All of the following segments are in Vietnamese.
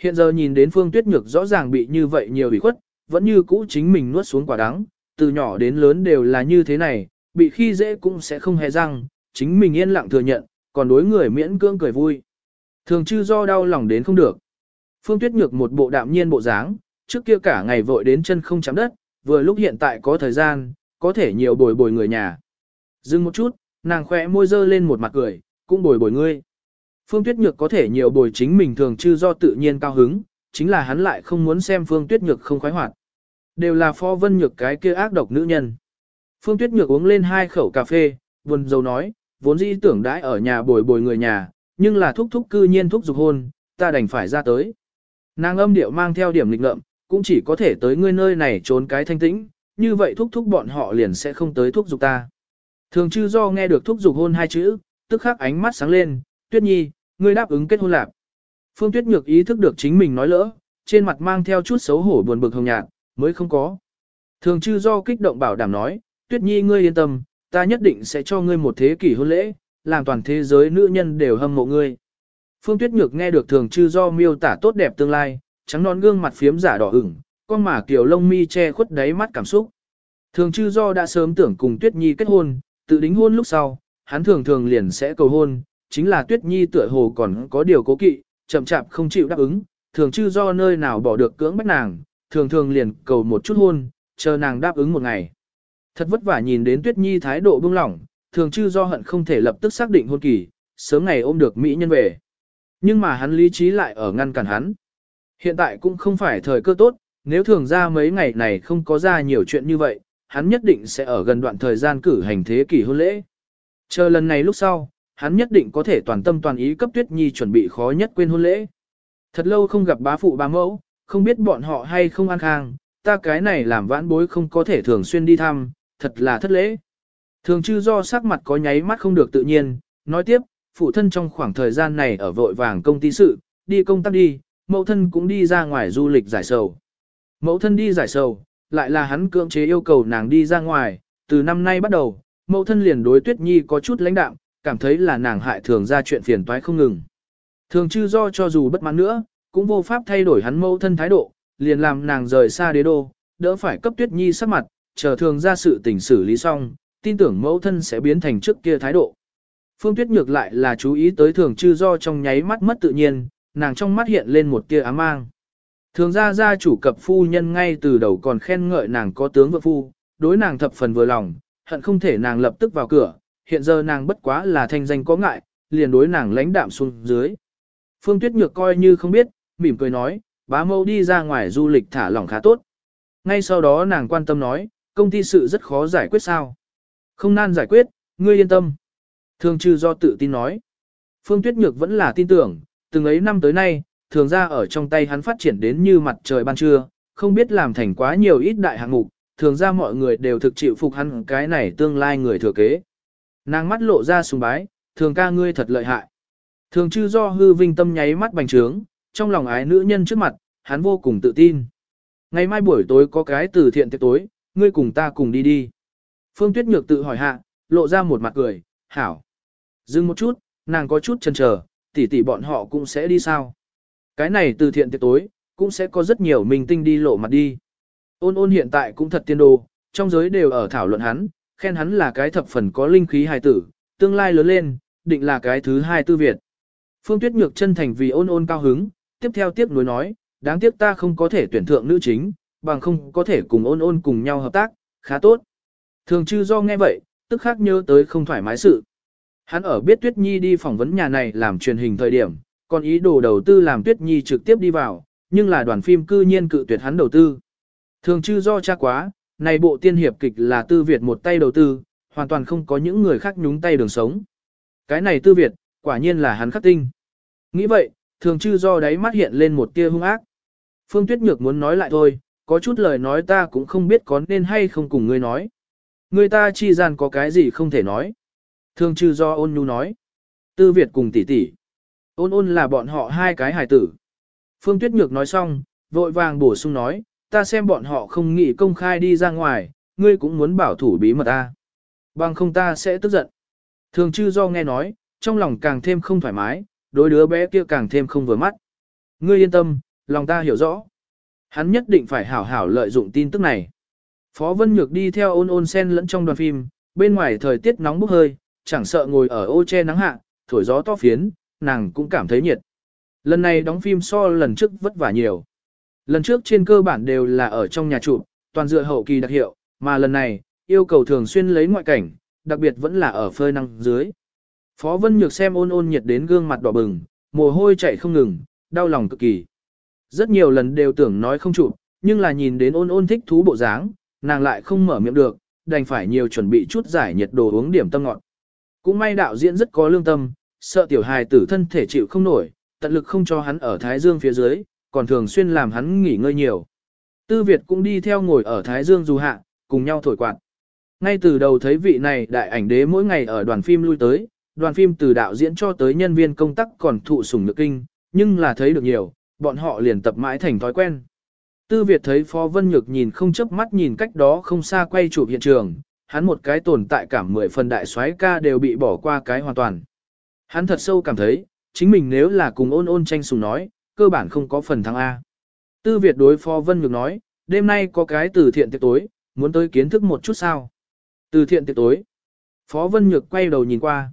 Hiện giờ nhìn đến Phương Tuyết Nhược rõ ràng bị như vậy nhiều ủy khuất, vẫn như cũ chính mình nuốt xuống quả đắng, từ nhỏ đến lớn đều là như thế này, bị khi dễ cũng sẽ không hề răng, chính mình yên lặng thừa nhận, còn đối người miễn cưỡng cười vui. Thường chư do đau lòng đến không được. Phương Tuyết Nhược một bộ đạm nhiên bộ dáng, trước kia cả ngày vội đến chân không chạm đất, vừa lúc hiện tại có thời gian, có thể nhiều bồi bồi người nhà. Dừng một chút, nàng khỏe môi dơ lên một mặt cười, cũng bồi bồi ngươi. Phương Tuyết Nhược có thể nhiều bồi chính mình thường chư do tự nhiên cao hứng, chính là hắn lại không muốn xem Phương Tuyết Nhược không khoái hoạt. Đều là Phó Vân Nhược cái kia ác độc nữ nhân. Phương Tuyết Nhược uống lên hai khẩu cà phê, buồn dầu nói, vốn dĩ tưởng đãi ở nhà bồi bồi người nhà, nhưng là thúc thúc cư nhiên thúc dục hôn, ta đành phải ra tới. Nàng âm điệu mang theo điểm lịch ngợm, cũng chỉ có thể tới ngươi nơi này trốn cái thanh tĩnh, như vậy thúc thúc bọn họ liền sẽ không tới thúc dục ta. Thường chư do nghe được thúc dục hôn hai chữ, tức khắc ánh mắt sáng lên, tuyết nhi, ngươi đáp ứng kết hôn lạc. Phương tuyết nhược ý thức được chính mình nói lỡ, trên mặt mang theo chút xấu hổ buồn bực hồng nhạt, mới không có. Thường chư do kích động bảo đảm nói, tuyết nhi ngươi yên tâm, ta nhất định sẽ cho ngươi một thế kỷ hôn lễ, làm toàn thế giới nữ nhân đều hâm mộ ngươi. Phương Tuyết Nhược nghe được thường chư do miêu tả tốt đẹp tương lai, trắng non gương mặt phiếm giả đỏ ửng, con mà kiểu lông mi che khuất đáy mắt cảm xúc. Thường chư do đã sớm tưởng cùng Tuyết Nhi kết hôn, tự đính hôn lúc sau, hắn thường thường liền sẽ cầu hôn, chính là Tuyết Nhi tựa hồ còn có điều cố kỵ, chậm chạp không chịu đáp ứng, thường chư do nơi nào bỏ được cưỡng bắt nàng, thường thường liền cầu một chút hôn, chờ nàng đáp ứng một ngày. Thật vất vả nhìn đến Tuyết Nhi thái độ buông lỏng, thường chư do hận không thể lập tức xác định hôn kỳ, sớm ngày ôm được Mỹ nhân về. Nhưng mà hắn lý trí lại ở ngăn cản hắn. Hiện tại cũng không phải thời cơ tốt, nếu thường ra mấy ngày này không có ra nhiều chuyện như vậy, hắn nhất định sẽ ở gần đoạn thời gian cử hành thế kỷ hôn lễ. Chờ lần này lúc sau, hắn nhất định có thể toàn tâm toàn ý cấp Tuyết Nhi chuẩn bị khó nhất quên hôn lễ. Thật lâu không gặp bá phụ bá mẫu, không biết bọn họ hay không an khang, ta cái này làm vãn bối không có thể thường xuyên đi thăm, thật là thất lễ. Thường chư do sắc mặt có nháy mắt không được tự nhiên, nói tiếp, phụ thân trong khoảng thời gian này ở vội vàng công ty sự, đi công tác đi, mẫu thân cũng đi ra ngoài du lịch giải sầu. Mẫu thân đi giải sầu, lại là hắn cưỡng chế yêu cầu nàng đi ra ngoài, từ năm nay bắt đầu, mẫu thân liền đối tuyết nhi có chút lãnh đạm, cảm thấy là nàng hại thường ra chuyện phiền toái không ngừng. Thường chư do cho dù bất mãn nữa, cũng vô pháp thay đổi hắn mẫu thân thái độ, liền làm nàng rời xa đế đô, đỡ phải cấp tuyết nhi sắc mặt, chờ thường ra sự tình xử lý xong, tin tưởng mẫu thân sẽ biến thành trước kia thái độ. Phương Tuyết Nhược lại là chú ý tới thường chư do trong nháy mắt mất tự nhiên, nàng trong mắt hiện lên một tia ám mang. Thường ra gia chủ cập phu nhân ngay từ đầu còn khen ngợi nàng có tướng vợ phu, đối nàng thập phần vừa lòng, hận không thể nàng lập tức vào cửa, hiện giờ nàng bất quá là thanh danh có ngại, liền đối nàng lãnh đạm xuống dưới. Phương Tuyết Nhược coi như không biết, mỉm cười nói, bá mâu đi ra ngoài du lịch thả lỏng khá tốt. Ngay sau đó nàng quan tâm nói, công ty sự rất khó giải quyết sao. Không nan giải quyết, ngươi yên tâm. Thường trừ do tự tin nói. Phương Tuyết Nhược vẫn là tin tưởng, từng ấy năm tới nay, thường ra ở trong tay hắn phát triển đến như mặt trời ban trưa, không biết làm thành quá nhiều ít đại hạng mục, thường ra mọi người đều thực chịu phục hắn cái này tương lai người thừa kế. Nàng mắt lộ ra sùng bái, thường ca ngươi thật lợi hại. Thường chư do hư vinh tâm nháy mắt bành trướng, trong lòng ái nữ nhân trước mặt, hắn vô cùng tự tin. Ngày mai buổi tối có cái từ thiện tiệc tối, ngươi cùng ta cùng đi đi. Phương Tuyết Nhược tự hỏi hạ, lộ ra một mặt cười, hảo. Dừng một chút, nàng có chút chần chờ, tỷ tỷ bọn họ cũng sẽ đi sao. Cái này từ thiện tiệc tối, cũng sẽ có rất nhiều minh tinh đi lộ mặt đi. Ôn ôn hiện tại cũng thật tiên đồ, trong giới đều ở thảo luận hắn, khen hắn là cái thập phần có linh khí hài tử, tương lai lớn lên, định là cái thứ hai tư Việt. Phương Tuyết Nhược chân thành vì ôn ôn cao hứng, tiếp theo tiếp nối nói, đáng tiếc ta không có thể tuyển thượng nữ chính, bằng không có thể cùng ôn ôn cùng nhau hợp tác, khá tốt. Thường chư do nghe vậy, tức khắc nhớ tới không thoải mái sự. Hắn ở biết Tuyết Nhi đi phỏng vấn nhà này làm truyền hình thời điểm, còn ý đồ đầu tư làm Tuyết Nhi trực tiếp đi vào, nhưng là đoàn phim cư nhiên cự tuyệt hắn đầu tư. Thường chư do cha quá, này bộ tiên hiệp kịch là tư Việt một tay đầu tư, hoàn toàn không có những người khác nhúng tay đường sống. Cái này tư Việt, quả nhiên là hắn khắc tinh. Nghĩ vậy, thường chư do đáy mắt hiện lên một tia hung ác. Phương Tuyết Nhược muốn nói lại thôi, có chút lời nói ta cũng không biết có nên hay không cùng ngươi nói. Người ta chi gian có cái gì không thể nói. Thường chư do ôn nhu nói. Tư Việt cùng tỷ tỷ. Ôn ôn là bọn họ hai cái hài tử. Phương Tuyết Nhược nói xong, vội vàng bổ sung nói, ta xem bọn họ không nghĩ công khai đi ra ngoài, ngươi cũng muốn bảo thủ bí mật ta. Bằng không ta sẽ tức giận. Thường chư do nghe nói, trong lòng càng thêm không thoải mái, đối đứa bé kia càng thêm không vừa mắt. Ngươi yên tâm, lòng ta hiểu rõ. Hắn nhất định phải hảo hảo lợi dụng tin tức này. Phó Vân Nhược đi theo ôn ôn sen lẫn trong đoàn phim, bên ngoài thời tiết nóng bức hơi, chẳng sợ ngồi ở ô che nắng hạ, thổi gió to phiến, nàng cũng cảm thấy nhiệt. Lần này đóng phim so lần trước vất vả nhiều. Lần trước trên cơ bản đều là ở trong nhà trụ, toàn dựa hậu kỳ đặc hiệu, mà lần này, yêu cầu thường xuyên lấy ngoại cảnh, đặc biệt vẫn là ở phơi năng dưới. Phó Vân Nhược xem ôn ôn nhiệt đến gương mặt đỏ bừng, mồ hôi chảy không ngừng, đau lòng cực kỳ. Rất nhiều lần đều tưởng nói không chụp, nhưng là nhìn đến ôn ôn thích thú bộ dáng, nàng lại không mở miệng được, đành phải nhiều chuẩn bị chút giải nhiệt đồ uống điểm tâm ngọt. Cũng may đạo diễn rất có lương tâm, sợ tiểu hài tử thân thể chịu không nổi, tận lực không cho hắn ở Thái Dương phía dưới, còn thường xuyên làm hắn nghỉ ngơi nhiều. Tư Việt cũng đi theo ngồi ở Thái Dương du hạ, cùng nhau thổi quạt. Ngay từ đầu thấy vị này đại ảnh đế mỗi ngày ở đoàn phim lui tới, đoàn phim từ đạo diễn cho tới nhân viên công tác còn thụ sủng nước kinh, nhưng là thấy được nhiều, bọn họ liền tập mãi thành thói quen. Tư Việt thấy Phó Vân Nhược nhìn không chớp mắt nhìn cách đó không xa quay chụp hiện trường, hắn một cái tồn tại cảm mười phần đại soái ca đều bị bỏ qua cái hoàn toàn. Hắn thật sâu cảm thấy, chính mình nếu là cùng ôn ôn tranh sùng nói, cơ bản không có phần thắng A. Tư Việt đối Phó Vân Nhược nói, đêm nay có cái từ thiện tiệc tối, muốn tới kiến thức một chút sao. Từ thiện tiệc tối. Phó Vân Nhược quay đầu nhìn qua.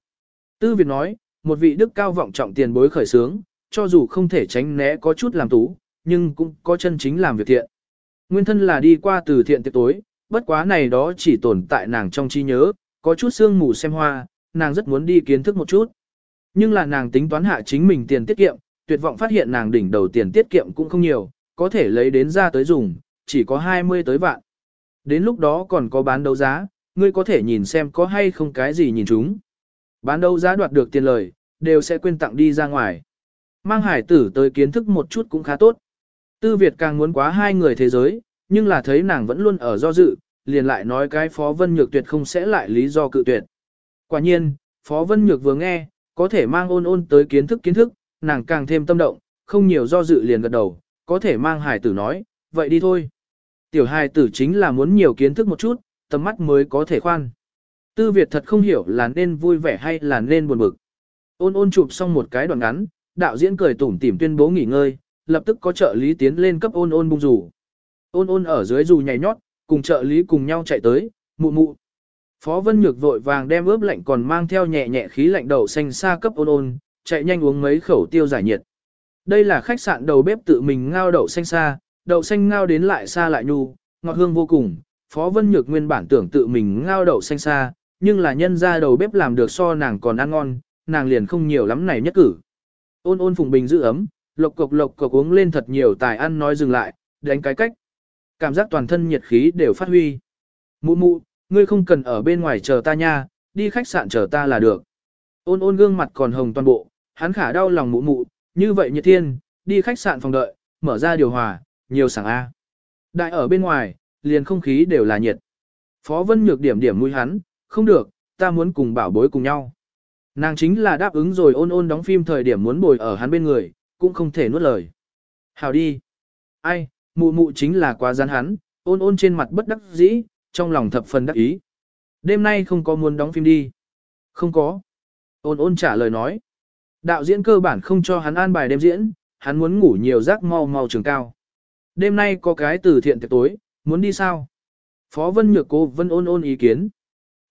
Tư Việt nói, một vị đức cao vọng trọng tiền bối khởi sướng, cho dù không thể tránh né có chút làm tú, nhưng cũng có chân chính làm việc thiện. Nguyên thân là đi qua từ thiện tiệc tối, bất quá này đó chỉ tồn tại nàng trong trí nhớ, có chút sương mù xem hoa, nàng rất muốn đi kiến thức một chút. Nhưng là nàng tính toán hạ chính mình tiền tiết kiệm, tuyệt vọng phát hiện nàng đỉnh đầu tiền tiết kiệm cũng không nhiều, có thể lấy đến ra tới dùng, chỉ có 20 tới vạn. Đến lúc đó còn có bán đấu giá, ngươi có thể nhìn xem có hay không cái gì nhìn chúng. Bán đấu giá đoạt được tiền lời, đều sẽ quên tặng đi ra ngoài. Mang hải tử tới kiến thức một chút cũng khá tốt. Tư Việt càng muốn quá hai người thế giới, nhưng là thấy nàng vẫn luôn ở do dự, liền lại nói cái Phó Vân Nhược tuyệt không sẽ lại lý do cự tuyệt. Quả nhiên, Phó Vân Nhược vừa nghe, có thể mang ôn ôn tới kiến thức kiến thức, nàng càng thêm tâm động, không nhiều do dự liền gật đầu, có thể mang hải tử nói, vậy đi thôi. Tiểu hài tử chính là muốn nhiều kiến thức một chút, tầm mắt mới có thể khoan. Tư Việt thật không hiểu là nên vui vẻ hay là nên buồn bực. Ôn ôn chụp xong một cái đoạn ngắn, đạo diễn cười tủm tỉm tuyên bố nghỉ ngơi, lập tức có trợ lý tiến lên cấp ôn ôn bung rủ. Ôn ôn ở dưới dù nhảy nhót, cùng trợ lý cùng nhau chạy tới, mụ mụ. Phó Vân Nhược vội vàng đem ướp lạnh còn mang theo nhẹ nhẹ khí lạnh đầu xanh xa cấp ôn ôn, chạy nhanh uống mấy khẩu tiêu giải nhiệt. Đây là khách sạn đầu bếp tự mình ngao đậu xanh xa, đậu xanh ngao đến lại xa lại nhu, ngọt hương vô cùng. Phó Vân Nhược nguyên bản tưởng tự mình ngao đậu xanh xa, nhưng là nhân ra đầu bếp làm được so nàng còn ăn ngon, nàng liền không nhiều lắm này nhất cử. Ôn ôn phùng bình giữ ấm, lộc cộc lộc cộc uống lên thật nhiều tài ăn nói dừng lại, đánh cái cách. Cảm giác toàn thân nhiệt khí đều phát huy. Mụ mụ, ngươi không cần ở bên ngoài chờ ta nha, đi khách sạn chờ ta là được. Ôn ôn gương mặt còn hồng toàn bộ, hắn khả đau lòng mụ mụ, như vậy nhiệt thiên, đi khách sạn phòng đợi, mở ra điều hòa, nhiều sảng A. Đại ở bên ngoài, liền không khí đều là nhiệt. Phó Vân Nhược điểm điểm mũi hắn, không được, ta muốn cùng bảo bối cùng nhau. Nàng chính là đáp ứng rồi ôn ôn đóng phim thời điểm muốn bồi ở hắn bên người, cũng không thể nuốt lời. Hào đi. Ai, mụ mụ chính là quá gian hắn, ôn ôn trên mặt bất đắc dĩ, trong lòng thập phần đắc ý. Đêm nay không có muốn đóng phim đi. Không có. Ôn ôn trả lời nói. Đạo diễn cơ bản không cho hắn an bài đêm diễn, hắn muốn ngủ nhiều giấc mau mau trường cao. Đêm nay có cái từ thiện tiệc tối, muốn đi sao? Phó Vân Nhược cô Vân ôn ôn ý kiến.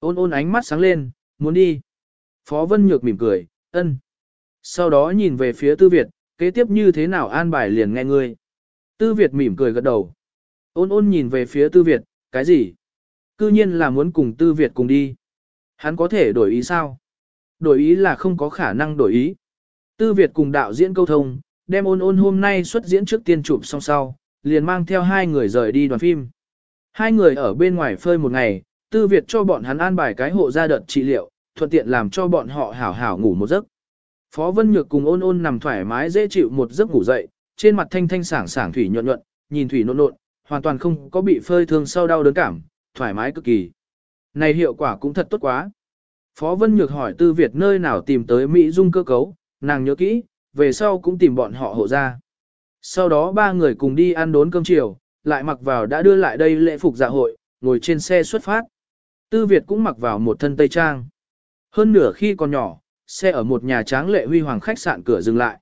Ôn ôn ánh mắt sáng lên, muốn đi. Phó Vân Nhược mỉm cười, ân. Sau đó nhìn về phía Tư Việt, kế tiếp như thế nào an bài liền nghe ngươi. Tư Việt mỉm cười gật đầu. Ôn ôn nhìn về phía Tư Việt, cái gì? Cư nhiên là muốn cùng Tư Việt cùng đi. Hắn có thể đổi ý sao? Đổi ý là không có khả năng đổi ý. Tư Việt cùng đạo diễn câu thông, đem ôn ôn hôm nay xuất diễn trước tiên chụp xong sau, liền mang theo hai người rời đi đoàn phim. Hai người ở bên ngoài phơi một ngày, Tư Việt cho bọn hắn an bài cái hộ gia đợt trị liệu, thuận tiện làm cho bọn họ hảo hảo ngủ một giấc. Phó Vân Nhược cùng ôn ôn nằm thoải mái dễ chịu một giấc ngủ dậy, trên mặt thanh thanh sảng sảng thủy nhuận nhuận, nhìn thủy nộn nộn, hoàn toàn không có bị phơi thương sau đau đớn cảm, thoải mái cực kỳ. Này hiệu quả cũng thật tốt quá. Phó Vân Nhược hỏi Tư Việt nơi nào tìm tới Mỹ dung cơ cấu, nàng nhớ kỹ, về sau cũng tìm bọn họ hộ ra. Sau đó ba người cùng đi ăn đốn cơm chiều, lại mặc vào đã đưa lại đây lễ phục dạ hội, ngồi trên xe xuất phát. Tư Việt cũng mặc vào một thân tây trang. Hơn nửa khi còn nhỏ, xe ở một nhà tráng lệ huy hoàng khách sạn cửa dừng lại.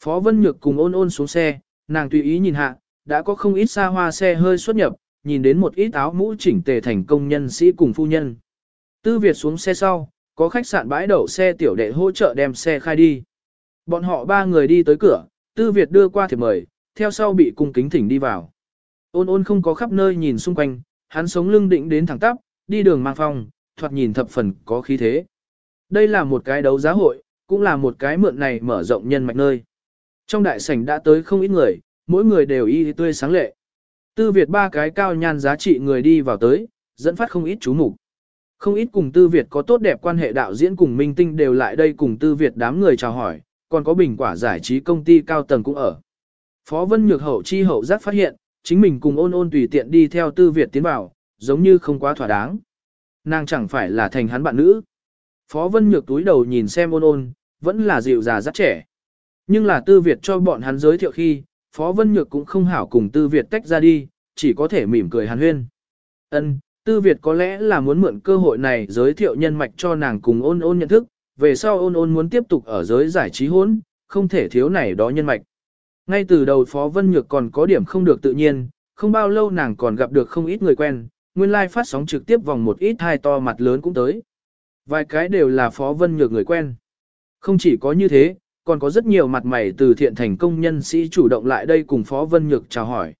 Phó Vân Nhược cùng ôn ôn xuống xe, Nàng tùy ý nhìn hạ, đã có không ít xa hoa xe hơi xuất nhập, nhìn đến một ít áo mũ chỉnh tề thành công nhân sĩ cùng phu nhân. Tư Việt xuống xe sau, có khách sạn bãi đậu xe tiểu đệ hỗ trợ đem xe khai đi. Bọn họ ba người đi tới cửa, Tư Việt đưa qua thiệp mời, theo sau bị cung kính thỉnh đi vào. Ôn ôn không có khắp nơi nhìn xung quanh, hắn sống lưng định đến thẳng tắp, đi đường mang phong, thoạt nhìn thập phần có khí thế. Đây là một cái đấu giá hội, cũng là một cái mượn này mở rộng nhân mạch nơi. Trong đại sảnh đã tới không ít người, mỗi người đều y tươi sáng lệ. Tư Việt ba cái cao nhan giá trị người đi vào tới, dẫn phát không ít chú mục. Không ít cùng Tư Việt có tốt đẹp quan hệ đạo diễn cùng minh tinh đều lại đây cùng Tư Việt đám người chào hỏi, còn có bình quả giải trí công ty cao tầng cũng ở. Phó Vân Nhược hậu chi hậu giác phát hiện, chính mình cùng ôn ôn tùy tiện đi theo Tư Việt tiến vào, giống như không quá thỏa đáng. Nàng chẳng phải là thành hắn bạn nữ. Phó Vân Nhược túi đầu nhìn xem ôn ôn, vẫn là dịu già rất trẻ. Nhưng là Tư Việt cho bọn hắn giới thiệu khi, Phó Vân Nhược cũng không hảo cùng Tư Việt tách ra đi, chỉ có thể mỉm cười hàn huyên. Ân, Tư Việt có lẽ là muốn mượn cơ hội này giới thiệu nhân mạch cho nàng cùng ôn ôn nhận thức, về sau ôn ôn muốn tiếp tục ở giới giải trí hỗn, không thể thiếu này đó nhân mạch. Ngay từ đầu Phó Vân Nhược còn có điểm không được tự nhiên, không bao lâu nàng còn gặp được không ít người quen, nguyên lai like phát sóng trực tiếp vòng một ít hai to mặt lớn cũng tới. Vài cái đều là Phó Vân Nhược người quen. Không chỉ có như thế, còn có rất nhiều mặt mày từ thiện thành công nhân sĩ chủ động lại đây cùng Phó Vân Nhược chào hỏi.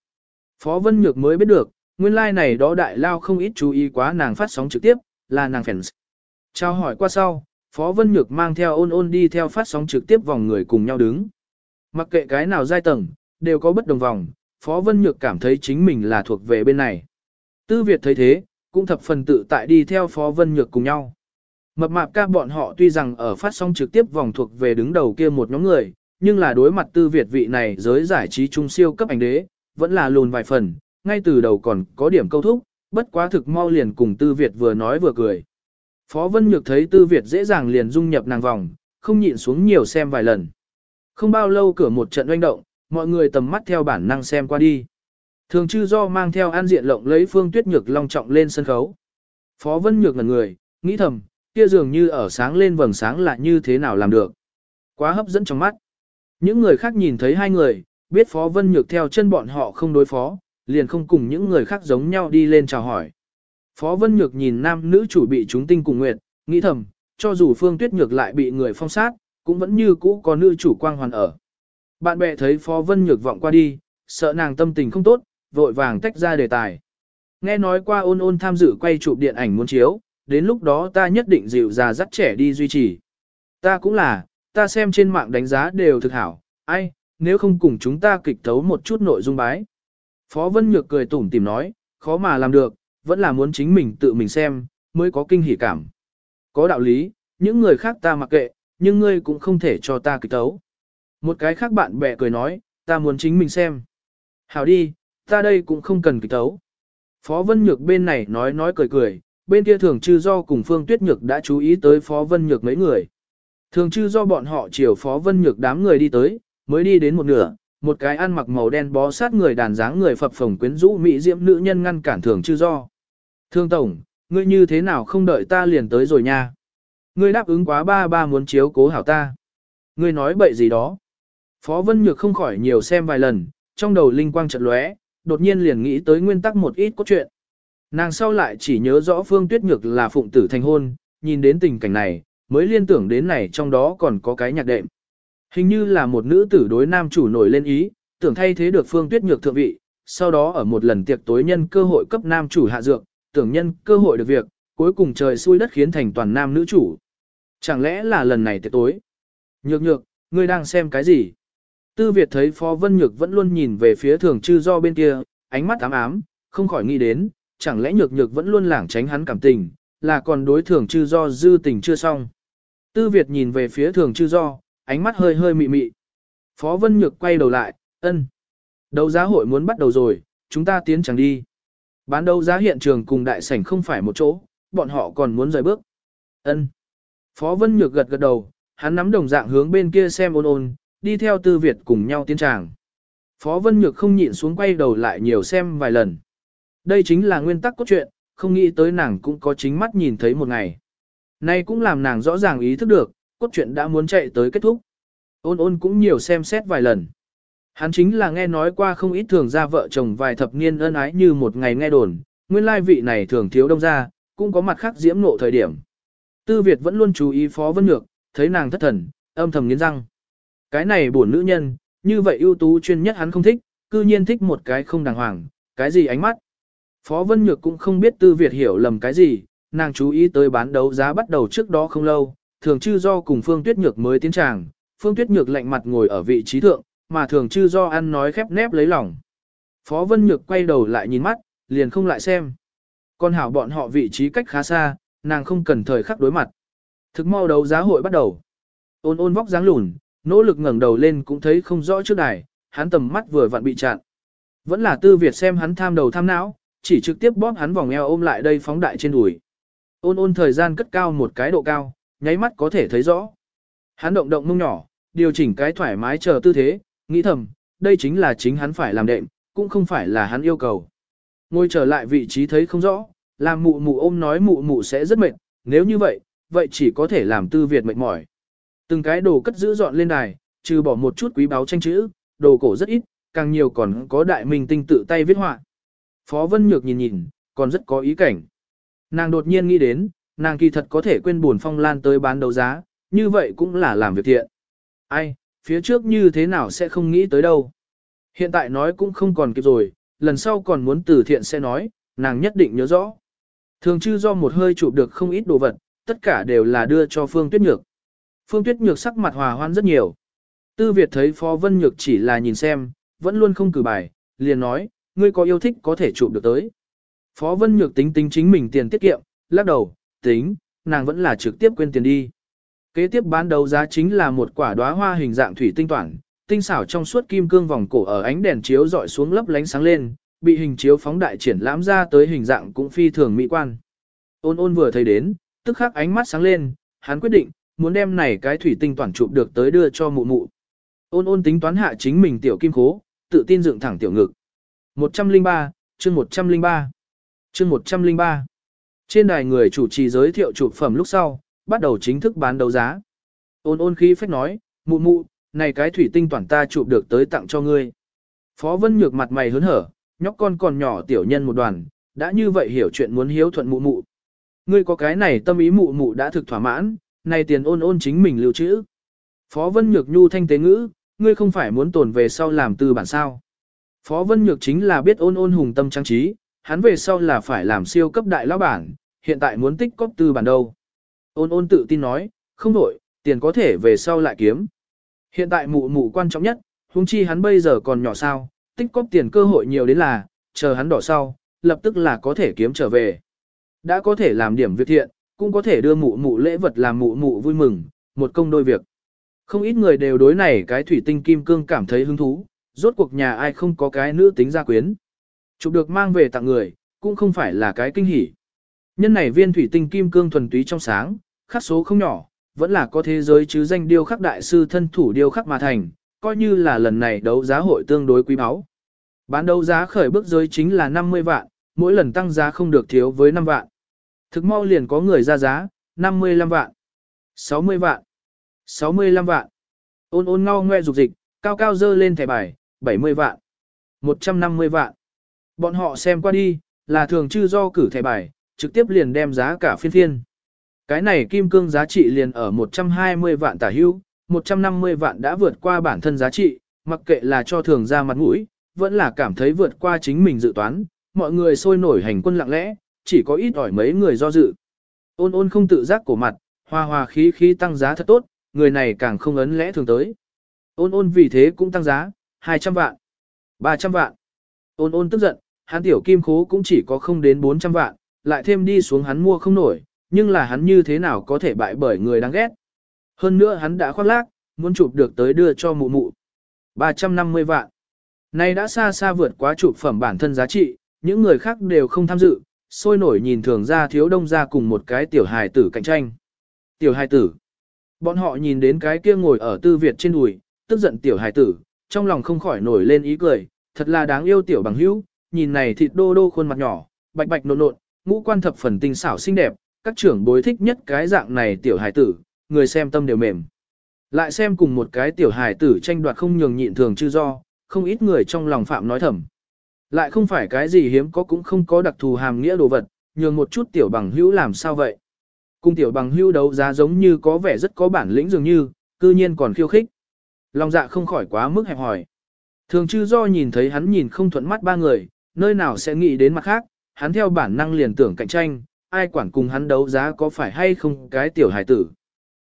Phó Vân Nhược mới biết được, nguyên lai like này đó đại lao không ít chú ý quá nàng phát sóng trực tiếp, là nàng fans. Chào hỏi qua sau, Phó Vân Nhược mang theo ôn ôn đi theo phát sóng trực tiếp vòng người cùng nhau đứng. Mặc kệ cái nào giai tầng, đều có bất đồng vòng, Phó Vân Nhược cảm thấy chính mình là thuộc về bên này. Tư Việt thấy thế, cũng thập phần tự tại đi theo Phó Vân Nhược cùng nhau. Mập mạp ca bọn họ tuy rằng ở phát sóng trực tiếp vòng thuộc về đứng đầu kia một nhóm người, nhưng là đối mặt Tư Việt vị này giới giải trí trung siêu cấp ảnh đế, vẫn là lùn vài phần, ngay từ đầu còn có điểm câu thúc, bất quá thực mau liền cùng Tư Việt vừa nói vừa cười. Phó Vân Nhược thấy Tư Việt dễ dàng liền dung nhập nàng vòng, không nhịn xuống nhiều xem vài lần. Không bao lâu cửa một trận oanh động, mọi người tầm mắt theo bản năng xem qua đi. Thường chư do mang theo an diện lộng lấy phương tuyết nhược long trọng lên sân khấu. Phó Vân Nhược ngẩn người, nghĩ thầm, kia dường như ở sáng lên vầng sáng là như thế nào làm được. Quá hấp dẫn trong mắt. Những người khác nhìn thấy hai người, biết Phó Vân Nhược theo chân bọn họ không đối phó, liền không cùng những người khác giống nhau đi lên chào hỏi. Phó Vân Nhược nhìn nam nữ chủ bị chúng tinh cùng nguyệt, nghĩ thầm, cho dù Phương Tuyết Nhược lại bị người phong sát, cũng vẫn như cũ có nữ chủ quang hoàn ở. Bạn bè thấy Phó Vân Nhược vọng qua đi, sợ nàng tâm tình không tốt, vội vàng tách ra đề tài. Nghe nói qua ôn ôn tham dự quay chụp điện ảnh muốn chiếu, đến lúc đó ta nhất định dịu già dắt trẻ đi duy trì. Ta cũng là, ta xem trên mạng đánh giá đều thực hảo, ai, nếu không cùng chúng ta kịch tấu một chút nội dung bái. Phó Vân Nhược cười tủm tìm nói, khó mà làm được, vẫn là muốn chính mình tự mình xem, mới có kinh hỉ cảm. Có đạo lý, những người khác ta mặc kệ, nhưng ngươi cũng không thể cho ta kịch tấu. Một cái khác bạn bè cười nói, ta muốn chính mình xem. Hảo đi, ta đây cũng không cần kịch tấu. Phó Vân Nhược bên này nói nói cười cười, bên kia thường chư do cùng Phương Tuyết Nhược đã chú ý tới Phó Vân Nhược mấy người. Thường chư do bọn họ chiều Phó Vân Nhược đám người đi tới, mới đi đến một nửa, một cái ăn mặc màu đen bó sát người đàn dáng người phập phồng quyến rũ mỹ diễm nữ nhân ngăn cản thường chư do. Thương Tổng, ngươi như thế nào không đợi ta liền tới rồi nha. Ngươi đáp ứng quá ba ba muốn chiếu cố hảo ta. Ngươi nói bậy gì đó. Phó Vân Nhược không khỏi nhiều xem vài lần, trong đầu linh quang chợt lóe, đột nhiên liền nghĩ tới nguyên tắc một ít cốt truyện. Nàng sau lại chỉ nhớ rõ Phương Tuyết Nhược là phụng tử thành hôn, nhìn đến tình cảnh này, mới liên tưởng đến này trong đó còn có cái nhạc đệm. Hình như là một nữ tử đối nam chủ nổi lên ý, tưởng thay thế được Phương Tuyết Nhược thượng vị, sau đó ở một lần tiệc tối nhân cơ hội cấp nam chủ hạ dược, tưởng nhân cơ hội được việc, cuối cùng trời xui đất khiến thành toàn nam nữ chủ. Chẳng lẽ là lần này tiệc tối? Nhược nhược, ngươi đang xem cái gì? Tư Việt thấy Phó Vân Nhược vẫn luôn nhìn về phía thường chư do bên kia, ánh mắt ám ám, không khỏi nghĩ đến, chẳng lẽ nhược nhược vẫn luôn lảng tránh hắn cảm tình, là còn đối thường chư do dư tình chưa xong. Tư Việt nhìn về phía thường chư do, ánh mắt hơi hơi mị mị. Phó Vân Nhược quay đầu lại, ân. Đấu giá hội muốn bắt đầu rồi, chúng ta tiến chẳng đi. Bán đấu giá hiện trường cùng đại sảnh không phải một chỗ, bọn họ còn muốn rời bước. ân. Phó Vân Nhược gật gật đầu, hắn nắm đồng dạng hướng bên kia xem ôn ôn, đi theo Tư Việt cùng nhau tiến tràng. Phó Vân Nhược không nhịn xuống quay đầu lại nhiều xem vài lần. Đây chính là nguyên tắc cốt truyện, không nghĩ tới nàng cũng có chính mắt nhìn thấy một ngày. Nay cũng làm nàng rõ ràng ý thức được, cốt truyện đã muốn chạy tới kết thúc. Ôn ôn cũng nhiều xem xét vài lần. Hắn chính là nghe nói qua không ít thường ra vợ chồng vài thập niên ân ái như một ngày nghe đồn, nguyên lai vị này thường thiếu đông ra, cũng có mặt khác diễm nộ thời điểm. Tư Việt vẫn luôn chú ý Phó Vân Nhược, thấy nàng thất thần, âm thầm nghiến răng. Cái này buồn nữ nhân, như vậy ưu tú chuyên nhất hắn không thích, cư nhiên thích một cái không đàng hoàng, cái gì ánh mắt. Phó Vân Nhược cũng không biết Tư Việt hiểu lầm cái gì, nàng chú ý tới bán đấu giá bắt đầu trước đó không lâu, thường chư do cùng Phương Tuyết Nhược mới tiến tràng, Phương Tuyết Nhược lạnh mặt ngồi ở vị trí thượng, mà thường chư do ăn nói khép nép lấy lòng. Phó Vân Nhược quay đầu lại nhìn mắt, liền không lại xem. Con hảo bọn họ vị trí cách khá xa, nàng không cần thời khắc đối mặt. Thực mau đấu giá hội bắt đầu. Ôn ôn vóc dáng lùn, nỗ lực ngẩng đầu lên cũng thấy không rõ trước đài, hắn tầm mắt vừa vặn bị chặn. Vẫn là tư Việt xem hắn tham đầu tham não, chỉ trực tiếp bóp hắn vòng eo ôm lại đây phóng đại trên đùi. Ôn ôn thời gian cất cao một cái độ cao, nháy mắt có thể thấy rõ. Hắn động động mông nhỏ, điều chỉnh cái thoải mái chờ tư thế, nghĩ thầm, đây chính là chính hắn phải làm đệm, cũng không phải là hắn yêu cầu. Ngồi trở lại vị trí thấy không rõ, làm mụ mụ ôm nói mụ mụ sẽ rất mệt, nếu như vậy, vậy chỉ có thể làm tư Việt mệt mỏi. Từng cái đồ cất giữ dọn lên đài, trừ bỏ một chút quý báu tranh chữ, đồ cổ rất ít, càng nhiều còn có đại minh tinh tự tay viết họa. Phó Vân Nhược nhìn nhìn, còn rất có ý cảnh. Nàng đột nhiên nghĩ đến, nàng kỳ thật có thể quên buồn phong lan tới bán đấu giá, như vậy cũng là làm việc thiện. Ai, phía trước như thế nào sẽ không nghĩ tới đâu. Hiện tại nói cũng không còn kịp rồi, lần sau còn muốn từ thiện sẽ nói, nàng nhất định nhớ rõ. Thường chư do một hơi chụp được không ít đồ vật, tất cả đều là đưa cho Phương Tuyết Nhược. Phương Tuyết Nhược sắc mặt hòa hoan rất nhiều. Tư Việt thấy Phó Vân Nhược chỉ là nhìn xem, vẫn luôn không cử bài, liền nói, ngươi có yêu thích có thể chụp được tới. Phó Vân Nhược tính tính chính mình tiền tiết kiệm, lắc đầu, tính, nàng vẫn là trực tiếp quên tiền đi. Kế tiếp bán đấu giá chính là một quả đóa hoa hình dạng thủy tinh toàn, tinh xảo trong suốt kim cương vòng cổ ở ánh đèn chiếu dọi xuống lấp lánh sáng lên, bị hình chiếu phóng đại triển lãm ra tới hình dạng cũng phi thường mỹ quan. Ôn ôn vừa thấy đến, tức khắc ánh mắt sáng lên, hắn quyết định, muốn đem này cái thủy tinh toàn chụp được tới đưa cho mụ mụ. Ôn ôn tính toán hạ chính mình tiểu kim khố, tự tin dựng thẳng tiểu ngực. 103, chương 103, chương 103. Trên đài người chủ trì giới thiệu chụp phẩm lúc sau, bắt đầu chính thức bán đấu giá. Ôn ôn khí phách nói, mụ mụ, này cái thủy tinh toàn ta chụp được tới tặng cho ngươi. Phó Vân Nhược mặt mày hớn hở, nhóc con còn nhỏ tiểu nhân một đoàn, đã như vậy hiểu chuyện muốn hiếu thuận mụ mụ. Ngươi có cái này tâm ý mụ mụ đã thực thỏa mãn, này tiền ôn ôn chính mình lưu trữ. Phó Vân Nhược nhu thanh tế ngữ, ngươi không phải muốn tồn về sau làm tư bản sao. Phó Vân Nhược chính là biết ôn ôn hùng tâm trang trí, hắn về sau là phải làm siêu cấp đại lão bản, hiện tại muốn tích cóp tư bản đâu. Ôn ôn tự tin nói, không đổi, tiền có thể về sau lại kiếm. Hiện tại mụ mụ quan trọng nhất, huống chi hắn bây giờ còn nhỏ sao, tích cóp tiền cơ hội nhiều đến là, chờ hắn đỏ sau, lập tức là có thể kiếm trở về. Đã có thể làm điểm việc thiện, cũng có thể đưa mụ mụ lễ vật làm mụ mụ vui mừng, một công đôi việc. Không ít người đều đối này cái thủy tinh kim cương cảm thấy hứng thú, rốt cuộc nhà ai không có cái nữ tính gia quyến. Chụp được mang về tặng người, cũng không phải là cái kinh hỉ. Nhân này viên thủy tinh kim cương thuần túy trong sáng, khắc số không nhỏ, vẫn là có thế giới chứ danh điêu khắc đại sư thân thủ điêu khắc mà thành, coi như là lần này đấu giá hội tương đối quý báu. Bán đấu giá khởi bước giới chính là 50 vạn, mỗi lần tăng giá không được thiếu với 5 vạn. Thực mau liền có người ra giá, 55 vạn, 60 vạn, 65 vạn. Ôn ôn ngao ngoe dục dịch, cao cao dơ lên thẻ bài, 70 vạn, 150 vạn. Bọn họ xem qua đi, là thường chư do cử thẻ bài, trực tiếp liền đem giá cả phiên phiên. Cái này kim cương giá trị liền ở 120 vạn tả hưu, 150 vạn đã vượt qua bản thân giá trị, mặc kệ là cho thường ra mặt mũi, vẫn là cảm thấy vượt qua chính mình dự toán, mọi người sôi nổi hành quân lặng lẽ, chỉ có ít ỏi mấy người do dự. Ôn ôn không tự giác cổ mặt, hoa hoa khí khí tăng giá thật tốt, người này càng không ấn lẽ thường tới. Ôn ôn vì thế cũng tăng giá, 200 vạn, 300 vạn. Ôn ôn tức giận, hắn tiểu kim khố cũng chỉ có không đến 400 vạn, lại thêm đi xuống hắn mua không nổi, nhưng là hắn như thế nào có thể bại bởi người đáng ghét. Hơn nữa hắn đã khoác lác, muốn chụp được tới đưa cho mụ mụ. 350 vạn. Này đã xa xa vượt quá chụp phẩm bản thân giá trị, những người khác đều không tham dự, sôi nổi nhìn thường ra thiếu đông ra cùng một cái tiểu hài tử cạnh tranh. Tiểu hài tử. Bọn họ nhìn đến cái kia ngồi ở tư Việt trên đùi, tức giận tiểu hài tử, trong lòng không khỏi nổi lên ý cười, thật là đáng yêu tiểu bằng hữu, nhìn này thịt đô đô khuôn mặt nhỏ, bạch bạch nộn nộn, ngũ quan thập phần tinh xảo xinh đẹp, các trưởng bối thích nhất cái dạng này tiểu hài tử, người xem tâm đều mềm. Lại xem cùng một cái tiểu hài tử tranh đoạt không nhường nhịn thường chư do, không ít người trong lòng phạm nói thầm. Lại không phải cái gì hiếm có cũng không có đặc thù hàm nghĩa đồ vật, nhường một chút tiểu bằng hữu làm sao vậy. Cung tiểu bằng hữu đấu giá giống như có vẻ rất có bản lĩnh dường như, cư nhiên còn khiêu khích. Lòng dạ không khỏi quá mức hẹp hỏi. Thường chư do nhìn thấy hắn nhìn không thuận mắt ba người, nơi nào sẽ nghĩ đến mặt khác, hắn theo bản năng liền tưởng cạnh tranh, ai quản cùng hắn đấu giá có phải hay không cái tiểu hải tử.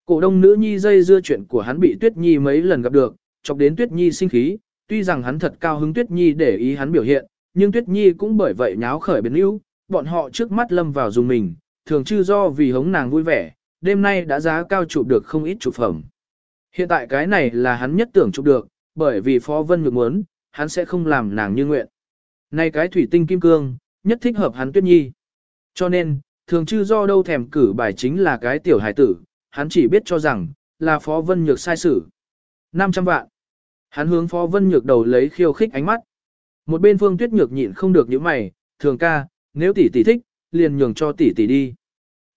Cổ đông nữ nhi dây dưa chuyện của hắn bị Tuyết Nhi mấy lần gặp được, chọc đến Tuyết Nhi sinh khí, tuy rằng hắn thật cao hứng Tuyết Nhi để ý hắn biểu hiện, nhưng Tuyết Nhi cũng bởi vậy nháo khởi biến yếu, bọn họ trước mắt lâm vào dùng mình, thường chư do vì hống nàng vui vẻ, đêm nay đã giá cao chụp được không ít chụp phẩm. Hiện tại cái này là hắn nhất tưởng chụp được, bởi vì Phó Vân Nhược muốn, hắn sẽ không làm nàng như nguyện. Này cái thủy tinh kim cương, nhất thích hợp hắn Tuyết Nhi. Cho nên, thường chư do đâu thèm cử bài chính là cái tiểu hải tử, hắn chỉ biết cho rằng, là Phó Vân Nhược sai xử. 500 vạn. Hắn hướng Phó Vân Nhược đầu lấy khiêu khích ánh mắt. Một bên Phương Tuyết Nhược nhịn không được những mày, thường ca, nếu tỷ tỷ thích, liền nhường cho tỷ tỷ đi.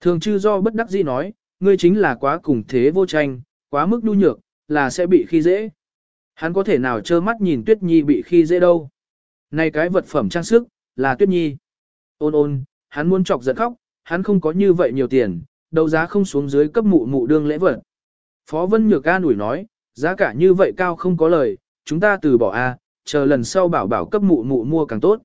Thường chư do bất đắc dĩ nói, ngươi chính là quá cùng thế vô tranh, quá mức nhu nhược, là sẽ bị khi dễ. Hắn có thể nào trơ mắt nhìn Tuyết Nhi bị khi dễ đâu. Này cái vật phẩm trang sức, là Tuyết Nhi. Ôn ôn, hắn muốn chọc giận khóc, hắn không có như vậy nhiều tiền, đấu giá không xuống dưới cấp mụ mụ đương lễ vật. Phó Vân Nhược ca nủi nói, giá cả như vậy cao không có lời, chúng ta từ bỏ a, chờ lần sau bảo bảo cấp mụ mụ mua càng tốt.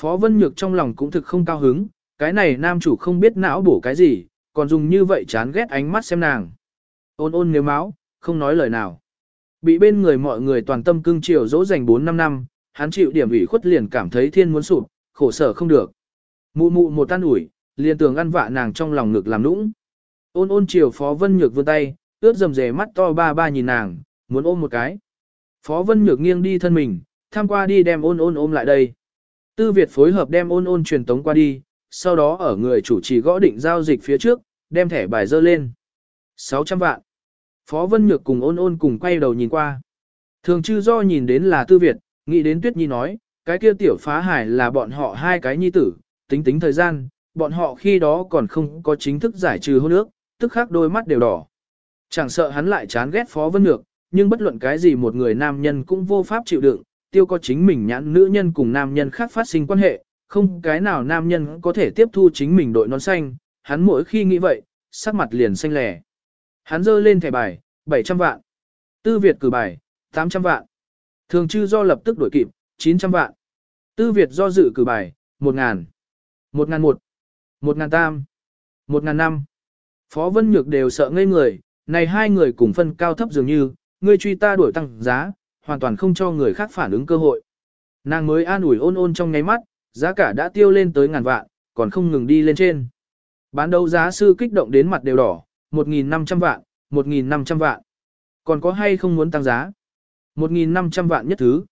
Phó Vân Nhược trong lòng cũng thực không cao hứng, cái này nam chủ không biết não bổ cái gì, còn dùng như vậy chán ghét ánh mắt xem nàng. Ôn ôn nếu máu, không nói lời nào. Bị bên người mọi người toàn tâm cưng chiều dỗ dành 4-5 năm, hắn chịu điểm ủy khuất liền cảm thấy thiên muốn sụp, khổ sở không được. Mụ mụ một tan ủi, liền tưởng ăn vạ nàng trong lòng ngực làm nũng. Ôn ôn chiều Phó Vân Nhược vươn tay, ướt dầm dề mắt to ba ba nhìn nàng, muốn ôm một cái. Phó Vân Nhược nghiêng đi thân mình, tham qua đi đem ôn ôn ôm lại đây. Tư Việt phối hợp đem ôn ôn truyền tống qua đi, sau đó ở người chủ trì gõ định giao dịch phía trước, đem thẻ bài dơ lên. 600 vạn. Phó Vân Nhược cùng ôn ôn cùng quay đầu nhìn qua. Thường chư do nhìn đến là Tư Việt, nghĩ đến Tuyết Nhi nói, cái kia tiểu phá hải là bọn họ hai cái nhi tử, tính tính thời gian, bọn họ khi đó còn không có chính thức giải trừ hôn ước, tức khắc đôi mắt đều đỏ. Chẳng sợ hắn lại chán ghét Phó Vân Nhược, nhưng bất luận cái gì một người nam nhân cũng vô pháp chịu đựng, tiêu có chính mình nhãn nữ nhân cùng nam nhân khác phát sinh quan hệ, không cái nào nam nhân có thể tiếp thu chính mình đội nón xanh, hắn mỗi khi nghĩ vậy, sắc mặt liền xanh lẻ. Hắn dơ lên thẻ bài, 700 vạn. Tư Việt cử bài, 800 vạn. Thường chư do lập tức đổi kịp, 900 vạn. Tư Việt do dự cử bài, 1.000, 1.001, 1.003, 1 ngàn năm. Phó Vân Nhược đều sợ ngây người, này hai người cùng phân cao thấp dường như, ngươi truy ta đuổi tăng giá, hoàn toàn không cho người khác phản ứng cơ hội. Nàng mới an ủi ôn ôn trong nháy mắt, giá cả đã tiêu lên tới ngàn vạn, còn không ngừng đi lên trên. Bán đấu giá sư kích động đến mặt đều đỏ, 1.500 vạn, 1.500 vạn. Còn có hay không muốn tăng giá? 1.500 vạn nhất thứ.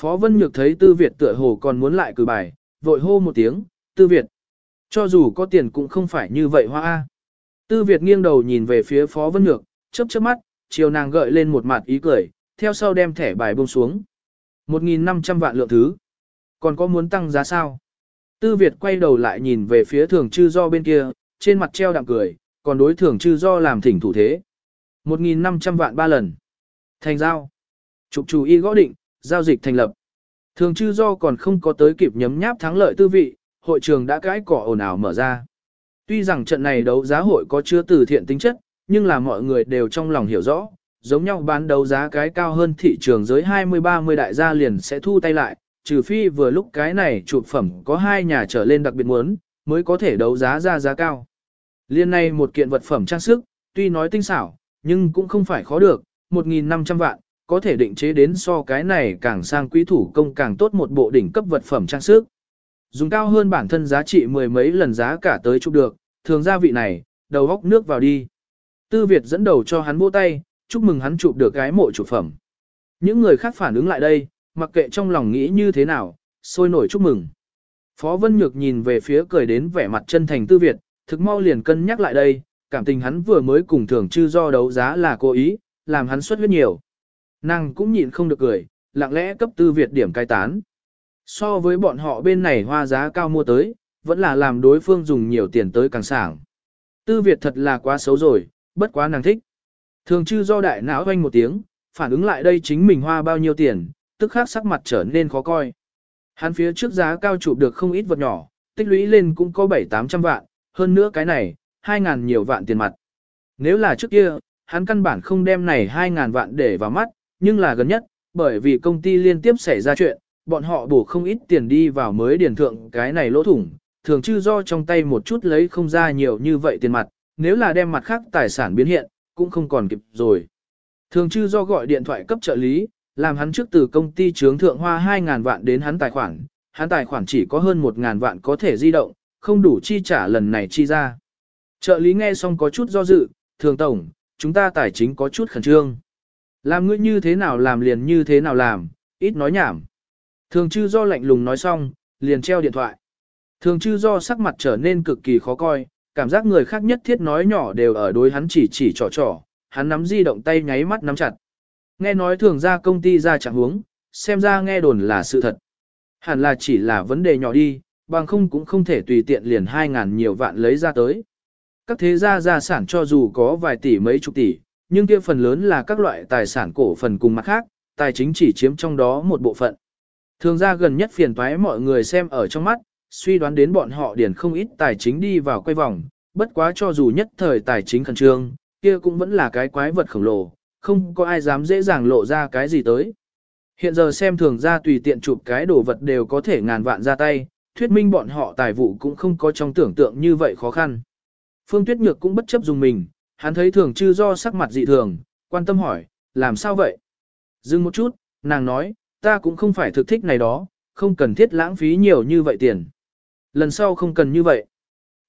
Phó Vân Nhược thấy Tư Việt tựa hồ còn muốn lại cử bài, vội hô một tiếng, Tư Việt. Cho dù có tiền cũng không phải như vậy hoa A. Tư Việt nghiêng đầu nhìn về phía Phó Vân Nhược, chớp chớp mắt, chiều nàng gợi lên một mặt ý cười, theo sau đem thẻ bài buông xuống. 1.500 vạn lượng thứ. Còn có muốn tăng giá sao? Tư Việt quay đầu lại nhìn về phía thường chư do bên kia, trên mặt treo đạm cười, còn đối thường chư do làm thỉnh thủ thế. 1.500 vạn ba lần. Thành giao. Trục chủ y gõ định, giao dịch thành lập. Thường chư do còn không có tới kịp nhấm nháp thắng lợi tư vị, hội trường đã cãi cỏ ồn ào mở ra. Tuy rằng trận này đấu giá hội có chứa từ thiện tính chất, nhưng là mọi người đều trong lòng hiểu rõ, giống nhau bán đấu giá cái cao hơn thị trường giới 20-30 đại gia liền sẽ thu tay lại, trừ phi vừa lúc cái này chụp phẩm có hai nhà trở lên đặc biệt muốn, mới có thể đấu giá ra giá cao. Liên này một kiện vật phẩm trang sức, tuy nói tinh xảo, nhưng cũng không phải khó được, 1.500 vạn, có thể định chế đến so cái này càng sang quý thủ công càng tốt một bộ đỉnh cấp vật phẩm trang sức. Dùng cao hơn bản thân giá trị mười mấy lần giá cả tới chụp được, thường gia vị này, đầu góc nước vào đi. Tư Việt dẫn đầu cho hắn vỗ tay, chúc mừng hắn chụp được cái mộ chủ phẩm. Những người khác phản ứng lại đây, mặc kệ trong lòng nghĩ như thế nào, sôi nổi chúc mừng. Phó Vân Nhược nhìn về phía cười đến vẻ mặt chân thành Tư Việt, thực mau liền cân nhắc lại đây, cảm tình hắn vừa mới cùng thường chư do đấu giá là cố ý, làm hắn xuất huyết nhiều. Nàng cũng nhịn không được cười, lặng lẽ cấp Tư Việt điểm cai tán. So với bọn họ bên này hoa giá cao mua tới, vẫn là làm đối phương dùng nhiều tiền tới càng sảng. Tư Việt thật là quá xấu rồi, bất quá nàng thích. Thường chư do đại não hoanh một tiếng, phản ứng lại đây chính mình hoa bao nhiêu tiền, tức khắc sắc mặt trở nên khó coi. Hắn phía trước giá cao chụp được không ít vật nhỏ, tích lũy lên cũng có 7-800 vạn, hơn nữa cái này, 2.000 nhiều vạn tiền mặt. Nếu là trước kia, hắn căn bản không đem này 2.000 vạn để vào mắt, nhưng là gần nhất, bởi vì công ty liên tiếp xảy ra chuyện, bọn họ bổ không ít tiền đi vào mới điền thượng cái này lỗ thủng, thường chư do trong tay một chút lấy không ra nhiều như vậy tiền mặt, nếu là đem mặt khác tài sản biến hiện, cũng không còn kịp rồi. Thường chư do gọi điện thoại cấp trợ lý, làm hắn trước từ công ty trướng thượng hoa 2.000 vạn đến hắn tài khoản, hắn tài khoản chỉ có hơn 1.000 vạn có thể di động, không đủ chi trả lần này chi ra. Trợ lý nghe xong có chút do dự, thường tổng, chúng ta tài chính có chút khẩn trương. Làm ngươi như thế nào làm liền như thế nào làm, ít nói nhảm. Thường chư do lạnh lùng nói xong, liền treo điện thoại. Thường chư do sắc mặt trở nên cực kỳ khó coi, cảm giác người khác nhất thiết nói nhỏ đều ở đối hắn chỉ chỉ trò trò, hắn nắm di động tay nháy mắt nắm chặt. Nghe nói thường ra công ty ra chẳng hướng xem ra nghe đồn là sự thật. Hẳn là chỉ là vấn đề nhỏ đi, bằng không cũng không thể tùy tiện liền 2.000 nhiều vạn lấy ra tới. Các thế gia gia sản cho dù có vài tỷ mấy chục tỷ, nhưng kia phần lớn là các loại tài sản cổ phần cùng mặt khác, tài chính chỉ chiếm trong đó một bộ phận. Thường ra gần nhất phiền toái mọi người xem ở trong mắt, suy đoán đến bọn họ điền không ít tài chính đi vào quay vòng, bất quá cho dù nhất thời tài chính khẩn trương, kia cũng vẫn là cái quái vật khổng lồ, không có ai dám dễ dàng lộ ra cái gì tới. Hiện giờ xem thường ra tùy tiện chụp cái đồ vật đều có thể ngàn vạn ra tay, thuyết minh bọn họ tài vụ cũng không có trong tưởng tượng như vậy khó khăn. Phương Tuyết Nhược cũng bất chấp dùng mình, hắn thấy thường chư do sắc mặt dị thường, quan tâm hỏi, làm sao vậy? Dừng một chút, nàng nói, ta cũng không phải thực thích này đó, không cần thiết lãng phí nhiều như vậy tiền. Lần sau không cần như vậy.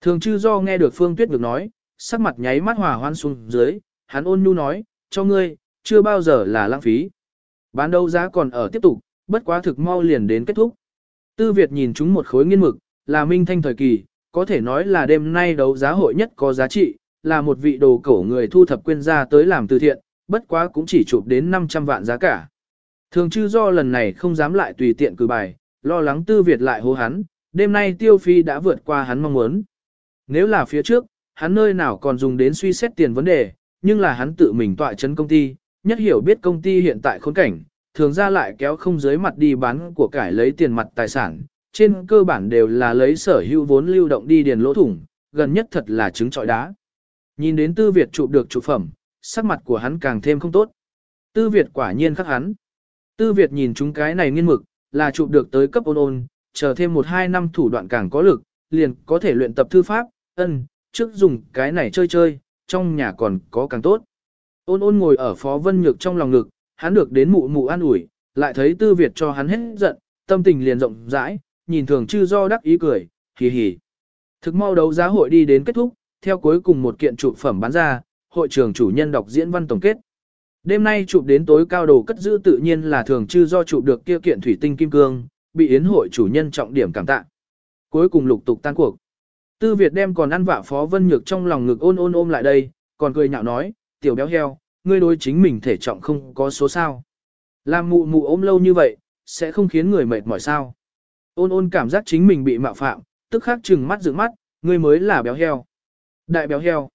Thường chư do nghe được Phương Tuyết Nhược nói, sắc mặt nháy mắt hòa hoan xuống dưới, hắn ôn nhu nói, cho ngươi, chưa bao giờ là lãng phí. Bán đấu giá còn ở tiếp tục, bất quá thực mau liền đến kết thúc. Tư Việt nhìn chúng một khối nghiên mực, là minh thanh thời kỳ, có thể nói là đêm nay đấu giá hội nhất có giá trị, là một vị đồ cổ người thu thập quyên ra tới làm từ thiện, bất quá cũng chỉ chụp đến 500 vạn giá cả. Thường chư do lần này không dám lại tùy tiện cử bài, lo lắng Tư Việt lại hô hắn, đêm nay tiêu phi đã vượt qua hắn mong muốn. Nếu là phía trước, hắn nơi nào còn dùng đến suy xét tiền vấn đề, nhưng là hắn tự mình tọa chấn công ty, nhất hiểu biết công ty hiện tại khốn cảnh, thường ra lại kéo không dưới mặt đi bán của cải lấy tiền mặt tài sản, trên cơ bản đều là lấy sở hữu vốn lưu động đi điền lỗ thủng, gần nhất thật là trứng trọi đá. Nhìn đến Tư Việt chụp được chụp phẩm, sắc mặt của hắn càng thêm không tốt. Tư Việt quả nhiên khắc hắn. Tư Việt nhìn chúng cái này nghiên mực, là chụp được tới cấp ôn ôn, chờ thêm một hai năm thủ đoạn càng có lực, liền có thể luyện tập thư pháp, ân, trước dùng cái này chơi chơi, trong nhà còn có càng tốt. Ôn ôn ngồi ở Phó Vân Nhược trong lòng ngực, hắn được đến mụ mụ an ủi, lại thấy Tư Việt cho hắn hết giận, tâm tình liền rộng rãi, nhìn thường chư do đắc ý cười, hì hì. Thực mau đấu giá hội đi đến kết thúc, theo cuối cùng một kiện trụ phẩm bán ra, hội trường chủ nhân đọc diễn văn tổng kết. Đêm nay chụp đến tối cao đồ cất giữ tự nhiên là thường chư do chụp được kia kiện thủy tinh kim cương, bị yến hội chủ nhân trọng điểm cảm tạ. Cuối cùng lục tục tan cuộc. Tư Việt đem còn ăn vạ Phó Vân Nhược trong lòng ngực ôn ôn ôm lại đây, còn cười nhạo nói, tiểu béo heo, ngươi đối chính mình thể trọng không có số sao. Làm mụ mụ ôm lâu như vậy, sẽ không khiến người mệt mỏi sao. Ôn ôn cảm giác chính mình bị mạo phạm, tức khắc trừng mắt dựng mắt, ngươi mới là béo heo. Đại béo heo.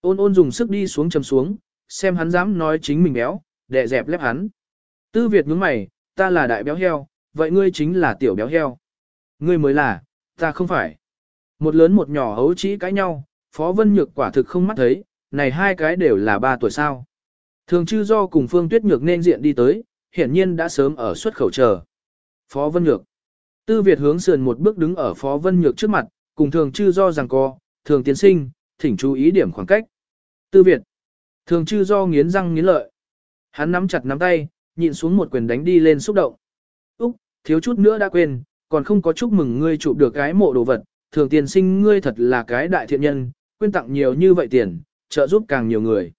Ôn ôn dùng sức đi xuống chầm xuống, xem hắn dám nói chính mình béo, đè dẹp lép hắn. Tư Việt nhướng mày, ta là đại béo heo, vậy ngươi chính là tiểu béo heo. Ngươi mới là, ta không phải. Một lớn một nhỏ hấu chỉ cãi nhau, Phó Vân Nhược quả thực không mắt thấy, này hai cái đều là ba tuổi sao. Thường chư do cùng Phương Tuyết Nhược nên diện đi tới, hiển nhiên đã sớm ở xuất khẩu chờ. Phó Vân Nhược. Tư Việt hướng sườn một bước đứng ở Phó Vân Nhược trước mặt, cùng thường chư do rằng co, thường tiến sinh, thỉnh chú ý điểm khoảng cách. Tư Việt. Thường chư do nghiến răng nghiến lợi. Hắn nắm chặt nắm tay, nhịn xuống một quyền đánh đi lên xúc động. Úc, thiếu chút nữa đã quên, còn không có chúc mừng ngươi chụp được cái mộ đồ vật, thường tiền sinh ngươi thật là cái đại thiện nhân, quên tặng nhiều như vậy tiền, trợ giúp càng nhiều người.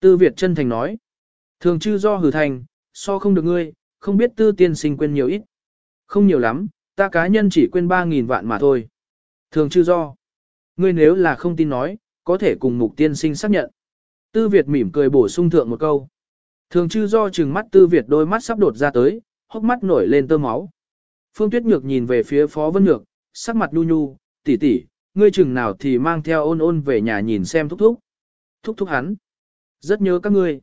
Tư Việt chân thành nói, thường chư do hử thành, so không được ngươi, không biết tư tiên sinh quên nhiều ít. Không nhiều lắm, ta cá nhân chỉ quên 3.000 vạn mà thôi. Thường chư do, ngươi nếu là không tin nói, có thể cùng mục tiên sinh xác nhận. Tư Việt mỉm cười bổ sung thượng một câu. Thường chư do chừng mắt Tư Việt đôi mắt sắp đột ra tới, hốc mắt nổi lên tơ máu. Phương Tuyết Nhược nhìn về phía Phó Vân Nhược, sắc mặt nhu nhu, tỷ tỷ, ngươi chừng nào thì mang theo ôn ôn về nhà nhìn xem thúc thúc. Thúc thúc hắn. Rất nhớ các ngươi.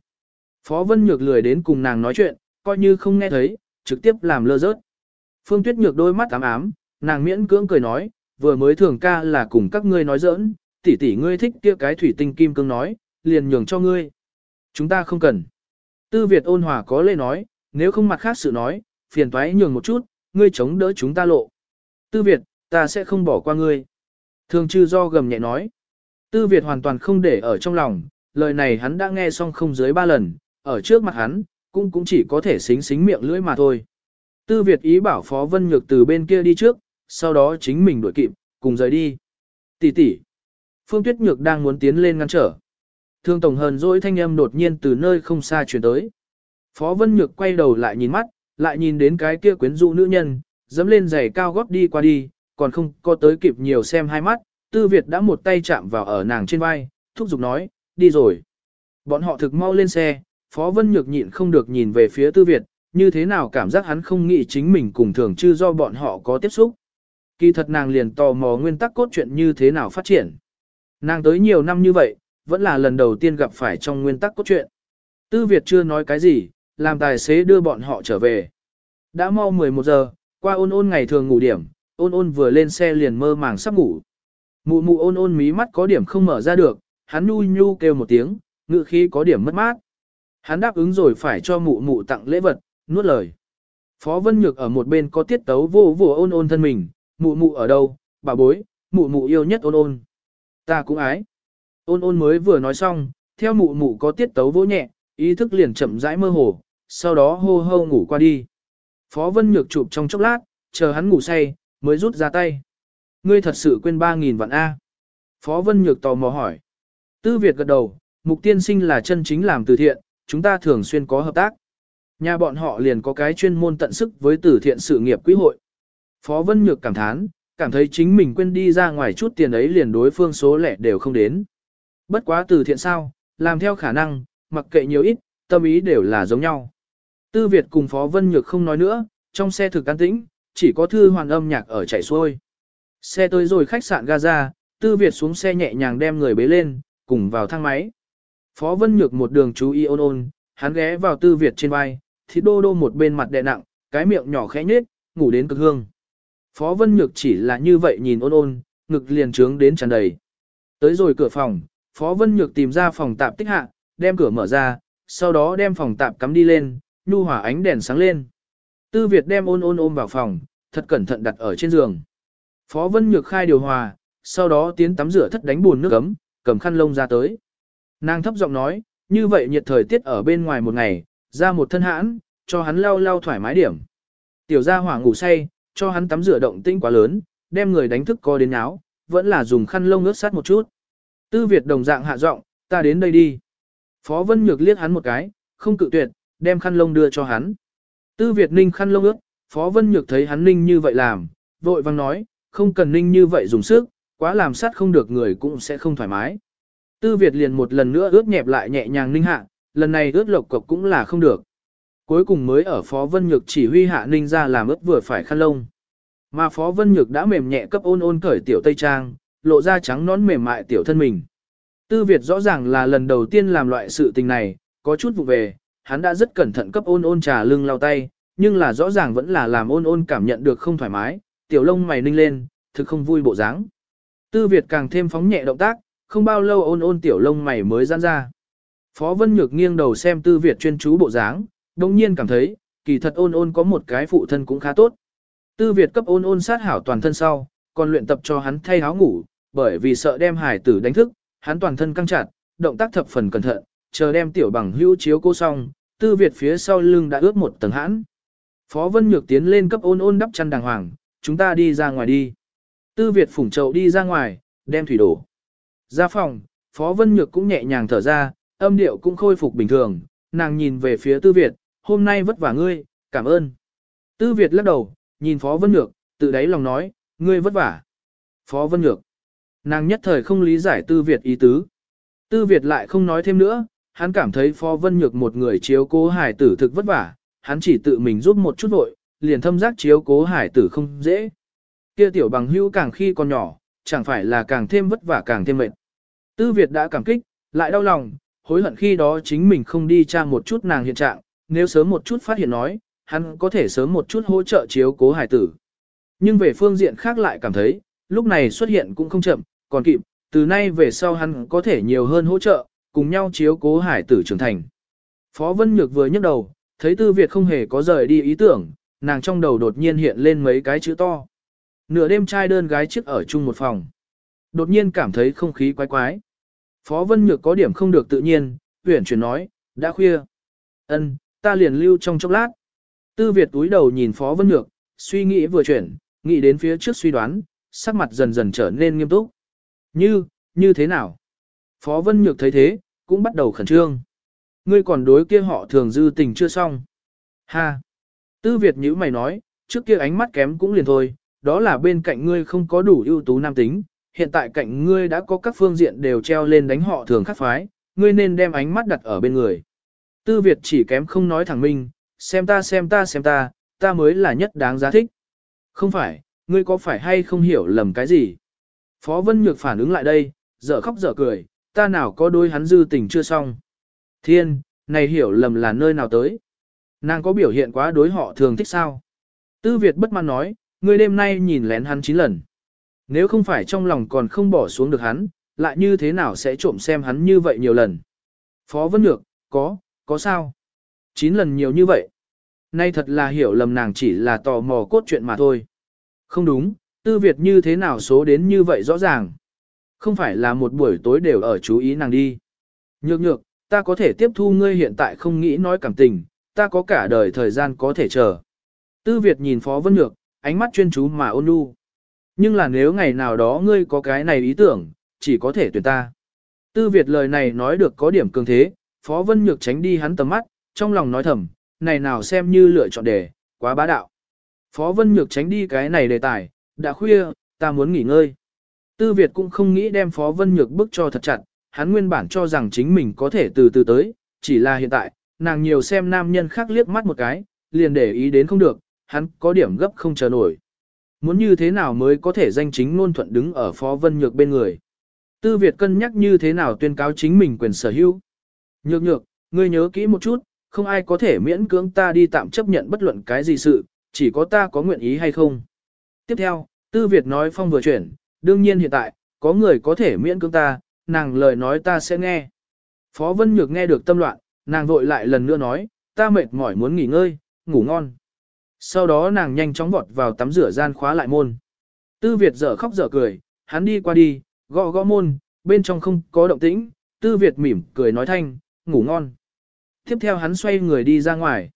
Phó Vân Nhược lười đến cùng nàng nói chuyện, coi như không nghe thấy, trực tiếp làm lơ rớt. Phương Tuyết Nhược đôi mắt ám ám, nàng miễn cưỡng cười nói, vừa mới thường ca là cùng các ngươi nói giỡn, tỷ tỷ ngươi thích kia cái thủy tinh kim cương nói, liền nhường cho ngươi. Chúng ta không cần. Tư Việt ôn hòa có lê nói, nếu không mặt khác sự nói, phiền toái nhường một chút, ngươi chống đỡ chúng ta lộ. Tư Việt, ta sẽ không bỏ qua ngươi. Thường chư do gầm nhẹ nói. Tư Việt hoàn toàn không để ở trong lòng, lời này hắn đã nghe xong không dưới ba lần, ở trước mặt hắn, cũng cũng chỉ có thể xính xính miệng lưỡi mà thôi. Tư Việt ý bảo Phó Vân Nhược từ bên kia đi trước, sau đó chính mình đuổi kịp, cùng rời đi. Tỷ tỷ. Phương Tuyết Nhược đang muốn tiến lên ngăn trở. Thương Tổng Hờn dỗi thanh âm đột nhiên từ nơi không xa chuyển tới. Phó Vân Nhược quay đầu lại nhìn mắt, lại nhìn đến cái kia quyến rũ nữ nhân, dẫm lên giày cao gót đi qua đi, còn không có tới kịp nhiều xem hai mắt, Tư Việt đã một tay chạm vào ở nàng trên vai, thúc giục nói, đi rồi. Bọn họ thực mau lên xe, Phó Vân Nhược nhịn không được nhìn về phía Tư Việt, như thế nào cảm giác hắn không nghĩ chính mình cùng thường chư do bọn họ có tiếp xúc. Kỳ thật nàng liền tò mò nguyên tắc cốt truyện như thế nào phát triển. Nàng tới nhiều năm như vậy, vẫn là lần đầu tiên gặp phải trong nguyên tắc cốt truyện. Tư Việt chưa nói cái gì, làm tài xế đưa bọn họ trở về. Đã mau 11 giờ, qua ôn ôn ngày thường ngủ điểm, ôn ôn vừa lên xe liền mơ màng sắp ngủ. Mụ mụ ôn ôn mí mắt có điểm không mở ra được, hắn nhu nhu kêu một tiếng, ngự khí có điểm mất mát. Hắn đáp ứng rồi phải cho mụ mụ tặng lễ vật, nuốt lời. Phó Vân Nhược ở một bên có tiết tấu vô vô ôn ôn thân mình, mụ mụ ở đâu, bà bối, mụ mụ yêu nhất ôn ôn. Ta cũng ái. Ôn ôn mới vừa nói xong, theo mụ mụ có tiết tấu vỗ nhẹ, ý thức liền chậm rãi mơ hồ, sau đó hô hô ngủ qua đi. Phó Vân Nhược chụp trong chốc lát, chờ hắn ngủ say, mới rút ra tay. Ngươi thật sự quên 3.000 vạn A. Phó Vân Nhược tò mò hỏi. Tư Việt gật đầu, mục tiên sinh là chân chính làm từ thiện, chúng ta thường xuyên có hợp tác. Nhà bọn họ liền có cái chuyên môn tận sức với từ thiện sự nghiệp quý hội. Phó Vân Nhược cảm thán, cảm thấy chính mình quên đi ra ngoài chút tiền ấy liền đối phương số lẻ đều không đến. Bất quá từ thiện sao, làm theo khả năng, mặc kệ nhiều ít, tâm ý đều là giống nhau. Tư Việt cùng Phó Vân Nhược không nói nữa, trong xe thực an tĩnh, chỉ có thư hoàn âm nhạc ở chạy xuôi. Xe tới rồi khách sạn Gaza, Tư Việt xuống xe nhẹ nhàng đem người bế lên, cùng vào thang máy. Phó Vân Nhược một đường chú ý ôn ôn, hắn ghé vào Tư Việt trên vai, thì đô đô một bên mặt đè nặng, cái miệng nhỏ khẽ nhếch, ngủ đến cực hương. Phó Vân Nhược chỉ là như vậy nhìn ôn ôn, ngực liền trướng đến tràn đầy. Tới rồi cửa phòng, Phó Vân Nhược tìm ra phòng tạp tích hạ, đem cửa mở ra, sau đó đem phòng tạp cắm đi lên, nhu hỏa ánh đèn sáng lên. Tư Việt đem ôn ôn ôm vào phòng, thật cẩn thận đặt ở trên giường. Phó Vân Nhược khai điều hòa, sau đó tiến tắm rửa thất đánh buồn nước ấm, cầm khăn lông ra tới. Nàng thấp giọng nói, như vậy nhiệt thời tiết ở bên ngoài một ngày, ra một thân hãn, cho hắn lau lau thoải mái điểm. Tiểu gia hỏa ngủ say, cho hắn tắm rửa động tinh quá lớn, đem người đánh thức co đến áo, vẫn là dùng khăn lông ướt sát một chút. Tư Việt đồng dạng hạ giọng, ta đến đây đi. Phó Vân Nhược liếc hắn một cái, không cự tuyệt, đem khăn lông đưa cho hắn. Tư Việt ninh khăn lông ướt, Phó Vân Nhược thấy hắn ninh như vậy làm, vội vang nói, không cần ninh như vậy dùng sức, quá làm sát không được người cũng sẽ không thoải mái. Tư Việt liền một lần nữa ướt nhẹp lại nhẹ nhàng ninh hạ, lần này ướt lộc cộc cũng là không được. Cuối cùng mới ở Phó Vân Nhược chỉ huy hạ ninh ra làm ướt vừa phải khăn lông. Mà Phó Vân Nhược đã mềm nhẹ cấp ôn ôn cởi tiểu tây trang, lộ ra trắng nón mềm mại tiểu thân mình. Tư Việt rõ ràng là lần đầu tiên làm loại sự tình này, có chút vụ về, hắn đã rất cẩn thận cấp ôn ôn trà lưng lau tay, nhưng là rõ ràng vẫn là làm ôn ôn cảm nhận được không thoải mái, tiểu lông mày ninh lên, thực không vui bộ dáng. Tư Việt càng thêm phóng nhẹ động tác, không bao lâu ôn ôn tiểu lông mày mới giãn ra. Phó Vân Nhược nghiêng đầu xem Tư Việt chuyên chú bộ dáng, đồng nhiên cảm thấy, kỳ thật ôn ôn có một cái phụ thân cũng khá tốt. Tư Việt cấp ôn ôn sát hảo toàn thân sau, còn luyện tập cho hắn thay áo ngủ, bởi vì sợ đem hải tử đánh thức, hắn toàn thân căng chặt, động tác thập phần cẩn thận, chờ đem tiểu bằng hữu chiếu cô xong, Tư Việt phía sau lưng đã ướt một tầng hãn. Phó Vân Nhược tiến lên cấp ôn ôn đắp chăn đàng hoàng, chúng ta đi ra ngoài đi. Tư Việt phủng chậu đi ra ngoài, đem thủy đổ. Ra phòng, Phó Vân Nhược cũng nhẹ nhàng thở ra, âm điệu cũng khôi phục bình thường, nàng nhìn về phía Tư Việt, hôm nay vất vả ngươi, cảm ơn. Tư Việt lắc đầu, nhìn Phó Vân Nhược, tự đáy lòng nói, ngươi vất vả. Phó Vân Nhược. Nàng nhất thời không lý giải Tư Việt ý tứ. Tư Việt lại không nói thêm nữa, hắn cảm thấy Phó Vân Nhược một người chiếu cố hải tử thực vất vả, hắn chỉ tự mình giúp một chút vội, liền thâm giác chiếu cố hải tử không dễ. Kia tiểu bằng hữu càng khi còn nhỏ, chẳng phải là càng thêm vất vả càng thêm mệt. Tư Việt đã cảm kích, lại đau lòng, hối hận khi đó chính mình không đi tra một chút nàng hiện trạng, nếu sớm một chút phát hiện nói, hắn có thể sớm một chút hỗ trợ chiếu cố hải tử. Nhưng về phương diện khác lại cảm thấy, lúc này xuất hiện cũng không chậm, còn kịp, từ nay về sau hắn có thể nhiều hơn hỗ trợ, cùng nhau chiếu cố hải tử trưởng thành. Phó Vân Nhược vừa nhấc đầu, thấy Tư Việt không hề có rời đi ý tưởng, nàng trong đầu đột nhiên hiện lên mấy cái chữ to. Nửa đêm trai đơn gái chiếc ở chung một phòng. Đột nhiên cảm thấy không khí quái quái. Phó Vân Nhược có điểm không được tự nhiên, huyển chuyển nói, đã khuya. ân ta liền lưu trong chốc lát. Tư Việt túi đầu nhìn Phó Vân Nhược, suy nghĩ vừa chuyển, nghĩ đến phía trước suy đoán, sắc mặt dần dần trở nên nghiêm túc. Như, như thế nào? Phó Vân Nhược thấy thế, cũng bắt đầu khẩn trương. Ngươi còn đối kia họ thường dư tình chưa xong. Ha! Tư Việt nhữ mày nói, trước kia ánh mắt kém cũng liền thôi, đó là bên cạnh ngươi không có đủ ưu tú nam tính, hiện tại cạnh ngươi đã có các phương diện đều treo lên đánh họ thường khắc phái, ngươi nên đem ánh mắt đặt ở bên người. Tư Việt chỉ kém không nói thẳng minh, xem ta xem ta xem ta, ta mới là nhất đáng giá thích. Không phải, ngươi có phải hay không hiểu lầm cái gì? Phó Vân Nhược phản ứng lại đây, dở khóc dở cười, ta nào có đôi hắn dư tình chưa xong. Thiên, này hiểu lầm là nơi nào tới? Nàng có biểu hiện quá đối họ thường thích sao? Tư Việt bất mãn nói, ngươi đêm nay nhìn lén hắn 9 lần. Nếu không phải trong lòng còn không bỏ xuống được hắn, lại như thế nào sẽ trộm xem hắn như vậy nhiều lần? Phó Vân Nhược, có, có sao? chín lần nhiều như vậy. Nay thật là hiểu lầm nàng chỉ là tò mò cốt chuyện mà thôi. Không đúng, Tư Việt như thế nào số đến như vậy rõ ràng. Không phải là một buổi tối đều ở chú ý nàng đi. Nhược nhược, ta có thể tiếp thu ngươi hiện tại không nghĩ nói cảm tình, ta có cả đời thời gian có thể chờ. Tư Việt nhìn Phó Vân Nhược, ánh mắt chuyên chú mà ôn nhu. Nhưng là nếu ngày nào đó ngươi có cái này ý tưởng, chỉ có thể tuyển ta. Tư Việt lời này nói được có điểm cường thế, Phó Vân Nhược tránh đi hắn tầm mắt, trong lòng nói thầm, này nào xem như lựa chọn đề, quá bá đạo. Phó Vân Nhược tránh đi cái này đề tài, đã khuya, ta muốn nghỉ ngơi. Tư Việt cũng không nghĩ đem Phó Vân Nhược bức cho thật chặt, hắn nguyên bản cho rằng chính mình có thể từ từ tới, chỉ là hiện tại, nàng nhiều xem nam nhân khác liếc mắt một cái, liền để ý đến không được, hắn có điểm gấp không chờ nổi. Muốn như thế nào mới có thể danh chính ngôn thuận đứng ở Phó Vân Nhược bên người. Tư Việt cân nhắc như thế nào tuyên cáo chính mình quyền sở hữu. Nhược nhược, ngươi nhớ kỹ một chút, không ai có thể miễn cưỡng ta đi tạm chấp nhận bất luận cái gì sự, chỉ có ta có nguyện ý hay không. Tiếp theo, Tư Việt nói phong vừa chuyển, đương nhiên hiện tại, có người có thể miễn cưỡng ta, nàng lời nói ta sẽ nghe. Phó Vân Nhược nghe được tâm loạn, nàng vội lại lần nữa nói, ta mệt mỏi muốn nghỉ ngơi, ngủ ngon. Sau đó nàng nhanh chóng vọt vào tắm rửa gian khóa lại môn. Tư Việt dở khóc dở cười, hắn đi qua đi, gõ gõ môn, bên trong không có động tĩnh, Tư Việt mỉm cười nói thanh, ngủ ngon. Tiếp theo hắn xoay người đi ra ngoài.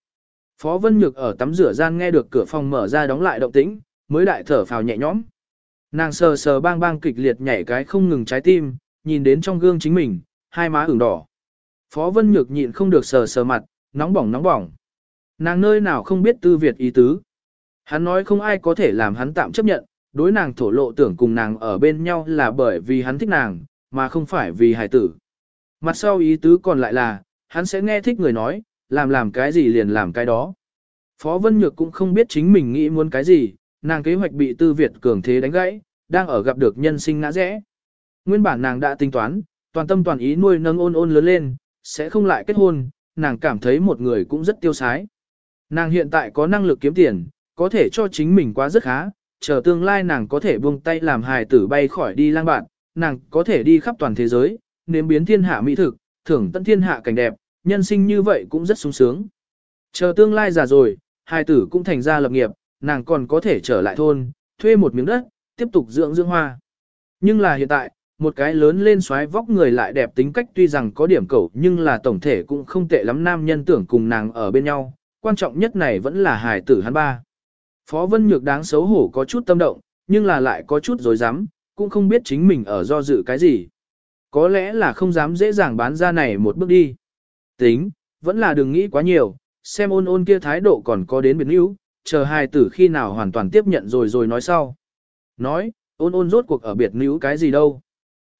Phó Vân Nhược ở tắm rửa gian nghe được cửa phòng mở ra đóng lại động tĩnh, mới đại thở phào nhẹ nhõm. Nàng sờ sờ bang bang kịch liệt nhảy cái không ngừng trái tim, nhìn đến trong gương chính mình, hai má ửng đỏ. Phó Vân Nhược nhịn không được sờ sờ mặt, nóng bỏng nóng bỏng. Nàng nơi nào không biết tư Việt ý tứ. Hắn nói không ai có thể làm hắn tạm chấp nhận, đối nàng thổ lộ tưởng cùng nàng ở bên nhau là bởi vì hắn thích nàng, mà không phải vì hài tử. Mặt sau ý tứ còn lại là, hắn sẽ nghe thích người nói, làm làm cái gì liền làm cái đó. Phó Vân Nhược cũng không biết chính mình nghĩ muốn cái gì, nàng kế hoạch bị tư Việt cường thế đánh gãy, đang ở gặp được nhân sinh ngã rẽ. Nguyên bản nàng đã tính toán, toàn tâm toàn ý nuôi nâng ôn ôn lớn lên, sẽ không lại kết hôn, nàng cảm thấy một người cũng rất tiêu sái. Nàng hiện tại có năng lực kiếm tiền, có thể cho chính mình quá rất khá, chờ tương lai nàng có thể buông tay làm hài tử bay khỏi đi lang bạn, nàng có thể đi khắp toàn thế giới, nếm biến thiên hạ mỹ thực, thưởng tận thiên hạ cảnh đẹp, nhân sinh như vậy cũng rất sung sướng. Chờ tương lai già rồi, hai tử cũng thành ra lập nghiệp, nàng còn có thể trở lại thôn, thuê một miếng đất, tiếp tục dưỡng dưỡng hoa. Nhưng là hiện tại, một cái lớn lên xoáy vóc người lại đẹp tính cách tuy rằng có điểm cầu nhưng là tổng thể cũng không tệ lắm nam nhân tưởng cùng nàng ở bên nhau, quan trọng nhất này vẫn là hài tử hắn ba. Phó Vân Nhược đáng xấu hổ có chút tâm động, nhưng là lại có chút dối dám, cũng không biết chính mình ở do dự cái gì. Có lẽ là không dám dễ dàng bán ra này một bước đi. Tính, vẫn là đừng nghĩ quá nhiều, xem ôn ôn kia thái độ còn có đến biệt níu, chờ hai tử khi nào hoàn toàn tiếp nhận rồi rồi nói sau. Nói, ôn ôn rốt cuộc ở biệt níu cái gì đâu.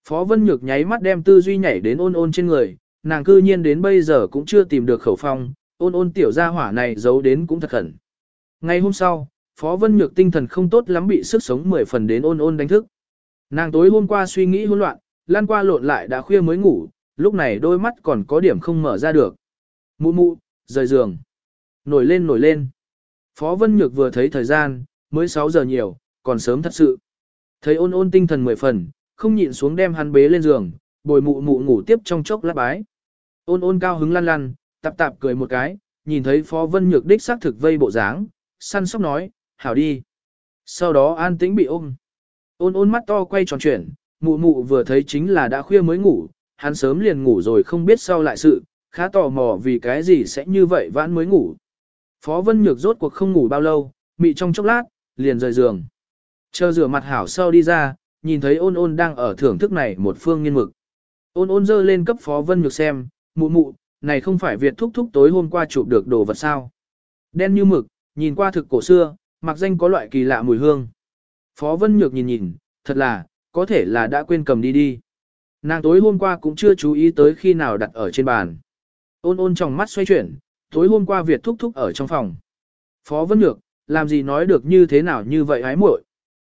Phó Vân Nhược nháy mắt đem tư duy nhảy đến ôn ôn trên người, nàng cư nhiên đến bây giờ cũng chưa tìm được khẩu phong, ôn ôn tiểu gia hỏa này giấu đến cũng thật khẩn. Ngay hôm sau, Phó Vân Nhược tinh thần không tốt lắm bị sức sống mười phần đến ôn ôn đánh thức. Nàng tối hôm qua suy nghĩ hỗn loạn, lan qua lộn lại đã khuya mới ngủ, lúc này đôi mắt còn có điểm không mở ra được. Mụ mụ, rời giường. Nổi lên nổi lên. Phó Vân Nhược vừa thấy thời gian, mới 6 giờ nhiều, còn sớm thật sự. Thấy ôn ôn tinh thần mười phần, không nhịn xuống đem hắn bế lên giường, bồi mụ mụ ngủ tiếp trong chốc lát bái. Ôn ôn cao hứng lăn lăn, tạp tạp cười một cái, nhìn thấy Phó Vân Nhược đích xác thực vây bộ dáng, săn sóc nói, hảo đi. Sau đó an tĩnh bị ôm. Ôn ôn mắt to quay tròn chuyển, mụ mụ vừa thấy chính là đã khuya mới ngủ, hắn sớm liền ngủ rồi không biết sau lại sự, khá tò mò vì cái gì sẽ như vậy vãn mới ngủ. Phó Vân Nhược rốt cuộc không ngủ bao lâu, mị trong chốc lát, liền rời giường. Chờ rửa mặt hảo sau đi ra, nhìn thấy ôn ôn đang ở thưởng thức này một phương nghiên mực. Ôn ôn dơ lên cấp Phó Vân Nhược xem, mụ mụ, này không phải Việt thúc thúc tối hôm qua chụp được đồ vật sao. Đen như mực, nhìn qua thực cổ xưa, mặc danh có loại kỳ lạ mùi hương. Phó Vân Nhược nhìn nhìn, thật là, có thể là đã quên cầm đi đi. Nàng tối hôm qua cũng chưa chú ý tới khi nào đặt ở trên bàn. Ôn ôn trong mắt xoay chuyển, tối hôm qua Việt thúc thúc ở trong phòng. Phó Vân Nhược, làm gì nói được như thế nào như vậy hái muội.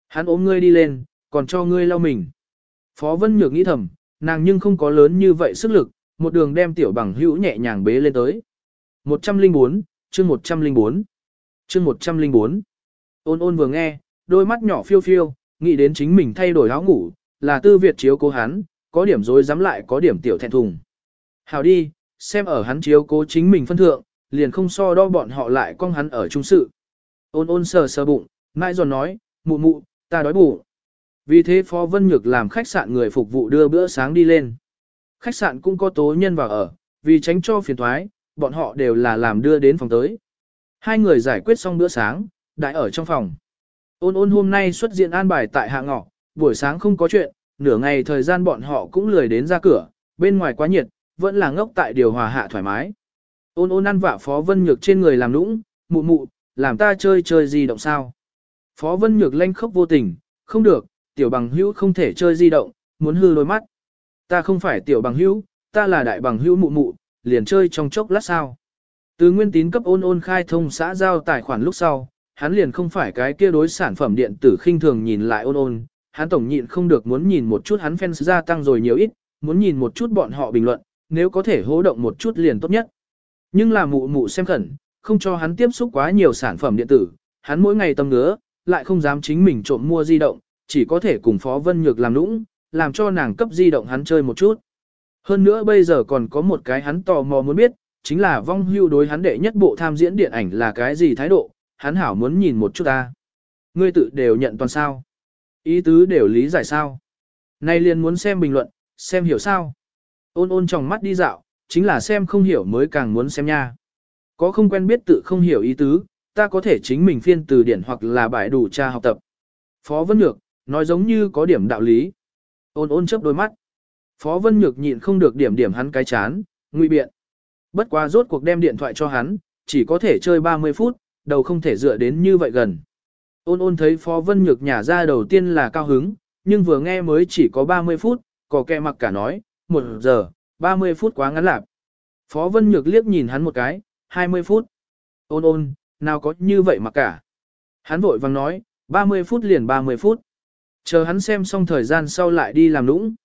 Hắn ôm ngươi đi lên, còn cho ngươi lau mình. Phó Vân Nhược nghĩ thầm, nàng nhưng không có lớn như vậy sức lực, một đường đem tiểu bằng hữu nhẹ nhàng bế lên tới. 104, chương 104, chương 104. Ôn ôn vừa nghe, đôi mắt nhỏ phiêu phiêu, nghĩ đến chính mình thay đổi áo ngủ, là tư Việt chiếu cố hắn, có điểm dối dám lại có điểm tiểu thẹn thùng. Hào đi, xem ở hắn chiếu cố chính mình phân thượng, liền không so đo bọn họ lại con hắn ở trung sự. Ôn ôn sờ sờ bụng, mãi giòn nói, mụ mụ, ta đói bụng. Vì thế Phó Vân Nhược làm khách sạn người phục vụ đưa bữa sáng đi lên. Khách sạn cũng có tố nhân vào ở, vì tránh cho phiền thoái, bọn họ đều là làm đưa đến phòng tới. Hai người giải quyết xong bữa sáng, đại ở trong phòng. Ôn ôn hôm nay xuất diện an bài tại hạ ngọ, buổi sáng không có chuyện, nửa ngày thời gian bọn họ cũng lười đến ra cửa, bên ngoài quá nhiệt, vẫn là ngốc tại điều hòa hạ thoải mái. Ôn ôn ăn vạ Phó Vân Nhược trên người làm nũng, mụ mụ, làm ta chơi chơi di động sao. Phó Vân Nhược lanh khóc vô tình, không được, tiểu bằng hữu không thể chơi di động, muốn hư đôi mắt. Ta không phải tiểu bằng hữu, ta là đại bằng hữu mụ mụ, liền chơi trong chốc lát sao. Từ nguyên tín cấp ôn ôn khai thông xã giao tài khoản lúc sau, hắn liền không phải cái kia đối sản phẩm điện tử khinh thường nhìn lại ôn ôn, hắn tổng nhịn không được muốn nhìn một chút hắn fans gia tăng rồi nhiều ít, muốn nhìn một chút bọn họ bình luận, nếu có thể hô động một chút liền tốt nhất. Nhưng là mụ mụ xem khẩn, không cho hắn tiếp xúc quá nhiều sản phẩm điện tử, hắn mỗi ngày tâm ngứa, lại không dám chính mình trộm mua di động, chỉ có thể cùng Phó Vân Nhược làm nũng, làm cho nàng cấp di động hắn chơi một chút. Hơn nữa bây giờ còn có một cái hắn tò mò muốn biết, chính là vong hưu đối hắn đệ nhất bộ tham diễn điện ảnh là cái gì thái độ, hắn hảo muốn nhìn một chút ta. Ngươi tự đều nhận toàn sao. Ý tứ đều lý giải sao. Nay liền muốn xem bình luận, xem hiểu sao. Ôn ôn trong mắt đi dạo, chính là xem không hiểu mới càng muốn xem nha. Có không quen biết tự không hiểu ý tứ, ta có thể chính mình phiên từ điển hoặc là bài đủ tra học tập. Phó Vân Nhược, nói giống như có điểm đạo lý. Ôn ôn chớp đôi mắt. Phó Vân Nhược nhịn không được điểm điểm hắn cái chán, nguy biện. Bất quá rốt cuộc đem điện thoại cho hắn, chỉ có thể chơi 30 phút, đầu không thể dựa đến như vậy gần. Ôn ôn thấy Phó Vân Nhược nhả ra đầu tiên là cao hứng, nhưng vừa nghe mới chỉ có 30 phút, có kẻ mặc cả nói, một giờ, 30 phút quá ngắn lạc. Phó Vân Nhược liếc nhìn hắn một cái, 20 phút. Ôn ôn, nào có như vậy mà cả. Hắn vội vàng nói, 30 phút liền 30 phút. Chờ hắn xem xong thời gian sau lại đi làm lũng.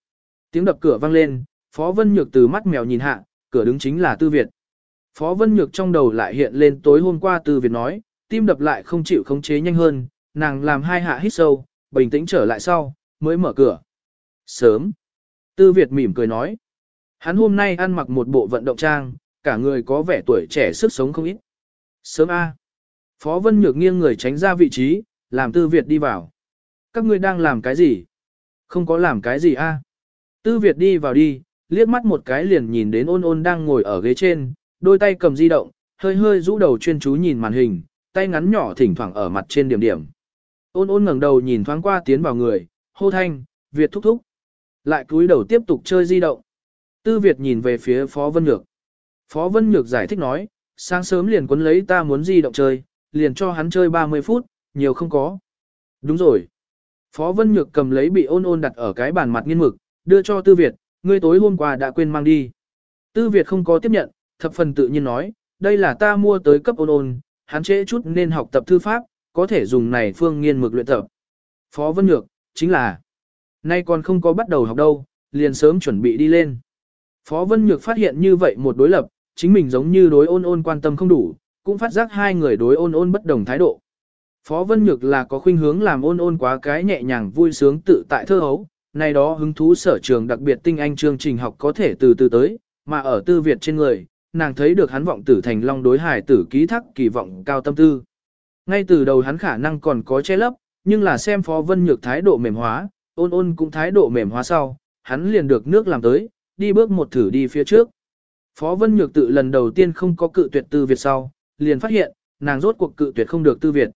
Tiếng đập cửa vang lên, Phó Vân Nhược từ mắt mèo nhìn hạ, cửa đứng chính là Tư Việt. Phó Vân Nhược trong đầu lại hiện lên tối hôm qua Tư Việt nói, tim đập lại không chịu khống chế nhanh hơn, nàng làm hai hạ hít sâu, bình tĩnh trở lại sau, mới mở cửa. Sớm. Tư Việt mỉm cười nói. Hắn hôm nay ăn mặc một bộ vận động trang, cả người có vẻ tuổi trẻ sức sống không ít. Sớm A. Phó Vân Nhược nghiêng người tránh ra vị trí, làm Tư Việt đi vào. Các ngươi đang làm cái gì? Không có làm cái gì A. Tư Việt đi vào đi, liếc mắt một cái liền nhìn đến ôn ôn đang ngồi ở ghế trên, đôi tay cầm di động, hơi hơi rũ đầu chuyên chú nhìn màn hình, tay ngắn nhỏ thỉnh thoảng ở mặt trên điểm điểm. Ôn ôn ngẩng đầu nhìn thoáng qua tiến vào người, hô thanh, Việt thúc thúc. Lại cúi đầu tiếp tục chơi di động. Tư Việt nhìn về phía Phó Vân Nhược. Phó Vân Nhược giải thích nói, sáng sớm liền quấn lấy ta muốn di động chơi, liền cho hắn chơi 30 phút, nhiều không có. Đúng rồi. Phó Vân Nhược cầm lấy bị ôn ôn đặt ở cái bàn mặt nghiên mực, đưa cho Tư Việt, ngươi tối hôm qua đã quên mang đi. Tư Việt không có tiếp nhận, thập phần tự nhiên nói, đây là ta mua tới cấp ôn ôn, hắn trễ chút nên học tập thư pháp, có thể dùng này phương nghiên mực luyện tập. Phó Vân Nhược, chính là, nay còn không có bắt đầu học đâu, liền sớm chuẩn bị đi lên. Phó Vân Nhược phát hiện như vậy một đối lập, chính mình giống như đối ôn ôn quan tâm không đủ, cũng phát giác hai người đối ôn ôn bất đồng thái độ. Phó Vân Nhược là có khuynh hướng làm ôn ôn quá cái nhẹ nhàng vui sướng tự tại thơ hấu, này đó hứng thú sở trường đặc biệt tinh anh chương trình học có thể từ từ tới, mà ở tư Việt trên người, nàng thấy được hắn vọng tử thành long đối hải tử ký thác kỳ vọng cao tâm tư. Ngay từ đầu hắn khả năng còn có che lấp, nhưng là xem Phó Vân Nhược thái độ mềm hóa, ôn ôn cũng thái độ mềm hóa sau, hắn liền được nước làm tới, đi bước một thử đi phía trước. Phó Vân Nhược tự lần đầu tiên không có cự tuyệt tư Việt sau, liền phát hiện, nàng rốt cuộc cự tuyệt không được tư Việt.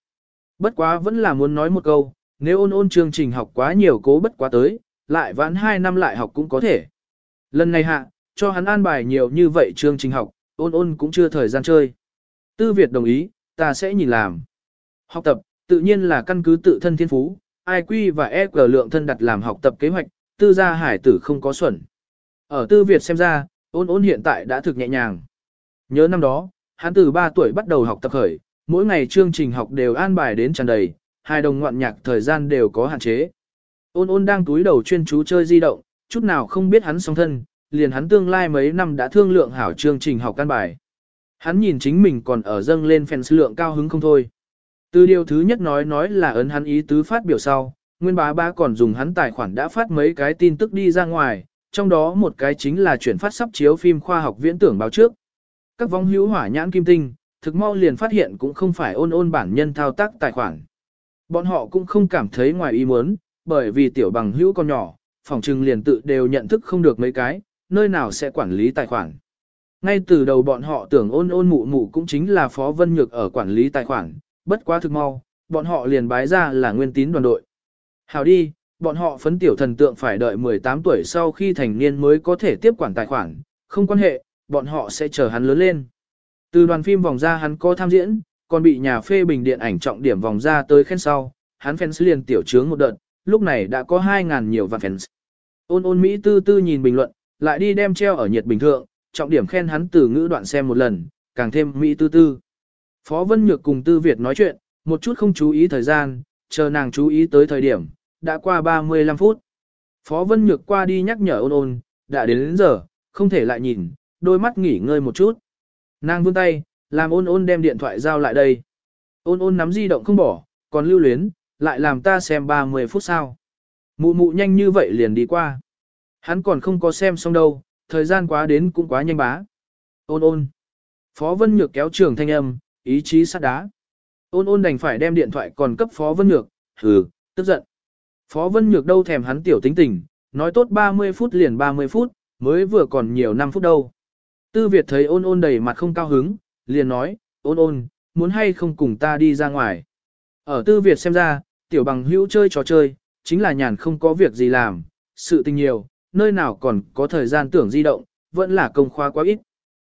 Bất quá vẫn là muốn nói một câu, nếu ôn ôn chương trình học quá nhiều cố bất quá tới, lại vãn 2 năm lại học cũng có thể. Lần này hạ, cho hắn an bài nhiều như vậy chương trình học, ôn ôn cũng chưa thời gian chơi. Tư Việt đồng ý, ta sẽ nhìn làm. Học tập, tự nhiên là căn cứ tự thân thiên phú, IQ và EQ lượng thân đặt làm học tập kế hoạch, tư gia hải tử không có xuẩn. Ở tư Việt xem ra, ôn ôn hiện tại đã thực nhẹ nhàng. Nhớ năm đó, hắn từ 3 tuổi bắt đầu học tập khởi, mỗi ngày chương trình học đều an bài đến tràn đầy, hai đồng ngoạn nhạc thời gian đều có hạn chế. Ôn ôn đang túi đầu chuyên chú chơi di động, chút nào không biết hắn song thân, liền hắn tương lai mấy năm đã thương lượng hảo chương trình học căn bài. Hắn nhìn chính mình còn ở dâng lên fans lượng cao hứng không thôi. Từ điều thứ nhất nói nói là ấn hắn ý tứ phát biểu sau, Nguyên bá bá còn dùng hắn tài khoản đã phát mấy cái tin tức đi ra ngoài, trong đó một cái chính là chuyển phát sắp chiếu phim khoa học viễn tưởng báo trước. Các vong hữu hỏa nhãn kim tinh, thực mau liền phát hiện cũng không phải ôn ôn bản nhân thao tác tài khoản. Bọn họ cũng không cảm thấy ngoài ý muốn, bởi vì tiểu bằng hữu con nhỏ, phòng trừng liền tự đều nhận thức không được mấy cái, nơi nào sẽ quản lý tài khoản. Ngay từ đầu bọn họ tưởng ôn ôn mụ mụ cũng chính là Phó Vân Nhược ở quản lý tài khoản, bất quá thực mau, bọn họ liền bái ra là nguyên tín đoàn đội. Hào đi, bọn họ phấn tiểu thần tượng phải đợi 18 tuổi sau khi thành niên mới có thể tiếp quản tài khoản, không quan hệ, bọn họ sẽ chờ hắn lớn lên. Từ đoàn phim vòng ra hắn có tham diễn, còn bị nhà phê bình điện ảnh trọng điểm vòng ra tới khen sau, hắn fans liền tiểu trướng một đợt, lúc này đã có 2.000 nhiều vạn fans. Ôn ôn Mỹ tư tư nhìn bình luận, lại đi đem treo ở nhiệt bình thượng, trọng điểm khen hắn từ ngữ đoạn xem một lần, càng thêm Mỹ tư tư. Phó Vân Nhược cùng Tư Việt nói chuyện, một chút không chú ý thời gian, chờ nàng chú ý tới thời điểm, đã qua 35 phút. Phó Vân Nhược qua đi nhắc nhở ôn ôn, đã đến, đến giờ, không thể lại nhìn, đôi mắt nghỉ ngơi một chút. Nàng vươn tay, làm ôn ôn đem điện thoại giao lại đây. Ôn ôn nắm di động không bỏ, còn lưu luyến, lại làm ta xem 30 phút sau. Mụ mụ nhanh như vậy liền đi qua. Hắn còn không có xem xong đâu, thời gian quá đến cũng quá nhanh bá. Ôn ôn. Phó Vân Nhược kéo trường thanh âm, ý chí sắt đá. Ôn ôn đành phải đem điện thoại còn cấp Phó Vân Nhược, hừ, tức giận. Phó Vân Nhược đâu thèm hắn tiểu tính tình, nói tốt 30 phút liền 30 phút, mới vừa còn nhiều 5 phút đâu. Tư Việt thấy ôn ôn đầy mặt không cao hứng, liền nói, ôn ôn, muốn hay không cùng ta đi ra ngoài. Ở Tư Việt xem ra, tiểu bằng hữu chơi trò chơi, chính là nhàn không có việc gì làm, sự tình nhiều, nơi nào còn có thời gian tưởng di động, vẫn là công khoa quá ít.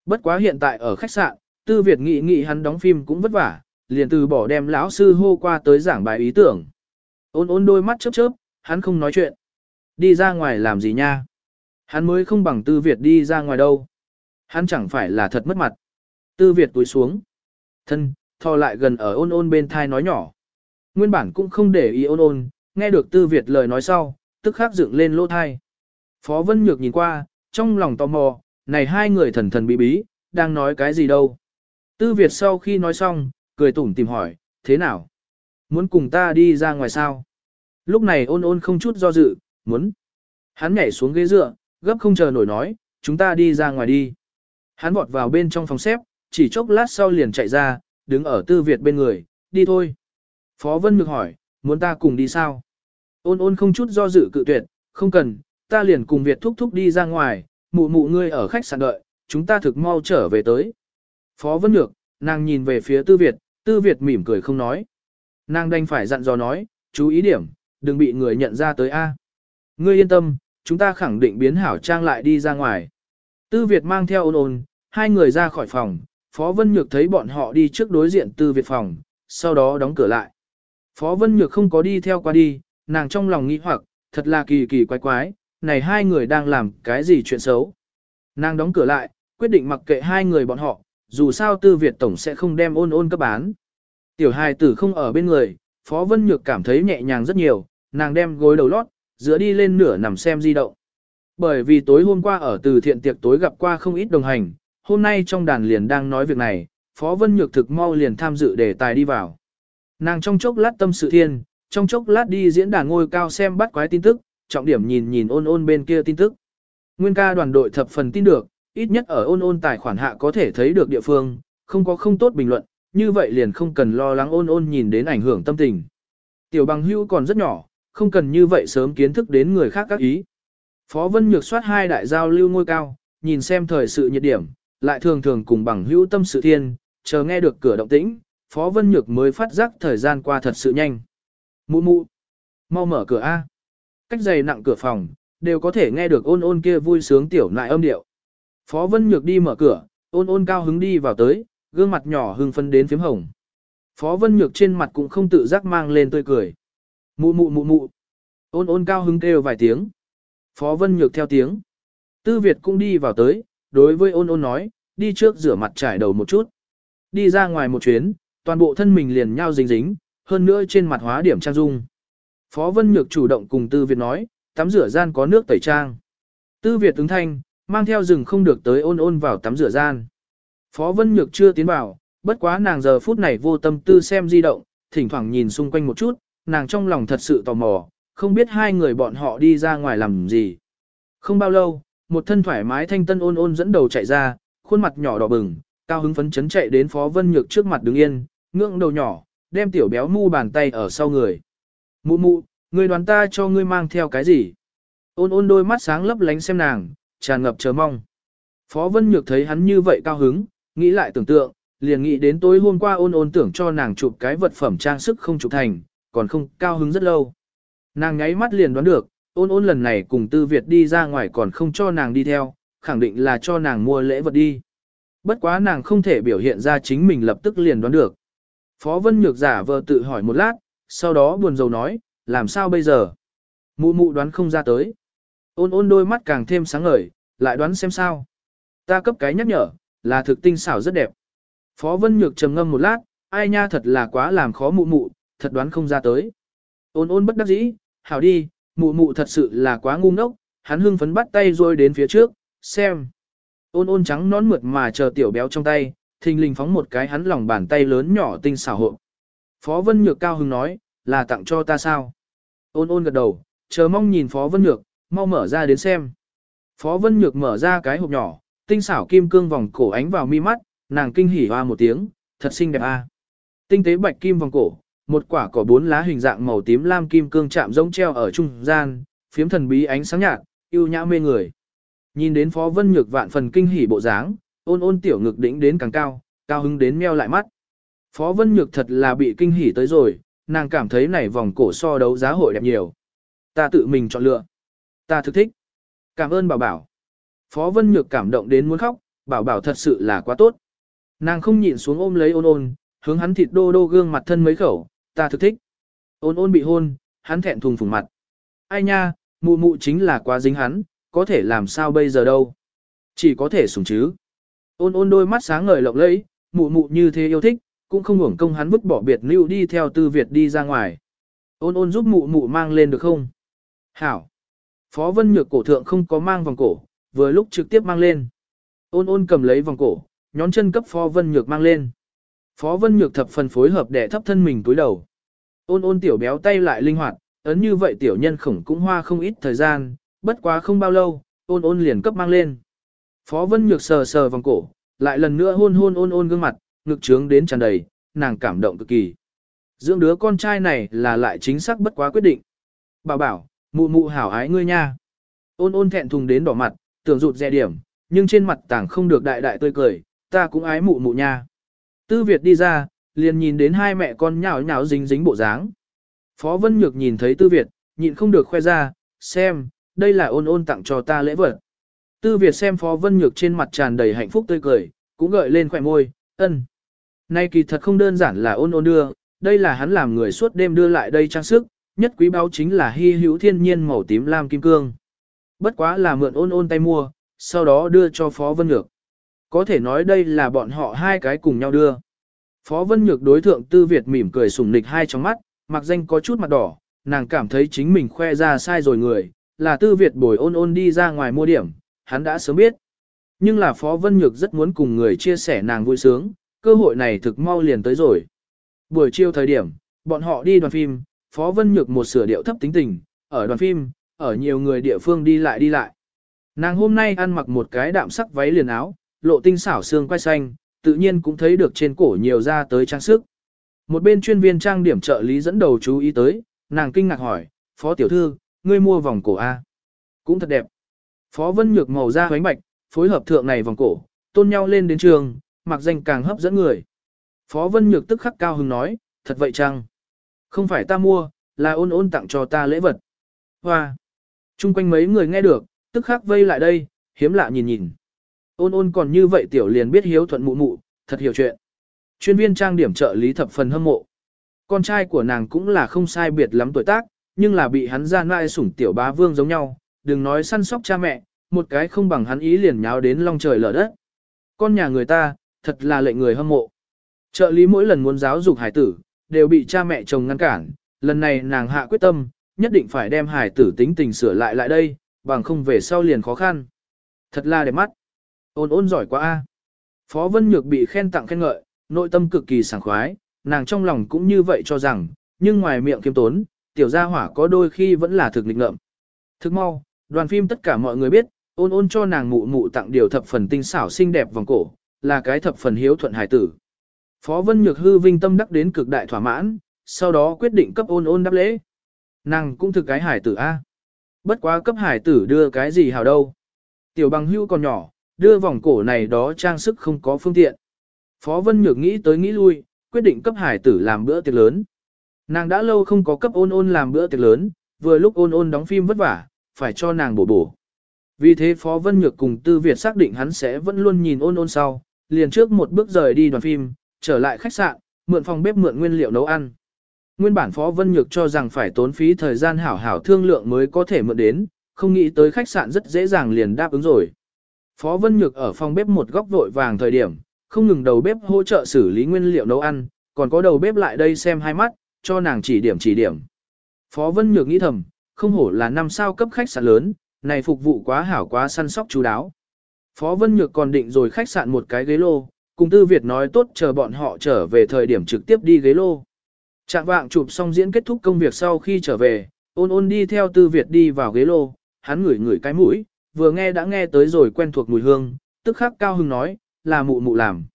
Bất quá hiện tại ở khách sạn, Tư Việt nghị nghị hắn đóng phim cũng vất vả, liền từ bỏ đem lão sư hô qua tới giảng bài ý tưởng. Ôn ôn đôi mắt chớp chớp, hắn không nói chuyện. Đi ra ngoài làm gì nha? Hắn mới không bằng Tư Việt đi ra ngoài đâu. Hắn chẳng phải là thật mất mặt. Tư Việt túi xuống. Thân, thò lại gần ở ôn ôn bên thai nói nhỏ. Nguyên bản cũng không để ý ôn ôn, nghe được Tư Việt lời nói sau, tức khắc dựng lên lỗ thai. Phó Vân Nhược nhìn qua, trong lòng tò mò, này hai người thần thần bí bí, đang nói cái gì đâu. Tư Việt sau khi nói xong, cười tủm tìm hỏi, thế nào? Muốn cùng ta đi ra ngoài sao? Lúc này ôn ôn không chút do dự, muốn. Hắn nhảy xuống ghế dựa, gấp không chờ nổi nói, chúng ta đi ra ngoài đi. Hắn vọt vào bên trong phòng xếp, chỉ chốc lát sau liền chạy ra, đứng ở tư Việt bên người, đi thôi. Phó Vân Nhược hỏi, muốn ta cùng đi sao? Ôn ôn không chút do dự cự tuyệt, không cần, ta liền cùng Việt thúc thúc đi ra ngoài, mụ mụ ngươi ở khách sạn đợi, chúng ta thực mau trở về tới. Phó Vân Nhược, nàng nhìn về phía tư Việt, tư Việt mỉm cười không nói. Nàng đành phải dặn dò nói, chú ý điểm, đừng bị người nhận ra tới A. Ngươi yên tâm, chúng ta khẳng định biến hảo trang lại đi ra ngoài. Tư Việt mang theo ôn ôn, hai người ra khỏi phòng, Phó Vân Nhược thấy bọn họ đi trước đối diện Tư Việt phòng, sau đó đóng cửa lại. Phó Vân Nhược không có đi theo qua đi, nàng trong lòng nghĩ hoặc, thật là kỳ kỳ quái quái, này hai người đang làm cái gì chuyện xấu. Nàng đóng cửa lại, quyết định mặc kệ hai người bọn họ, dù sao Tư Việt Tổng sẽ không đem ôn ôn cấp bán. Tiểu hài tử không ở bên người, Phó Vân Nhược cảm thấy nhẹ nhàng rất nhiều, nàng đem gối đầu lót, giữa đi lên nửa nằm xem di động. Bởi vì tối hôm qua ở từ thiện tiệc tối gặp qua không ít đồng hành, hôm nay trong đàn liền đang nói việc này, Phó Vân Nhược thực mau liền tham dự đề tài đi vào. Nàng trong chốc lát tâm sự thiên, trong chốc lát đi diễn đàn ngôi cao xem bắt quái tin tức, trọng điểm nhìn nhìn ôn ôn bên kia tin tức. Nguyên ca đoàn đội thập phần tin được, ít nhất ở ôn ôn tài khoản hạ có thể thấy được địa phương, không có không tốt bình luận, như vậy liền không cần lo lắng ôn ôn nhìn đến ảnh hưởng tâm tình. Tiểu bằng hưu còn rất nhỏ, không cần như vậy sớm kiến thức đến người khác các ý. Phó Vân Nhược soát hai đại giao lưu ngôi cao, nhìn xem thời sự nhiệt điểm, lại thường thường cùng bằng hữu tâm sự thiên, chờ nghe được cửa động tĩnh, Phó Vân Nhược mới phát giác thời gian qua thật sự nhanh. Mụ mụ, mau mở cửa A. Cách dày nặng cửa phòng, đều có thể nghe được ôn ôn kia vui sướng tiểu nại âm điệu. Phó Vân Nhược đi mở cửa, ôn ôn cao hứng đi vào tới, gương mặt nhỏ hưng phấn đến phím hồng. Phó Vân Nhược trên mặt cũng không tự giác mang lên tươi cười. Mụ mụ mụ mụ. Ôn ôn cao hứng kêu vài tiếng. Phó Vân Nhược theo tiếng. Tư Việt cũng đi vào tới, đối với ôn ôn nói, đi trước rửa mặt trải đầu một chút. Đi ra ngoài một chuyến, toàn bộ thân mình liền nhau dính dính, hơn nữa trên mặt hóa điểm trang dung. Phó Vân Nhược chủ động cùng Tư Việt nói, tắm rửa gian có nước tẩy trang. Tư Việt ứng thanh, mang theo rừng không được tới ôn ôn vào tắm rửa gian. Phó Vân Nhược chưa tiến vào, bất quá nàng giờ phút này vô tâm tư xem di động, thỉnh thoảng nhìn xung quanh một chút, nàng trong lòng thật sự tò mò, không biết hai người bọn họ đi ra ngoài làm gì. Không bao lâu, một thân thoải mái thanh tân ôn ôn dẫn đầu chạy ra, khuôn mặt nhỏ đỏ bừng, cao hứng phấn chấn chạy đến Phó Vân Nhược trước mặt đứng yên, ngưỡng đầu nhỏ, đem tiểu béo mu bàn tay ở sau người. Mụ mụ, người đoàn ta cho ngươi mang theo cái gì? Ôn ôn đôi mắt sáng lấp lánh xem nàng, tràn ngập chờ mong. Phó Vân Nhược thấy hắn như vậy cao hứng, nghĩ lại tưởng tượng, liền nghĩ đến tối hôm qua ôn ôn tưởng cho nàng chụp cái vật phẩm trang sức không chụp thành, còn không cao hứng rất lâu. Nàng nháy mắt liền đoán được, ôn ôn lần này cùng Tư Việt đi ra ngoài còn không cho nàng đi theo, khẳng định là cho nàng mua lễ vật đi. Bất quá nàng không thể biểu hiện ra chính mình lập tức liền đoán được. Phó Vân Nhược giả vờ tự hỏi một lát, sau đó buồn rầu nói, làm sao bây giờ? Mụ mụ đoán không ra tới. Ôn ôn đôi mắt càng thêm sáng ngời, lại đoán xem sao. Ta cấp cái nhắc nhở, là thực tinh xảo rất đẹp. Phó Vân Nhược trầm ngâm một lát, ai nha thật là quá làm khó mụ mụ, thật đoán không ra tới. Ôn ôn bất đắc dĩ, hảo đi, mụ mụ thật sự là quá ngu ngốc, hắn hưng phấn bắt tay rồi đến phía trước, xem. Ôn ôn trắng nón mượt mà chờ tiểu béo trong tay, thình lình phóng một cái hắn lòng bàn tay lớn nhỏ tinh xảo hộp. Phó Vân Nhược cao hứng nói, là tặng cho ta sao? Ôn ôn gật đầu, chờ mong nhìn Phó Vân Nhược, mau mở ra đến xem. Phó Vân Nhược mở ra cái hộp nhỏ, tinh xảo kim cương vòng cổ ánh vào mi mắt, nàng kinh hỉ hoa một tiếng, thật xinh đẹp a. Tinh tế bạch kim vòng cổ, một quả cỏ bốn lá hình dạng màu tím lam kim cương chạm giống treo ở trung gian, phiếm thần bí ánh sáng nhạt, yêu nhã mê người. Nhìn đến Phó Vân Nhược vạn phần kinh hỉ bộ dáng, ôn ôn tiểu ngực đỉnh đến càng cao, cao hứng đến meo lại mắt. Phó Vân Nhược thật là bị kinh hỉ tới rồi, nàng cảm thấy này vòng cổ so đấu giá hội đẹp nhiều. Ta tự mình chọn lựa. Ta thực thích. Cảm ơn bảo bảo. Phó Vân Nhược cảm động đến muốn khóc, bảo bảo thật sự là quá tốt. Nàng không nhịn xuống ôm lấy ôn ôn, hướng hắn thịt đô đô gương mặt thân mấy khẩu, ta thực thích. Ôn ôn bị hôn, hắn thẹn thùng phùng mặt. Ai nha, mụ mụ chính là quá dính hắn, có thể làm sao bây giờ đâu. Chỉ có thể sủng chứ. Ôn ôn đôi mắt sáng ngời lộng lẫy, mụ mụ như thế yêu thích, cũng không hưởng công hắn vứt bỏ biệt lưu đi theo tư Việt đi ra ngoài. Ôn ôn giúp mụ mụ mang lên được không? Hảo. Phó Vân Nhược cổ thượng không có mang vòng cổ, vừa lúc trực tiếp mang lên. Ôn ôn cầm lấy vòng cổ, nhón chân cấp Phó Vân Nhược mang lên. Phó Vân Nhược thập phần phối hợp để thấp thân mình túi đầu. Ôn ôn tiểu béo tay lại linh hoạt, ấn như vậy tiểu nhân khổng cũng hoa không ít thời gian, bất quá không bao lâu, ôn ôn liền cấp mang lên. Phó Vân Nhược sờ sờ vòng cổ, lại lần nữa hôn hôn ôn ôn gương mặt, ngực trướng đến tràn đầy, nàng cảm động cực kỳ. Dưỡng đứa con trai này là lại chính xác bất quá quyết định. Bảo bảo, mụ mụ hảo ái ngươi nha. Ôn ôn thẹn thùng đến đỏ mặt, tưởng rụt rè điểm, nhưng trên mặt tảng không được đại đại tươi cười, ta cũng ái mụ mụ nha. Tư Việt đi ra, liền nhìn đến hai mẹ con nhào nhào dính dính bộ dáng. Phó Vân Nhược nhìn thấy Tư Việt, nhịn không được khoe ra, xem, đây là ôn ôn tặng cho ta lễ vật. Tư Việt xem Phó Vân Nhược trên mặt tràn đầy hạnh phúc tươi cười, cũng gợi lên khỏe môi, ân. Nay kỳ thật không đơn giản là ôn ôn đưa, đây là hắn làm người suốt đêm đưa lại đây trang sức, nhất quý báu chính là hy hữu thiên nhiên màu tím lam kim cương. Bất quá là mượn ôn ôn tay mua, sau đó đưa cho Phó Vân Nhược. Có thể nói đây là bọn họ hai cái cùng nhau đưa. Phó Vân Nhược đối thượng Tư Việt mỉm cười sủng nịch hai trong mắt, mặc danh có chút mặt đỏ, nàng cảm thấy chính mình khoe ra sai rồi người, là Tư Việt bồi ôn ôn đi ra ngoài mua điểm, hắn đã sớm biết. Nhưng là Phó Vân Nhược rất muốn cùng người chia sẻ nàng vui sướng, cơ hội này thực mau liền tới rồi. Buổi chiều thời điểm, bọn họ đi đoàn phim, Phó Vân Nhược một sửa điệu thấp tính tình, ở đoàn phim, ở nhiều người địa phương đi lại đi lại. Nàng hôm nay ăn mặc một cái đạm sắc váy liền áo, lộ tinh xảo xương quai xanh, tự nhiên cũng thấy được trên cổ nhiều ra tới trang sức. Một bên chuyên viên trang điểm trợ lý dẫn đầu chú ý tới, nàng kinh ngạc hỏi, Phó Tiểu Thư, ngươi mua vòng cổ A. Cũng thật đẹp. Phó Vân Nhược màu da hoánh bạch, phối hợp thượng này vòng cổ, tôn nhau lên đến trường, mặc danh càng hấp dẫn người. Phó Vân Nhược tức khắc cao hứng nói, thật vậy chăng? Không phải ta mua, là ôn ôn tặng cho ta lễ vật. Hoa! Trung quanh mấy người nghe được, tức khắc vây lại đây, hiếm lạ nhìn nhìn. Ôn ôn còn như vậy tiểu liền biết hiếu thuận mụ mụ, thật hiểu chuyện. Chuyên viên trang điểm trợ lý thập phần hâm mộ. Con trai của nàng cũng là không sai biệt lắm tuổi tác, nhưng là bị hắn ra nai sủng tiểu bá vương giống nhau, đừng nói săn sóc cha mẹ, một cái không bằng hắn ý liền nháo đến long trời lở đất. Con nhà người ta, thật là lệnh người hâm mộ. Trợ lý mỗi lần muốn giáo dục hải tử, đều bị cha mẹ chồng ngăn cản, lần này nàng hạ quyết tâm, nhất định phải đem hải tử tính tình sửa lại lại đây, bằng không về sau liền khó khăn. Thật là đẹp mắt. Ôn ôn giỏi quá a. Phó Vân Nhược bị khen tặng khen ngợi, nội tâm cực kỳ sảng khoái, nàng trong lòng cũng như vậy cho rằng, nhưng ngoài miệng kiêm tốn, tiểu gia hỏa có đôi khi vẫn là thực lịch ngợm. Thức mau, đoàn phim tất cả mọi người biết, ôn ôn cho nàng mụ mụ tặng điều thập phần tinh xảo xinh đẹp vòng cổ, là cái thập phần hiếu thuận hải tử. Phó Vân Nhược hư vinh tâm đắc đến cực đại thỏa mãn, sau đó quyết định cấp ôn ôn đáp lễ. Nàng cũng thực cái hải tử A. Bất quá cấp hải tử đưa cái gì hào đâu. Tiểu bằng hưu còn nhỏ, đưa vòng cổ này đó trang sức không có phương tiện. Phó Vân Nhược nghĩ tới nghĩ lui, quyết định cấp hải tử làm bữa tiệc lớn. Nàng đã lâu không có cấp ôn ôn làm bữa tiệc lớn, vừa lúc ôn ôn đóng phim vất vả, phải cho nàng bổ bổ. Vì thế Phó Vân Nhược cùng Tư Việt xác định hắn sẽ vẫn luôn nhìn ôn ôn sau, liền trước một bước rời đi đoàn phim, trở lại khách sạn, mượn phòng bếp mượn nguyên liệu nấu ăn. Nguyên bản Phó Vân Nhược cho rằng phải tốn phí thời gian hảo hảo thương lượng mới có thể mượn đến, không nghĩ tới khách sạn rất dễ dàng liền đáp ứng rồi. Phó Vân Nhược ở phòng bếp một góc vội vàng thời điểm, không ngừng đầu bếp hỗ trợ xử lý nguyên liệu nấu ăn, còn có đầu bếp lại đây xem hai mắt, cho nàng chỉ điểm chỉ điểm. Phó Vân Nhược nghĩ thầm, không hổ là năm sao cấp khách sạn lớn, này phục vụ quá hảo quá săn sóc chú đáo. Phó Vân Nhược còn định rồi khách sạn một cái ghế lô, cùng Tư Việt nói tốt chờ bọn họ trở về thời điểm trực tiếp đi ghế lô. Trạng vạng chụp xong diễn kết thúc công việc sau khi trở về, ôn ôn đi theo Tư Việt đi vào ghế lô, hắn ngửi ngửi cái mũi, vừa nghe đã nghe tới rồi quen thuộc mùi hương, tức khắc cao hưng nói, là mụ mụ làm.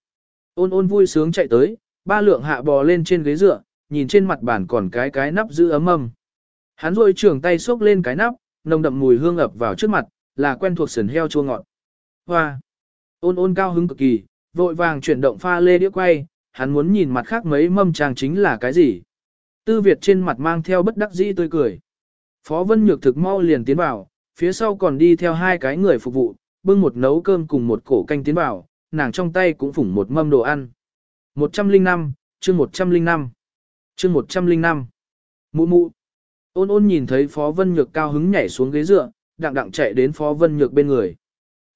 Ôn ôn vui sướng chạy tới, ba lượng hạ bò lên trên ghế dựa, nhìn trên mặt bàn còn cái cái nắp giữ ấm âm. Hắn rôi trường tay xốc lên cái nắp, nồng đậm mùi hương ập vào trước mặt, là quen thuộc sườn heo chua ngọt. Hoa! Ôn ôn cao hứng cực kỳ, vội vàng chuyển động pha lê đĩa quay, hắn muốn nhìn mặt khác mấy mâm tràng chính là cái gì. Tư Việt trên mặt mang theo bất đắc dĩ tươi cười. Phó Vân Nhược thực mau liền tiến vào, phía sau còn đi theo hai cái người phục vụ, bưng một nấu cơm cùng một cổ canh tiến vào, nàng trong tay cũng phủng một mâm đồ ăn. 105, chương 105, chương 105. Mụ mụ. Ôn ôn nhìn thấy Phó Vân Nhược cao hứng nhảy xuống ghế dựa, đặng đặng chạy đến Phó Vân Nhược bên người.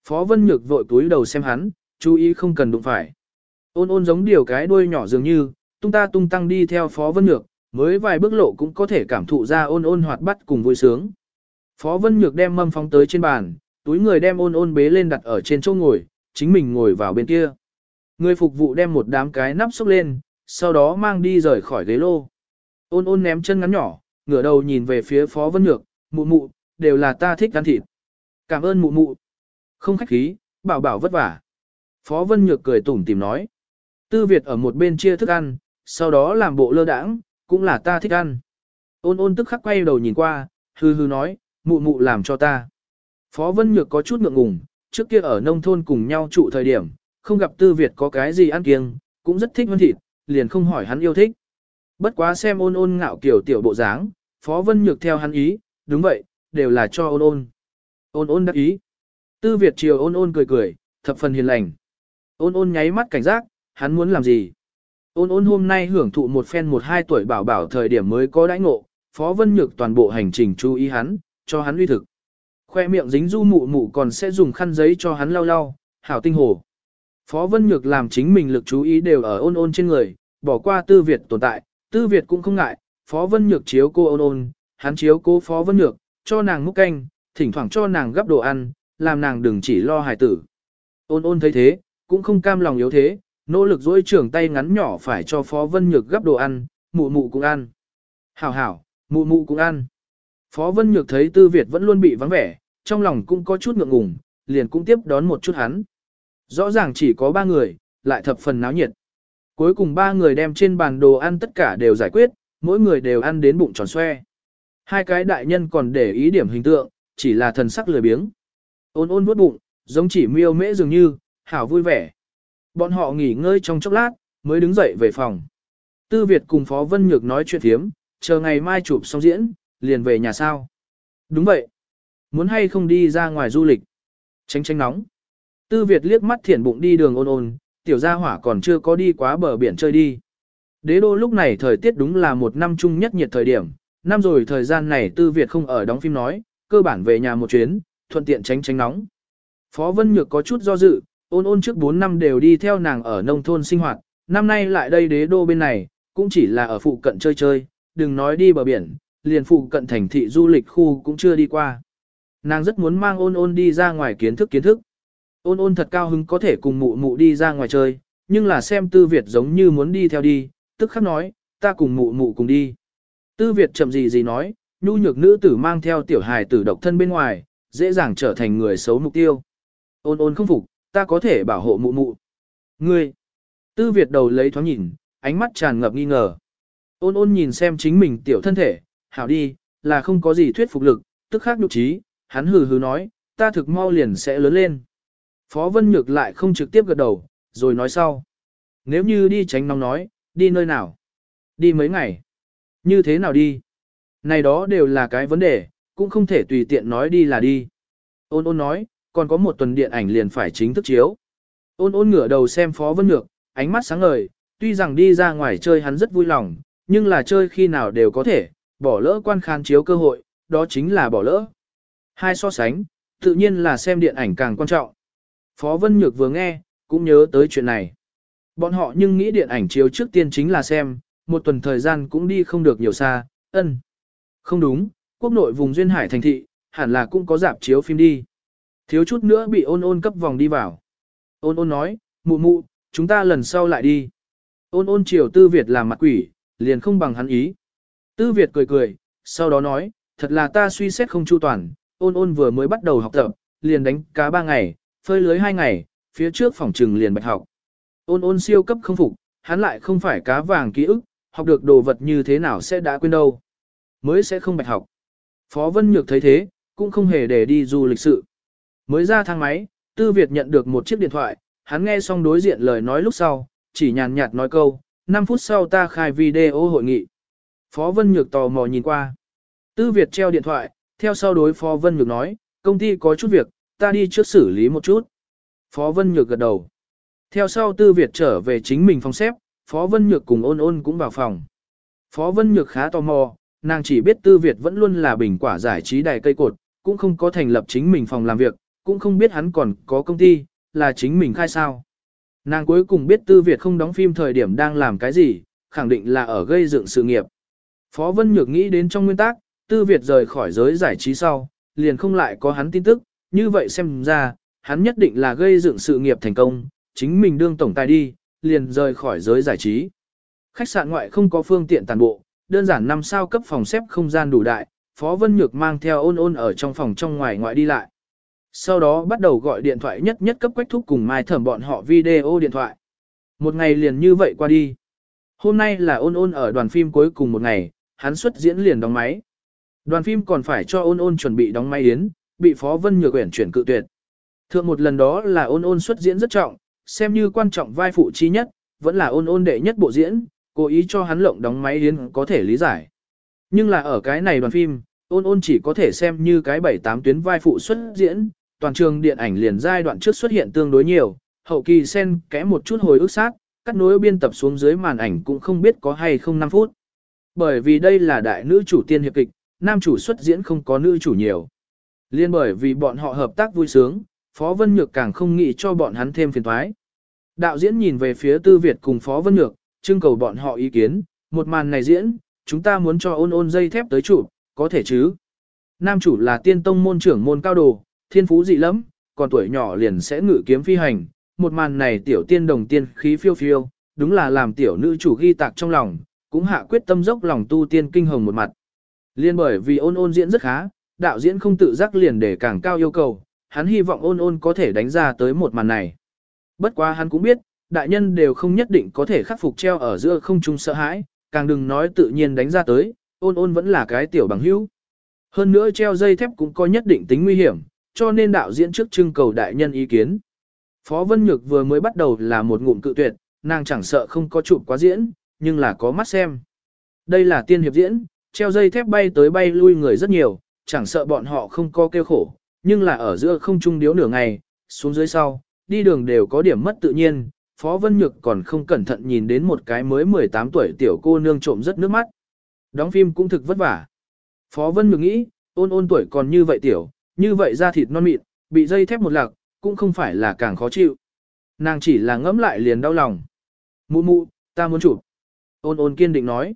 Phó Vân Nhược vội túi đầu xem hắn, chú ý không cần đụng phải. Ôn ôn giống điều cái đuôi nhỏ dường như, tung ta tung tăng đi theo Phó Vân Nhược, mới vài bước lộ cũng có thể cảm thụ ra ôn ôn hoạt bát cùng vui sướng. Phó Vân Nhược đem mâm phóng tới trên bàn, túi người đem ôn ôn bế lên đặt ở trên chỗ ngồi, chính mình ngồi vào bên kia. Người phục vụ đem một đám cái nắp xúc lên, sau đó mang đi rời khỏi ghế lô. Ôn ôn ném chân ngắn nhỏ, ngửa đầu nhìn về phía Phó Vân Nhược, mụ mụ, đều là ta thích ăn thịt. Cảm ơn mụ mụ. Không khách khí, bảo bảo vất vả. Phó Vân Nhược cười tủm tìm nói. Tư Việt ở một bên chia thức ăn, sau đó làm bộ lơ đãng, cũng là ta thích ăn. Ôn ôn tức khắc quay đầu nhìn qua, hư hư nói, mụ mụ làm cho ta. Phó Vân Nhược có chút ngượng ngùng, trước kia ở nông thôn cùng nhau trụ thời điểm, không gặp Tư Việt có cái gì ăn kiêng, cũng rất thích vân thịt, liền không hỏi hắn yêu thích. Bất quá xem ôn ôn ngạo kiểu tiểu bộ dáng, Phó Vân Nhược theo hắn ý, đúng vậy, đều là cho ôn ôn. Ôn ôn đắc ý. Tư Việt chiều ôn ôn cười cười, thập phần hiền lành. Ôn ôn nháy mắt cảnh giác, hắn muốn làm gì? Ôn ôn hôm nay hưởng thụ một phen một hai tuổi bảo bảo thời điểm mới có đãi ngộ, Phó Vân Nhược toàn bộ hành trình chú ý hắn, cho hắn uy thực. Khoe miệng dính du mụ mụ còn sẽ dùng khăn giấy cho hắn lau lau, hảo tinh hồ. Phó Vân Nhược làm chính mình lực chú ý đều ở ôn ôn trên người, bỏ qua tư Việt tồn tại, tư Việt cũng không ngại, Phó Vân Nhược chiếu cô ôn ôn, hắn chiếu cô Phó Vân Nhược, cho nàng múc canh, thỉnh thoảng cho nàng gấp đồ ăn, làm nàng đừng chỉ lo hài tử. Ôn ôn thấy thế, cũng không cam lòng yếu thế, Nỗ lực dỗi trưởng tay ngắn nhỏ phải cho Phó Vân Nhược gấp đồ ăn, mụ mụ cũng ăn. Hảo hảo, mụ mụ cũng ăn. Phó Vân Nhược thấy Tư Việt vẫn luôn bị vắng vẻ, trong lòng cũng có chút ngượng ngùng, liền cũng tiếp đón một chút hắn. Rõ ràng chỉ có ba người, lại thập phần náo nhiệt. Cuối cùng ba người đem trên bàn đồ ăn tất cả đều giải quyết, mỗi người đều ăn đến bụng tròn xoe. Hai cái đại nhân còn để ý điểm hình tượng, chỉ là thần sắc lười biếng. Ôn ôn vuốt bụng, giống chỉ miêu mễ dường như, hảo vui vẻ. Bọn họ nghỉ ngơi trong chốc lát, mới đứng dậy về phòng. Tư Việt cùng Phó Vân Nhược nói chuyện thiếm, chờ ngày mai chụp xong diễn, liền về nhà sao. Đúng vậy. Muốn hay không đi ra ngoài du lịch. Tránh tránh nóng. Tư Việt liếc mắt thiển bụng đi đường ôn ôn, tiểu gia hỏa còn chưa có đi quá bờ biển chơi đi. Đế đô lúc này thời tiết đúng là một năm chung nhất nhiệt thời điểm, năm rồi thời gian này Tư Việt không ở đóng phim nói, cơ bản về nhà một chuyến, thuận tiện tránh tránh nóng. Phó Vân Nhược có chút do dự, ôn ôn trước 4 năm đều đi theo nàng ở nông thôn sinh hoạt, năm nay lại đây đế đô bên này, cũng chỉ là ở phụ cận chơi chơi, đừng nói đi bờ biển, liền phụ cận thành thị du lịch khu cũng chưa đi qua. Nàng rất muốn mang ôn ôn đi ra ngoài kiến thức kiến thức. Ôn ôn thật cao hứng có thể cùng mụ mụ đi ra ngoài chơi, nhưng là xem tư Việt giống như muốn đi theo đi, tức khắc nói, ta cùng mụ mụ cùng đi. Tư Việt chậm gì gì nói, nhu nhược nữ tử mang theo tiểu hài tử độc thân bên ngoài, dễ dàng trở thành người xấu mục tiêu. Ôn ôn không phục, ta có thể bảo hộ mụ mụ. Ngươi! Tư Việt đầu lấy thoáng nhìn, ánh mắt tràn ngập nghi ngờ. Ôn ôn nhìn xem chính mình tiểu thân thể, hảo đi, là không có gì thuyết phục lực, tức khắc nhục trí, hắn hừ hừ nói, ta thực mau liền sẽ lớn lên. Phó Vân Nhược lại không trực tiếp gật đầu, rồi nói sau. Nếu như đi tránh nóng nói, đi nơi nào? Đi mấy ngày? Như thế nào đi? Này đó đều là cái vấn đề, cũng không thể tùy tiện nói đi là đi. Ôn ôn nói, còn có một tuần điện ảnh liền phải chính thức chiếu. Ôn ôn ngửa đầu xem Phó Vân Nhược, ánh mắt sáng ngời, tuy rằng đi ra ngoài chơi hắn rất vui lòng, nhưng là chơi khi nào đều có thể, bỏ lỡ quan khán chiếu cơ hội, đó chính là bỏ lỡ. Hai so sánh, tự nhiên là xem điện ảnh càng quan trọng. Phó Vân Nhược vừa nghe, cũng nhớ tới chuyện này. Bọn họ nhưng nghĩ điện ảnh chiếu trước tiên chính là xem, một tuần thời gian cũng đi không được nhiều xa, ân. Không đúng, quốc nội vùng duyên hải thành thị, hẳn là cũng có dạp chiếu phim đi. Thiếu chút nữa bị ôn ôn cấp vòng đi vào. Ôn ôn nói, mụ mụ, chúng ta lần sau lại đi. Ôn ôn chiều tư Việt làm mặt quỷ, liền không bằng hắn ý. Tư Việt cười cười, sau đó nói, thật là ta suy xét không chu toàn, ôn ôn vừa mới bắt đầu học tập, liền đánh cá ba ngày, phơi lưới hai ngày, phía trước phòng trừng liền bạch học. Ôn ôn siêu cấp không phục, hắn lại không phải cá vàng ký ức, học được đồ vật như thế nào sẽ đã quên đâu. Mới sẽ không bạch học. Phó Vân Nhược thấy thế, cũng không hề để đi du lịch sự. Mới ra thang máy, Tư Việt nhận được một chiếc điện thoại, hắn nghe xong đối diện lời nói lúc sau, chỉ nhàn nhạt nói câu, 5 phút sau ta khai video hội nghị. Phó Vân Nhược tò mò nhìn qua. Tư Việt treo điện thoại, theo sau đối Phó Vân Nhược nói, công ty có chút việc, ta đi trước xử lý một chút. Phó Vân Nhược gật đầu. Theo sau Tư Việt trở về chính mình phòng xếp, Phó Vân Nhược cùng ôn ôn cũng vào phòng. Phó Vân Nhược khá tò mò, nàng chỉ biết Tư Việt vẫn luôn là bình quả giải trí đài cây cột, cũng không có thành lập chính mình phòng làm việc, cũng không biết hắn còn có công ty, là chính mình khai sao. Nàng cuối cùng biết Tư Việt không đóng phim thời điểm đang làm cái gì, khẳng định là ở gây dựng sự nghiệp. Phó Vân Nhược nghĩ đến trong nguyên tắc, Tư Việt rời khỏi giới giải trí sau, liền không lại có hắn tin tức, như vậy xem ra, hắn nhất định là gây dựng sự nghiệp thành công, chính mình đương tổng tài đi, liền rời khỏi giới giải trí. Khách sạn ngoại không có phương tiện toàn bộ, đơn giản năm sao cấp phòng xếp không gian đủ đại, Phó Vân Nhược mang theo ôn ôn ở trong phòng trong ngoài ngoại đi lại. Sau đó bắt đầu gọi điện thoại nhất nhất cấp quách thúc cùng mai thẩm bọn họ video điện thoại. Một ngày liền như vậy qua đi. Hôm nay là ôn ôn ở đoàn phim cuối cùng một ngày, hắn xuất diễn liền đóng máy. Đoàn phim còn phải cho ôn ôn chuẩn bị đóng máy yến, bị Phó Vân Nhược quyển chuyển cự tuyệt. Thượng một lần đó là ôn ôn xuất diễn rất trọng, xem như quan trọng vai phụ chi nhất, vẫn là ôn ôn đệ nhất bộ diễn, cố ý cho hắn lộng đóng máy yến có thể lý giải. Nhưng là ở cái này đoàn phim, ôn ôn chỉ có thể xem như cái bảy tám tuyến vai phụ xuất diễn, toàn trường điện ảnh liền giai đoạn trước xuất hiện tương đối nhiều, hậu kỳ sen kẽ một chút hồi ức sát, cắt nối biên tập xuống dưới màn ảnh cũng không biết có hay không 5 phút. Bởi vì đây là đại nữ chủ tiên hiệp kịch, nam chủ xuất diễn không có nữ chủ nhiều. Liên bởi vì bọn họ hợp tác vui sướng, Phó Vân Nhược càng không nghĩ cho bọn hắn thêm phiền toái. Đạo diễn nhìn về phía Tư Việt cùng Phó Vân Nhược, trưng cầu bọn họ ý kiến, một màn này diễn, chúng ta muốn cho ôn ôn dây thép tới chủ, có thể chứ. Nam chủ là tiên tông môn trưởng môn cao đồ, thiên phú dị lắm, còn tuổi nhỏ liền sẽ ngự kiếm phi hành, một màn này tiểu tiên đồng tiên khí phiêu phiêu, đúng là làm tiểu nữ chủ ghi tạc trong lòng, cũng hạ quyết tâm dốc lòng tu tiên kinh hồng một mặt. Liên bởi vì ôn ôn diễn rất khá, đạo diễn không tự giác liền để càng cao yêu cầu, hắn hy vọng ôn ôn có thể đánh ra tới một màn này. Bất quá hắn cũng biết, đại nhân đều không nhất định có thể khắc phục treo ở giữa không trung sợ hãi, càng đừng nói tự nhiên đánh ra tới, ôn ôn vẫn là cái tiểu bằng hữu. Hơn nữa treo dây thép cũng có nhất định tính nguy hiểm, cho nên đạo diễn trước trưng cầu đại nhân ý kiến. Phó Vân Nhược vừa mới bắt đầu là một ngụm cự tuyệt, nàng chẳng sợ không có chụp quá diễn, nhưng là có mắt xem. Đây là tiên hiệp diễn, treo dây thép bay tới bay lui người rất nhiều, chẳng sợ bọn họ không có kêu khổ, nhưng là ở giữa không trung điếu nửa ngày, xuống dưới sau, đi đường đều có điểm mất tự nhiên, Phó Vân Nhược còn không cẩn thận nhìn đến một cái mới 18 tuổi tiểu cô nương trộm rất nước mắt. Đóng phim cũng thực vất vả. Phó Vân Nhược nghĩ, ôn ôn tuổi còn như vậy tiểu, như vậy da thịt non mịn, bị dây thép một lạc, cũng không phải là càng khó chịu. Nàng chỉ là ngẫm lại liền đau lòng. Mụ mụ, ta muốn chụp. Ôn ôn kiên định nói.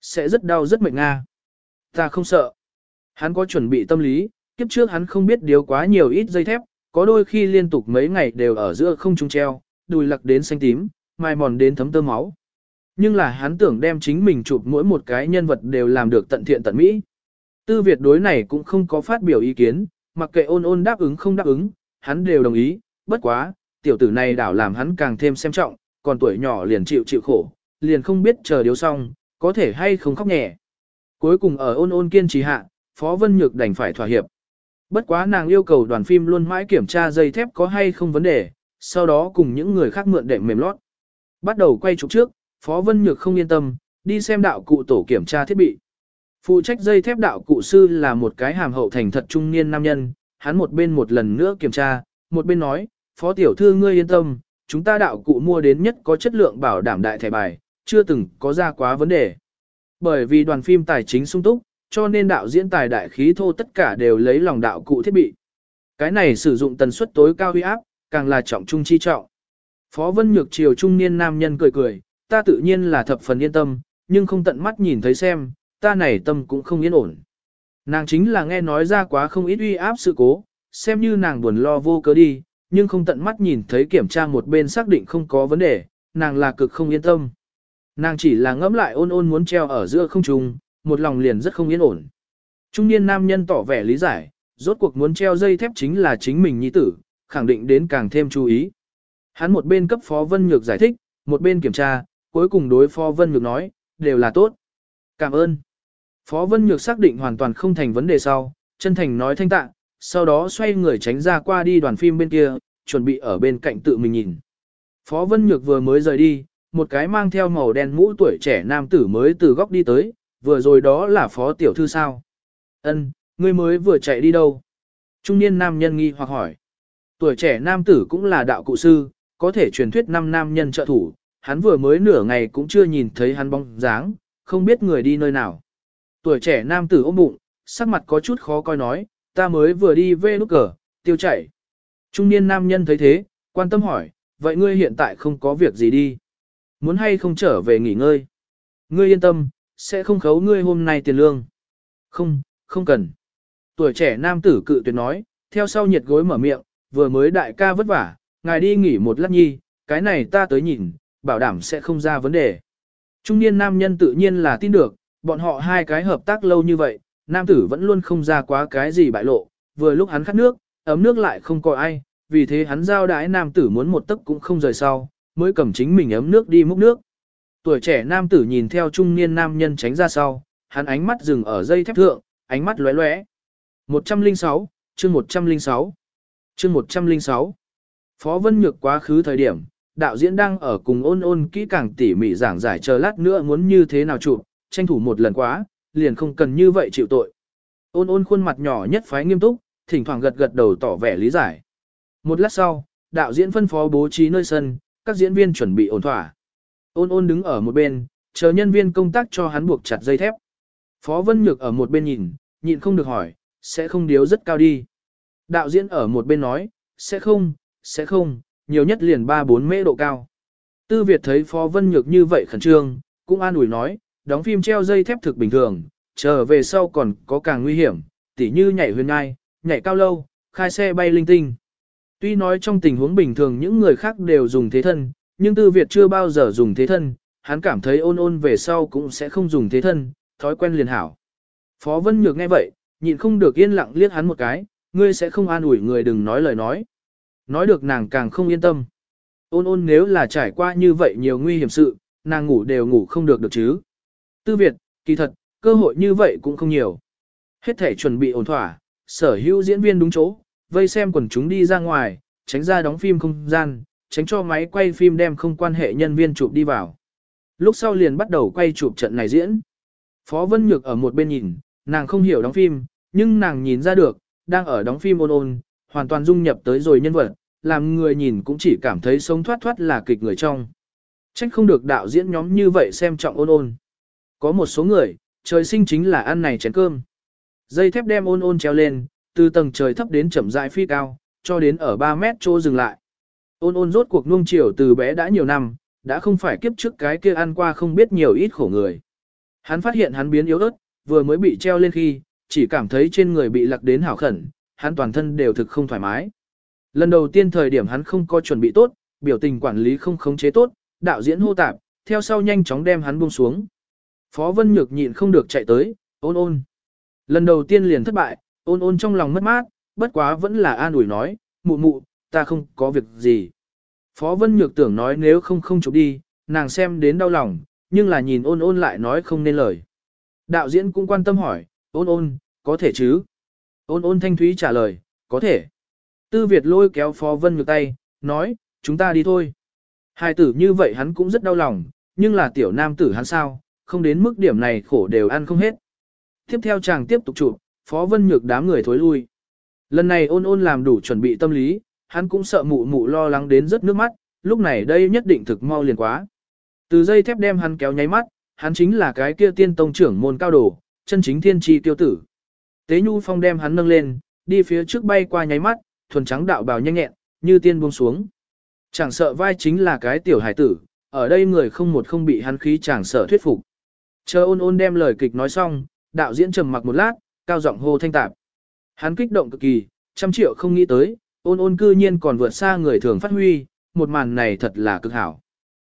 Sẽ rất đau rất mệt nga. Ta không sợ. Hắn có chuẩn bị tâm lý, kiếp trước hắn không biết điều quá nhiều ít dây thép, có đôi khi liên tục mấy ngày đều ở giữa không trung treo, đùi lặc đến xanh tím, mai mòn đến thấm tơ máu. Nhưng là hắn tưởng đem chính mình chụp mỗi một cái nhân vật đều làm được tận thiện tận mỹ. Tư Việt đối này cũng không có phát biểu ý kiến, mặc kệ ôn ôn đáp ứng không đáp ứng, hắn đều đồng ý, bất quá, tiểu tử này đảo làm hắn càng thêm xem trọng, còn tuổi nhỏ liền chịu chịu khổ, liền không biết chờ điếu xong, có thể hay không khóc nhẹ. Cuối cùng ở ôn ôn kiên trì hạ, Phó Vân Nhược đành phải thỏa hiệp. Bất quá nàng yêu cầu đoàn phim luôn mãi kiểm tra dây thép có hay không vấn đề, sau đó cùng những người khác mượn đệm mềm lót. Bắt đầu quay trục trước, Phó Vân Nhược không yên tâm, đi xem đạo cụ tổ kiểm tra thiết bị. Phụ trách dây thép đạo cụ sư là một cái hàm hậu thành thật trung niên nam nhân, hắn một bên một lần nữa kiểm tra, một bên nói, Phó Tiểu Thư ngươi yên tâm, chúng ta đạo cụ mua đến nhất có chất lượng bảo đảm đại thẻ bài, chưa từng có ra quá vấn đề. Bởi vì đoàn phim tài chính sung túc, cho nên đạo diễn tài đại khí thô tất cả đều lấy lòng đạo cụ thiết bị. Cái này sử dụng tần suất tối cao huy áp, càng là trọng trung chi trọng. Phó Vân Nhược chiều trung niên nam nhân cười cười, ta tự nhiên là thập phần yên tâm, nhưng không tận mắt nhìn thấy xem, ta này tâm cũng không yên ổn. Nàng chính là nghe nói ra quá không ít uy áp sự cố, xem như nàng buồn lo vô cớ đi, nhưng không tận mắt nhìn thấy kiểm tra một bên xác định không có vấn đề, nàng là cực không yên tâm. Nàng chỉ là ngẫm lại ôn ôn muốn treo ở giữa không trung, một lòng liền rất không yên ổn. Trung niên nam nhân tỏ vẻ lý giải, rốt cuộc muốn treo dây thép chính là chính mình nhi tử, khẳng định đến càng thêm chú ý. Hắn một bên cấp Phó Vân Nhược giải thích, một bên kiểm tra, cuối cùng đối Phó Vân Nhược nói, đều là tốt. Cảm ơn. Phó Vân Nhược xác định hoàn toàn không thành vấn đề sau, chân thành nói thanh tạ, sau đó xoay người tránh ra qua đi đoàn phim bên kia, chuẩn bị ở bên cạnh tự mình nhìn. Phó Vân Nhược vừa mới rời đi, một cái mang theo màu đen mũ tuổi trẻ nam tử mới từ góc đi tới, vừa rồi đó là phó tiểu thư sao? Ân, ngươi mới vừa chạy đi đâu? Trung niên nam nhân nghi hoặc hỏi. Tuổi trẻ nam tử cũng là đạo cụ sư, có thể truyền thuyết năm nam nhân trợ thủ, hắn vừa mới nửa ngày cũng chưa nhìn thấy hắn bóng dáng, không biết người đi nơi nào. Tuổi trẻ nam tử ôm bụng, sắc mặt có chút khó coi nói, ta mới vừa đi về lúc cờ, tiêu chảy. Trung niên nam nhân thấy thế, quan tâm hỏi, vậy ngươi hiện tại không có việc gì đi? Muốn hay không trở về nghỉ ngơi? Ngươi yên tâm, sẽ không khấu ngươi hôm nay tiền lương. Không, không cần. Tuổi trẻ nam tử cự tuyệt nói, theo sau nhiệt gối mở miệng, vừa mới đại ca vất vả, ngài đi nghỉ một lát nhi, cái này ta tới nhìn, bảo đảm sẽ không ra vấn đề. Trung niên nam nhân tự nhiên là tin được, bọn họ hai cái hợp tác lâu như vậy, nam tử vẫn luôn không ra quá cái gì bại lộ, vừa lúc hắn khát nước, ấm nước lại không có ai, vì thế hắn giao đái nam tử muốn một tấc cũng không rời sau, mới cầm chính mình ấm nước đi múc nước. Tuổi trẻ nam tử nhìn theo trung niên nam nhân tránh ra sau, hắn ánh mắt dừng ở dây thép thượng, ánh mắt lóe lóe. 106, chương 106, chương 106. Phó Vân Nhược quá khứ thời điểm, đạo diễn đang ở cùng ôn ôn kỹ càng tỉ mỉ giảng giải chờ lát nữa muốn như thế nào chụp, tranh thủ một lần quá, liền không cần như vậy chịu tội. Ôn ôn khuôn mặt nhỏ nhất phái nghiêm túc, thỉnh thoảng gật gật đầu tỏ vẻ lý giải. Một lát sau, đạo diễn phân phó bố trí nơi sân, các diễn viên chuẩn bị ổn thỏa. Ôn ôn đứng ở một bên, chờ nhân viên công tác cho hắn buộc chặt dây thép. Phó Vân Nhược ở một bên nhìn, nhịn không được hỏi, sẽ không điếu rất cao đi. Đạo diễn ở một bên nói, sẽ không, sẽ không, nhiều nhất liền 3-4 mễ độ cao. Tư Việt thấy Phó Vân Nhược như vậy khẩn trương, cũng an ủi nói, đóng phim treo dây thép thực bình thường, trở về sau còn có càng nguy hiểm, tỉ như nhảy huyền ngai, nhảy cao lâu, khai xe bay linh tinh. Tuy nói trong tình huống bình thường những người khác đều dùng thế thân, nhưng Tư Việt chưa bao giờ dùng thế thân, hắn cảm thấy ôn ôn về sau cũng sẽ không dùng thế thân, thói quen liền hảo. Phó Vân Nhược nghe vậy, nhịn không được yên lặng liếc hắn một cái, ngươi sẽ không an ủi người đừng nói lời nói. Nói được nàng càng không yên tâm. Ôn ôn nếu là trải qua như vậy nhiều nguy hiểm sự, nàng ngủ đều ngủ không được được chứ. Tư Việt, kỳ thật, cơ hội như vậy cũng không nhiều. Hết thể chuẩn bị ổn thỏa, sở hữu diễn viên đúng chỗ, vây xem quần chúng đi ra ngoài, tránh ra đóng phim không gian, tránh cho máy quay phim đem không quan hệ nhân viên chụp đi vào. Lúc sau liền bắt đầu quay chụp trận này diễn. Phó Vân Nhược ở một bên nhìn, nàng không hiểu đóng phim, nhưng nàng nhìn ra được, đang ở đóng phim ôn ôn, hoàn toàn dung nhập tới rồi nhân vật, làm người nhìn cũng chỉ cảm thấy sống thoát thoát là kịch người trong. Trách không được đạo diễn nhóm như vậy xem trọng ôn ôn. Có một số người, trời sinh chính là ăn này chén cơm. Dây thép đem ôn ôn treo lên, từ tầng trời thấp đến chậm rãi phi cao, cho đến ở 3 mét chỗ dừng lại. Ôn ôn rốt cuộc nuông chiều từ bé đã nhiều năm, đã không phải kiếp trước cái kia ăn qua không biết nhiều ít khổ người. Hắn phát hiện hắn biến yếu ớt, vừa mới bị treo lên khi, chỉ cảm thấy trên người bị lặc đến hảo khẩn, hắn toàn thân đều thực không thoải mái. Lần đầu tiên thời điểm hắn không có chuẩn bị tốt, biểu tình quản lý không khống chế tốt, đạo diễn hô tạp, theo sau nhanh chóng đem hắn buông xuống. Phó Vân Nhược nhịn không được chạy tới, ôn ôn. Lần đầu tiên liền thất bại, ôn ôn trong lòng mất mát, bất quá vẫn là an ủi nói, mụ mụ, ta không có việc gì. Phó Vân Nhược tưởng nói nếu không không chụp đi, nàng xem đến đau lòng, nhưng là nhìn ôn ôn lại nói không nên lời. Đạo diễn cũng quan tâm hỏi, ôn ôn, có thể chứ? Ôn ôn thanh thúy trả lời, có thể. Tư Việt lôi kéo Phó Vân Nhược tay, nói, chúng ta đi thôi. Hai tử như vậy hắn cũng rất đau lòng, nhưng là tiểu nam tử hắn sao, không đến mức điểm này khổ đều ăn không hết. Tiếp theo chàng tiếp tục chụp, Phó Vân Nhược đám người thối lui. Lần này ôn ôn làm đủ chuẩn bị tâm lý, hắn cũng sợ mụ mụ lo lắng đến rất nước mắt, lúc này đây nhất định thực mau liền quá. Từ dây thép đem hắn kéo nháy mắt, hắn chính là cái kia tiên tông trưởng môn cao đồ, chân chính thiên tri tiêu tử. Tế Nhu Phong đem hắn nâng lên, đi phía trước bay qua nháy mắt, thuần trắng đạo bào nhanh nhẹn, như tiên buông xuống. Chẳng sợ vai chính là cái tiểu hải tử, ở đây người không một không bị hắn khí chẳng sợ thuyết phục. Chờ ôn ôn đem lời kịch nói xong, đạo diễn trầm mặc một lát, cao giọng hô thanh tạp. Hắn kích động cực kỳ, trăm triệu không nghĩ tới, ôn ôn cư nhiên còn vượt xa người thường phát huy, một màn này thật là cực hảo.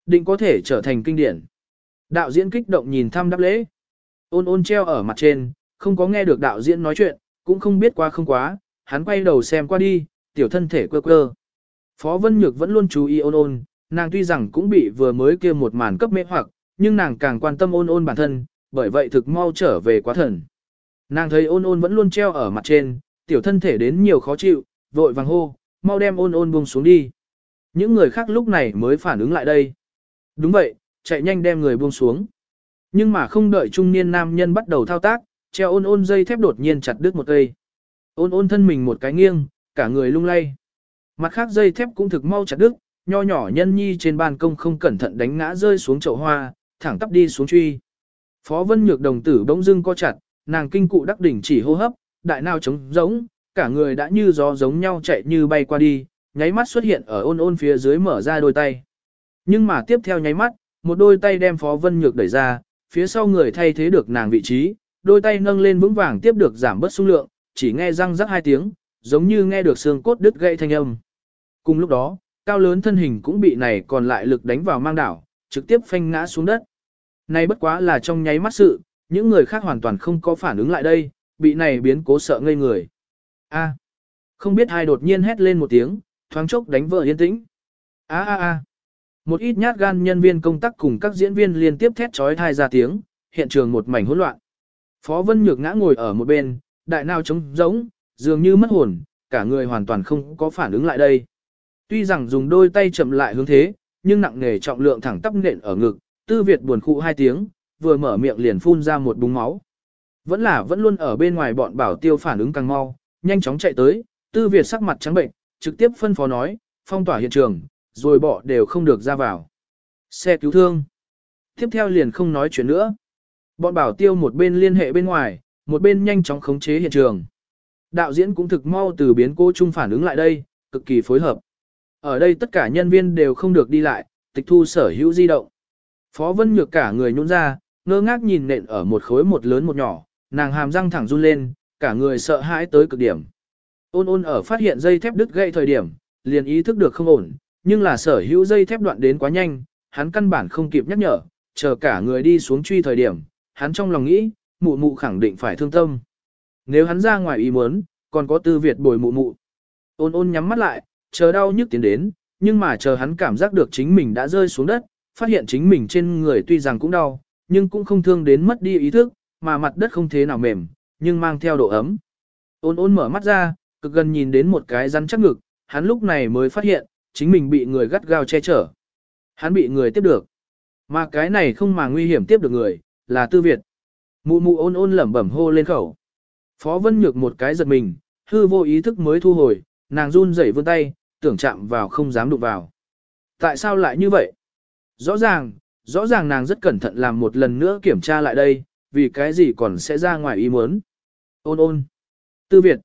Định có thể trở thành kinh điển. Đạo diễn kích động nhìn thăm đáp lễ. Ôn ôn treo ở mặt trên, không có nghe được đạo diễn nói chuyện, cũng không biết qua không quá, hắn quay đầu xem qua đi, tiểu thân thể quơ quơ. Phó Vân Nhược vẫn luôn chú ý ôn ôn, nàng tuy rằng cũng bị vừa mới kia một màn cấp mê hoặc, nhưng nàng càng quan tâm ôn ôn bản thân, bởi vậy thực mau trở về quá thần. Nàng thấy ôn ôn vẫn luôn treo ở mặt trên, tiểu thân thể đến nhiều khó chịu, vội vàng hô, mau đem ôn ôn buông xuống đi. Những người khác lúc này mới phản ứng lại đây. Đúng vậy, chạy nhanh đem người buông xuống. Nhưng mà không đợi trung niên nam nhân bắt đầu thao tác, treo ôn ôn dây thép đột nhiên chặt đứt một cây. Ôn ôn thân mình một cái nghiêng, cả người lung lay. Mặt khác dây thép cũng thực mau chặt đứt, nho nhỏ nhân nhi trên ban công không cẩn thận đánh ngã rơi xuống chậu hoa, thẳng tắp đi xuống truy. Phó Vân Nhược đồng tử bỗng dưng co chặt, nàng kinh cụ đắc đỉnh chỉ hô hấp, đại nào trống giống, cả người đã như gió giống nhau chạy như bay qua đi, nháy mắt xuất hiện ở ôn ôn phía dưới mở ra đôi tay. Nhưng mà tiếp theo nháy mắt, một đôi tay đem Phó Vân Nhược đẩy ra, phía sau người thay thế được nàng vị trí, đôi tay nâng lên vững vàng tiếp được giảm bớt xung lượng, chỉ nghe răng rắc hai tiếng, giống như nghe được xương cốt đứt gãy thanh âm. Cùng lúc đó, cao lớn thân hình cũng bị này còn lại lực đánh vào mang đảo, trực tiếp phanh ngã xuống đất. Này bất quá là trong nháy mắt sự, những người khác hoàn toàn không có phản ứng lại đây, bị này biến cố sợ ngây người. A, không biết ai đột nhiên hét lên một tiếng, thoáng chốc đánh vợ yên tĩnh. A a a. Một ít nhát gan nhân viên công tác cùng các diễn viên liên tiếp thét chói thai ra tiếng, hiện trường một mảnh hỗn loạn. Phó Vân Nhược ngã ngồi ở một bên, đại nào trống rỗng, dường như mất hồn, cả người hoàn toàn không có phản ứng lại đây. Tuy rằng dùng đôi tay chậm lại hướng thế, nhưng nặng nghề trọng lượng thẳng tắp nện ở ngực, Tư Việt buồn khụ hai tiếng, vừa mở miệng liền phun ra một búng máu. Vẫn là vẫn luôn ở bên ngoài bọn bảo tiêu phản ứng càng mau, nhanh chóng chạy tới, Tư Việt sắc mặt trắng bệnh, trực tiếp phân phó nói, phong tỏa hiện trường, rồi bỏ đều không được ra vào. Xe cứu thương. Tiếp theo liền không nói chuyện nữa. Bọn bảo tiêu một bên liên hệ bên ngoài, một bên nhanh chóng khống chế hiện trường. Đạo diễn cũng thực mau từ biến cố chung phản ứng lại đây, cực kỳ phối hợp. Ở đây tất cả nhân viên đều không được đi lại, tịch thu sở hữu di động. Phó Vân Nhược cả người nhún ra, ngơ ngác nhìn nện ở một khối một lớn một nhỏ, nàng hàm răng thẳng run lên, cả người sợ hãi tới cực điểm. Ôn ôn ở phát hiện dây thép đứt gãy thời điểm, liền ý thức được không ổn, nhưng là sở hữu dây thép đoạn đến quá nhanh, hắn căn bản không kịp nhắc nhở, chờ cả người đi xuống truy thời điểm, hắn trong lòng nghĩ, mụ mụ khẳng định phải thương tâm. Nếu hắn ra ngoài ý muốn, còn có tư Việt bồi mụ mụ. Ôn ôn nhắm mắt lại, chờ đau nhức tiến đến, nhưng mà chờ hắn cảm giác được chính mình đã rơi xuống đất, phát hiện chính mình trên người tuy rằng cũng đau, nhưng cũng không thương đến mất đi ý thức, mà mặt đất không thế nào mềm, nhưng mang theo độ ấm. Ôn ôn mở mắt ra, cực gần nhìn đến một cái rắn chắc ngực, hắn lúc này mới phát hiện, chính mình bị người gắt gao che chở. Hắn bị người tiếp được. Mà cái này không mà nguy hiểm tiếp được người, là Tư Việt. Mụ mụ ôn ôn lẩm bẩm hô lên khẩu. Phó Vân Nhược một cái giật mình, hư vô ý thức mới thu hồi, nàng run rẩy vươn tay, tưởng chạm vào không dám đụng vào. Tại sao lại như vậy? Rõ ràng, rõ ràng nàng rất cẩn thận làm một lần nữa kiểm tra lại đây, vì cái gì còn sẽ ra ngoài ý muốn. Ôn ôn. Tư Việt.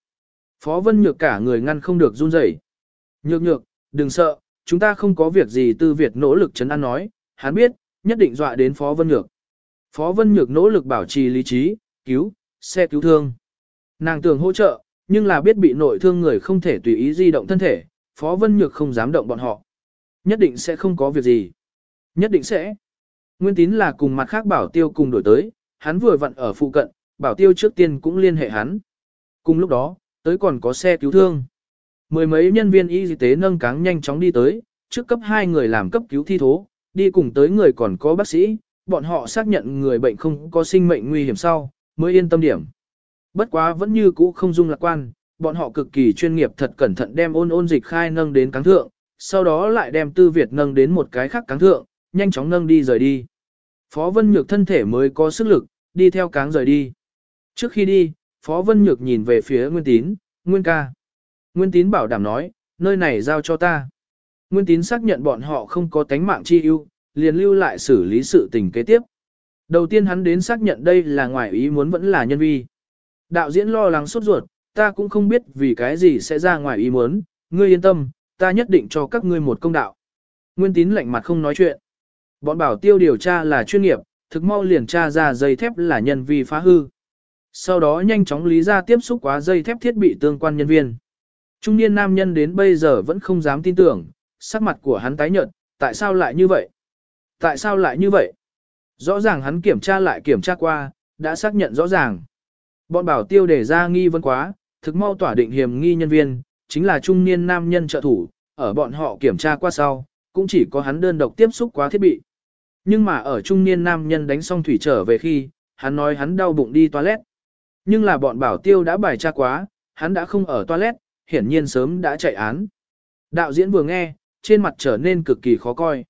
Phó Vân Nhược cả người ngăn không được run rẩy. Nhược nhược, đừng sợ, chúng ta không có việc gì Tư Việt nỗ lực chấn an nói, hắn biết, nhất định dọa đến Phó Vân Nhược. Phó Vân Nhược nỗ lực bảo trì lý trí, cứu, xe cứu thương. Nàng tưởng hỗ trợ, nhưng là biết bị nội thương người không thể tùy ý di động thân thể, Phó Vân Nhược không dám động bọn họ. Nhất định sẽ không có việc gì. Nhất định sẽ. Nguyên tín là cùng mặt khác bảo tiêu cùng đổi tới, hắn vừa vặn ở phụ cận, bảo tiêu trước tiên cũng liên hệ hắn. Cùng lúc đó, tới còn có xe cứu thương. Mười mấy nhân viên y tế nâng cáng nhanh chóng đi tới, trước cấp hai người làm cấp cứu thi thố, đi cùng tới người còn có bác sĩ, bọn họ xác nhận người bệnh không có sinh mệnh nguy hiểm sau, mới yên tâm điểm. Bất quá vẫn như cũ không dung lạc quan, bọn họ cực kỳ chuyên nghiệp thật cẩn thận đem ôn ôn dịch khai nâng đến cáng thượng, sau đó lại đem tư Việt nâng đến một cái khác cáng thượng, nhanh chóng nâng đi rời đi. Phó Vân Nhược thân thể mới có sức lực, đi theo cáng rời đi. Trước khi đi, Phó Vân Nhược nhìn về phía Nguyên Tín, Nguyên ca. Nguyên Tín bảo đảm nói, nơi này giao cho ta. Nguyên Tín xác nhận bọn họ không có tánh mạng chi ưu, liền lưu lại xử lý sự tình kế tiếp. Đầu tiên hắn đến xác nhận đây là ngoài ý muốn vẫn là nhân vi. Đạo diễn lo lắng sốt ruột, ta cũng không biết vì cái gì sẽ ra ngoài ý muốn, ngươi yên tâm, ta nhất định cho các ngươi một công đạo. Nguyên tín lạnh mặt không nói chuyện. Bọn bảo tiêu điều tra là chuyên nghiệp, thực mau liền tra ra dây thép là nhân vi phá hư. Sau đó nhanh chóng lý ra tiếp xúc quá dây thép thiết bị tương quan nhân viên. Trung niên nam nhân đến bây giờ vẫn không dám tin tưởng, sắc mặt của hắn tái nhợt, tại sao lại như vậy? Tại sao lại như vậy? Rõ ràng hắn kiểm tra lại kiểm tra qua, đã xác nhận rõ ràng. Bọn bảo tiêu để ra nghi vấn quá, thực mau tỏa định hiểm nghi nhân viên, chính là trung niên nam nhân trợ thủ, ở bọn họ kiểm tra qua sau, cũng chỉ có hắn đơn độc tiếp xúc quá thiết bị. Nhưng mà ở trung niên nam nhân đánh xong thủy trở về khi, hắn nói hắn đau bụng đi toilet. Nhưng là bọn bảo tiêu đã bài tra quá, hắn đã không ở toilet, hiển nhiên sớm đã chạy án. Đạo diễn vừa nghe, trên mặt trở nên cực kỳ khó coi.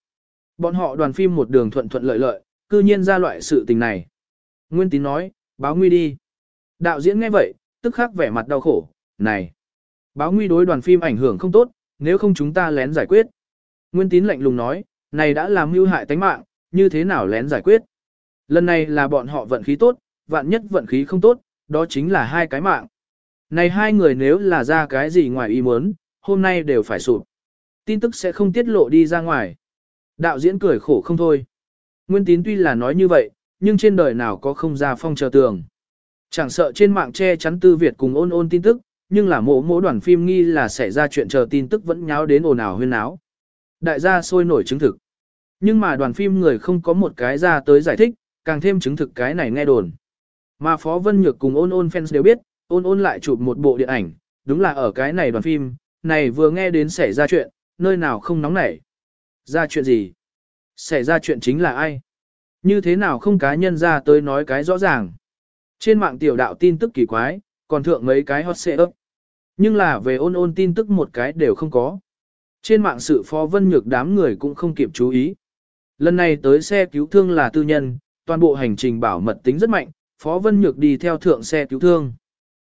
Bọn họ đoàn phim một đường thuận thuận lợi lợi, cư nhiên ra loại sự tình này. Nguyên tín nói, báo nguy đi. Đạo diễn nghe vậy, tức khắc vẻ mặt đau khổ, này. Báo nguy đối đoàn phim ảnh hưởng không tốt, nếu không chúng ta lén giải quyết. Nguyên tín lạnh lùng nói, này đã làm mưu hại tánh mạng, như thế nào lén giải quyết. Lần này là bọn họ vận khí tốt, vạn nhất vận khí không tốt, đó chính là hai cái mạng. Này hai người nếu là ra cái gì ngoài ý muốn, hôm nay đều phải sụp. Tin tức sẽ không tiết lộ đi ra ngoài. Đạo diễn cười khổ không thôi. Nguyên tín tuy là nói như vậy, nhưng trên đời nào có không ra phong chờ tường. Chẳng sợ trên mạng che chắn tư Việt cùng ôn ôn tin tức, nhưng là mộ mỗ đoàn phim nghi là xảy ra chuyện chờ tin tức vẫn nháo đến ồn ào huyên náo. Đại gia sôi nổi chứng thực. Nhưng mà đoàn phim người không có một cái ra tới giải thích, càng thêm chứng thực cái này nghe đồn. Mà Phó Vân Nhược cùng ôn ôn fans đều biết, ôn ôn lại chụp một bộ điện ảnh, đúng là ở cái này đoàn phim, này vừa nghe đến xảy ra chuyện, nơi nào không nóng nảy. Ra chuyện gì? Xảy ra chuyện chính là ai? Như thế nào không cá nhân ra tới nói cái rõ ràng? Trên mạng tiểu đạo tin tức kỳ quái, còn thượng mấy cái hot xe ấp. Nhưng là về ôn ôn tin tức một cái đều không có. Trên mạng sự phó vân nhược đám người cũng không kịp chú ý. Lần này tới xe cứu thương là tư nhân, toàn bộ hành trình bảo mật tính rất mạnh, phó vân nhược đi theo thượng xe cứu thương.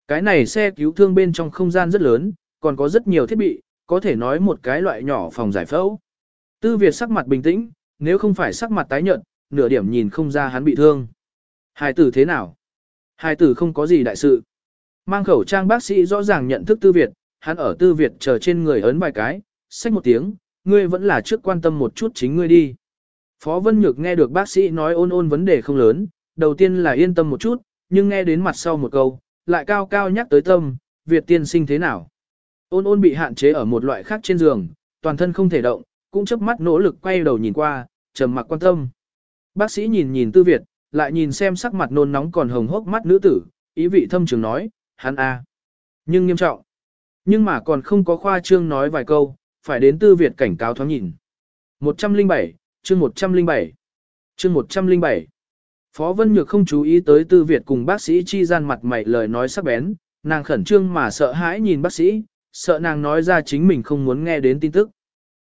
Cái này xe cứu thương bên trong không gian rất lớn, còn có rất nhiều thiết bị, có thể nói một cái loại nhỏ phòng giải phẫu. Tư Việt sắc mặt bình tĩnh, nếu không phải sắc mặt tái nhợt, nửa điểm nhìn không ra hắn bị thương. Hai tử thế nào? Hai tử không có gì đại sự. Mang khẩu trang bác sĩ rõ ràng nhận thức Tư Việt, hắn ở Tư Việt chờ trên người ấn vài cái, xách một tiếng, ngươi vẫn là trước quan tâm một chút chính ngươi đi. Phó Vân Nhược nghe được bác sĩ nói ôn ôn vấn đề không lớn, đầu tiên là yên tâm một chút, nhưng nghe đến mặt sau một câu, lại cao cao nhắc tới tâm, Việt tiên sinh thế nào? Ôn ôn bị hạn chế ở một loại khác trên giường, toàn thân không thể động, cũng chớp mắt nỗ lực quay đầu nhìn qua, trầm mặc quan tâm. Bác sĩ nhìn nhìn Tư Việt, lại nhìn xem sắc mặt nôn nóng còn hồng hốc mắt nữ tử, ý vị thâm trường nói, hắn a, Nhưng nghiêm trọng. Nhưng mà còn không có khoa trương nói vài câu, phải đến Tư Việt cảnh cáo thoáng nhìn. 107, chương 107, chương 107. Phó Vân Nhược không chú ý tới Tư Việt cùng bác sĩ chi gian mặt mày lời nói sắc bén, nàng khẩn trương mà sợ hãi nhìn bác sĩ, sợ nàng nói ra chính mình không muốn nghe đến tin tức.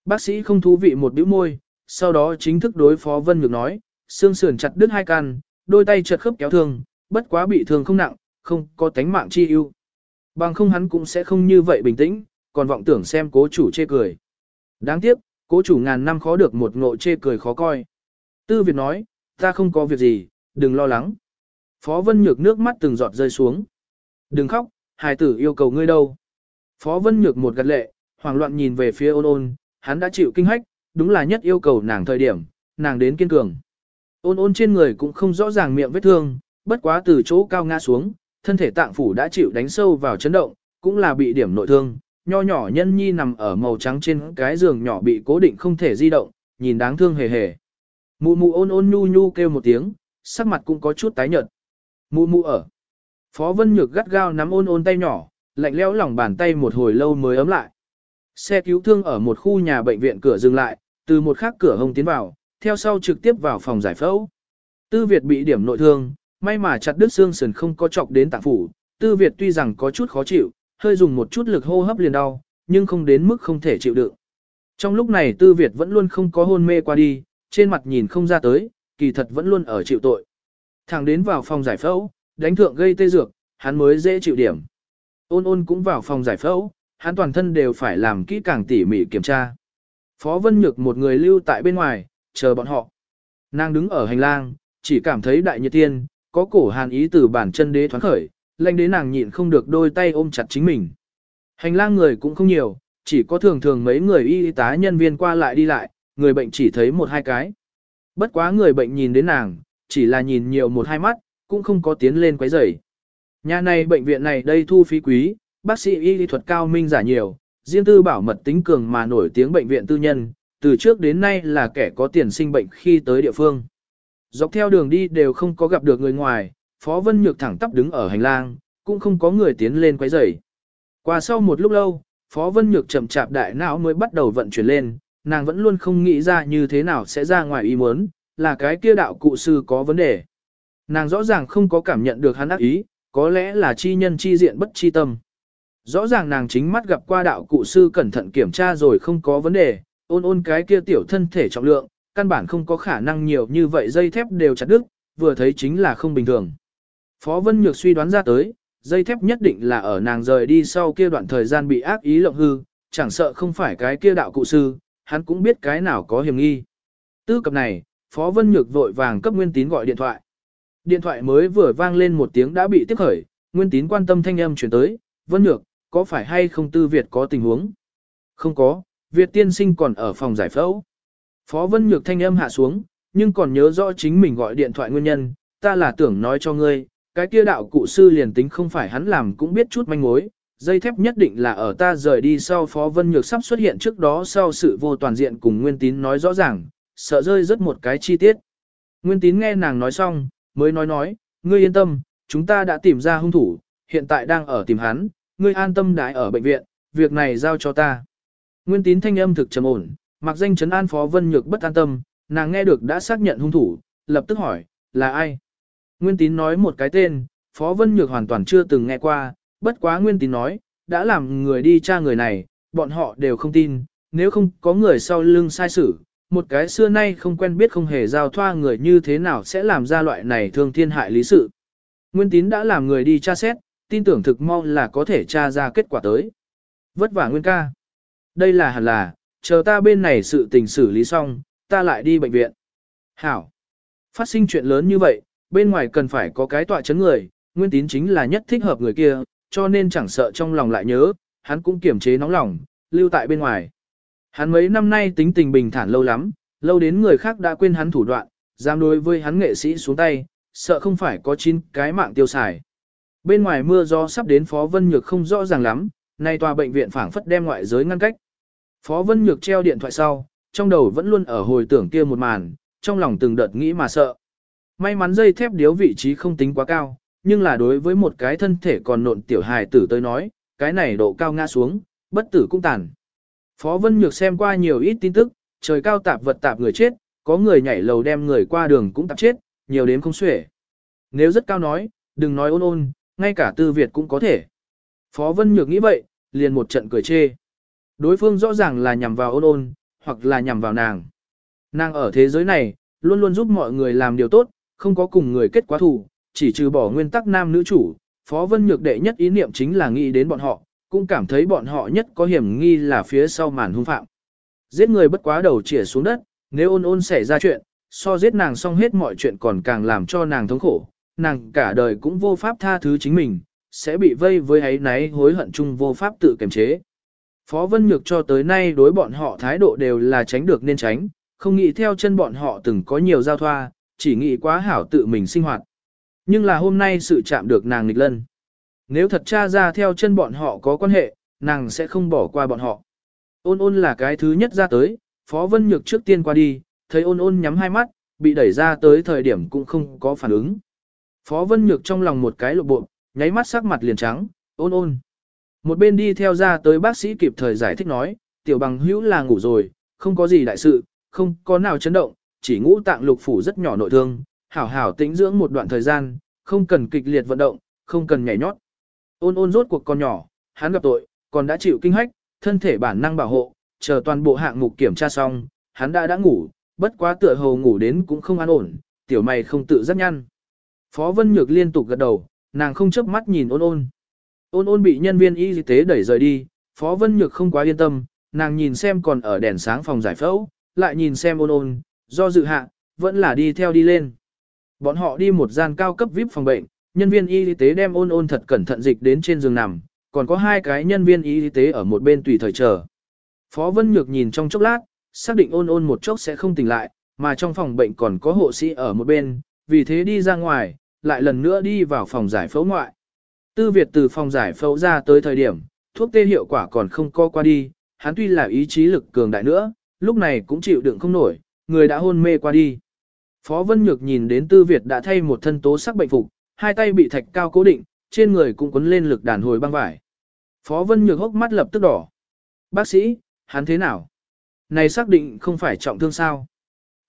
Bác sĩ không thú vị một bĩu môi, sau đó chính thức đối Phó Vân Nhược nói, xương sườn chặt đứt hai căn, đôi tay chật khớp kéo thương, bất quá bị thương không nặng, không có tánh mạng chi ưu. Bằng không hắn cũng sẽ không như vậy bình tĩnh, còn vọng tưởng xem cố chủ chê cười. Đáng tiếc, cố chủ ngàn năm khó được một ngộ chê cười khó coi. Tư Việt nói, ta không có việc gì, đừng lo lắng. Phó Vân Nhược nước mắt từng giọt rơi xuống. Đừng khóc, hài tử yêu cầu ngươi đâu. Phó Vân Nhược một gật lệ, hoảng loạn nhìn về phía ôn ôn, hắn đã chịu kinh hách, đúng là nhất yêu cầu nàng thời điểm, nàng đến kiên cường. Ôn ôn trên người cũng không rõ ràng miệng vết thương, bất quá từ chỗ cao ngã xuống, thân thể tạng phủ đã chịu đánh sâu vào chấn động, cũng là bị điểm nội thương. Nho nhỏ nhân nhi nằm ở màu trắng trên cái giường nhỏ bị cố định không thể di động, nhìn đáng thương hề hề. Mụ mụ ôn ôn nhu nhu kêu một tiếng, sắc mặt cũng có chút tái nhợt. Mụ mụ ở. Phó Vân Nhược gắt gao nắm ôn ôn tay nhỏ, lạnh lẽo lòng bàn tay một hồi lâu mới ấm lại. Xe cứu thương ở một khu nhà bệnh viện cửa dừng lại, từ một khác cửa hông tiến vào, theo sau trực tiếp vào phòng giải phẫu. Tư Việt bị điểm nội thương, may mà chặt đứt xương sườn không có chọc đến tạng phủ. Tư Việt tuy rằng có chút khó chịu, hơi dùng một chút lực hô hấp liền đau, nhưng không đến mức không thể chịu đựng. Trong lúc này Tư Việt vẫn luôn không có hôn mê qua đi, trên mặt nhìn không ra tới, kỳ thật vẫn luôn ở chịu tội. Thẳng đến vào phòng giải phẫu, đánh thượng gây tê dược, hắn mới dễ chịu điểm. Ôn ôn cũng vào phòng giải phẫu, hắn toàn thân đều phải làm kỹ càng tỉ mỉ kiểm tra. Phó Vân Nhược một người lưu tại bên ngoài, chờ bọn họ. Nàng đứng ở hành lang, chỉ cảm thấy đại nhiệt tiên, có cổ hàn ý từ bản chân đế thoáng khởi, lệnh đến nàng nhịn không được đôi tay ôm chặt chính mình. Hành lang người cũng không nhiều, chỉ có thường thường mấy người y tá nhân viên qua lại đi lại, người bệnh chỉ thấy một hai cái. Bất quá người bệnh nhìn đến nàng, chỉ là nhìn nhiều một hai mắt, cũng không có tiến lên quấy rầy. Nhà này bệnh viện này đây thu phí quý, bác sĩ y lý thuật cao minh giả nhiều, riêng tư bảo mật tính cường mà nổi tiếng bệnh viện tư nhân, từ trước đến nay là kẻ có tiền sinh bệnh khi tới địa phương. Dọc theo đường đi đều không có gặp được người ngoài, Phó Vân Nhược thẳng tắp đứng ở hành lang, cũng không có người tiến lên quấy rầy. Qua sau một lúc lâu, Phó Vân Nhược chậm chạp đại não mới bắt đầu vận chuyển lên, nàng vẫn luôn không nghĩ ra như thế nào sẽ ra ngoài ý muốn, là cái kia đạo cụ sư có vấn đề. Nàng rõ ràng không có cảm nhận được hắn ác ý, có lẽ là chi nhân chi diện bất chi tâm. Rõ ràng nàng chính mắt gặp qua đạo cụ sư cẩn thận kiểm tra rồi không có vấn đề, ôn ôn cái kia tiểu thân thể trọng lượng, căn bản không có khả năng nhiều như vậy dây thép đều chặt đứt, vừa thấy chính là không bình thường. Phó Vân Nhược suy đoán ra tới, dây thép nhất định là ở nàng rời đi sau kia đoạn thời gian bị ác ý lộng hư, chẳng sợ không phải cái kia đạo cụ sư, hắn cũng biết cái nào có hiểm nghi. Tư cập này, Phó Vân Nhược vội vàng cấp Nguyên Tín gọi điện thoại. Điện thoại mới vừa vang lên một tiếng đã bị tiếp khởi, Nguyên Tín quan tâm thanh âm chuyển tới, Vân Nhược, có phải hay không Tư Việt có tình huống? Không có, Việt tiên sinh còn ở phòng giải phẫu. Phó Vân Nhược thanh âm hạ xuống, nhưng còn nhớ rõ chính mình gọi điện thoại nguyên nhân, ta là tưởng nói cho ngươi, cái kia đạo cụ sư liền tính không phải hắn làm cũng biết chút manh mối, dây thép nhất định là ở ta rời đi sau Phó Vân Nhược sắp xuất hiện trước đó sau sự vô toàn diện cùng Nguyên Tín nói rõ ràng, sợ rơi rất một cái chi tiết. Nguyên Tín nghe nàng nói xong, mới nói nói, ngươi yên tâm, chúng ta đã tìm ra hung thủ, hiện tại đang ở tìm hắn, ngươi an tâm đãi ở bệnh viện, việc này giao cho ta. Nguyên Tín thanh âm thực trầm ổn, mặc danh trấn an Phó Vân Nhược bất an tâm, nàng nghe được đã xác nhận hung thủ, lập tức hỏi, là ai? Nguyên Tín nói một cái tên, Phó Vân Nhược hoàn toàn chưa từng nghe qua, bất quá Nguyên Tín nói, đã làm người đi tra người này, bọn họ đều không tin, nếu không có người sau lưng sai xử, một cái xưa nay không quen biết không hề giao thoa người như thế nào sẽ làm ra loại này thương thiên hại lý sự. Nguyên Tín đã làm người đi tra xét, tin tưởng thực mau là có thể tra ra kết quả tới. Vất vả Nguyên ca. Đây là hẳn là, chờ ta bên này sự tình xử lý xong, ta lại đi bệnh viện. Hảo. Phát sinh chuyện lớn như vậy, bên ngoài cần phải có cái tọa chấn người, nguyên tín chính là nhất thích hợp người kia, cho nên chẳng sợ trong lòng lại nhớ, hắn cũng kiềm chế nóng lòng, lưu tại bên ngoài. Hắn mấy năm nay tính tình bình thản lâu lắm, lâu đến người khác đã quên hắn thủ đoạn, dám đối với hắn nghệ sĩ xuống tay, sợ không phải có chín cái mạng tiêu xài. Bên ngoài mưa gió sắp đến Phó Vân Nhược không rõ ràng lắm, Nay tòa bệnh viện phảng phất đem ngoại giới ngăn cách. Phó Vân Nhược treo điện thoại sau, trong đầu vẫn luôn ở hồi tưởng kia một màn, trong lòng từng đợt nghĩ mà sợ. May mắn dây thép điếu vị trí không tính quá cao, nhưng là đối với một cái thân thể còn nộn tiểu hài tử tới nói, cái này độ cao ngã xuống, bất tử cũng tàn. Phó Vân Nhược xem qua nhiều ít tin tức, trời cao tạp vật tạp người chết, có người nhảy lầu đem người qua đường cũng tạp chết, nhiều đến không xuể. Nếu rất cao nói, đừng nói ôn ôn, ngay cả tư Việt cũng có thể. Phó Vân Nhược nghĩ vậy, liền một trận cười chê. Đối phương rõ ràng là nhằm vào ôn ôn, hoặc là nhằm vào nàng. Nàng ở thế giới này, luôn luôn giúp mọi người làm điều tốt, không có cùng người kết quá thù, chỉ trừ bỏ nguyên tắc nam nữ chủ. Phó Vân Nhược đệ nhất ý niệm chính là nghĩ đến bọn họ, cũng cảm thấy bọn họ nhất có hiểm nghi là phía sau màn hung phạm. Giết người bất quá đầu chĩa xuống đất, nếu ôn ôn xảy ra chuyện, so giết nàng xong hết mọi chuyện còn càng làm cho nàng thống khổ, nàng cả đời cũng vô pháp tha thứ chính mình, sẽ bị vây với ấy náy hối hận chung vô pháp tự kiềm chế. Phó Vân Nhược cho tới nay đối bọn họ thái độ đều là tránh được nên tránh, không nghĩ theo chân bọn họ từng có nhiều giao thoa, chỉ nghĩ quá hảo tự mình sinh hoạt. Nhưng là hôm nay sự chạm được nàng nghịch lân. Nếu thật cha ra theo chân bọn họ có quan hệ, nàng sẽ không bỏ qua bọn họ. Ôn ôn là cái thứ nhất ra tới, Phó Vân Nhược trước tiên qua đi, thấy ôn ôn nhắm hai mắt, bị đẩy ra tới thời điểm cũng không có phản ứng. Phó Vân Nhược trong lòng một cái lộ bộ, nháy mắt sắc mặt liền trắng, ôn ôn. Một bên đi theo ra tới bác sĩ kịp thời giải thích nói, tiểu bằng hữu là ngủ rồi, không có gì đại sự, không có nào chấn động, chỉ ngũ tạng lục phủ rất nhỏ nội thương, hảo hảo tĩnh dưỡng một đoạn thời gian, không cần kịch liệt vận động, không cần nhảy nhót. Ôn ôn rốt cuộc con nhỏ, hắn gặp tội, còn đã chịu kinh hách, thân thể bản năng bảo hộ, chờ toàn bộ hạng mục kiểm tra xong, hắn đã đã ngủ, bất quá tựa hồ ngủ đến cũng không an ổn, tiểu mày không tự giác nhăn. Phó Vân Nhược liên tục gật đầu, nàng không chớp mắt nhìn ôn ôn. Ôn ôn bị nhân viên y tế đẩy rời đi, Phó Vân Nhược không quá yên tâm, nàng nhìn xem còn ở đèn sáng phòng giải phẫu, lại nhìn xem ôn ôn, do dự hạ, vẫn là đi theo đi lên. Bọn họ đi một gian cao cấp VIP phòng bệnh, nhân viên y tế đem ôn ôn thật cẩn thận dịch đến trên giường nằm, còn có hai cái nhân viên y tế ở một bên tùy thời chờ. Phó Vân Nhược nhìn trong chốc lát, xác định ôn ôn một chốc sẽ không tỉnh lại, mà trong phòng bệnh còn có hộ sĩ ở một bên, vì thế đi ra ngoài, lại lần nữa đi vào phòng giải phẫu ngoại. Tư Việt từ phòng giải phẫu ra tới thời điểm, thuốc tê hiệu quả còn không co qua đi, hắn tuy là ý chí lực cường đại nữa, lúc này cũng chịu đựng không nổi, người đã hôn mê qua đi. Phó Vân Nhược nhìn đến Tư Việt đã thay một thân tố sắc bệnh phục, hai tay bị thạch cao cố định, trên người cũng quấn lên lực đàn hồi băng vải. Phó Vân Nhược hốc mắt lập tức đỏ. Bác sĩ, hắn thế nào? Này xác định không phải trọng thương sao?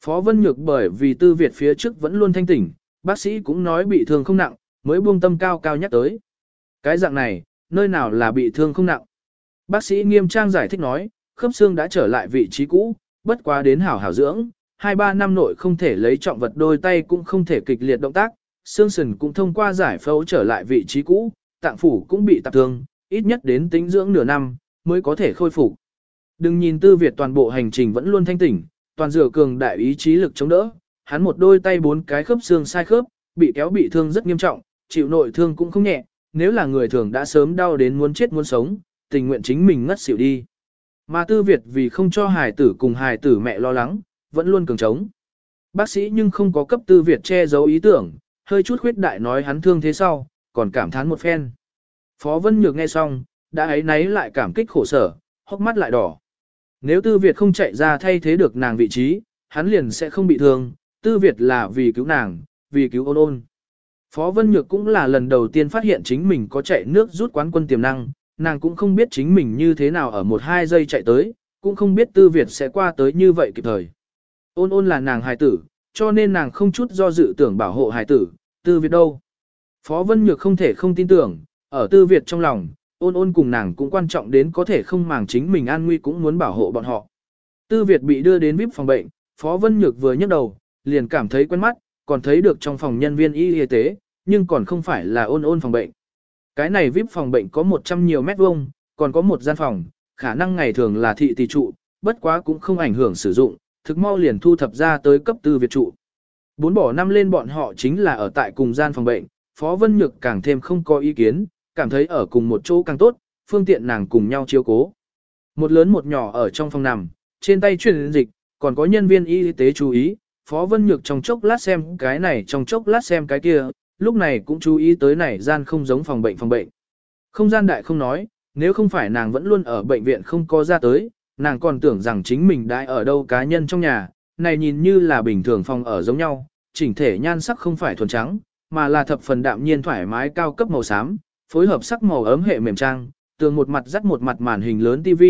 Phó Vân Nhược bởi vì Tư Việt phía trước vẫn luôn thanh tỉnh, bác sĩ cũng nói bị thương không nặng, mới buông tâm cao cao nhắc tới. Cái dạng này, nơi nào là bị thương không nặng? Bác sĩ nghiêm trang giải thích nói, khớp xương đã trở lại vị trí cũ, bất quá đến hảo hảo dưỡng, 2-3 năm nội không thể lấy trọng vật đôi tay cũng không thể kịch liệt động tác, xương sườn cũng thông qua giải phẫu trở lại vị trí cũ, tạng phủ cũng bị tạp thương, ít nhất đến tính dưỡng nửa năm, mới có thể khôi phục. Đừng nhìn tư Việt toàn bộ hành trình vẫn luôn thanh tỉnh, toàn dựa cường đại ý chí lực chống đỡ, hắn một đôi tay bốn cái khớp xương sai khớp, bị kéo bị thương rất nghiêm trọng, chịu nội thương cũng không nhẹ, nếu là người thường đã sớm đau đến muốn chết muốn sống, tình nguyện chính mình ngất xỉu đi. Mà tư Việt vì không cho hài tử cùng hài tử mẹ lo lắng, vẫn luôn cường trống. Bác sĩ nhưng không có cấp tư Việt che giấu ý tưởng, hơi chút khuyết đại nói hắn thương thế sau, còn cảm thán một phen. Phó Vân Nhược nghe xong, đã ấy náy lại cảm kích khổ sở, hốc mắt lại đỏ. Nếu Tư Việt không chạy ra thay thế được nàng vị trí, hắn liền sẽ không bị thương, Tư Việt là vì cứu nàng, vì cứu ôn ôn. Phó Vân Nhược cũng là lần đầu tiên phát hiện chính mình có chạy nước rút quán quân tiềm năng, nàng cũng không biết chính mình như thế nào ở một hai giây chạy tới, cũng không biết Tư Việt sẽ qua tới như vậy kịp thời. Ôn ôn là nàng hài tử, cho nên nàng không chút do dự tưởng bảo hộ hài tử, Tư Việt đâu. Phó Vân Nhược không thể không tin tưởng, ở Tư Việt trong lòng, ôn ôn cùng nàng cũng quan trọng đến có thể không màng chính mình an nguy cũng muốn bảo hộ bọn họ. Tư Việt bị đưa đến VIP phòng bệnh, Phó Vân Nhược vừa nhấc đầu, liền cảm thấy quen mắt, còn thấy được trong phòng nhân viên y y tế, nhưng còn không phải là ôn ôn phòng bệnh. Cái này VIP phòng bệnh có 100 nhiều mét vuông, còn có một gian phòng, khả năng ngày thường là thị tỷ trụ, bất quá cũng không ảnh hưởng sử dụng, thực mau liền thu thập ra tới cấp tư Việt trụ. Bốn bỏ năm lên bọn họ chính là ở tại cùng gian phòng bệnh, Phó Vân Nhược càng thêm không có ý kiến, cảm thấy ở cùng một chỗ càng tốt, phương tiện nàng cùng nhau chiếu cố. Một lớn một nhỏ ở trong phòng nằm, trên tay truyền dịch, còn có nhân viên y tế chú ý, Phó Vân Nhược trong chốc lát xem cái này trong chốc lát xem cái kia, lúc này cũng chú ý tới này gian không giống phòng bệnh phòng bệnh. Không gian đại không nói, nếu không phải nàng vẫn luôn ở bệnh viện không có ra tới, nàng còn tưởng rằng chính mình đã ở đâu cá nhân trong nhà, này nhìn như là bình thường phòng ở giống nhau, chỉnh thể nhan sắc không phải thuần trắng, mà là thập phần đạm nhiên thoải mái cao cấp màu xám, phối hợp sắc màu ấm hệ mềm trang, tường một mặt dắt một mặt màn hình lớn TV,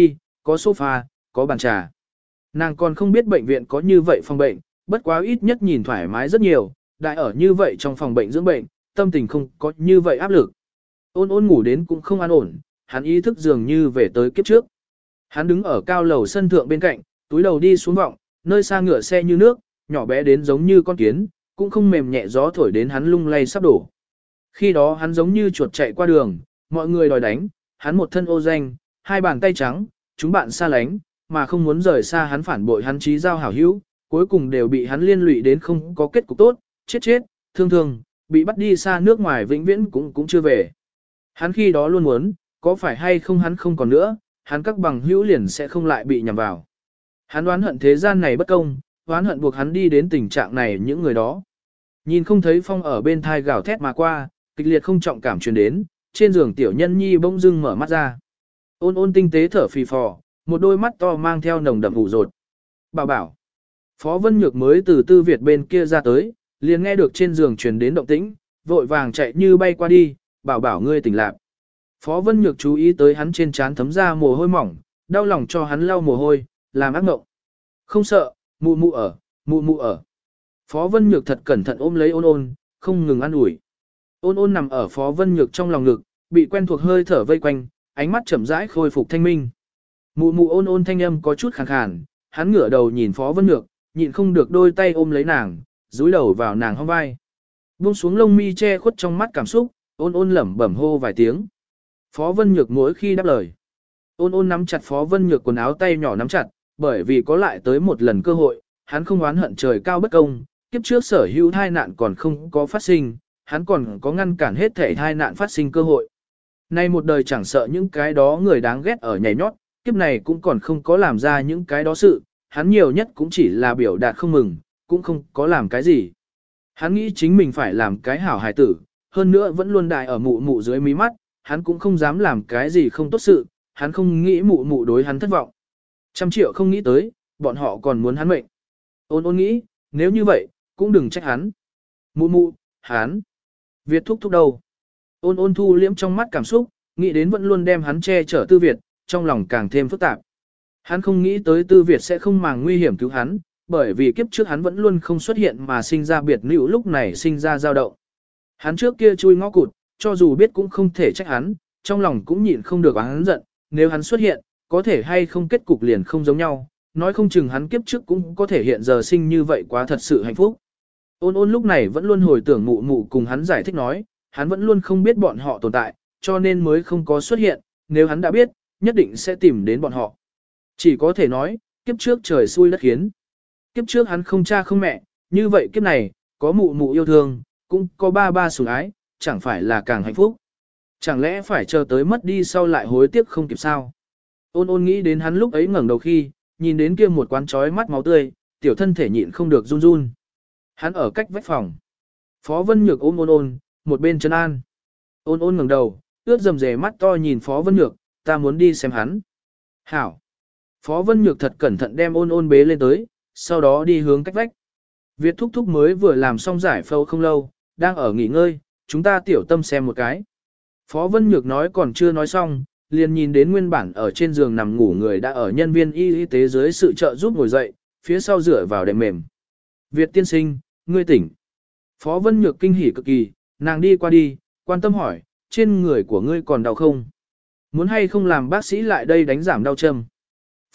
có sofa, có bàn trà. Nàng còn không biết bệnh viện có như vậy phòng bệnh, bất quá ít nhất nhìn thoải mái rất nhiều, đại ở như vậy trong phòng bệnh dưỡng bệnh, tâm tình không có như vậy áp lực. Ôn ôn ngủ đến cũng không an ổn, hắn ý thức dường như về tới kiếp trước. Hắn đứng ở cao lầu sân thượng bên cạnh, túi đầu đi xuống vọng, nơi xa ngựa xe như nước, nhỏ bé đến giống như con kiến, cũng không mềm nhẹ gió thổi đến hắn lung lay sắp đổ. Khi đó hắn giống như chuột chạy qua đường, mọi người đòi đánh, hắn một thân ô danh, hai bàn tay trắng, chúng bạn xa lánh, mà không muốn rời xa hắn phản bội hắn trí giao hảo hữu, cuối cùng đều bị hắn liên lụy đến không có kết cục tốt, chết chết, thương thương, bị bắt đi xa nước ngoài vĩnh viễn cũng cũng chưa về. Hắn khi đó luôn muốn, có phải hay không hắn không còn nữa, hắn các bằng hữu liền sẽ không lại bị nhầm vào. Hắn đoán hận thế gian này bất công, đoán hận buộc hắn đi đến tình trạng này những người đó. Nhìn không thấy phong ở bên thai gào thét mà qua, kịch liệt không trọng cảm truyền đến, trên giường tiểu nhân nhi bỗng dưng mở mắt ra. Ôn ôn tinh tế thở phì phò, một đôi mắt to mang theo nồng đậm ủ rột. Bảo bảo. Phó Vân Nhược mới từ tư Việt bên kia ra tới, liền nghe được trên giường truyền đến động tĩnh, vội vàng chạy như bay qua đi, bảo bảo ngươi tỉnh lạc. Phó Vân Nhược chú ý tới hắn trên trán thấm ra mồ hôi mỏng, đau lòng cho hắn lau mồ hôi, làm ác mộng. Không sợ, mụ mụ ở, mụ mụ ở. Phó Vân Nhược thật cẩn thận ôm lấy ôn ôn, không ngừng ăn ủi. Ôn ôn nằm ở Phó Vân Nhược trong lòng ngực, bị quen thuộc hơi thở vây quanh, ánh mắt chậm rãi khôi phục thanh minh. Mụ mụ ôn ôn thanh âm có chút khàn khàn, hắn ngửa đầu nhìn Phó Vân Nhược, nhịn không được đôi tay ôm lấy nàng, dúi đầu vào nàng hông vai. Buông xuống lông mi che khuất trong mắt cảm xúc, ôn ôn lẩm bẩm hô vài tiếng. Phó Vân Nhược mỗi khi đáp lời. Ôn ôn nắm chặt Phó Vân Nhược quần áo tay nhỏ nắm chặt, bởi vì có lại tới một lần cơ hội, hắn không oán hận trời cao bất công, kiếp trước sở hữu thai nạn còn không có phát sinh, hắn còn có ngăn cản hết thể thai nạn phát sinh cơ hội. Nay một đời chẳng sợ những cái đó người đáng ghét ở nhảy nhót, kiếp này cũng còn không có làm ra những cái đó sự, hắn nhiều nhất cũng chỉ là biểu đạt không mừng, cũng không có làm cái gì. Hắn nghĩ chính mình phải làm cái hảo hài tử, hơn nữa vẫn luôn đại ở mụ mụ dưới mí mắt, hắn cũng không dám làm cái gì không tốt sự, hắn không nghĩ mụ mụ đối hắn thất vọng. Trăm triệu không nghĩ tới, bọn họ còn muốn hắn mệnh. Ôn ôn nghĩ, nếu như vậy, cũng đừng trách hắn. Mụ mụ, hắn. Việt thúc thúc đầu, Ôn ôn thu liễm trong mắt cảm xúc, nghĩ đến vẫn luôn đem hắn che chở tư Việt, trong lòng càng thêm phức tạp. Hắn không nghĩ tới tư Việt sẽ không màng nguy hiểm cứu hắn, bởi vì kiếp trước hắn vẫn luôn không xuất hiện mà sinh ra biệt nữ lúc này sinh ra dao động. Hắn trước kia chui ngõ cụt, cho dù biết cũng không thể trách hắn, trong lòng cũng nhịn không được hắn giận, nếu hắn xuất hiện, có thể hay không kết cục liền không giống nhau, nói không chừng hắn kiếp trước cũng có thể hiện giờ sinh như vậy quá thật sự hạnh phúc. Ôn ôn lúc này vẫn luôn hồi tưởng mụ mụ cùng hắn giải thích nói, hắn vẫn luôn không biết bọn họ tồn tại, cho nên mới không có xuất hiện, nếu hắn đã biết, nhất định sẽ tìm đến bọn họ. Chỉ có thể nói, kiếp trước trời xui đất khiến. Kiếp trước hắn không cha không mẹ, như vậy kiếp này, có mụ mụ yêu thương, cũng có ba ba sủng ái, chẳng phải là càng hạnh phúc. Chẳng lẽ phải chờ tới mất đi sau lại hối tiếc không kịp sao? Ôn ôn nghĩ đến hắn lúc ấy ngẩng đầu khi, nhìn đến kia một quán trói mắt máu tươi, tiểu thân thể nhịn không được run run. Hắn ở cách vách phòng. Phó Vân Nhược ôm ôn ôn, một bên chân an. Ôn ôn ngẩng đầu, ướt dầm dề mắt to nhìn Phó Vân Nhược, ta muốn đi xem hắn. Hảo. Phó Vân Nhược thật cẩn thận đem ôn ôn bế lên tới, sau đó đi hướng cách vách. Việt thúc thúc mới vừa làm xong giải phẫu không lâu, đang ở nghỉ ngơi, chúng ta tiểu tâm xem một cái. Phó Vân Nhược nói còn chưa nói xong, liền nhìn đến nguyên bản ở trên giường nằm ngủ người đã ở nhân viên y y tế dưới sự trợ giúp ngồi dậy, phía sau rửa vào đệm mềm. Việt tiên sinh, ngươi tỉnh. Phó Vân Nhược kinh hỉ cực kỳ, nàng đi qua đi, quan tâm hỏi, trên người của ngươi còn đau không? Muốn hay không làm bác sĩ lại đây đánh giảm đau châm?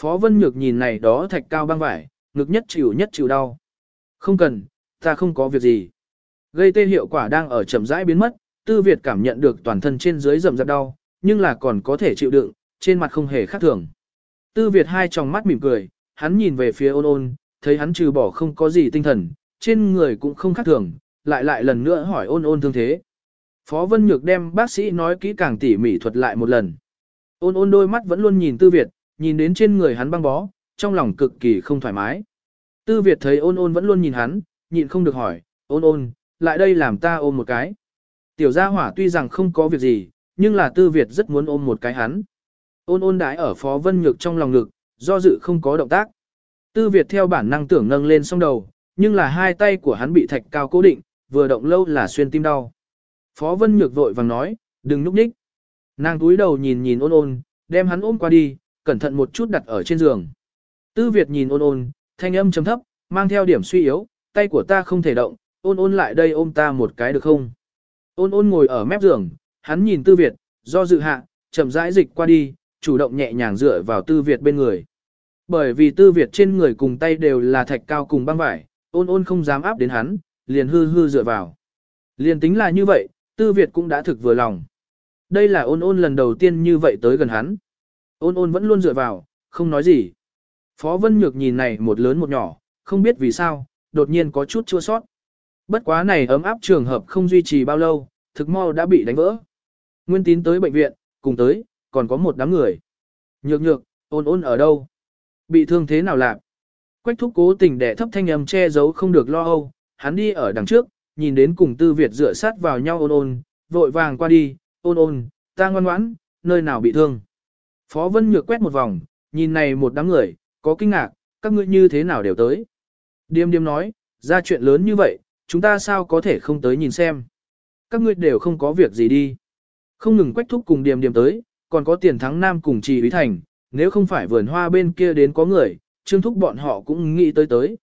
Phó Vân Nhược nhìn này đó thạch cao băng vải, ngực nhất chịu nhất chịu đau. Không cần, ta không có việc gì. Gây tê hiệu quả đang ở chậm rãi biến mất, Tư Việt cảm nhận được toàn thân trên dưới rầm rập đau, nhưng là còn có thể chịu đựng, trên mặt không hề khác thường. Tư Việt hai tròng mắt mỉm cười, hắn nhìn về phía ôn ôn, thấy hắn trừ bỏ không có gì tinh thần, trên người cũng không khác thường, lại lại lần nữa hỏi ôn ôn thương thế. Phó Vân Nhược đem bác sĩ nói kỹ càng tỉ mỉ thuật lại một lần. Ôn ôn đôi mắt vẫn luôn nhìn Tư Việt, nhìn đến trên người hắn băng bó, trong lòng cực kỳ không thoải mái. Tư Việt thấy ôn ôn vẫn luôn nhìn hắn, nhịn không được hỏi, ôn ôn, lại đây làm ta ôm một cái. Tiểu gia hỏa tuy rằng không có việc gì, nhưng là Tư Việt rất muốn ôm một cái hắn. Ôn ôn đái ở Phó Vân Nhược trong lòng ngực, do dự không có động tác. Tư Việt theo bản năng tưởng nâng lên song đầu, nhưng là hai tay của hắn bị thạch cao cố định, vừa động lâu là xuyên tim đau. Phó Vân Nhược vội vàng nói, đừng núp nhích. Nàng túi đầu nhìn nhìn ôn ôn, đem hắn ôm qua đi, cẩn thận một chút đặt ở trên giường. Tư Việt nhìn ôn ôn, thanh âm trầm thấp, mang theo điểm suy yếu, tay của ta không thể động, ôn ôn lại đây ôm ta một cái được không? Ôn ôn ngồi ở mép giường, hắn nhìn Tư Việt, do dự hạ, chậm rãi dịch qua đi, chủ động nhẹ nhàng dựa vào Tư Việt bên người. Bởi vì Tư Việt trên người cùng tay đều là thạch cao cùng băng vải, ôn ôn không dám áp đến hắn, liền hư hư dựa vào. Liền tính là như vậy, Tư Việt cũng đã thực vừa lòng. Đây là ôn ôn lần đầu tiên như vậy tới gần hắn. Ôn ôn vẫn luôn dựa vào, không nói gì. Phó Vân Nhược nhìn này một lớn một nhỏ, không biết vì sao, đột nhiên có chút chua sót. Bất quá này ấm áp trường hợp không duy trì bao lâu, thực mau đã bị đánh vỡ. Nguyên tín tới bệnh viện, cùng tới, còn có một đám người. Nhược nhược, ôn ôn ở đâu? Bị thương thế nào lạc? Quách thúc cố tình để thấp thanh âm che giấu không được lo âu, hắn đi ở đằng trước, nhìn đến cùng tư Việt dựa sát vào nhau ôn ôn, vội vàng qua đi, ôn ôn, ta ngoan ngoãn, nơi nào bị thương. Phó Vân Nhược quét một vòng, nhìn này một đám người, có kinh ngạc, các ngươi như thế nào đều tới. Điềm điềm nói, ra chuyện lớn như vậy, chúng ta sao có thể không tới nhìn xem. Các ngươi đều không có việc gì đi. Không ngừng quách thúc cùng điềm điềm tới, còn có tiền thắng nam cùng trì ý thành, nếu không phải vườn hoa bên kia đến có người, trương thúc bọn họ cũng nghĩ tới tới.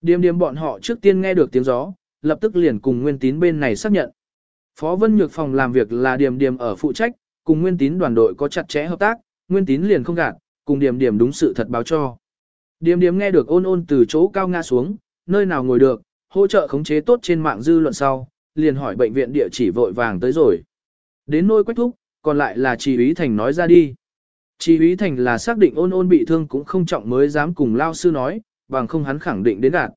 Điềm điềm bọn họ trước tiên nghe được tiếng gió, lập tức liền cùng nguyên tín bên này xác nhận. Phó Vân Nhược phòng làm việc là Điềm Điềm ở phụ trách, cùng Nguyên Tín đoàn đội có chặt chẽ hợp tác, Nguyên Tín liền không gạt, cùng Điểm Điểm đúng sự thật báo cho. Điểm Điểm nghe được ôn ôn từ chỗ cao ngã xuống, nơi nào ngồi được, hỗ trợ khống chế tốt trên mạng dư luận sau, liền hỏi bệnh viện địa chỉ vội vàng tới rồi. Đến nôi quách thúc, còn lại là Trì Ý Thành nói ra đi. Trì Ý Thành là xác định ôn ôn bị thương cũng không trọng mới dám cùng lao sư nói, bằng không hắn khẳng định đến gạt.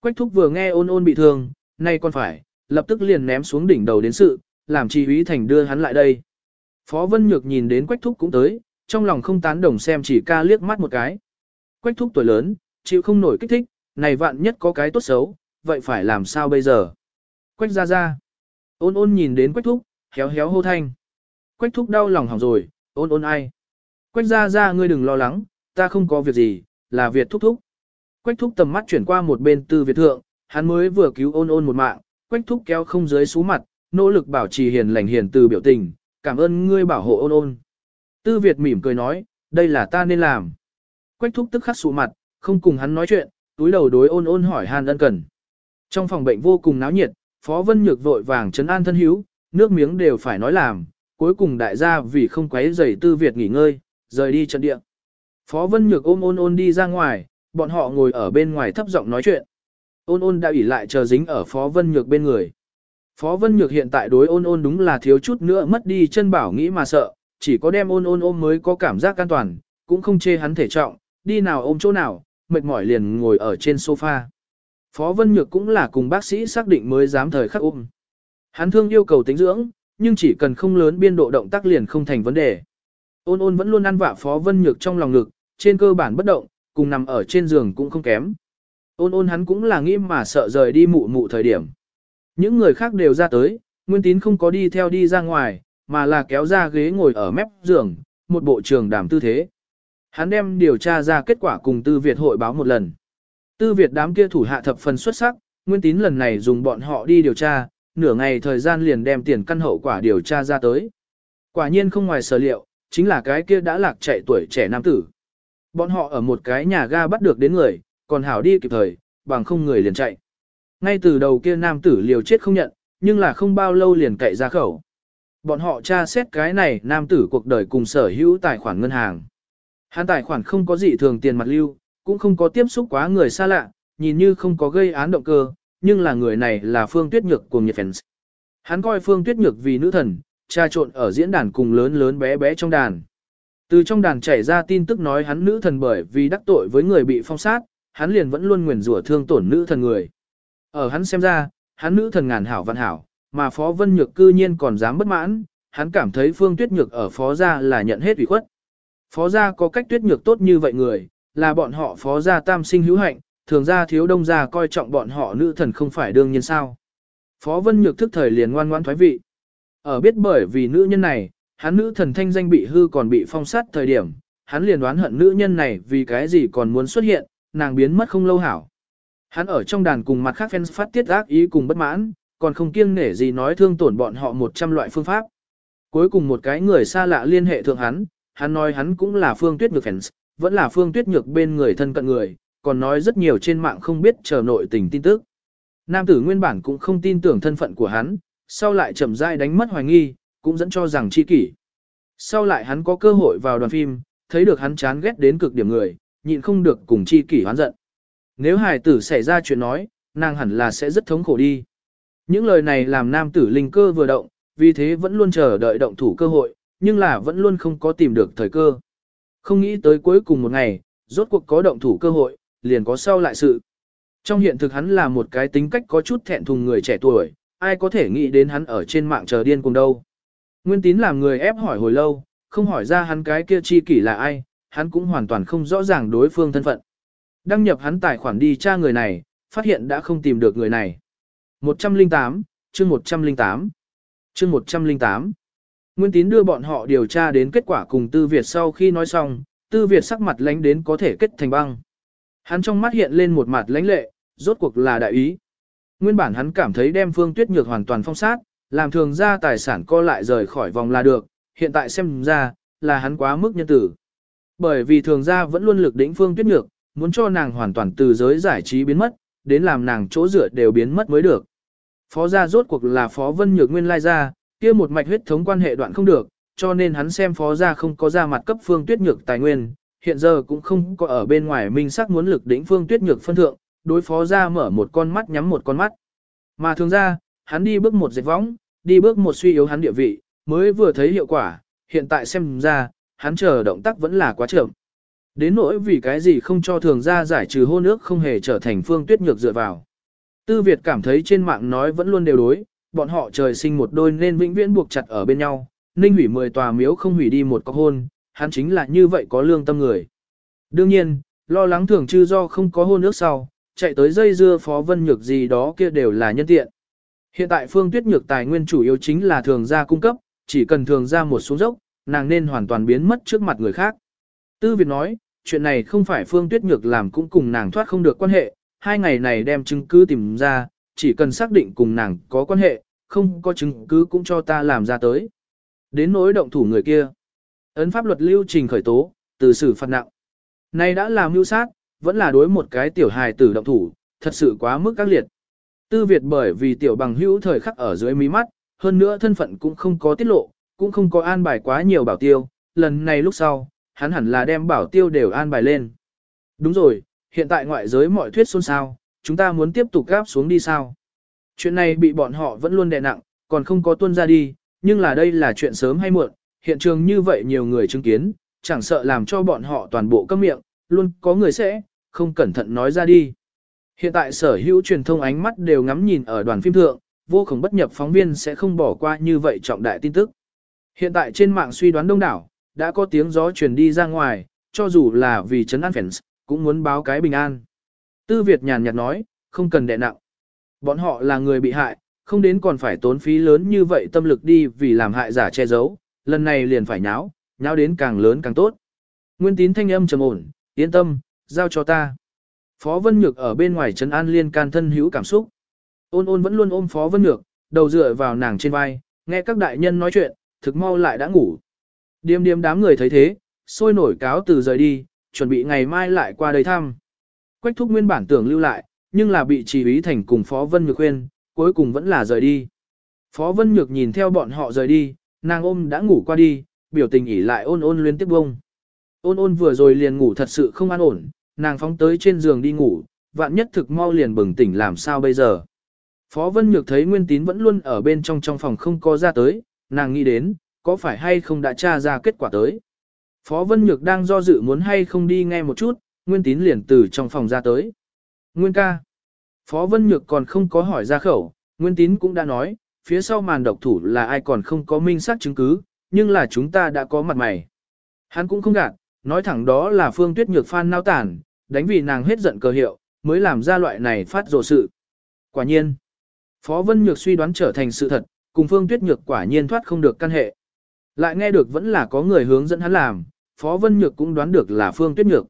Quách thúc vừa nghe ôn ôn bị thương, nay còn phải, lập tức liền ném xuống đỉnh đầu đến sự, làm Trì Ý Thành đưa hắn lại đây. Phó Vân Nhược nhìn đến Quách Thúc cũng tới, trong lòng không tán đồng xem chỉ ca liếc mắt một cái. Quách Thúc tuổi lớn, chịu không nổi kích thích, này vạn nhất có cái tốt xấu, vậy phải làm sao bây giờ? Quách ra ra. Ôn ôn nhìn đến Quách Thúc, héo héo hô thanh. Quách Thúc đau lòng hỏng rồi, ôn ôn ai? Quách ra ra ngươi đừng lo lắng, ta không có việc gì, là Việt Thúc Thúc. Quách Thúc tầm mắt chuyển qua một bên tư Việt Thượng, hắn mới vừa cứu ôn ôn một mạng, Quách Thúc kéo không dưới sú mặt, nỗ lực bảo trì hiền lành hiền từ biểu tình, cảm ơn ngươi bảo hộ ôn ôn. Tư Việt mỉm cười nói, đây là ta nên làm. Quách thúc tức khắc sụ mặt, không cùng hắn nói chuyện, túi đầu đối ôn ôn hỏi Hàn ân cần. Trong phòng bệnh vô cùng náo nhiệt, Phó Vân Nhược vội vàng chấn an thân hữu, nước miếng đều phải nói làm, cuối cùng đại gia vì không quấy rầy Tư Việt nghỉ ngơi, rời đi trận địa. Phó Vân Nhược ôm ôn ôn đi ra ngoài, bọn họ ngồi ở bên ngoài thấp giọng nói chuyện. Ôn ôn đã ủy lại chờ dính ở Phó Vân Nhược bên người. Phó Vân Nhược hiện tại đối ôn ôn đúng là thiếu chút nữa mất đi chân bảo nghĩ mà sợ, chỉ có đem ôn ôn ôm mới có cảm giác an toàn, cũng không chê hắn thể trọng, đi nào ôm chỗ nào, mệt mỏi liền ngồi ở trên sofa. Phó Vân Nhược cũng là cùng bác sĩ xác định mới dám thời khắc ôm. Hắn thương yêu cầu tính dưỡng, nhưng chỉ cần không lớn biên độ động tác liền không thành vấn đề. Ôn ôn vẫn luôn ăn vạ Phó Vân Nhược trong lòng ngực, trên cơ bản bất động, cùng nằm ở trên giường cũng không kém. Ôn ôn hắn cũng là nghĩ mà sợ rời đi mụ mụ thời điểm. Những người khác đều ra tới, Nguyên Tín không có đi theo đi ra ngoài, mà là kéo ra ghế ngồi ở mép giường, một bộ trường đàm tư thế. Hắn đem điều tra ra kết quả cùng Tư Việt hội báo một lần. Tư Việt đám kia thủ hạ thập phần xuất sắc, Nguyên Tín lần này dùng bọn họ đi điều tra, nửa ngày thời gian liền đem tiền căn hậu quả điều tra ra tới. Quả nhiên không ngoài sở liệu, chính là cái kia đã lạc chạy tuổi trẻ nam tử. Bọn họ ở một cái nhà ga bắt được đến người, còn hảo đi kịp thời, bằng không người liền chạy. Ngay từ đầu kia nam tử liều chết không nhận, nhưng là không bao lâu liền cậy ra khẩu. Bọn họ tra xét cái này nam tử cuộc đời cùng sở hữu tài khoản ngân hàng. Hắn tài khoản không có gì thường tiền mặt lưu, cũng không có tiếp xúc quá người xa lạ, nhìn như không có gây án động cơ, nhưng là người này là Phương Tuyết Nhược cùng nhiệt fans. Hắn coi Phương Tuyết Nhược vì nữ thần, tra trộn ở diễn đàn cùng lớn lớn bé bé trong đàn. Từ trong đàn chảy ra tin tức nói hắn nữ thần bởi vì đắc tội với người bị phong sát, hắn liền vẫn luôn nguyền rủa thương tổn nữ thần người. Ở hắn xem ra, hắn nữ thần ngàn hảo văn hảo, mà Phó Vân Nhược cư nhiên còn dám bất mãn, hắn cảm thấy Phương Tuyết Nhược ở Phó Gia là nhận hết ủy khuất. Phó Gia có cách Tuyết Nhược tốt như vậy người, là bọn họ Phó Gia tam sinh hữu hạnh, thường ra thiếu đông gia coi trọng bọn họ nữ thần không phải đương nhiên sao. Phó Vân Nhược thức thời liền ngoan ngoãn thoái vị. Ở biết bởi vì nữ nhân này, hắn nữ thần thanh danh bị hư còn bị phong sát thời điểm, hắn liền đoán hận nữ nhân này vì cái gì còn muốn xuất hiện, nàng biến mất không lâu hảo. Hắn ở trong đàn cùng mặt khác fans phát tiết ác ý cùng bất mãn, còn không kiêng nể gì nói thương tổn bọn họ 100 loại phương pháp. Cuối cùng một cái người xa lạ liên hệ thượng hắn, hắn nói hắn cũng là Phương Tuyết Nhược fans, vẫn là Phương Tuyết Nhược bên người thân cận người, còn nói rất nhiều trên mạng không biết chờ nội tình tin tức. Nam tử nguyên bản cũng không tin tưởng thân phận của hắn, sau lại chậm rãi đánh mất hoài nghi, cũng dẫn cho rằng chi kỷ. Sau lại hắn có cơ hội vào đoàn phim, thấy được hắn chán ghét đến cực điểm người, nhịn không được cùng chi kỷ hoán giận. Nếu hài tử xảy ra chuyện nói, nàng hẳn là sẽ rất thống khổ đi. Những lời này làm nam tử linh cơ vừa động, vì thế vẫn luôn chờ đợi động thủ cơ hội, nhưng là vẫn luôn không có tìm được thời cơ. Không nghĩ tới cuối cùng một ngày, rốt cuộc có động thủ cơ hội, liền có sau lại sự. Trong hiện thực hắn là một cái tính cách có chút thẹn thùng người trẻ tuổi, ai có thể nghĩ đến hắn ở trên mạng chờ điên cùng đâu. Nguyên tín làm người ép hỏi hồi lâu, không hỏi ra hắn cái kia chi kỷ là ai, hắn cũng hoàn toàn không rõ ràng đối phương thân phận. Đăng nhập hắn tài khoản đi tra người này, phát hiện đã không tìm được người này. 108, chương 108, chương 108. Nguyên tín đưa bọn họ điều tra đến kết quả cùng Tư Việt sau khi nói xong, Tư Việt sắc mặt lánh đến có thể kết thành băng. Hắn trong mắt hiện lên một mặt lãnh lệ, rốt cuộc là đại ý. Nguyên bản hắn cảm thấy đem Phương Tuyết Nhược hoàn toàn phong sát, làm thường ra tài sản co lại rời khỏi vòng là được, hiện tại xem ra, là hắn quá mức nhân tử. Bởi vì thường ra vẫn luôn lực đỉnh Phương Tuyết Nhược, muốn cho nàng hoàn toàn từ giới giải trí biến mất, đến làm nàng chỗ dựa đều biến mất mới được. Phó gia rốt cuộc là Phó Vân Nhược nguyên lai gia, kia một mạch huyết thống quan hệ đoạn không được, cho nên hắn xem Phó gia không có ra mặt cấp Phương Tuyết Nhược tài nguyên, hiện giờ cũng không có ở bên ngoài minh sắc muốn lực đỉnh Phương Tuyết Nhược phân thượng, đối phó gia mở một con mắt nhắm một con mắt. Mà thường ra, hắn đi bước một dệt võng, đi bước một suy yếu hắn địa vị, mới vừa thấy hiệu quả, hiện tại xem ra, hắn chờ động tác vẫn là quá chậm. Đến nỗi vì cái gì không cho thường ra giải trừ hôn ước không hề trở thành phương tuyết nhược dựa vào. Tư Việt cảm thấy trên mạng nói vẫn luôn đều đối, bọn họ trời sinh một đôi nên vĩnh viễn buộc chặt ở bên nhau, ninh hủy 10 tòa miếu không hủy đi một cọc hôn, hắn chính là như vậy có lương tâm người. Đương nhiên, lo lắng thường chư do không có hôn ước sau, chạy tới dây dưa phó vân nhược gì đó kia đều là nhân tiện. Hiện tại phương tuyết nhược tài nguyên chủ yếu chính là thường gia cung cấp, chỉ cần thường gia một xuống dốc, nàng nên hoàn toàn biến mất trước mặt người khác. Tư Việt nói, chuyện này không phải Phương Tuyết Nhược làm cũng cùng nàng thoát không được quan hệ, hai ngày này đem chứng cứ tìm ra, chỉ cần xác định cùng nàng có quan hệ, không có chứng cứ cũng cho ta làm ra tới. Đến nỗi động thủ người kia. Ấn pháp luật lưu trình khởi tố, từ xử phạt nặng. Này đã làm mưu sát, vẫn là đối một cái tiểu hài tử động thủ, thật sự quá mức các liệt. Tư Việt bởi vì tiểu bằng hữu thời khắc ở dưới mí mắt, hơn nữa thân phận cũng không có tiết lộ, cũng không có an bài quá nhiều bảo tiêu, lần này lúc sau, hắn hẳn là đem bảo tiêu đều an bài lên. Đúng rồi, hiện tại ngoại giới mọi thuyết xôn xao, chúng ta muốn tiếp tục gáp xuống đi sao? Chuyện này bị bọn họ vẫn luôn đè nặng, còn không có tuân ra đi, nhưng là đây là chuyện sớm hay muộn, hiện trường như vậy nhiều người chứng kiến, chẳng sợ làm cho bọn họ toàn bộ câm miệng, luôn có người sẽ, không cẩn thận nói ra đi. Hiện tại sở hữu truyền thông ánh mắt đều ngắm nhìn ở đoàn phim thượng, vô cùng bất nhập phóng viên sẽ không bỏ qua như vậy trọng đại tin tức. Hiện tại trên mạng suy đoán đông đảo, đã có tiếng gió truyền đi ra ngoài, cho dù là vì chấn an fans, cũng muốn báo cái bình an. Tư Việt nhàn nhạt nói, không cần đè nặng. Bọn họ là người bị hại, không đến còn phải tốn phí lớn như vậy tâm lực đi vì làm hại giả che giấu, lần này liền phải nháo, nháo đến càng lớn càng tốt. Nguyên tín thanh âm trầm ổn, yên tâm, giao cho ta. Phó Vân Nhược ở bên ngoài trấn an liên can thân hữu cảm xúc. Ôn ôn vẫn luôn ôm Phó Vân Nhược, đầu dựa vào nàng trên vai, nghe các đại nhân nói chuyện, thực mau lại đã ngủ. Điềm điềm đám người thấy thế, sôi nổi cáo từ rời đi, chuẩn bị ngày mai lại qua đây thăm. Quách thúc nguyên bản tưởng lưu lại, nhưng là bị chỉ ý thành cùng Phó Vân Nhược khuyên, cuối cùng vẫn là rời đi. Phó Vân Nhược nhìn theo bọn họ rời đi, nàng ôm đã ngủ qua đi, biểu tình ỉ lại ôn ôn liên tiếp bông. Ôn ôn vừa rồi liền ngủ thật sự không an ổn, nàng phóng tới trên giường đi ngủ, vạn nhất thực mau liền bừng tỉnh làm sao bây giờ. Phó Vân Nhược thấy Nguyên Tín vẫn luôn ở bên trong trong phòng không có ra tới, nàng nghĩ đến, có phải hay không đã tra ra kết quả tới. Phó Vân Nhược đang do dự muốn hay không đi nghe một chút, Nguyên Tín liền từ trong phòng ra tới. Nguyên ca. Phó Vân Nhược còn không có hỏi ra khẩu, Nguyên Tín cũng đã nói, phía sau màn độc thủ là ai còn không có minh xác chứng cứ, nhưng là chúng ta đã có mặt mày. Hắn cũng không gạt, nói thẳng đó là Phương Tuyết Nhược phan nao tản, đánh vì nàng hết giận cờ hiệu, mới làm ra loại này phát rồ sự. Quả nhiên, Phó Vân Nhược suy đoán trở thành sự thật, cùng Phương Tuyết Nhược quả nhiên thoát không được căn hệ. Lại nghe được vẫn là có người hướng dẫn hắn làm, Phó Vân Nhược cũng đoán được là Phương Tuyết Nhược.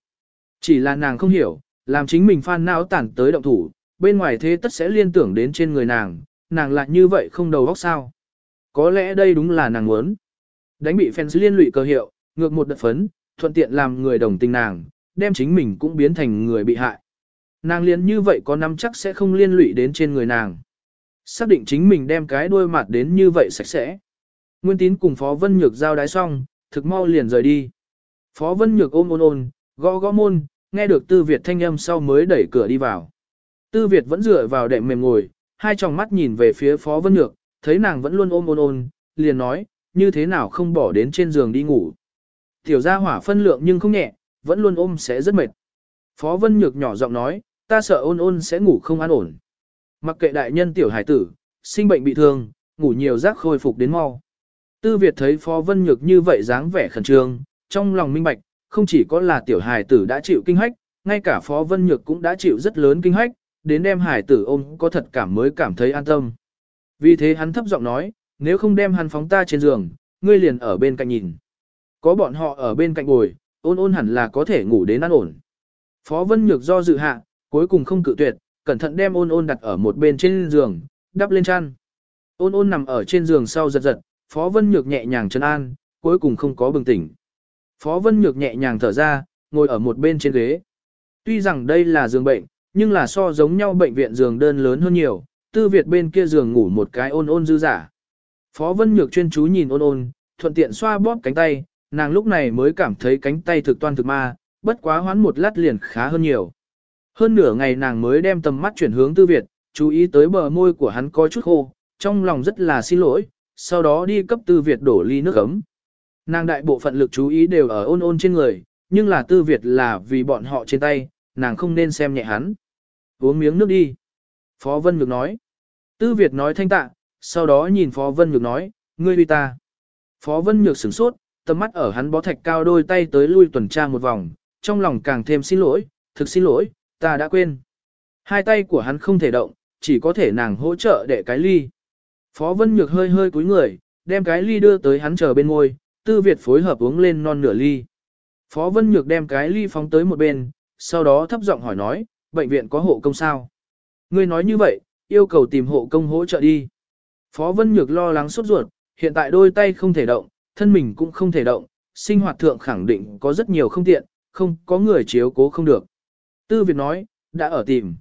Chỉ là nàng không hiểu, làm chính mình phan não tản tới động thủ, bên ngoài thế tất sẽ liên tưởng đến trên người nàng, nàng lại như vậy không đầu óc sao. Có lẽ đây đúng là nàng muốn. Đánh bị fans liên lụy cơ hiệu, ngược một đợt phấn, thuận tiện làm người đồng tình nàng, đem chính mình cũng biến thành người bị hại. Nàng liên như vậy có nắm chắc sẽ không liên lụy đến trên người nàng. Xác định chính mình đem cái đuôi mặt đến như vậy sạch sẽ. Nguyên tín cùng Phó Vân Nhược giao đái xong, thực mau liền rời đi. Phó Vân Nhược ôm ôn ôn, gõ gõ môn, nghe được Tư Việt thanh âm sau mới đẩy cửa đi vào. Tư Việt vẫn dựa vào đệm mềm ngồi, hai tròng mắt nhìn về phía Phó Vân Nhược, thấy nàng vẫn luôn ôm ôn ôn, liền nói, như thế nào không bỏ đến trên giường đi ngủ. Tiểu gia hỏa phân lượng nhưng không nhẹ, vẫn luôn ôm sẽ rất mệt. Phó Vân Nhược nhỏ giọng nói, ta sợ ôn ôn sẽ ngủ không an ổn. Mặc kệ đại nhân tiểu hải tử, sinh bệnh bị thương, ngủ nhiều giấc khôi phục đến mau. Tư Việt thấy Phó Vân Nhược như vậy dáng vẻ khẩn trương, trong lòng minh bạch, không chỉ có là tiểu hải tử đã chịu kinh hách, ngay cả Phó Vân Nhược cũng đã chịu rất lớn kinh hách, đến đem hải tử ôm có thật cảm mới cảm thấy an tâm. Vì thế hắn thấp giọng nói, nếu không đem hắn phóng ta trên giường, ngươi liền ở bên cạnh nhìn. Có bọn họ ở bên cạnh ngồi, ôn ôn hẳn là có thể ngủ đến an ổn. Phó Vân Nhược do dự hạ, cuối cùng không cự tuyệt, cẩn thận đem ôn ôn đặt ở một bên trên giường, đắp lên chăn. Ôn ôn nằm ở trên giường sau giật giật, Phó Vân Nhược nhẹ nhàng chân an, cuối cùng không có bừng tỉnh. Phó Vân Nhược nhẹ nhàng thở ra, ngồi ở một bên trên ghế. Tuy rằng đây là giường bệnh, nhưng là so giống nhau bệnh viện giường đơn lớn hơn nhiều, tư Việt bên kia giường ngủ một cái ôn ôn dư giả. Phó Vân Nhược chuyên chú nhìn ôn ôn, thuận tiện xoa bóp cánh tay, nàng lúc này mới cảm thấy cánh tay thực toan thực ma, bất quá hoán một lát liền khá hơn nhiều. Hơn nửa ngày nàng mới đem tầm mắt chuyển hướng tư Việt, chú ý tới bờ môi của hắn có chút khô, trong lòng rất là xin lỗi, sau đó đi cấp tư Việt đổ ly nước ấm. Nàng đại bộ phận lực chú ý đều ở ôn ôn trên người, nhưng là tư Việt là vì bọn họ trên tay, nàng không nên xem nhẹ hắn. Uống miếng nước đi. Phó Vân Nhược nói. Tư Việt nói thanh tạ, sau đó nhìn Phó Vân Nhược nói, ngươi uy ta. Phó Vân Nhược sửng sốt, tầm mắt ở hắn bó thạch cao đôi tay tới lui tuần tra một vòng, trong lòng càng thêm xin lỗi, thực xin lỗi, ta đã quên. Hai tay của hắn không thể động, chỉ có thể nàng hỗ trợ để cái ly. Phó Vân Nhược hơi hơi cúi người, đem cái ly đưa tới hắn chờ bên ngôi, Tư Việt phối hợp uống lên non nửa ly. Phó Vân Nhược đem cái ly phóng tới một bên, sau đó thấp giọng hỏi nói, bệnh viện có hộ công sao? Ngươi nói như vậy, yêu cầu tìm hộ công hỗ trợ đi. Phó Vân Nhược lo lắng sốt ruột, hiện tại đôi tay không thể động, thân mình cũng không thể động, sinh hoạt thượng khẳng định có rất nhiều không tiện, không có người chiếu cố không được. Tư Việt nói, đã ở tìm.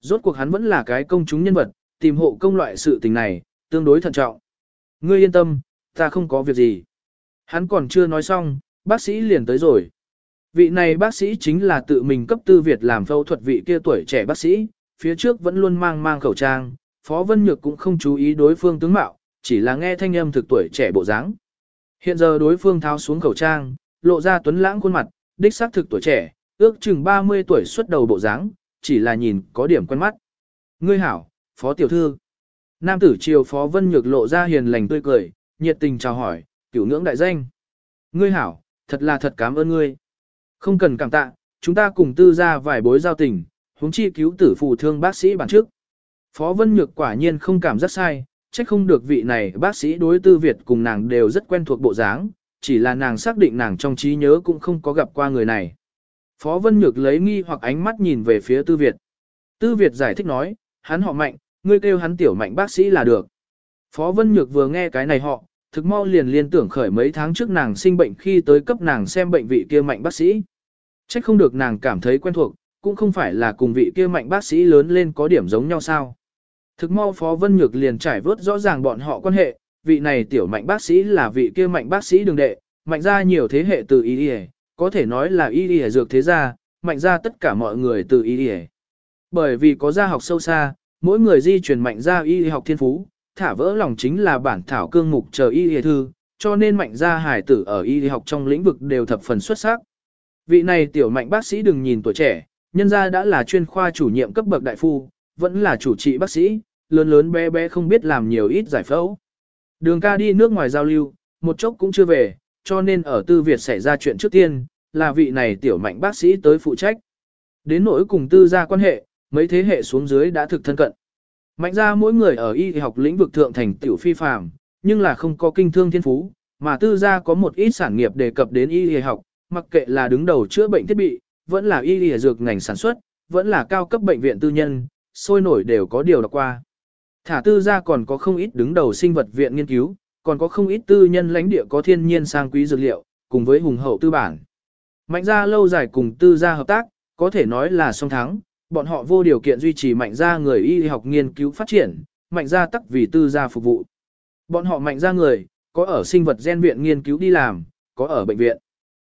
Rốt cuộc hắn vẫn là cái công chúng nhân vật, tìm hộ công loại sự tình này, tương đối thận trọng. Ngươi yên tâm, ta không có việc gì. Hắn còn chưa nói xong, bác sĩ liền tới rồi. Vị này bác sĩ chính là tự mình cấp tư Việt làm phẫu thuật vị kia tuổi trẻ bác sĩ, phía trước vẫn luôn mang mang khẩu trang, Phó Vân Nhược cũng không chú ý đối phương tướng mạo, chỉ là nghe thanh âm thực tuổi trẻ bộ dáng. Hiện giờ đối phương tháo xuống khẩu trang, lộ ra tuấn lãng khuôn mặt, đích xác thực tuổi trẻ, ước chừng 30 tuổi xuất đầu bộ dáng, chỉ là nhìn có điểm quen mắt. Ngươi hảo, Phó Tiểu Thư. Nam tử triều Phó Vân Nhược lộ ra hiền lành tươi cười, nhiệt tình chào hỏi, cửu ngưỡng đại danh. Ngươi hảo, thật là thật cảm ơn ngươi. Không cần cảm tạ, chúng ta cùng tư ra vài bối giao tình, huống chi cứu tử phù thương bác sĩ bản trước. Phó Vân Nhược quả nhiên không cảm giác sai, trách không được vị này bác sĩ đối tư Việt cùng nàng đều rất quen thuộc bộ dáng, chỉ là nàng xác định nàng trong trí nhớ cũng không có gặp qua người này. Phó Vân Nhược lấy nghi hoặc ánh mắt nhìn về phía tư Việt. Tư Việt giải thích nói, hắn họ mạnh, ngươi kêu hắn tiểu mạnh bác sĩ là được. Phó Vân Nhược vừa nghe cái này họ, thực mau liền liên tưởng khởi mấy tháng trước nàng sinh bệnh khi tới cấp nàng xem bệnh vị kia mạnh bác sĩ. Trách không được nàng cảm thấy quen thuộc, cũng không phải là cùng vị kia mạnh bác sĩ lớn lên có điểm giống nhau sao. Thực mau Phó Vân Nhược liền trải vớt rõ ràng bọn họ quan hệ, vị này tiểu mạnh bác sĩ là vị kia mạnh bác sĩ đường đệ, mạnh ra nhiều thế hệ từ y y, có thể nói là y y dược thế gia, mạnh ra tất cả mọi người từ y y. Bởi vì có gia học sâu xa, mỗi người di truyền mạnh ra y học thiên phú, thả vỡ lòng chính là bản thảo cương mục chờ y y thư, cho nên mạnh gia hải tử ở y học trong lĩnh vực đều thập phần xuất sắc. Vị này tiểu mạnh bác sĩ đừng nhìn tuổi trẻ, nhân gia đã là chuyên khoa chủ nhiệm cấp bậc đại phu, vẫn là chủ trị bác sĩ, lớn lớn bé bé không biết làm nhiều ít giải phẫu. Đường ca đi nước ngoài giao lưu, một chốc cũng chưa về, cho nên ở tư Việt xảy ra chuyện trước tiên, là vị này tiểu mạnh bác sĩ tới phụ trách. Đến nỗi cùng tư gia quan hệ, mấy thế hệ xuống dưới đã thực thân cận. Mạnh ra mỗi người ở y học lĩnh vực thượng thành tiểu phi phàm, nhưng là không có kinh thương thiên phú, mà tư gia có một ít sản nghiệp đề cập đến y y học, mặc kệ là đứng đầu chữa bệnh thiết bị, vẫn là y y dược ngành sản xuất, vẫn là cao cấp bệnh viện tư nhân, sôi nổi đều có điều đọc qua. Thả tư gia còn có không ít đứng đầu sinh vật viện nghiên cứu, còn có không ít tư nhân lãnh địa có thiên nhiên sang quý dược liệu, cùng với hùng hậu tư bản. Mạnh gia lâu dài cùng tư gia hợp tác, có thể nói là song thắng, bọn họ vô điều kiện duy trì mạnh gia người y học nghiên cứu phát triển, mạnh gia tắc vì tư gia phục vụ. Bọn họ mạnh gia người, có ở sinh vật gen viện nghiên cứu đi làm, có ở bệnh viện.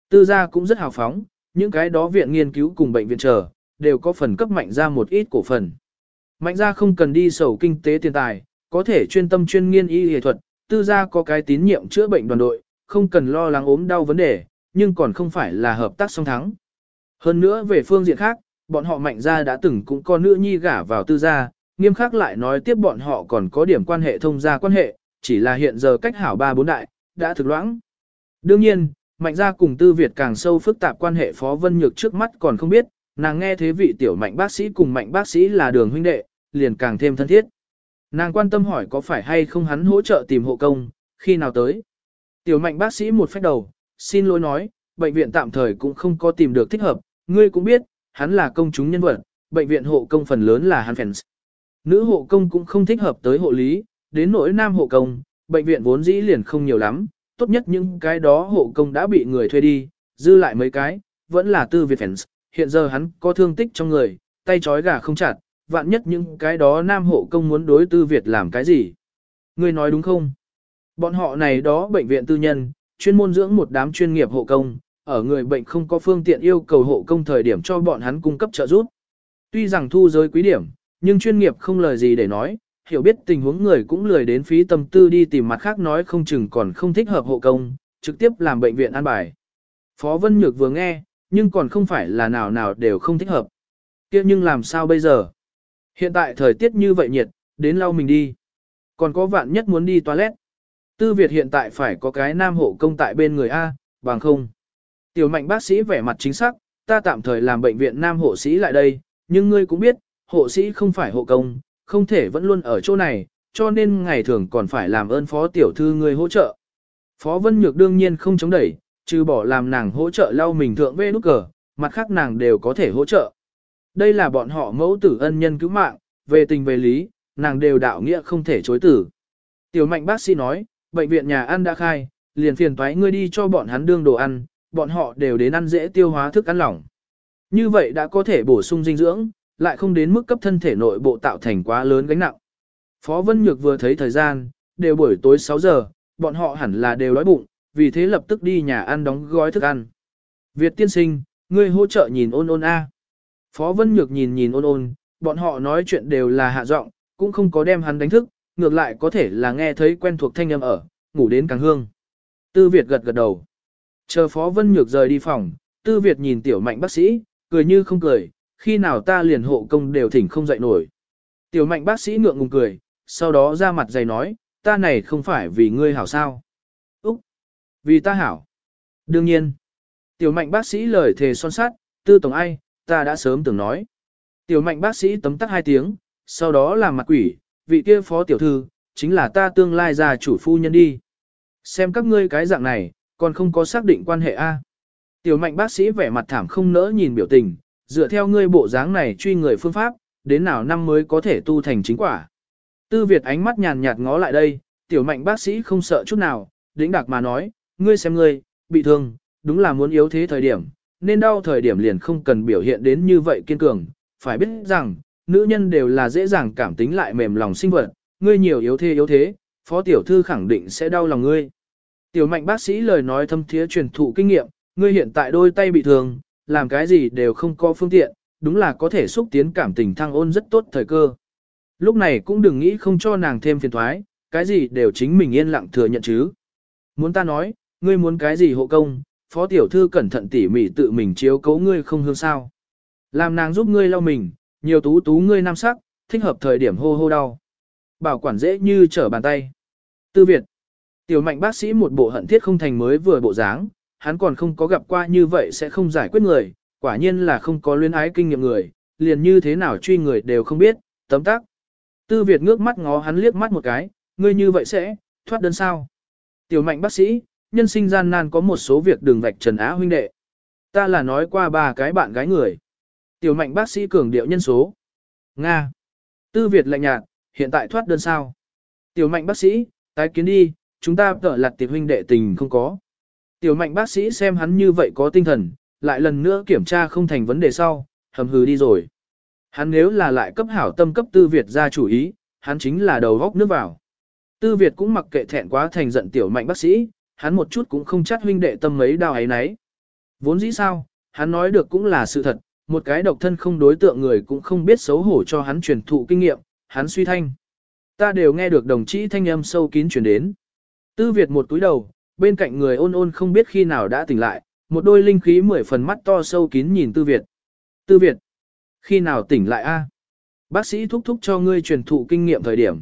Tư gia cũng rất hào phóng, những cái đó viện nghiên cứu cùng bệnh viện chờ, đều có phần cấp mạnh gia một ít cổ phần. Mạnh gia không cần đi sầu kinh tế tiền tài, có thể chuyên tâm chuyên nghiên y y thuật, tư gia có cái tín nhiệm chữa bệnh đoàn đội, không cần lo lắng ốm đau vấn đề, nhưng còn không phải là hợp tác song thắng. Hơn nữa về phương diện khác, bọn họ mạnh gia đã từng cũng có nữ nhi gả vào tư gia, nghiêm khắc lại nói tiếp bọn họ còn có điểm quan hệ thông gia quan hệ, chỉ là hiện giờ cách hảo ba bốn đại, đã thực loãng. Đương nhiên, mạnh gia cùng tư Việt càng sâu phức tạp quan hệ Phó Vân Nhược trước mắt còn không biết, nàng nghe thế vị tiểu mạnh bác sĩ cùng mạnh bác sĩ là đường huynh đệ, liền càng thêm thân thiết. Nàng quan tâm hỏi có phải hay không hắn hỗ trợ tìm hộ công, khi nào tới. Tiểu mạnh bác sĩ một phép đầu, xin lỗi nói, bệnh viện tạm thời cũng không có tìm được thích hợp, ngươi cũng biết, hắn là công chúng nhân vật, bệnh viện hộ công phần lớn là hắn fans. Nữ hộ công cũng không thích hợp tới hộ lý, đến nỗi nam hộ công, bệnh viện vốn dĩ liền không nhiều lắm, tốt nhất những cái đó hộ công đã bị người thuê đi, dư lại mấy cái, vẫn là tư Việt fans, hiện giờ hắn có thương tích trong người, tay trói gà không chặt, vạn nhất những cái đó nam hộ công muốn đối tư Việt làm cái gì. Ngươi nói đúng không? Bọn họ này đó bệnh viện tư nhân, chuyên môn dưỡng một đám chuyên nghiệp hộ công, ở người bệnh không có phương tiện yêu cầu hộ công thời điểm cho bọn hắn cung cấp trợ giúp. Tuy rằng thu giới quý điểm, nhưng chuyên nghiệp không lời gì để nói, hiểu biết tình huống người cũng lười đến phí tâm tư đi tìm mặt khác nói không chừng còn không thích hợp hộ công, trực tiếp làm bệnh viện an bài. Phó Vân Nhược vừa nghe, nhưng còn không phải là nào nào đều không thích hợp. kia nhưng làm sao bây giờ? Hiện tại thời tiết như vậy nhiệt, đến lau mình đi. Còn có vạn nhất muốn đi toilet. Tư Việt hiện tại phải có cái nam hộ công tại bên người A, bằng không. Tiểu mạnh bác sĩ vẻ mặt chính xác, ta tạm thời làm bệnh viện nam hộ sĩ lại đây, nhưng ngươi cũng biết, hộ sĩ không phải hộ công, không thể vẫn luôn ở chỗ này, cho nên ngày thường còn phải làm ơn phó tiểu thư ngươi hỗ trợ. Phó Vân Nhược đương nhiên không chống đẩy, trừ bỏ làm nàng hỗ trợ lau mình thượng vê nút cờ, mặt khác nàng đều có thể hỗ trợ. Đây là bọn họ mẫu tử ân nhân cứu mạng, về tình về lý, nàng đều đạo nghĩa không thể chối tử. Tiểu mạnh bác sĩ nói, bệnh viện nhà ăn đã khai, liền phiền toái ngươi đi cho bọn hắn đương đồ ăn, bọn họ đều đến ăn dễ tiêu hóa thức ăn lỏng. Như vậy đã có thể bổ sung dinh dưỡng, lại không đến mức cấp thân thể nội bộ tạo thành quá lớn gánh nặng. Phó Vân Nhược vừa thấy thời gian, đều buổi tối 6 giờ, bọn họ hẳn là đều đói bụng, vì thế lập tức đi nhà ăn đóng gói thức ăn. Việt tiên sinh, ngươi hỗ trợ nhìn ôn ôn a. Phó Vân Nhược nhìn nhìn ôn ôn, bọn họ nói chuyện đều là hạ giọng, cũng không có đem hắn đánh thức, ngược lại có thể là nghe thấy quen thuộc thanh âm ở, ngủ đến càng hương. Tư Việt gật gật đầu. Chờ Phó Vân Nhược rời đi phòng, Tư Việt nhìn tiểu mạnh bác sĩ, cười như không cười, khi nào ta liền hộ công đều thỉnh không dậy nổi. Tiểu mạnh bác sĩ ngượng ngùng cười, sau đó ra mặt dày nói, ta này không phải vì ngươi hảo sao. Úc! Vì ta hảo. Đương nhiên. Tiểu mạnh bác sĩ lời thề son sát, tư tổng ai, ta đã sớm từng nói. Tiểu mạnh bác sĩ tấm tắc hai tiếng, sau đó làm mặt quỷ, vị kia phó tiểu thư, chính là ta tương lai già chủ phu nhân đi. Xem các ngươi cái dạng này, còn không có xác định quan hệ A. Tiểu mạnh bác sĩ vẻ mặt thảm không nỡ nhìn biểu tình, dựa theo ngươi bộ dáng này truy người phương pháp, đến nào năm mới có thể tu thành chính quả. Tư Việt ánh mắt nhàn nhạt ngó lại đây, tiểu mạnh bác sĩ không sợ chút nào, đĩnh đạc mà nói, ngươi xem ngươi, bị thương, đúng là muốn yếu thế thời điểm, nên đau thời điểm liền không cần biểu hiện đến như vậy kiên cường, phải biết rằng, nữ nhân đều là dễ dàng cảm tính lại mềm lòng sinh vật, ngươi nhiều yếu thế yếu thế, phó tiểu thư khẳng định sẽ đau lòng ngươi. Tiểu mạnh bác sĩ lời nói thâm thiế truyền thụ kinh nghiệm, ngươi hiện tại đôi tay bị thương, làm cái gì đều không có phương tiện, đúng là có thể xúc tiến cảm tình thăng ôn rất tốt thời cơ. Lúc này cũng đừng nghĩ không cho nàng thêm phiền thoái, cái gì đều chính mình yên lặng thừa nhận chứ. Muốn ta nói, ngươi muốn cái gì hộ công, phó tiểu thư cẩn thận tỉ mỉ tự mình chiếu cấu ngươi không hương sao. Làm nàng giúp ngươi lau mình, nhiều tú tú ngươi nam sắc, thích hợp thời điểm hô hô đau. Bảo quản dễ như trở bàn tay. Tư Việt. Tiểu mạnh bác sĩ một bộ hận thiết không thành mới vừa bộ dáng, hắn còn không có gặp qua như vậy sẽ không giải quyết người, quả nhiên là không có luyến ái kinh nghiệm người, liền như thế nào truy người đều không biết, tấm tắc. Tư Việt ngước mắt ngó hắn liếc mắt một cái, ngươi như vậy sẽ, thoát đơn sao. Tiểu mạnh bác sĩ, nhân sinh gian nan có một số việc đường vạch trần á huynh đệ. Ta là nói qua ba cái bạn gái người. Tiểu mạnh bác sĩ cường điệu nhân số. Nga. Tư Việt lạnh nhạt, hiện tại thoát đơn sao. Tiểu mạnh bác sĩ, tái kiến đi, chúng ta tở lặt tiệp huynh đệ tình không có. Tiểu mạnh bác sĩ xem hắn như vậy có tinh thần, lại lần nữa kiểm tra không thành vấn đề sau, hầm hừ đi rồi. Hắn nếu là lại cấp hảo tâm cấp tư Việt ra chủ ý, hắn chính là đầu góc nước vào. Tư Việt cũng mặc kệ thẹn quá thành giận tiểu mạnh bác sĩ, hắn một chút cũng không chắc huynh đệ tâm mấy đào ấy nấy. Vốn dĩ sao, hắn nói được cũng là sự thật, một cái độc thân không đối tượng người cũng không biết xấu hổ cho hắn truyền thụ kinh nghiệm, hắn suy thanh. Ta đều nghe được đồng chí thanh âm sâu kín truyền đến. Tư Việt một túi đầu, bên cạnh người ôn ôn không biết khi nào đã tỉnh lại, một đôi linh khí mười phần mắt to sâu kín nhìn Tư Việt. Tư Việt, khi nào tỉnh lại a? Bác sĩ thúc thúc cho ngươi truyền thụ kinh nghiệm thời điểm.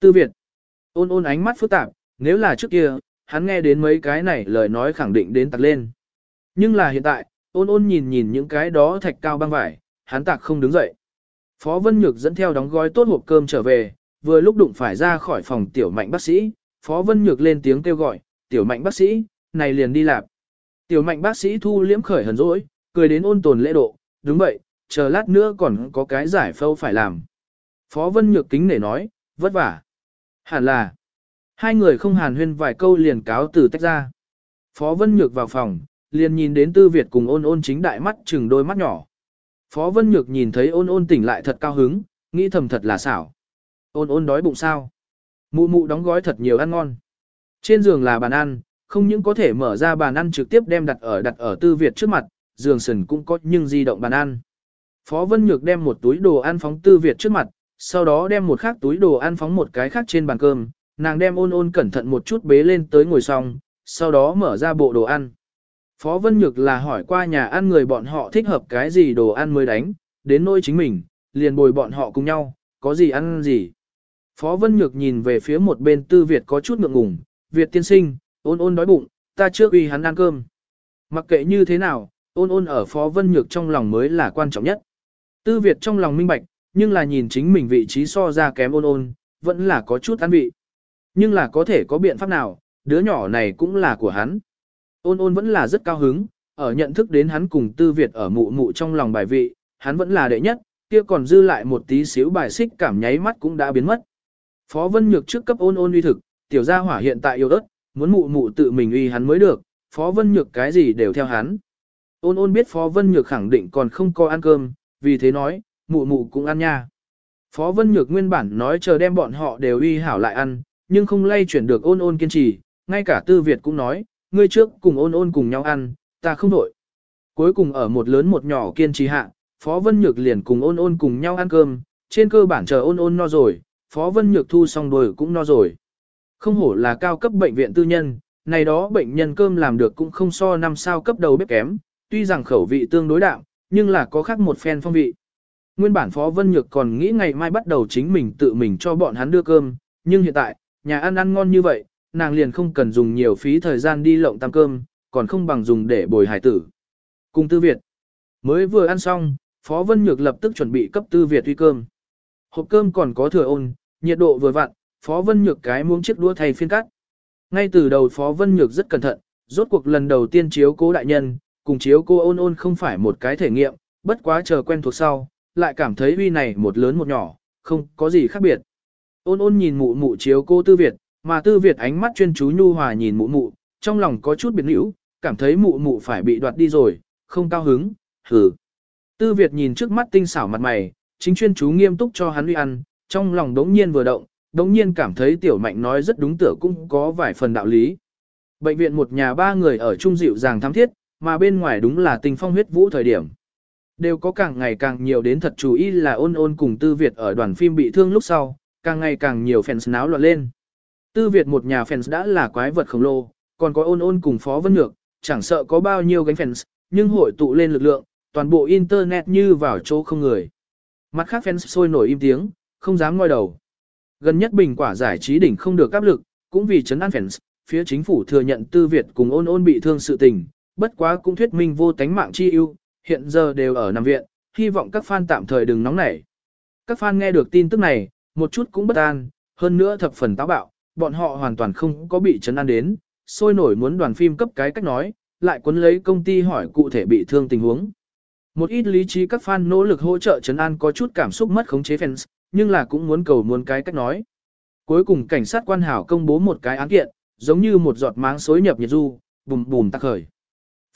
Tư Việt, ôn ôn ánh mắt phức tạp, nếu là trước kia, hắn nghe đến mấy cái này lời nói khẳng định đến tặc lên. Nhưng là hiện tại, ôn ôn nhìn nhìn những cái đó thạch cao băng vải, hắn tạc không đứng dậy. Phó Vân Nhược dẫn theo đóng gói tốt hộp cơm trở về, vừa lúc đụng phải ra khỏi phòng tiểu mạnh bác sĩ, Phó Vân Nhược lên tiếng kêu gọi, tiểu mạnh bác sĩ, này liền đi làm. Tiểu mạnh bác sĩ thu liễm khởi hờn rỗi, cười đến ôn tồn lễ độ, đúng vậy, chờ lát nữa còn có cái giải phâu phải làm. Phó Vân Nhược kính nể nói, vất vả. Hẳn là, hai người không hàn huyên vài câu liền cáo từ tách ra. Phó Vân Nhược vào phòng, liền nhìn đến Tư Việt cùng ôn ôn chính đại mắt chừng đôi mắt nhỏ. Phó Vân Nhược nhìn thấy ôn ôn tỉnh lại thật cao hứng, nghĩ thầm thật là xảo. Ôn ôn đói bụng sao? Mụ mụ đóng gói thật nhiều ăn ngon. Trên giường là bàn ăn, không những có thể mở ra bàn ăn trực tiếp đem đặt ở đặt ở Tư Việt trước mặt, giường sần cũng có nhưng di động bàn ăn. Phó Vân Nhược đem một túi đồ ăn phóng Tư Việt trước mặt, sau đó đem một khác túi đồ ăn phóng một cái khác trên bàn cơm, nàng đem ôn ôn cẩn thận một chút bế lên tới ngồi xong, sau đó mở ra bộ đồ ăn. Phó Vân Nhược là hỏi qua nhà ăn người bọn họ thích hợp cái gì đồ ăn mới đánh, đến nỗi chính mình, liền bồi bọn họ cùng nhau, có gì ăn gì. Phó Vân Nhược nhìn về phía một bên tư Việt có chút ngượng ngùng, Việt tiên sinh, ôn ôn đói bụng, ta chưa uy hắn ăn cơm. Mặc kệ như thế nào, ôn ôn ở Phó Vân Nhược trong lòng mới là quan trọng nhất. Tư Việt trong lòng minh bạch, nhưng là nhìn chính mình vị trí so ra kém ôn ôn, vẫn là có chút ăn vị. Nhưng là có thể có biện pháp nào, đứa nhỏ này cũng là của hắn. Ôn ôn vẫn là rất cao hứng, ở nhận thức đến hắn cùng tư Việt ở mụ mụ trong lòng bài vị, hắn vẫn là đệ nhất, kia còn dư lại một tí xíu bài xích cảm nháy mắt cũng đã biến mất. Phó Vân Nhược trước cấp ôn ôn uy thực, tiểu gia hỏa hiện tại yêu đất, muốn mụ mụ tự mình uy hắn mới được, Phó Vân Nhược cái gì đều theo hắn. Ôn ôn biết Phó Vân Nhược khẳng định còn không có ăn cơm, vì thế nói, mụ mụ cũng ăn nha. Phó Vân Nhược nguyên bản nói chờ đem bọn họ đều uy hảo lại ăn, nhưng không lay chuyển được ôn ôn kiên trì, ngay cả Tư Việt cũng nói, ngươi trước cùng ôn ôn cùng nhau ăn, ta không đổi. Cuối cùng ở một lớn một nhỏ kiên trì hạ, Phó Vân Nhược liền cùng ôn ôn cùng nhau ăn cơm, trên cơ bản chờ ôn ôn no rồi, Phó Vân Nhược thu xong đồi cũng no rồi. Không hổ là cao cấp bệnh viện tư nhân, này đó bệnh nhân cơm làm được cũng không so năm sao cấp đầu bếp kém, tuy rằng khẩu vị tương đối đạm, nhưng là có khác một phen phong vị. Nguyên bản Phó Vân Nhược còn nghĩ ngày mai bắt đầu chính mình tự mình cho bọn hắn đưa cơm, nhưng hiện tại, nhà ăn ăn ngon như vậy, nàng liền không cần dùng nhiều phí thời gian đi lộng tam cơm, còn không bằng dùng để bồi hải tử. Cùng Tư Việt, mới vừa ăn xong, Phó Vân Nhược lập tức chuẩn bị cấp Tư Việt uy cơm. Hộp cơm còn có thừa ôn, nhiệt độ vừa vặn, Phó Vân Nhược cái muỗng chiếc đũa thay phiên cắt. Ngay từ đầu Phó Vân Nhược rất cẩn thận, rốt cuộc lần đầu tiên chiếu cố đại nhân, cùng chiếu cô ôn ôn không phải một cái thể nghiệm, bất quá chờ quen thuộc sau, lại cảm thấy uy này một lớn một nhỏ, không có gì khác biệt. Ôn ôn nhìn mụ mụ chiếu cô Tư Việt, mà Tư Việt ánh mắt chuyên chú nhu hòa nhìn mụ mụ, trong lòng có chút biệt hữu, cảm thấy mụ mụ phải bị đoạt đi rồi, không cao hứng, hừ. Tư Việt nhìn trước mắt tinh xảo mặt mày, chính chuyên chú nghiêm túc cho hắn uy ăn, trong lòng đống nhiên vừa động, đống nhiên cảm thấy tiểu mạnh nói rất đúng tựa cũng có vài phần đạo lý. Bệnh viện một nhà ba người ở trung dịu dàng thắm thiết, mà bên ngoài đúng là tình phong huyết vũ thời điểm. Đều có càng ngày càng nhiều đến thật chú ý là ôn ôn cùng Tư Việt ở đoàn phim bị thương lúc sau, càng ngày càng nhiều fans náo loạn lên. Tư Việt một nhà fans đã là quái vật khổng lồ, còn có ôn ôn cùng Phó Vân Nhược, chẳng sợ có bao nhiêu gánh fans, nhưng hội tụ lên lực lượng, toàn bộ internet như vào chỗ không người. Mặt khác fans sôi nổi im tiếng, không dám ngoi đầu. Gần nhất bình quả giải trí đỉnh không được áp lực, cũng vì chấn an fans, phía chính phủ thừa nhận Tư Việt cùng ôn ôn bị thương sự tình, bất quá cũng thuyết minh vô tánh mạng chi ưu, hiện giờ đều ở nằm viện, hy vọng các fan tạm thời đừng nóng nảy. Các fan nghe được tin tức này, một chút cũng bất an, hơn nữa thập phần táo bạo, bọn họ hoàn toàn không có bị chấn an đến, sôi nổi muốn đoàn phim cấp cái cách nói, lại cuốn lấy công ty hỏi cụ thể bị thương tình huống. Một ít lý trí các fan nỗ lực hỗ trợ Trấn An có chút cảm xúc mất khống chế fans, nhưng là cũng muốn cầu muốn cái cách nói. Cuối cùng cảnh sát quan hảo công bố một cái án kiện, giống như một giọt máng xối nhập nhiệt du, bùm bùm tắc khởi.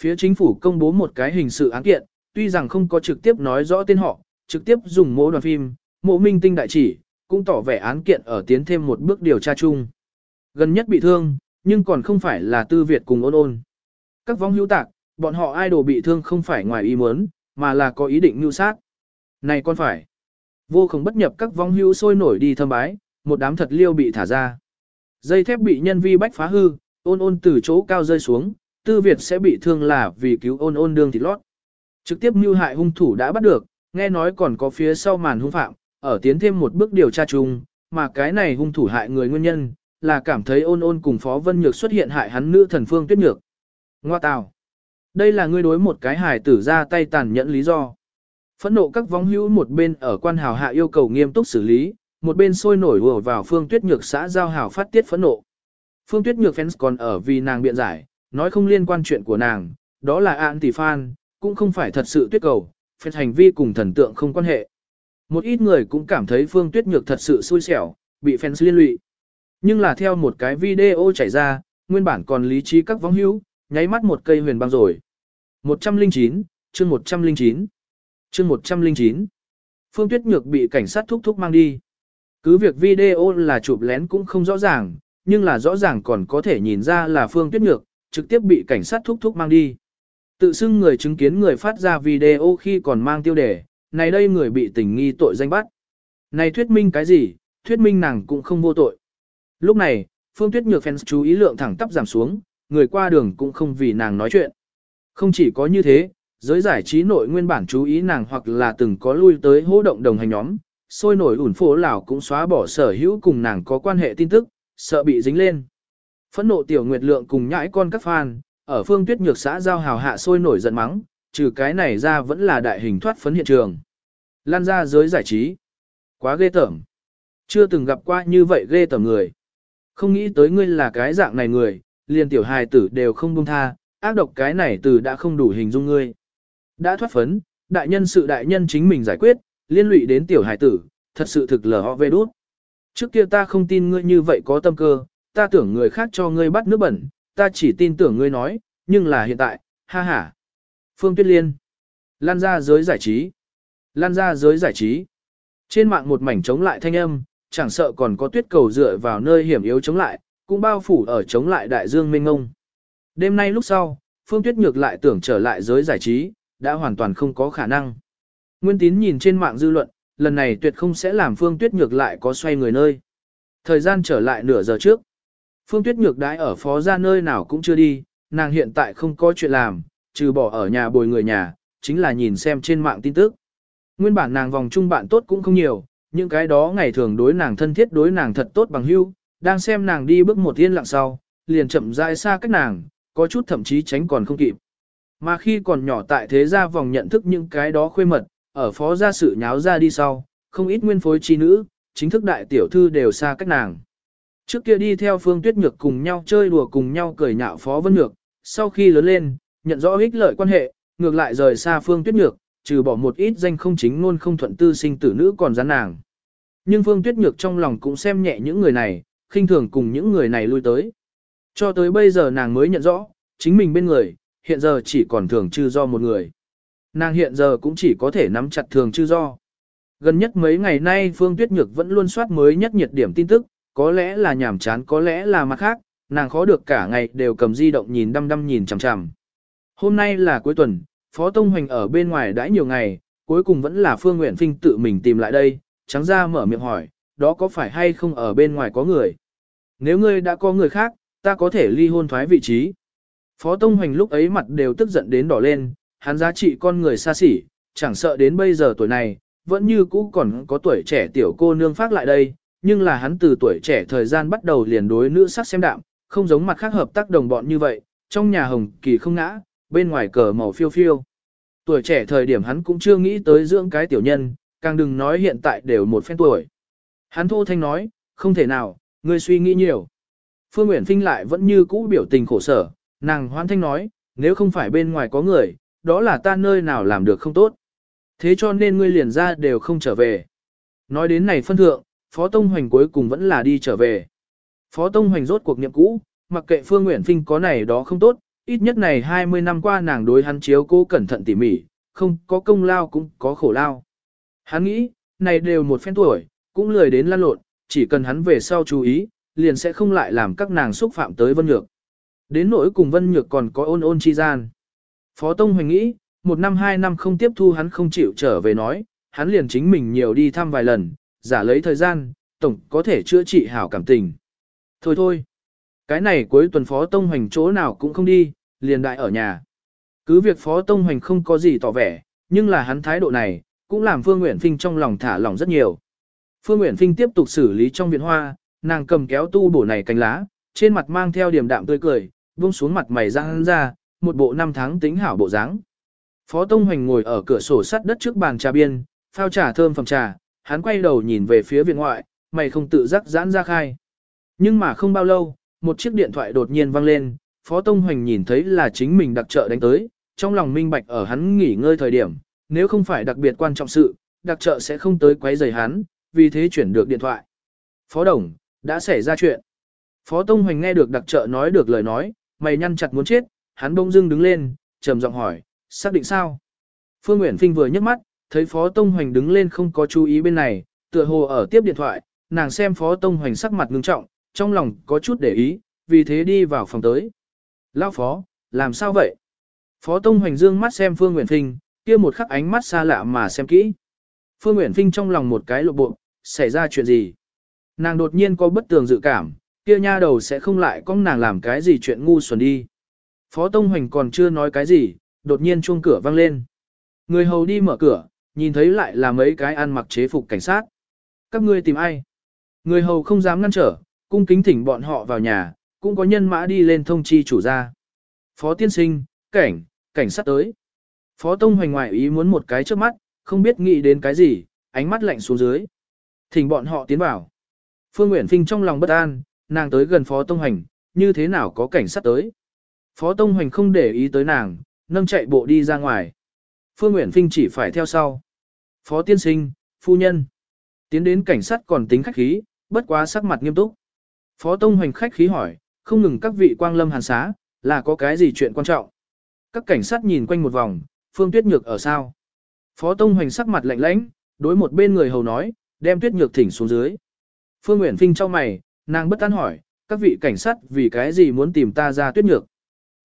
Phía chính phủ công bố một cái hình sự án kiện, tuy rằng không có trực tiếp nói rõ tên họ, trực tiếp dùng mô đoàn phim, mộ minh tinh đại chỉ, cũng tỏ vẻ án kiện ở tiến thêm một bước điều tra chung. Gần nhất bị thương, nhưng còn không phải là tư Việt cùng ôn ôn. Các vong hữu tạc, bọn họ idol bị thương không phải ngoài ý muốn, mà là có ý định mưu sát. Này con phải. Vô không bất nhập các vong hữu sôi nổi đi thâm bái, một đám thật liêu bị thả ra. Dây thép bị nhân vi bách phá hư, ôn ôn từ chỗ cao rơi xuống, tư Việt sẽ bị thương là vì cứu ôn ôn đương thịt lót. Trực tiếp mưu hại hung thủ đã bắt được, nghe nói còn có phía sau màn hung phạm, ở tiến thêm một bước điều tra chung, mà cái này hung thủ hại người nguyên nhân, là cảm thấy ôn ôn cùng Phó Vân Nhược xuất hiện hại hắn nữ thần phương tuyết nhược. Ngoa tào. Đây là ngươi đối một cái hài tử ra tay tàn nhẫn lý do. Phẫn nộ các vong hữu một bên ở quan hào hạ yêu cầu nghiêm túc xử lý, một bên sôi nổi ùa vào phương tuyết nhược xã giao hào phát tiết phẫn nộ. Phương tuyết nhược fans còn ở vì nàng biện giải, nói không liên quan chuyện của nàng, đó là an tỷ fan, cũng không phải thật sự tuyết cầu, phép hành vi cùng thần tượng không quan hệ. Một ít người cũng cảm thấy phương tuyết nhược thật sự xui xẻo, bị fans liên lụy. Nhưng là theo một cái video chảy ra, nguyên bản còn lý trí các vong hữu, nháy mắt một cây huyền băng rồi. 109, chương 109, chương 109. Phương Tuyết Nhược bị cảnh sát thúc thúc mang đi. Cứ việc video là chụp lén cũng không rõ ràng, nhưng là rõ ràng còn có thể nhìn ra là Phương Tuyết Nhược, trực tiếp bị cảnh sát thúc thúc mang đi. Tự xưng người chứng kiến người phát ra video khi còn mang tiêu đề, này đây người bị tình nghi tội danh bắt. Này thuyết minh cái gì, thuyết minh nàng cũng không vô tội. Lúc này, Phương Tuyết Nhược fans chú ý lượng thẳng tắp giảm xuống, người qua đường cũng không vì nàng nói chuyện. Không chỉ có như thế, giới giải trí nội nguyên bản chú ý nàng hoặc là từng có lui tới hỗ động đồng hành nhóm, sôi nổi ủn phố lào cũng xóa bỏ sở hữu cùng nàng có quan hệ tin tức, sợ bị dính lên. Phẫn nộ tiểu nguyệt lượng cùng nhãi con các fan, ở phương tuyết nhược xã giao hào hạ sôi nổi giận mắng, trừ cái này ra vẫn là đại hình thoát phấn hiện trường. Lan ra giới giải trí. Quá ghê tởm. Chưa từng gặp qua như vậy ghê tởm người. Không nghĩ tới ngươi là cái dạng này người, liền tiểu hài tử đều không buông tha, ác độc cái này từ đã không đủ hình dung ngươi. Đã thoát phấn, đại nhân sự đại nhân chính mình giải quyết, liên lụy đến tiểu hài tử, thật sự thực lờ họ về đút. Trước kia ta không tin ngươi như vậy có tâm cơ, ta tưởng người khác cho ngươi bắt nước bẩn, ta chỉ tin tưởng ngươi nói, nhưng là hiện tại, ha ha. Phương Tuyết Liên. Lan ra giới giải trí. Lan ra giới giải trí. Trên mạng một mảnh chống lại thanh âm, chẳng sợ còn có tuyết cầu dựa vào nơi hiểm yếu chống lại, cũng bao phủ ở chống lại đại dương mênh ngông. Đêm nay lúc sau, Phương Tuyết Nhược lại tưởng trở lại giới giải trí, đã hoàn toàn không có khả năng. Nguyên tín nhìn trên mạng dư luận, lần này tuyệt không sẽ làm Phương Tuyết Nhược lại có xoay người nơi. Thời gian trở lại nửa giờ trước. Phương Tuyết Nhược đãi ở phó ra nơi nào cũng chưa đi, nàng hiện tại không có chuyện làm, trừ bỏ ở nhà bồi người nhà, chính là nhìn xem trên mạng tin tức. Nguyên bản nàng vòng chung bạn tốt cũng không nhiều, những cái đó ngày thường đối nàng thân thiết đối nàng thật tốt bằng hữu, đang xem nàng đi bước một yên lặng sau, liền chậm rãi xa cách nàng, có chút thậm chí tránh còn không kịp. Mà khi còn nhỏ tại thế gia vòng nhận thức những cái đó khuê mật, ở phó gia sự nháo ra đi sau, không ít nguyên phối chi nữ, chính thức đại tiểu thư đều xa cách nàng. Trước kia đi theo Phương Tuyết Nhược cùng nhau chơi đùa cùng nhau cười nhạo Phó Vân Nhược, sau khi lớn lên, nhận rõ ích lợi quan hệ, ngược lại rời xa Phương Tuyết Nhược, trừ bỏ một ít danh không chính luôn không thuận tư sinh tử nữ còn gián nàng. Nhưng Phương Tuyết Nhược trong lòng cũng xem nhẹ những người này, khinh thường cùng những người này lui tới. Cho tới bây giờ nàng mới nhận rõ, chính mình bên người, hiện giờ chỉ còn thường chư do một người. Nàng hiện giờ cũng chỉ có thể nắm chặt thường chư do. Gần nhất mấy ngày nay Phương Tuyết Nhược vẫn luôn soát mới nhất nhiệt điểm tin tức, có lẽ là nhảm chán có lẽ là mặt khác, nàng khó được cả ngày đều cầm di động nhìn đăm đăm nhìn chằm chằm. Hôm nay là cuối tuần, Phó Tông Hoành ở bên ngoài đã nhiều ngày, cuối cùng vẫn là Phương Nguyễn Phinh tự mình tìm lại đây, trắng ra mở miệng hỏi, đó có phải hay không ở bên ngoài có người? Nếu ngươi đã có người khác, ta có thể ly hôn thoái vị trí. Phó Tông Hoành lúc ấy mặt đều tức giận đến đỏ lên, hắn giá trị con người xa xỉ, chẳng sợ đến bây giờ tuổi này, vẫn như cũ còn có tuổi trẻ tiểu cô nương phát lại đây, nhưng là hắn từ tuổi trẻ thời gian bắt đầu liền đối nữ sắc xem đạm, không giống mặt khác hợp tác đồng bọn như vậy, trong nhà hồng kỳ không ngã, bên ngoài cờ màu phiêu phiêu. Tuổi trẻ thời điểm hắn cũng chưa nghĩ tới dưỡng cái tiểu nhân, càng đừng nói hiện tại đều một phen tuổi. Hắn thô thanh nói, không thể nào, ngươi suy nghĩ nhiều. Phương Nguyễn Phinh lại vẫn như cũ biểu tình khổ sở, nàng hoan thanh nói, nếu không phải bên ngoài có người, đó là ta nơi nào làm được không tốt. Thế cho nên ngươi liền ra đều không trở về. Nói đến này phân thượng, Phó Tông Hoành cuối cùng vẫn là đi trở về. Phó Tông Hoành rốt cuộc niệm cũ, mặc kệ Phương Nguyễn Phinh có này đó không tốt, ít nhất này 20 năm qua nàng đối hắn chiếu cố cẩn thận tỉ mỉ, không có công lao cũng có khổ lao. Hắn nghĩ, này đều một phen tuổi, cũng lười đến lan lộn, chỉ cần hắn về sau chú ý, liền sẽ không lại làm các nàng xúc phạm tới Vân Nhược. Đến nỗi cùng Vân Nhược còn có ôn ôn chi gian. Phó Tông Hoành nghĩ, một năm hai năm không tiếp thu hắn không chịu trở về nói, hắn liền chính mình nhiều đi thăm vài lần, giả lấy thời gian, tổng có thể chữa trị hảo cảm tình. Thôi thôi, cái này cuối tuần Phó Tông Hoành chỗ nào cũng không đi, liền đại ở nhà. Cứ việc Phó Tông Hoành không có gì tỏ vẻ, nhưng là hắn thái độ này, cũng làm Phương Nguyễn Phinh trong lòng thả lỏng rất nhiều. Phương Uyển Phinh tiếp tục xử lý trong viện hoa, nàng cầm kéo tu bổ này cánh lá, trên mặt mang theo điểm đạm tươi cười, buông xuống mặt mày răng ra, một bộ năm tháng tính hảo bộ dáng. Phó Tông Hoành ngồi ở cửa sổ sắt đất trước bàn trà biên, phao trà thơm phẩm trà, hắn quay đầu nhìn về phía viện ngoại, mày không tự giác giãn ra khai. Nhưng mà không bao lâu, một chiếc điện thoại đột nhiên vang lên, Phó Tông Hoành nhìn thấy là chính mình đặc trợ đánh tới, trong lòng minh bạch ở hắn nghỉ ngơi thời điểm, nếu không phải đặc biệt quan trọng sự, đặc trợ sẽ không tới quấy rầy hắn, vì thế chuyển được điện thoại. Phó Đồng, đã xảy ra chuyện. Phó Tông Hoành nghe được đặc trợ nói được lời nói, mày nhăn chặt muốn chết, hắn bỗng dưng đứng lên, trầm giọng hỏi, xác định sao? Phương Nguyễn Phinh vừa nhấc mắt, thấy Phó Tông Hoành đứng lên không có chú ý bên này, tựa hồ ở tiếp điện thoại, nàng xem Phó Tông Hoành sắc mặt ngưng trọng, trong lòng có chút để ý, vì thế đi vào phòng tới. Lao Phó, làm sao vậy? Phó Tông Hoành dương mắt xem Phương Nguyễn Phinh, kia một khắc ánh mắt xa lạ mà xem kỹ. Phương Nguyễn Phinh trong lòng một cái lộ bộ, xảy ra chuyện gì? Nàng đột nhiên có bất tường dự cảm, kia nha đầu sẽ không lại con nàng làm cái gì chuyện ngu xuẩn đi. Phó Tông Hoành còn chưa nói cái gì, đột nhiên chuông cửa vang lên. Người hầu đi mở cửa, nhìn thấy lại là mấy cái ăn mặc chế phục cảnh sát. Các ngươi tìm ai? Người hầu không dám ngăn trở, cung kính thỉnh bọn họ vào nhà, cũng có nhân mã đi lên thông chi chủ gia. Phó tiên sinh, cảnh, cảnh sát tới. Phó Tông Hoành ngoại ý muốn một cái trước mắt, không biết nghĩ đến cái gì, ánh mắt lạnh xuống dưới. Thỉnh bọn họ tiến vào. Phương Nguyễn Phinh trong lòng bất an, nàng tới gần Phó Tông Hoành, như thế nào có cảnh sát tới. Phó Tông Hoành không để ý tới nàng, nâng chạy bộ đi ra ngoài. Phương Nguyễn Phinh chỉ phải theo sau. Phó tiên sinh, phu nhân. Tiến đến cảnh sát còn tính khách khí, bất quá sắc mặt nghiêm túc. Phó Tông Hoành khách khí hỏi, không ngừng các vị quang lâm hàn xá, là có cái gì chuyện quan trọng. Các cảnh sát nhìn quanh một vòng, Phương Tuyết Nhược ở sao. Phó Tông Hoành sắc mặt lạnh lãnh, đối một bên người hầu nói, đem Tuyết Nhược thỉnh xuống dưới. Phương Nguyễn Phinh cho mày, nàng bất tán hỏi, các vị cảnh sát vì cái gì muốn tìm ta ra Tuyết Nhược.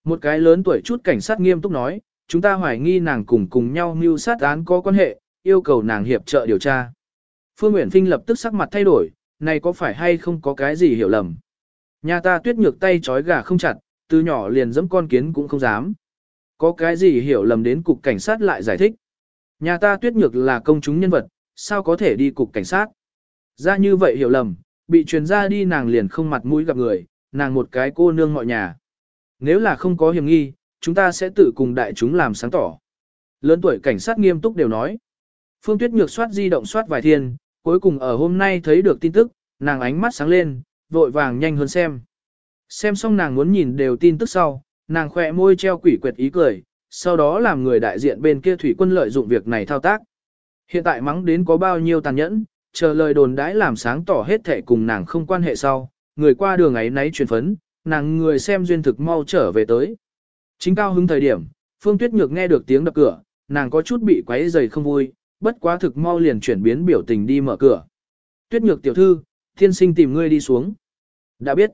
Một cái lớn tuổi chút cảnh sát nghiêm túc nói, chúng ta hoài nghi nàng cùng cùng nhau mưu sát án có quan hệ, yêu cầu nàng hiệp trợ điều tra. Phương Nguyễn Phinh lập tức sắc mặt thay đổi, này có phải hay không có cái gì hiểu lầm. Nhà ta tuyết nhược tay trói gà không chặt, từ nhỏ liền dẫm con kiến cũng không dám. Có cái gì hiểu lầm đến cục cảnh sát lại giải thích. Nhà ta tuyết nhược là công chúng nhân vật, sao có thể đi cục cảnh sát. Ra như vậy hiểu lầm, bị truyền ra đi nàng liền không mặt mũi gặp người, nàng một cái cô nương mọi nhà. Nếu là không có hiểm nghi, chúng ta sẽ tự cùng đại chúng làm sáng tỏ. Lớn tuổi cảnh sát nghiêm túc đều nói. Phương Tuyết Nhược soát di động soát vài thiên, cuối cùng ở hôm nay thấy được tin tức, nàng ánh mắt sáng lên, vội vàng nhanh hơn xem. Xem xong nàng muốn nhìn đều tin tức sau, nàng khỏe môi treo quỷ quyệt ý cười, sau đó làm người đại diện bên kia thủy quân lợi dụng việc này thao tác. Hiện tại mắng đến có bao nhiêu tàn nhẫn, chờ lời đồn đãi làm sáng tỏ hết thể cùng nàng không quan hệ sau, người qua đường ấy nấy truyền phấn, nàng người xem duyên thực mau trở về tới. Chính cao hứng thời điểm, Phương Tuyết Nhược nghe được tiếng đập cửa, nàng có chút bị quấy rầy không vui, bất quá thực mau liền chuyển biến biểu tình đi mở cửa. Tuyết Nhược tiểu thư, thiên sinh tìm ngươi đi xuống. Đã biết.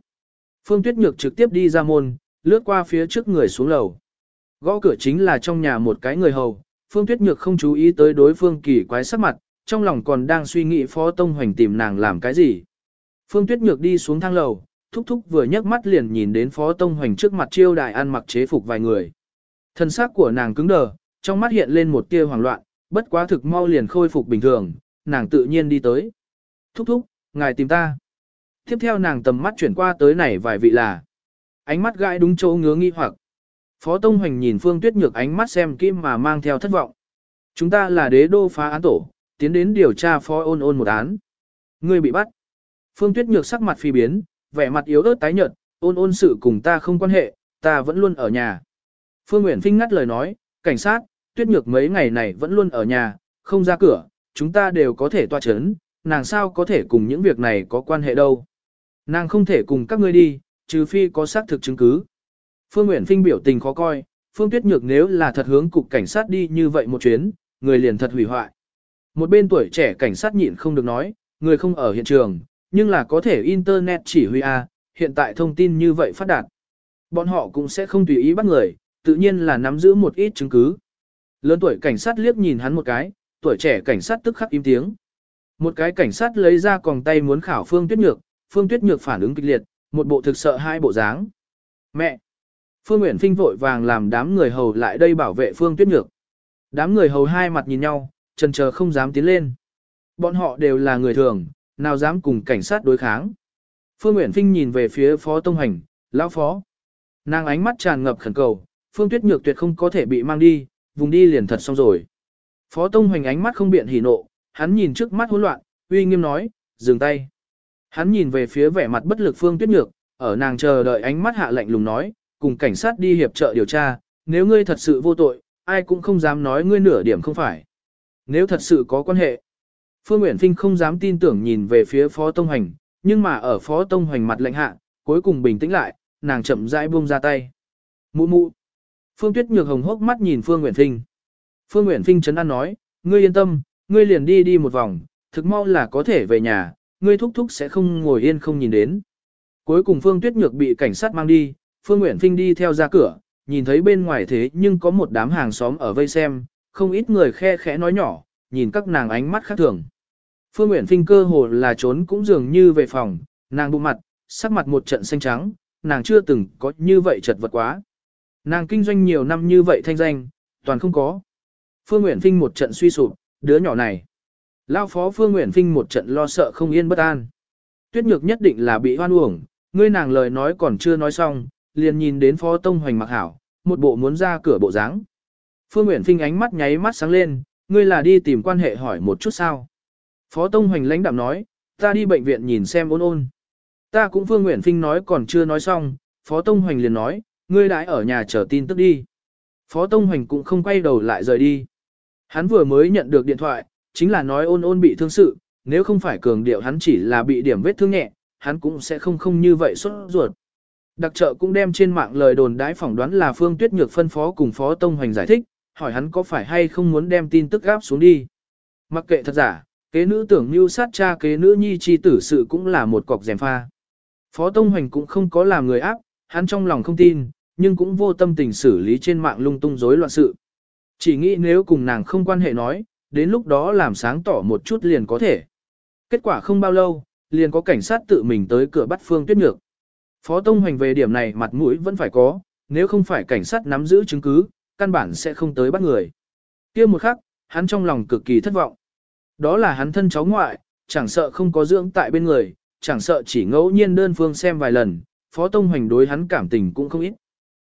Phương Tuyết Nhược trực tiếp đi ra môn, lướt qua phía trước người xuống lầu. Gõ cửa chính là trong nhà một cái người hầu, Phương Tuyết Nhược không chú ý tới đối phương kỳ quái sắc mặt, trong lòng còn đang suy nghĩ Phó Tông Hoành tìm nàng làm cái gì. Phương Tuyết Nhược đi xuống thang lầu, thúc thúc vừa nhấc mắt liền nhìn đến Phó Tông Hoành trước mặt chiêu đại ăn mặc chế phục vài người. Thân xác của nàng cứng đờ, trong mắt hiện lên một tia hoảng loạn, bất quá thực mau liền khôi phục bình thường, nàng tự nhiên đi tới. Thúc thúc, ngài tìm ta. Tiếp theo nàng tầm mắt chuyển qua tới này vài vị là. Ánh mắt gãi đúng chỗ ngứa nghi hoặc. Phó Tông Hoành nhìn Phương Tuyết Nhược ánh mắt xem kim mà mang theo thất vọng. Chúng ta là đế đô phá án tổ, tiến đến điều tra phó ôn ôn một án. ngươi bị bắt. Phương Tuyết Nhược sắc mặt phi biến, vẻ mặt yếu ớt tái nhợt, ôn ôn sự cùng ta không quan hệ, ta vẫn luôn ở nhà. Phương Nguyễn Phinh ngắt lời nói, cảnh sát, tuyết nhược mấy ngày này vẫn luôn ở nhà, không ra cửa, chúng ta đều có thể tòa chấn, nàng sao có thể cùng những việc này có quan hệ đâu. Nàng không thể cùng các ngươi đi, trừ phi có xác thực chứng cứ. Phương Uyển Phinh biểu tình khó coi, Phương Tuyết Nhược nếu là thật hướng cục cảnh sát đi như vậy một chuyến, người liền thật hủy hoại. Một bên tuổi trẻ cảnh sát nhịn không được nói, người không ở hiện trường, nhưng là có thể Internet chỉ huy A, hiện tại thông tin như vậy phát đạt. Bọn họ cũng sẽ không tùy ý bắt người, tự nhiên là nắm giữ một ít chứng cứ. Lớn tuổi cảnh sát liếc nhìn hắn một cái, tuổi trẻ cảnh sát tức khắc im tiếng. Một cái cảnh sát lấy ra còng tay muốn khảo Phương Tuyết Nhược, Phương Tuyết Nhược phản ứng kịch liệt, một bộ thực sợ hai bộ dáng. Mẹ! Phương Uyển Phinh vội vàng làm đám người hầu lại đây bảo vệ Phương Tuyết Nhược. Đám người hầu hai mặt nhìn nhau, chần chờ không dám tiến lên. Bọn họ đều là người thường, nào dám cùng cảnh sát đối kháng. Phương Uyển Phinh nhìn về phía Phó Tông Hành, lão phó. Nàng ánh mắt tràn ngập khẩn cầu, Phương Tuyết Nhược tuyệt không có thể bị mang đi, vùng đi liền thật xong rồi. Phó Tông Hoành ánh mắt không biện hỉ nộ, hắn nhìn trước mắt hỗn loạn, uy nghiêm nói, dừng tay. Hắn nhìn về phía vẻ mặt bất lực Phương Tuyết Nhược, ở nàng chờ đợi ánh mắt hạ lạnh lùng nói, cùng cảnh sát đi hiệp trợ điều tra, nếu ngươi thật sự vô tội, ai cũng không dám nói ngươi nửa điểm không phải. Nếu thật sự có quan hệ, Phương Nguyễn Phinh không dám tin tưởng nhìn về phía Phó Tông Hoành, nhưng mà ở Phó Tông Hoành mặt lạnh hạ, cuối cùng bình tĩnh lại, nàng chậm rãi buông ra tay. Mụ mụ. Phương Tuyết Nhược hồng hốc mắt nhìn Phương Nguyễn Phinh. Phương Nguyễn Phinh chấn an nói, ngươi yên tâm, ngươi liền đi đi một vòng, thực mau là có thể về nhà, ngươi thúc thúc sẽ không ngồi yên không nhìn đến. Cuối cùng Phương Tuyết Nhược bị cảnh sát mang đi, Phương Nguyễn Phinh đi theo ra cửa, nhìn thấy bên ngoài thế nhưng có một đám hàng xóm ở vây xem, không ít người khe khẽ nói nhỏ, nhìn các nàng ánh mắt khác thường. Phương Nguyễn Phinh cơ hồ là trốn cũng dường như về phòng, nàng bụng mặt, sắc mặt một trận xanh trắng, nàng chưa từng có như vậy chật vật quá. Nàng kinh doanh nhiều năm như vậy thanh danh, toàn không có. Phương Nguyễn Phinh một trận suy sụp, đứa nhỏ này. Lao phó Phương Nguyễn Phinh một trận lo sợ không yên bất an. Tuyết nhược nhất định là bị hoan uổng, ngươi nàng lời nói còn chưa nói xong, liền nhìn đến phó tông hoành mặc hảo, một bộ muốn ra cửa bộ dáng. Phương Nguyễn Phinh ánh mắt nháy mắt sáng lên, ngươi là đi tìm quan hệ hỏi một chút sao. Phó tông hoành lãnh đạm nói, ta đi bệnh viện nhìn xem ôn ôn. Ta cũng Phương Nguyễn Phinh nói còn chưa nói xong, Phó Tông Hoành liền nói, ngươi đãi ở nhà chờ tin tức đi. Phó Tông Hoành cũng không quay đầu lại rời đi. Hắn vừa mới nhận được điện thoại, chính là nói ôn ôn bị thương sự, nếu không phải cường điệu hắn chỉ là bị điểm vết thương nhẹ, hắn cũng sẽ không không như vậy xuất ruột. Đặc trợ cũng đem trên mạng lời đồn đãi phỏng đoán là Phương Tuyết Nhược phân phó cùng Phó Tông Hoành giải thích, hỏi hắn có phải hay không muốn đem tin tức gáp xuống đi. Mặc kệ thật giả, kế nữ tưởng mưu sát cha kế nữ nhi chi tử sự cũng là một cọc rèm pha. Phó Tông Hoành cũng không có làm người áp, hắn trong lòng không tin, nhưng cũng vô tâm tình xử lý trên mạng lung tung rối loạn sự. Chỉ nghĩ nếu cùng nàng không quan hệ nói, đến lúc đó làm sáng tỏ một chút liền có thể. Kết quả không bao lâu, liền có cảnh sát tự mình tới cửa bắt Phương Tuyết Nhược. Phó Tông Hoành về điểm này mặt mũi vẫn phải có, nếu không phải cảnh sát nắm giữ chứng cứ, căn bản sẽ không tới bắt người. kia một khắc, hắn trong lòng cực kỳ thất vọng. Đó là hắn thân cháu ngoại, chẳng sợ không có dưỡng tại bên người, chẳng sợ chỉ ngẫu nhiên đơn phương xem vài lần, Phó Tông Hoành đối hắn cảm tình cũng không ít.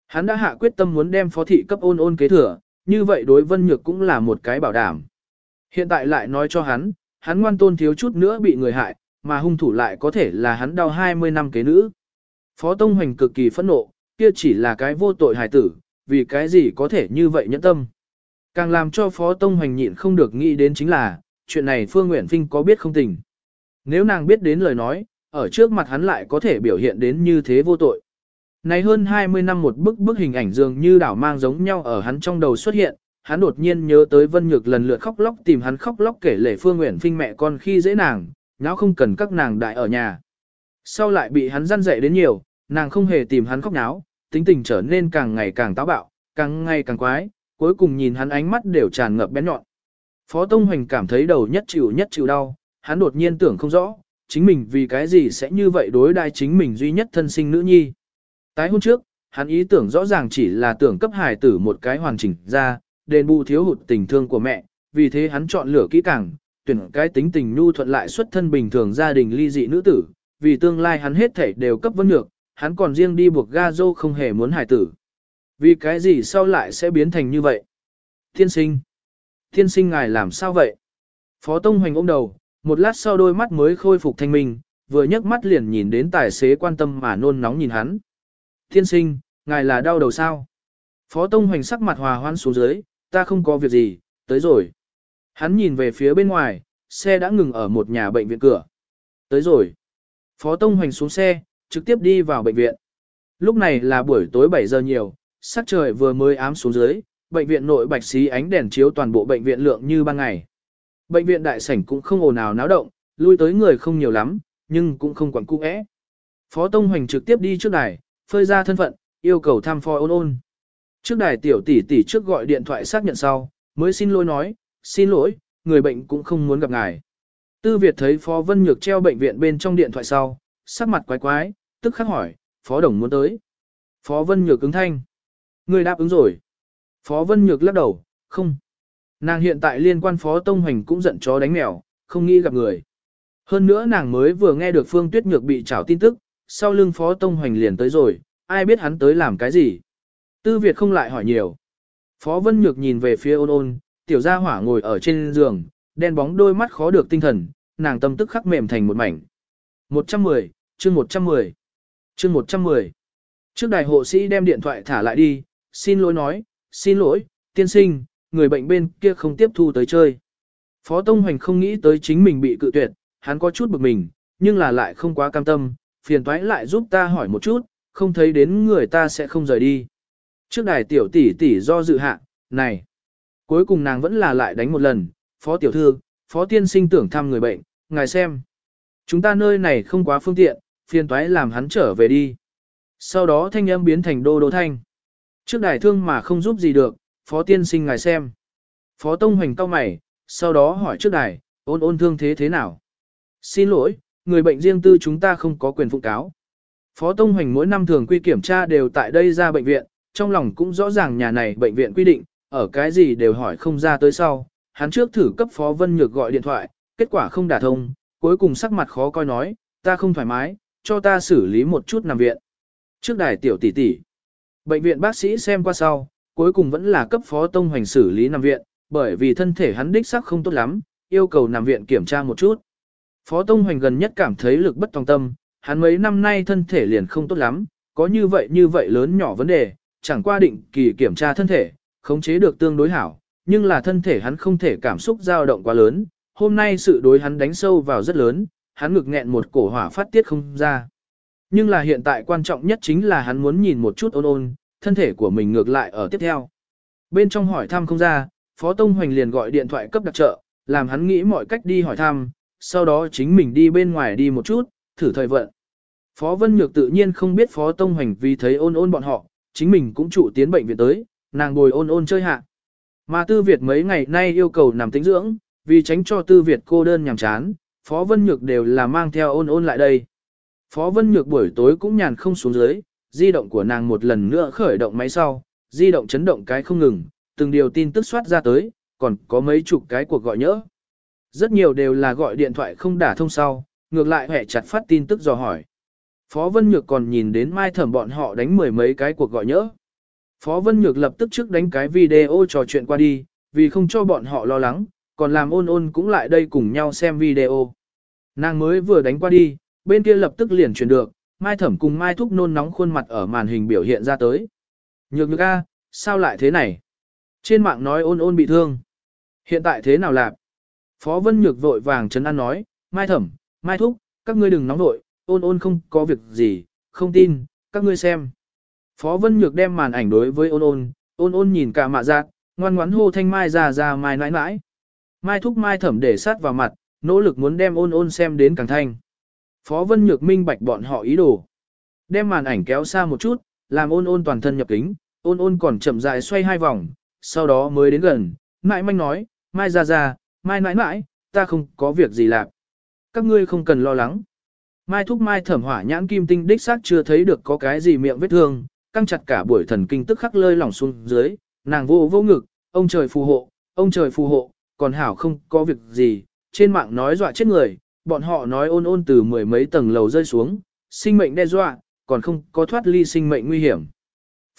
Hắn đã hạ quyết tâm muốn đem phó thị cấp ôn ôn kế thừa, như vậy đối Vân Nhược cũng là một cái bảo đảm. Hiện tại lại nói cho hắn, hắn ngoan tôn thiếu chút nữa bị người hại, mà hung thủ lại có thể là hắn đau 20 năm kế nữ. Phó Tông Hoành cực kỳ phẫn nộ, kia chỉ là cái vô tội hài tử, vì cái gì có thể như vậy nhẫn tâm. Càng làm cho Phó Tông Hoành nhịn không được nghĩ đến chính là, chuyện này Phương Nguyễn Phinh có biết không tình. Nếu nàng biết đến lời nói, ở trước mặt hắn lại có thể biểu hiện đến như thế vô tội. Này hơn 20 năm một bức bức hình ảnh dường như đảo mang giống nhau ở hắn trong đầu xuất hiện, hắn đột nhiên nhớ tới Vân Nhược lần lượt khóc lóc tìm hắn khóc lóc kể lể Phương Nguyễn Phinh mẹ con khi dễ nàng, nháo không cần các nàng đại ở nhà. Sau lại bị hắn răn dạy đến nhiều, nàng không hề tìm hắn khóc náo, tính tình trở nên càng ngày càng táo bạo, càng ngày càng quái, cuối cùng nhìn hắn ánh mắt đều tràn ngập bén nhọn. Phó Tông Hoành cảm thấy đầu nhất chịu nhất chịu đau, hắn đột nhiên tưởng không rõ, chính mình vì cái gì sẽ như vậy đối đai chính mình duy nhất thân sinh nữ nhi. Tái hôn trước, hắn ý tưởng rõ ràng chỉ là tưởng cấp hài tử một cái hoàn chỉnh ra, đền bù thiếu hụt tình thương của mẹ, vì thế hắn chọn lựa kỹ càng, tuyển cái tính tình nhu thuận lại xuất thân bình thường gia đình ly dị nữ tử, vì tương lai hắn hết thảy đều cấp vấn nhược, hắn còn riêng đi buộc ga dô không hề muốn hải tử. Vì cái gì sau lại sẽ biến thành như vậy? Thiên sinh! Thiên sinh ngài làm sao vậy? Phó Tông Hoành ôm đầu, một lát sau đôi mắt mới khôi phục thanh minh, vừa nhấc mắt liền nhìn đến tài xế quan tâm mà nôn nóng nhìn hắn. Thiên sinh, ngài là đau đầu sao? Phó Tông Hoành sắc mặt hòa hoan xuống dưới, ta không có việc gì, tới rồi. Hắn nhìn về phía bên ngoài, xe đã ngừng ở một nhà bệnh viện cửa. Tới rồi. Phó Tông Hoành xuống xe, trực tiếp đi vào bệnh viện. Lúc này là buổi tối 7 giờ nhiều, sắc trời vừa mới ám xuống dưới, bệnh viện nội bạch xí ánh đèn chiếu toàn bộ bệnh viện lượng như ban ngày. Bệnh viện đại sảnh cũng không ồn ào náo động, lui tới người không nhiều lắm, nhưng cũng không quản cung ẽ. Phó Tông Hoành trực tiếp đi trước đài, phơi ra thân phận, yêu cầu thăm phó ôn ôn. Trước đài tiểu tỷ tỷ trước gọi điện thoại xác nhận sau, mới xin lỗi nói, xin lỗi, người bệnh cũng không muốn gặp ngài. Tư Việt thấy Phó Vân Nhược treo bệnh viện bên trong điện thoại sau, sắc mặt quái quái, tức khắc hỏi, Phó Đồng muốn tới. Phó Vân Nhược ứng thanh. Người đáp ứng rồi. Phó Vân Nhược lắc đầu, không. Nàng hiện tại liên quan Phó Tông Hoành cũng giận chó đánh mèo, không nghĩ gặp người. Hơn nữa nàng mới vừa nghe được Phương Tuyết Nhược bị trảo tin tức, sau lưng Phó Tông Hoành liền tới rồi, ai biết hắn tới làm cái gì. Tư Việt không lại hỏi nhiều. Phó Vân Nhược nhìn về phía ôn ôn, tiểu gia hỏa ngồi ở trên giường, đen bóng đôi mắt khó được tinh thần, nàng tâm tức khắc mềm thành một mảnh. 110, chương 110, chương 110. Trước đài hộ sĩ đem điện thoại thả lại đi, xin lỗi nói, xin lỗi, tiên sinh, người bệnh bên kia không tiếp thu tới chơi. Phó Tông Hoành không nghĩ tới chính mình bị cự tuyệt, hắn có chút bực mình, nhưng là lại không quá cam tâm, phiền toái lại giúp ta hỏi một chút, không thấy đến người ta sẽ không rời đi. Trước đài tiểu tỷ tỷ do dự hạ, này. Cuối cùng nàng vẫn là lại đánh một lần, phó tiểu thư, phó tiên sinh tưởng thăm người bệnh, ngài xem. Chúng ta nơi này không quá phương tiện, phiền toái làm hắn trở về đi. Sau đó thanh âm biến thành đô đô thanh. Trước đài thương mà không giúp gì được, phó tiên sinh ngài xem. Phó tông hoành cao mày, sau đó hỏi trước đài, ôn ôn thương thế thế nào? Xin lỗi, người bệnh riêng tư chúng ta không có quyền phụ cáo. Phó Tông Hoành mỗi năm thường quy kiểm tra đều tại đây ra bệnh viện, trong lòng cũng rõ ràng nhà này bệnh viện quy định, ở cái gì đều hỏi không ra tới sau. Hắn trước thử cấp Phó Vân Nhược gọi điện thoại, kết quả không đả thông, cuối cùng sắc mặt khó coi nói, ta không thoải mái, cho ta xử lý một chút nằm viện. Trước đài tiểu tỷ tỷ, bệnh viện bác sĩ xem qua sau, cuối cùng vẫn là cấp Phó Tông Hoành xử lý nằm viện, bởi vì thân thể hắn đích sắc không tốt lắm, yêu cầu nằm viện kiểm tra một chút. Phó Tông Hoành gần nhất cảm thấy lực bất tòng tâm, hắn mấy năm nay thân thể liền không tốt lắm, có như vậy như vậy lớn nhỏ vấn đề, chẳng qua định kỳ kiểm tra thân thể, khống chế được tương đối hảo, nhưng là thân thể hắn không thể cảm xúc dao động quá lớn, hôm nay sự đối hắn đánh sâu vào rất lớn, hắn ngực nghẹn một cổ hỏa phát tiết không ra. Nhưng là hiện tại quan trọng nhất chính là hắn muốn nhìn một chút ôn ôn, thân thể của mình ngược lại ở tiếp theo. Bên trong hỏi thăm không ra, Phó Tông Hoành liền gọi điện thoại cấp đặc trợ, làm hắn nghĩ mọi cách đi hỏi thăm, sau đó chính mình đi bên ngoài đi một chút, thử thời vận. Phó Vân Nhược tự nhiên không biết Phó Tông Hoành vì thấy ôn ôn bọn họ, chính mình cũng chủ tiến bệnh viện tới, nàng bồi ôn ôn chơi hạ. Mà Tư Việt mấy ngày nay yêu cầu nằm tĩnh dưỡng, vì tránh cho Tư Việt cô đơn nhàm chán, Phó Vân Nhược đều là mang theo ôn ôn lại đây. Phó Vân Nhược buổi tối cũng nhàn không xuống dưới, di động của nàng một lần nữa khởi động máy sau, di động chấn động cái không ngừng, từng điều tin tức soát ra tới, còn có mấy chục cái cuộc gọi nhỡ. Rất nhiều đều là gọi điện thoại không đả thông sau, ngược lại hẹ chặt phát tin tức dò hỏi. Phó Vân Nhược còn nhìn đến mai thẩm bọn họ đánh mười mấy cái cuộc gọi nhỡ. Phó Vân Nhược lập tức trước đánh cái video trò chuyện qua đi, vì không cho bọn họ lo lắng, còn làm ôn ôn cũng lại đây cùng nhau xem video. Nàng mới vừa đánh qua đi, bên kia lập tức liền chuyển được, Mai Thẩm cùng Mai Thúc nôn nóng khuôn mặt ở màn hình biểu hiện ra tới. Nhược nhược a, sao lại thế này? Trên mạng nói ôn ôn bị thương. Hiện tại thế nào lạc? Phó Vân Nhược vội vàng chấn an nói, Mai Thẩm, Mai Thúc, các ngươi đừng nóng vội, ôn ôn không có việc gì, không tin, các ngươi xem. Phó Vân Nhược đem màn ảnh đối với ôn ôn, ôn ôn nhìn cả mạ giác, ngoan ngoãn hô thanh Mai ra ra Mai nãi nãi. Mai Thúc Mai Thẩm để sát vào mặt, nỗ lực muốn đem ôn ôn xem đến càng thanh. Phó Vân Nhược minh bạch bọn họ ý đồ. Đem màn ảnh kéo xa một chút, làm ôn ôn toàn thân nhập kính, ôn ôn còn chậm rãi xoay hai vòng, sau đó mới đến gần, mãi manh nói, Mai ra ra, Mai nãi nãi, ta không có việc gì làm. Các ngươi không cần lo lắng. Mai thúc mai thẩm hỏa nhãn kim tinh đích xác chưa thấy được có cái gì miệng vết thương, căng chặt cả buổi thần kinh tức khắc lơi lỏng xuống dưới, nàng vô vô ngực, ông trời phù hộ, ông trời phù hộ, còn hảo không có việc gì, trên mạng nói dọa chết người, bọn họ nói ôn ôn từ mười mấy tầng lầu rơi xuống, sinh mệnh đe dọa, còn không có thoát ly sinh mệnh nguy hiểm.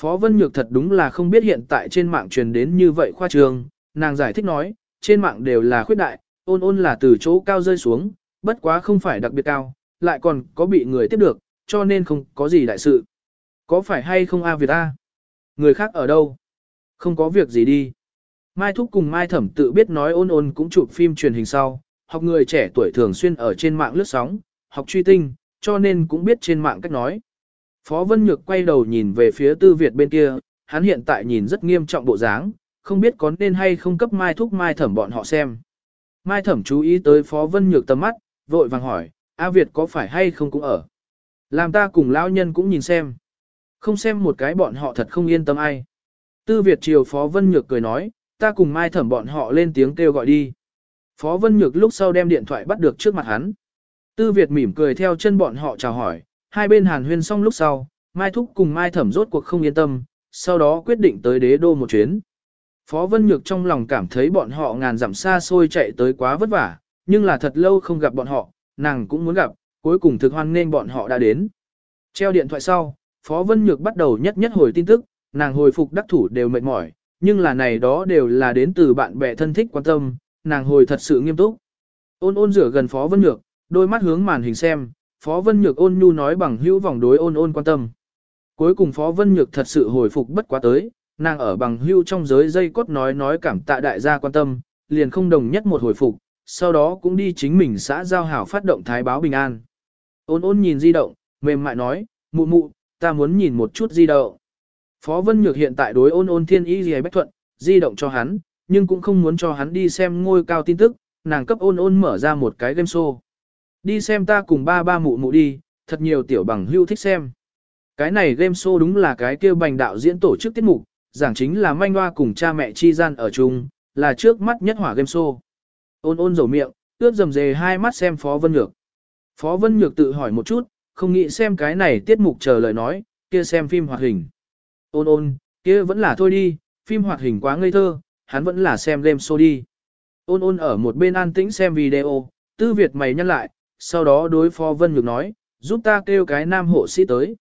Phó Vân Nhược thật đúng là không biết hiện tại trên mạng truyền đến như vậy khoa trương, nàng giải thích nói, trên mạng đều là khuyết đại, ôn ôn là từ chỗ cao rơi xuống, bất quá không phải đặc biệt cao, lại còn có bị người tiếp được, cho nên không có gì đại sự. Có phải hay không A Việt A? Người khác ở đâu? Không có việc gì đi. Mai Thúc cùng Mai Thẩm tự biết nói ôn ôn cũng chụp phim truyền hình sau, học người trẻ tuổi thường xuyên ở trên mạng lướt sóng, học truy tinh, cho nên cũng biết trên mạng cách nói. Phó Vân Nhược quay đầu nhìn về phía Tư Việt bên kia, hắn hiện tại nhìn rất nghiêm trọng bộ dáng, không biết có nên hay không cấp Mai Thúc Mai Thẩm bọn họ xem. Mai Thẩm chú ý tới Phó Vân Nhược tầm mắt, vội vàng hỏi, A Việt có phải hay không cũng ở. Làm ta cùng lão nhân cũng nhìn xem. Không xem một cái bọn họ thật không yên tâm ai. Tư Việt triều Phó Vân Nhược cười nói, ta cùng Mai Thẩm bọn họ lên tiếng kêu gọi đi. Phó Vân Nhược lúc sau đem điện thoại bắt được trước mặt hắn. Tư Việt mỉm cười theo chân bọn họ chào hỏi, hai bên hàn huyên xong lúc sau, Mai Thúc cùng Mai Thẩm rốt cuộc không yên tâm, sau đó quyết định tới đế đô một chuyến. Phó Vân Nhược trong lòng cảm thấy bọn họ ngàn dặm xa xôi chạy tới quá vất vả, nhưng là thật lâu không gặp bọn họ, nàng cũng muốn gặp, cuối cùng thực hoan nên bọn họ đã đến. Treo điện thoại sau, Phó Vân Nhược bắt đầu nhất nhất hồi tin tức, nàng hồi phục đắc thủ đều mệt mỏi, nhưng là này đó đều là đến từ bạn bè thân thích quan tâm, nàng hồi thật sự nghiêm túc. Ôn ôn rửa gần Phó Vân Nhược, đôi mắt hướng màn hình xem, Phó Vân Nhược ôn nhu nói bằng hữu vòng đối ôn ôn quan tâm. Cuối cùng Phó Vân Nhược thật sự hồi phục bất quá tới, nàng ở bằng hữu trong giới dây cốt nói nói cảm tạ đại gia quan tâm, liền không đồng nhất một hồi phục, sau đó cũng đi chính mình xã giao hảo phát động thái báo bình an. Ôn ôn nhìn di động, mềm mại nói, mụ mụ, ta muốn nhìn một chút di động. Phó Vân Nhược hiện tại đối ôn ôn thiên ý gì bách thuận, di động cho hắn, nhưng cũng không muốn cho hắn đi xem ngôi cao tin tức, nàng cấp ôn ôn mở ra một cái game show. Đi xem ta cùng ba ba mụ mụ đi, thật nhiều tiểu bằng hưu thích xem. Cái này game show đúng là cái kêu bành đạo diễn tổ chức tiết mục, giảng chính là manh hoa cùng cha mẹ chi gian ở chung, là trước mắt nhất hỏa game show. Ôn ôn dầu miệng, ướt dầm dề hai mắt xem Phó Vân Nhược. Phó Vân Nhược tự hỏi một chút, không nghĩ xem cái này tiết mục chờ lời nói, kia xem phim hoạt hình. Ôn ôn, kia vẫn là thôi đi, phim hoạt hình quá ngây thơ, hắn vẫn là xem game show đi. Ôn ôn ở một bên an tĩnh xem video, tư Việt mày nhăn lại, sau đó đối Phó Vân Nhược nói, giúp ta kêu cái nam hộ sĩ tới.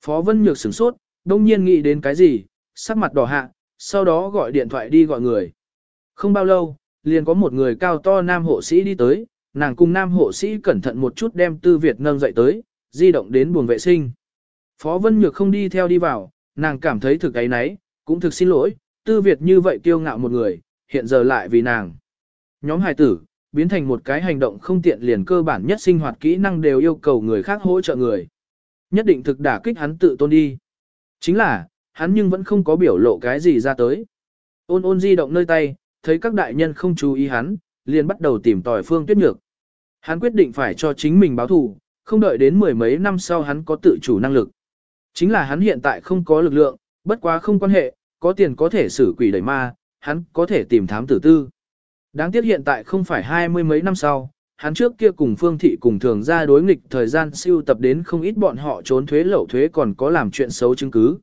Phó Vân Nhược sửng sốt, đông nhiên nghĩ đến cái gì, sắc mặt đỏ hạ, sau đó gọi điện thoại đi gọi người. Không bao lâu, liền có một người cao to nam hộ sĩ đi tới, nàng cùng nam hộ sĩ cẩn thận một chút đem tư Việt nâng dậy tới, di động đến buồng vệ sinh. Phó Vân Nhược không đi theo đi vào, nàng cảm thấy thực ấy nấy, cũng thực xin lỗi, tư Việt như vậy kiêu ngạo một người, hiện giờ lại vì nàng. Nhóm hài tử, biến thành một cái hành động không tiện liền cơ bản nhất sinh hoạt kỹ năng đều yêu cầu người khác hỗ trợ người. Nhất định thực đả kích hắn tự tôn đi. Chính là, hắn nhưng vẫn không có biểu lộ cái gì ra tới. Ôn ôn di động nơi tay, thấy các đại nhân không chú ý hắn, liền bắt đầu tìm tòi phương tuyết nhược. Hắn quyết định phải cho chính mình báo thù, không đợi đến mười mấy năm sau hắn có tự chủ năng lực. Chính là hắn hiện tại không có lực lượng, bất quá không quan hệ, có tiền có thể xử quỷ đẩy ma, hắn có thể tìm thám tử tư. Đáng tiếc hiện tại không phải hai mươi mấy năm sau, hắn trước kia cùng phương thị cùng thường ra đối nghịch thời gian siêu tập đến không ít bọn họ trốn thuế lậu thuế còn có làm chuyện xấu chứng cứ.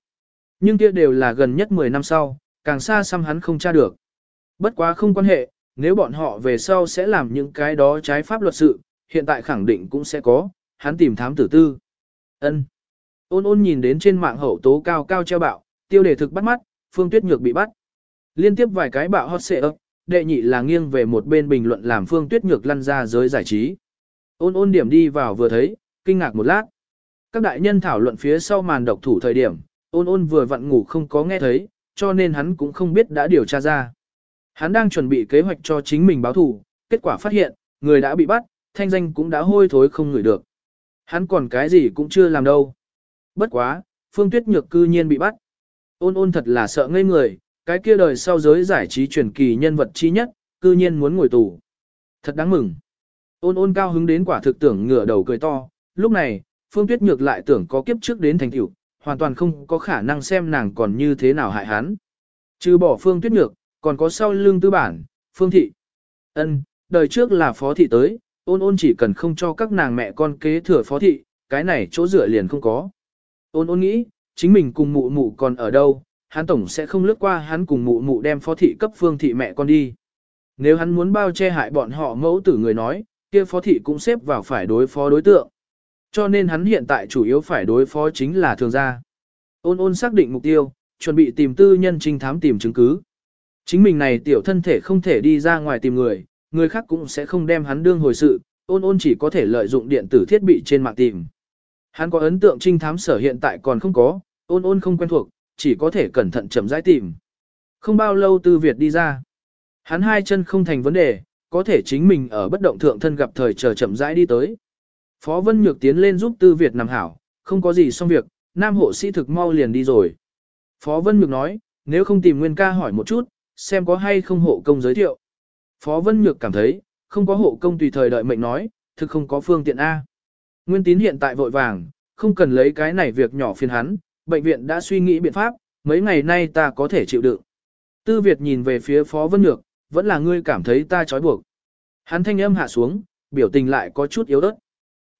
Nhưng kia đều là gần nhất 10 năm sau, càng xa xăm hắn không tra được. Bất quá không quan hệ, nếu bọn họ về sau sẽ làm những cái đó trái pháp luật sự, hiện tại khẳng định cũng sẽ có, hắn tìm thám tử tư. ân Ôn ôn nhìn đến trên mạng hậu tố cao cao treo bạo, tiêu đề thực bắt mắt, phương tuyết nhược bị bắt. Liên tiếp vài cái bạo hot xệ ấp, đệ nhị là nghiêng về một bên bình luận làm phương tuyết nhược lăn ra giới giải trí. Ôn ôn điểm đi vào vừa thấy, kinh ngạc một lát. Các đại nhân thảo luận phía sau màn độc thủ thời điểm, ôn ôn vừa vặn ngủ không có nghe thấy, cho nên hắn cũng không biết đã điều tra ra. Hắn đang chuẩn bị kế hoạch cho chính mình báo thù, kết quả phát hiện, người đã bị bắt, thanh danh cũng đã hôi thối không ngửi được. Hắn còn cái gì cũng chưa làm đâu. Bất quá, Phương Tuyết Nhược cư nhiên bị bắt. Ôn ôn thật là sợ ngây người, cái kia đời sau giới giải trí truyền kỳ nhân vật chi nhất, cư nhiên muốn ngồi tù. Thật đáng mừng. Ôn ôn cao hứng đến quả thực tưởng ngửa đầu cười to, lúc này, Phương Tuyết Nhược lại tưởng có kiếp trước đến thành tiểu, hoàn toàn không có khả năng xem nàng còn như thế nào hại hắn. Trừ bỏ Phương Tuyết Nhược, còn có sau lưng tư bản, Phương Thị. Ân, đời trước là Phó Thị tới, ôn ôn chỉ cần không cho các nàng mẹ con kế thừa Phó Thị, cái này chỗ dựa liền không có. Ôn ôn nghĩ, chính mình cùng mụ mụ còn ở đâu, hắn tổng sẽ không lướt qua hắn cùng mụ mụ đem Phó Thị cấp Phương Thị mẹ con đi. Nếu hắn muốn bao che hại bọn họ mẫu tử người nói, kia Phó Thị cũng xếp vào phải đối phó đối tượng. Cho nên hắn hiện tại chủ yếu phải đối phó chính là thường gia. Ôn ôn xác định mục tiêu, chuẩn bị tìm tư nhân trinh thám tìm chứng cứ. Chính mình này tiểu thân thể không thể đi ra ngoài tìm người, người khác cũng sẽ không đem hắn đương hồi sự, ôn ôn chỉ có thể lợi dụng điện tử thiết bị trên mạng tìm. Hắn có ấn tượng trinh thám sở hiện tại còn không có, ôn ôn không quen thuộc, chỉ có thể cẩn thận chậm rãi tìm. Không bao lâu Tư Việt đi ra. Hắn hai chân không thành vấn đề, có thể chính mình ở bất động thượng thân gặp thời chờ chậm rãi đi tới. Phó Vân Nhược tiến lên giúp Tư Việt nằm hảo, không có gì xong việc, nam hộ sĩ thực mau liền đi rồi. Phó Vân Nhược nói, nếu không tìm Nguyên ca hỏi một chút, xem có hay không hộ công giới thiệu. Phó Vân Nhược cảm thấy, không có hộ công tùy thời đợi mệnh nói, thực không có phương tiện A. Nguyên tín hiện tại vội vàng, không cần lấy cái này việc nhỏ phiền hắn, bệnh viện đã suy nghĩ biện pháp, mấy ngày nay ta có thể chịu đựng. Tư Việt nhìn về phía Phó Vân Nhược, vẫn là ngươi cảm thấy ta trói buộc. Hắn thanh âm hạ xuống, biểu tình lại có chút yếu ớt.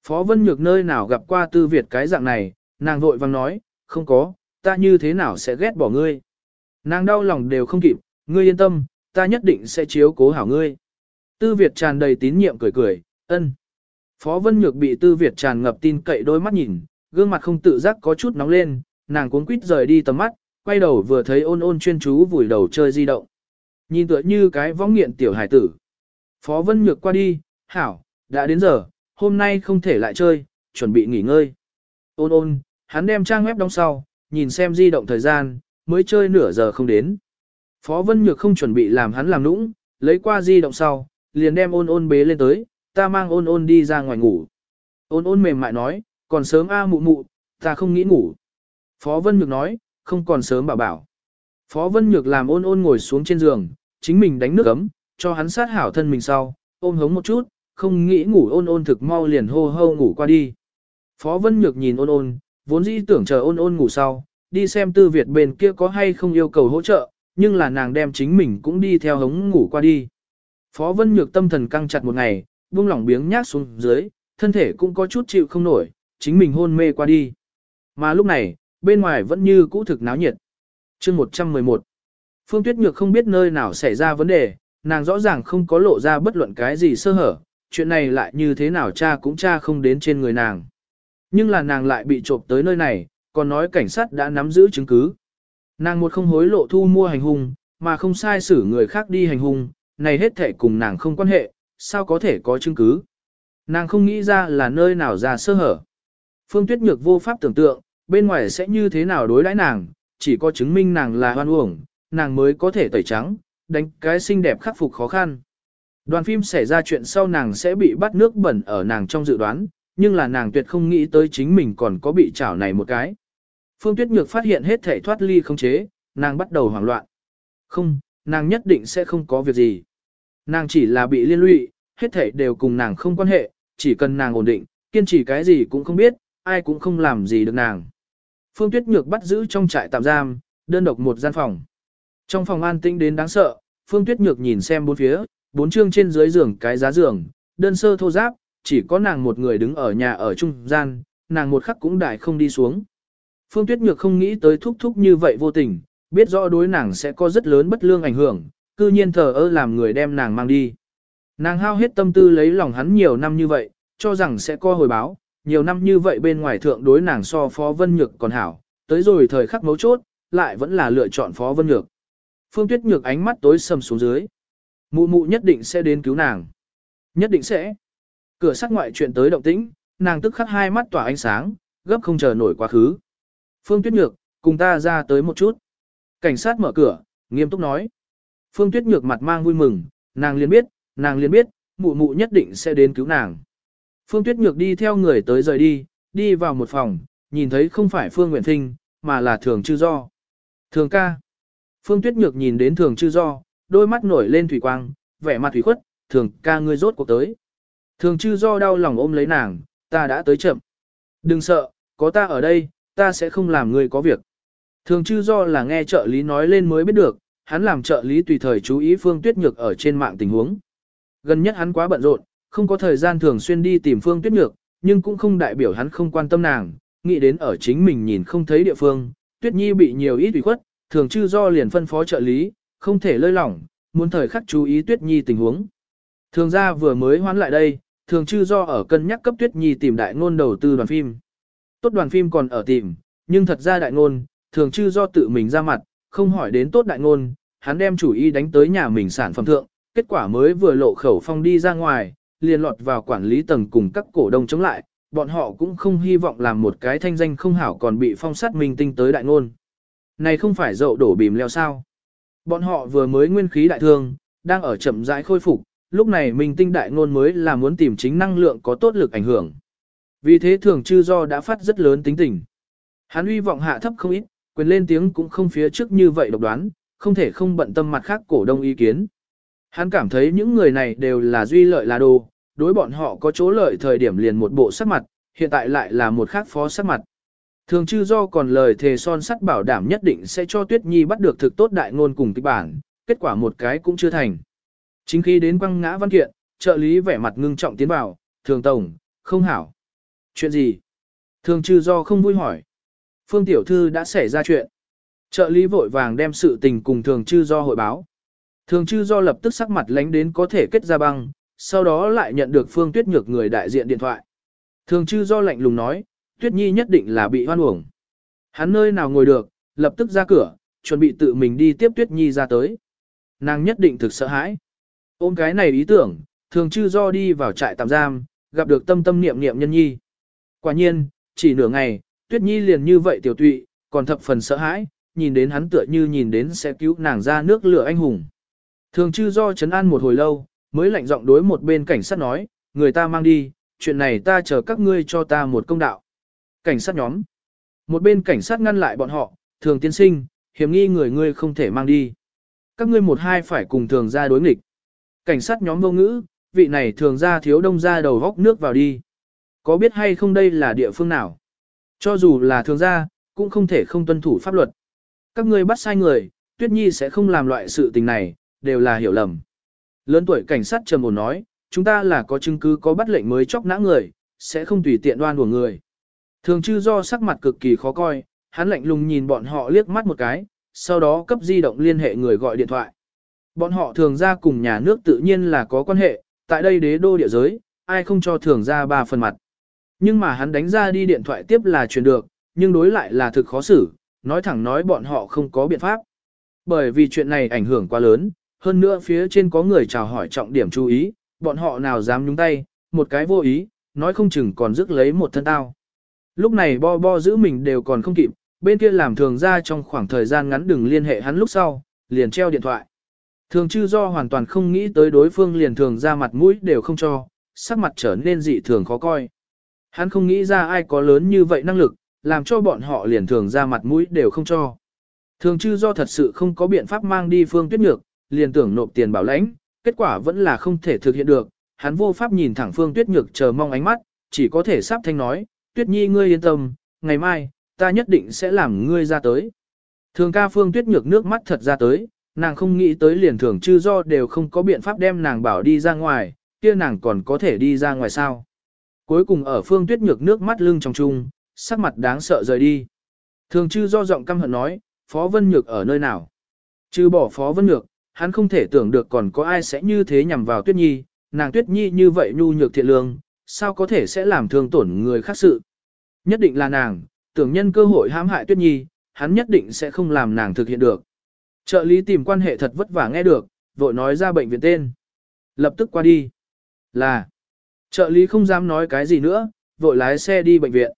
Phó Vân Nhược nơi nào gặp qua Tư Việt cái dạng này, nàng vội vàng nói, không có, ta như thế nào sẽ ghét bỏ ngươi. Nàng đau lòng đều không kịp, ngươi yên tâm, ta nhất định sẽ chiếu cố hảo ngươi. Tư Việt tràn đầy tín nhiệm cười cười, ân. Phó Vân Nhược bị Tư Việt tràn ngập tin cậy đôi mắt nhìn, gương mặt không tự giác có chút nóng lên, nàng cuống quýt rời đi tầm mắt, quay đầu vừa thấy ôn ôn chuyên chú vùi đầu chơi di động. Nhìn tựa như cái võng nghiện tiểu hải tử. Phó Vân Nhược qua đi, hảo, đã đến giờ, hôm nay không thể lại chơi, chuẩn bị nghỉ ngơi. Ôn ôn, hắn đem trang web đóng sau, nhìn xem di động thời gian, mới chơi nửa giờ không đến. Phó Vân Nhược không chuẩn bị làm hắn làm nũng, lấy qua di động sau, liền đem ôn ôn bế lên tới, ta mang ôn ôn đi ra ngoài ngủ. Ôn ôn mềm mại nói, còn sớm a mụ mụ, ta không nghĩ ngủ. Phó Vân Nhược nói, không còn sớm bảo bảo. Phó Vân Nhược làm ôn ôn ngồi xuống trên giường, chính mình đánh nước ấm, cho hắn sát hảo thân mình sau, ôm hống một chút, không nghĩ ngủ ôn ôn thực mau liền hô hô ngủ qua đi. Phó Vân Nhược nhìn ôn ôn, vốn dĩ tưởng chờ ôn ôn ngủ sau, đi xem tư Việt bên kia có hay không yêu cầu hỗ trợ, nhưng là nàng đem chính mình cũng đi theo hống ngủ qua đi. Phó Vân Nhược tâm thần căng chặt một ngày, buông lỏng biếng nhác xuống dưới, thân thể cũng có chút chịu không nổi, chính mình hôn mê qua đi. Mà lúc này, bên ngoài vẫn như cũ thực náo nhiệt. chương 111 Phương Tuyết Nhược không biết nơi nào xảy ra vấn đề, nàng rõ ràng không có lộ ra bất luận cái gì sơ hở, chuyện này lại như thế nào cha cũng cha không đến trên người nàng. Nhưng là nàng lại bị trộm tới nơi này, còn nói cảnh sát đã nắm giữ chứng cứ. Nàng một không hối lộ thu mua hành hung, mà không sai xử người khác đi hành hung, này hết thể cùng nàng không quan hệ, sao có thể có chứng cứ. Nàng không nghĩ ra là nơi nào ra sơ hở. Phương Tuyết Nhược vô pháp tưởng tượng, bên ngoài sẽ như thế nào đối đãi nàng, chỉ có chứng minh nàng là hoan uổng, nàng mới có thể tẩy trắng, đánh cái xinh đẹp khắc phục khó khăn. Đoàn phim xảy ra chuyện sau nàng sẽ bị bắt nước bẩn ở nàng trong dự đoán, nhưng là nàng tuyệt không nghĩ tới chính mình còn có bị chảo này một cái. Phương Tuyết Nhược phát hiện hết thể thoát ly không chế, nàng bắt đầu hoảng loạn. Không, nàng nhất định sẽ không có việc gì. Nàng chỉ là bị liên lụy, hết thể đều cùng nàng không quan hệ, chỉ cần nàng ổn định, kiên trì cái gì cũng không biết, ai cũng không làm gì được nàng. Phương Tuyết Nhược bắt giữ trong trại tạm giam, đơn độc một gian phòng. Trong phòng an tĩnh đến đáng sợ, Phương Tuyết Nhược nhìn xem bốn phía, bốn chương trên dưới giường cái giá giường, đơn sơ thô giáp, chỉ có nàng một người đứng ở nhà ở trung gian, nàng một khắc cũng đại không đi xuống. Phương Tuyết Nhược không nghĩ tới thúc thúc như vậy vô tình, biết rõ đối nàng sẽ có rất lớn bất lương ảnh hưởng, cư nhiên thờ ơ làm người đem nàng mang đi. Nàng hao hết tâm tư lấy lòng hắn nhiều năm như vậy, cho rằng sẽ có hồi báo, nhiều năm như vậy bên ngoài thượng đối nàng so Phó Vân Nhược còn hảo, tới rồi thời khắc mấu chốt, lại vẫn là lựa chọn Phó Vân Nhược. Phương Tuyết Nhược ánh mắt tối sầm xuống dưới. Mụ mụ nhất định sẽ đến cứu nàng. Nhất định sẽ. Cửa sắc ngoại chuyện tới động tĩnh, nàng tức khắc hai mắt tỏa ánh sáng, gấp không chờ nổi quá khứ. Phương Tuyết Nhược, cùng ta ra tới một chút. Cảnh sát mở cửa, nghiêm túc nói. Phương Tuyết Nhược mặt mang vui mừng, nàng liền biết, nàng liền biết, mụ mụ nhất định sẽ đến cứu nàng. Phương Tuyết Nhược đi theo người tới rời đi, đi vào một phòng, nhìn thấy không phải Phương Nguyễn Thinh, mà là Thường Chư Do. Thường ca. Phương Tuyết Nhược nhìn đến Thường Chư Do, đôi mắt nổi lên thủy quang, vẻ mặt thủy khuất, Thường ca ngươi rốt cuộc tới. Thường Chư Do đau lòng ôm lấy nàng, ta đã tới chậm. Đừng sợ, có ta ở đây, ta sẽ không làm ngươi có việc. Thường Chư Do là nghe trợ lý nói lên mới biết được, hắn làm trợ lý tùy thời chú ý Phương Tuyết Nhược ở trên mạng tình huống. Gần nhất hắn quá bận rộn, không có thời gian thường xuyên đi tìm Phương Tuyết Nhược, nhưng cũng không đại biểu hắn không quan tâm nàng, nghĩ đến ở chính mình nhìn không thấy địa phương, Tuyết Nhi bị nhiều ít ủy khuất, thường chư do liền phân phó trợ lý, không thể lơi lỏng, muốn thời khắc chú ý Tuyết Nhi tình huống. Thường ra vừa mới hoán lại đây, thường chư do ở cân nhắc cấp Tuyết Nhi tìm đại ngôn đầu tư đoàn phim. Tốt đoàn phim còn ở tìm, nhưng thật ra đại ngôn, thường chư do tự mình ra mặt, không hỏi đến tốt đại ngôn, hắn đem chủ ý đánh tới nhà mình sản phẩm thượng, kết quả mới vừa lộ khẩu phong đi ra ngoài, liền lọt vào quản lý tầng cùng các cổ đông chống lại, bọn họ cũng không hy vọng làm một cái thanh danh không hảo còn bị phong sát minh tinh tới đại ngôn. Này không phải dậu đổ bìm leo sao. Bọn họ vừa mới nguyên khí đại thương, đang ở chậm rãi khôi phục, lúc này minh tinh đại ngôn mới là muốn tìm chính năng lượng có tốt lực ảnh hưởng. Vì thế thường chư do đã phát rất lớn tính tình. Hắn uy vọng hạ thấp không ít, quyền lên tiếng cũng không phía trước như vậy độc đoán, không thể không bận tâm mặt khác cổ đông ý kiến. Hắn cảm thấy những người này đều là duy lợi là đồ, đối bọn họ có chỗ lợi thời điểm liền một bộ sắc mặt, hiện tại lại là một khác phó sắc mặt. Thường chư do còn lời thề son sắt bảo đảm nhất định sẽ cho Tuyết Nhi bắt được thực tốt đại ngôn cùng kịch bản, kết quả một cái cũng chưa thành. Chính khi đến quăng ngã văn kiện, trợ lý vẻ mặt ngưng trọng tiến vào, thường tổng, không hảo. Chuyện gì? Thường trừ do không vui hỏi. Phương Tiểu Thư đã xảy ra chuyện. Trợ lý vội vàng đem sự tình cùng thường trừ do hội báo. Thường trừ do lập tức sắc mặt lánh đến có thể kết ra băng, sau đó lại nhận được Phương Tuyết Nhược người đại diện điện thoại. Thường trừ do lạnh lùng nói, Tuyết Nhi nhất định là bị hoan uổng. Hắn nơi nào ngồi được, lập tức ra cửa, chuẩn bị tự mình đi tiếp Tuyết Nhi ra tới. Nàng nhất định thực sợ hãi. Ôm cái này ý tưởng, thường trừ do đi vào trại tạm giam, gặp được tâm tâm niệm niệm nhân nhi. Quả nhiên, chỉ nửa ngày, Tuyết Nhi liền như vậy tiểu tụy, còn thập phần sợ hãi, nhìn đến hắn tựa như nhìn đến sẽ cứu nàng ra nước lửa anh hùng. Thường chư do chấn an một hồi lâu, mới lạnh giọng đối một bên cảnh sát nói, người ta mang đi, chuyện này ta chờ các ngươi cho ta một công đạo. Cảnh sát nhóm. Một bên cảnh sát ngăn lại bọn họ, thường tiên sinh, hiểm nghi người ngươi không thể mang đi. Các ngươi một hai phải cùng thường ra đối nghịch. Cảnh sát nhóm vô ngữ, vị này thường ra thiếu đông ra đầu góc nước vào đi. Có biết hay không đây là địa phương nào? Cho dù là thường gia cũng không thể không tuân thủ pháp luật. Các ngươi bắt sai người, Tuyết Nhi sẽ không làm loại sự tình này, đều là hiểu lầm. Lớn tuổi cảnh sát trầm ổn nói, chúng ta là có chứng cứ có bắt lệnh mới chóc nã người, sẽ không tùy tiện đoan của người. Thường chư do sắc mặt cực kỳ khó coi, hắn lạnh lùng nhìn bọn họ liếc mắt một cái, sau đó cấp di động liên hệ người gọi điện thoại. Bọn họ thường ra cùng nhà nước tự nhiên là có quan hệ, tại đây đế đô địa giới, ai không cho thường ra ba phần mặt. Nhưng mà hắn đánh ra đi điện thoại tiếp là truyền được, nhưng đối lại là thực khó xử, nói thẳng nói bọn họ không có biện pháp. Bởi vì chuyện này ảnh hưởng quá lớn, hơn nữa phía trên có người chào hỏi trọng điểm chú ý, bọn họ nào dám nhúng tay, một cái vô ý, nói không chừng còn rước lấy một thân tao. Lúc này bo bo giữ mình đều còn không kịp, bên kia làm thường ra trong khoảng thời gian ngắn đừng liên hệ hắn lúc sau, liền treo điện thoại. Thường chư do hoàn toàn không nghĩ tới đối phương liền thường ra mặt mũi đều không cho, sắc mặt trở nên dị thường khó coi. Hắn không nghĩ ra ai có lớn như vậy năng lực, làm cho bọn họ liền thường ra mặt mũi đều không cho. Thường chư do thật sự không có biện pháp mang đi phương tuyết nhược, liền tưởng nộp tiền bảo lãnh, kết quả vẫn là không thể thực hiện được, hắn vô pháp nhìn thẳng phương tuyết nhược chờ mong ánh mắt, chỉ có thể sắp thanh nói, tuyết nhi ngươi yên tâm, ngày mai, ta nhất định sẽ làm ngươi ra tới. Thường ca phương tuyết nhược nước mắt thật ra tới, nàng không nghĩ tới liền thường chư do đều không có biện pháp đem nàng bảo đi ra ngoài, kia nàng còn có thể đi ra ngoài sao. Cuối cùng ở phương tuyết nhược nước mắt lưng trong chung, sắc mặt đáng sợ rời đi. Thường chư do giọng căm hận nói, Phó Vân Nhược ở nơi nào? Chư bỏ Phó Vân Nhược, hắn không thể tưởng được còn có ai sẽ như thế nhằm vào Tuyết Nhi, nàng Tuyết Nhi như vậy nhu nhược thiện lương, sao có thể sẽ làm thương tổn người khác sự. Nhất định là nàng, tưởng nhân cơ hội hãm hại Tuyết Nhi, hắn nhất định sẽ không làm nàng thực hiện được. Trợ lý tìm quan hệ thật vất vả nghe được, vội nói ra bệnh viện tên. Lập tức qua đi. Là. Trợ lý không dám nói cái gì nữa, vội lái xe đi bệnh viện.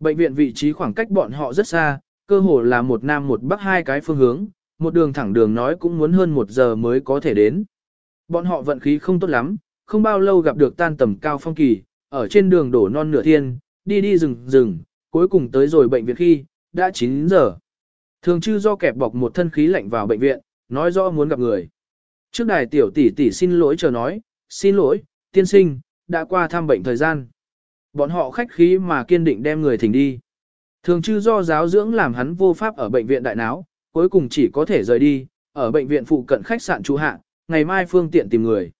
Bệnh viện vị trí khoảng cách bọn họ rất xa, cơ hồ là một nam một bắc hai cái phương hướng, một đường thẳng đường nói cũng muốn hơn một giờ mới có thể đến. Bọn họ vận khí không tốt lắm, không bao lâu gặp được tan tầm cao phong kỳ, ở trên đường đổ non nửa thiên, đi đi rừng rừng, cuối cùng tới rồi bệnh viện khi, đã 9 giờ. Thường chư do kẹp bọc một thân khí lạnh vào bệnh viện, nói rõ muốn gặp người. Trước đài tiểu tỷ tỷ xin lỗi chờ nói, xin lỗi, tiên sinh, đã qua thăm bệnh thời gian. Bọn họ khách khí mà kiên định đem người thỉnh đi. Thường chư do giáo dưỡng làm hắn vô pháp ở bệnh viện đại náo, cuối cùng chỉ có thể rời đi, ở bệnh viện phụ cận khách sạn trú hạ, ngày mai phương tiện tìm người.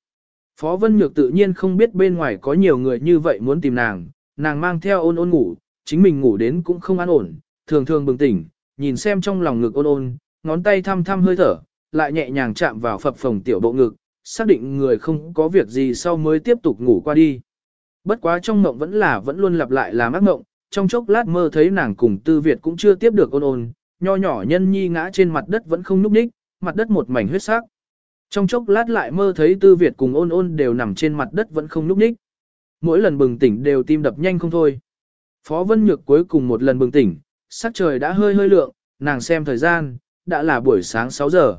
Phó Vân Nhược tự nhiên không biết bên ngoài có nhiều người như vậy muốn tìm nàng, nàng mang theo ôn ôn ngủ, chính mình ngủ đến cũng không an ổn, thường thường bừng tỉnh, nhìn xem trong lòng ngực ôn ôn, ngón tay thăm thăm hơi thở, lại nhẹ nhàng chạm vào phập phồng tiểu bộ ngực, xác định người không có việc gì sau mới tiếp tục ngủ qua đi. Bất quá trong mộng vẫn là vẫn luôn lặp lại làm ác mộng, trong chốc lát mơ thấy nàng cùng Tư Việt cũng chưa tiếp được ôn ôn, nho nhỏ nhân nhi ngã trên mặt đất vẫn không núp ních, mặt đất một mảnh huyết sắc. Trong chốc lát lại mơ thấy Tư Việt cùng ôn ôn đều nằm trên mặt đất vẫn không núp ních. Mỗi lần bừng tỉnh đều tim đập nhanh không thôi. Phó Vân Nhược cuối cùng một lần bừng tỉnh, sắc trời đã hơi hơi lượng, nàng xem thời gian, đã là buổi sáng 6 giờ.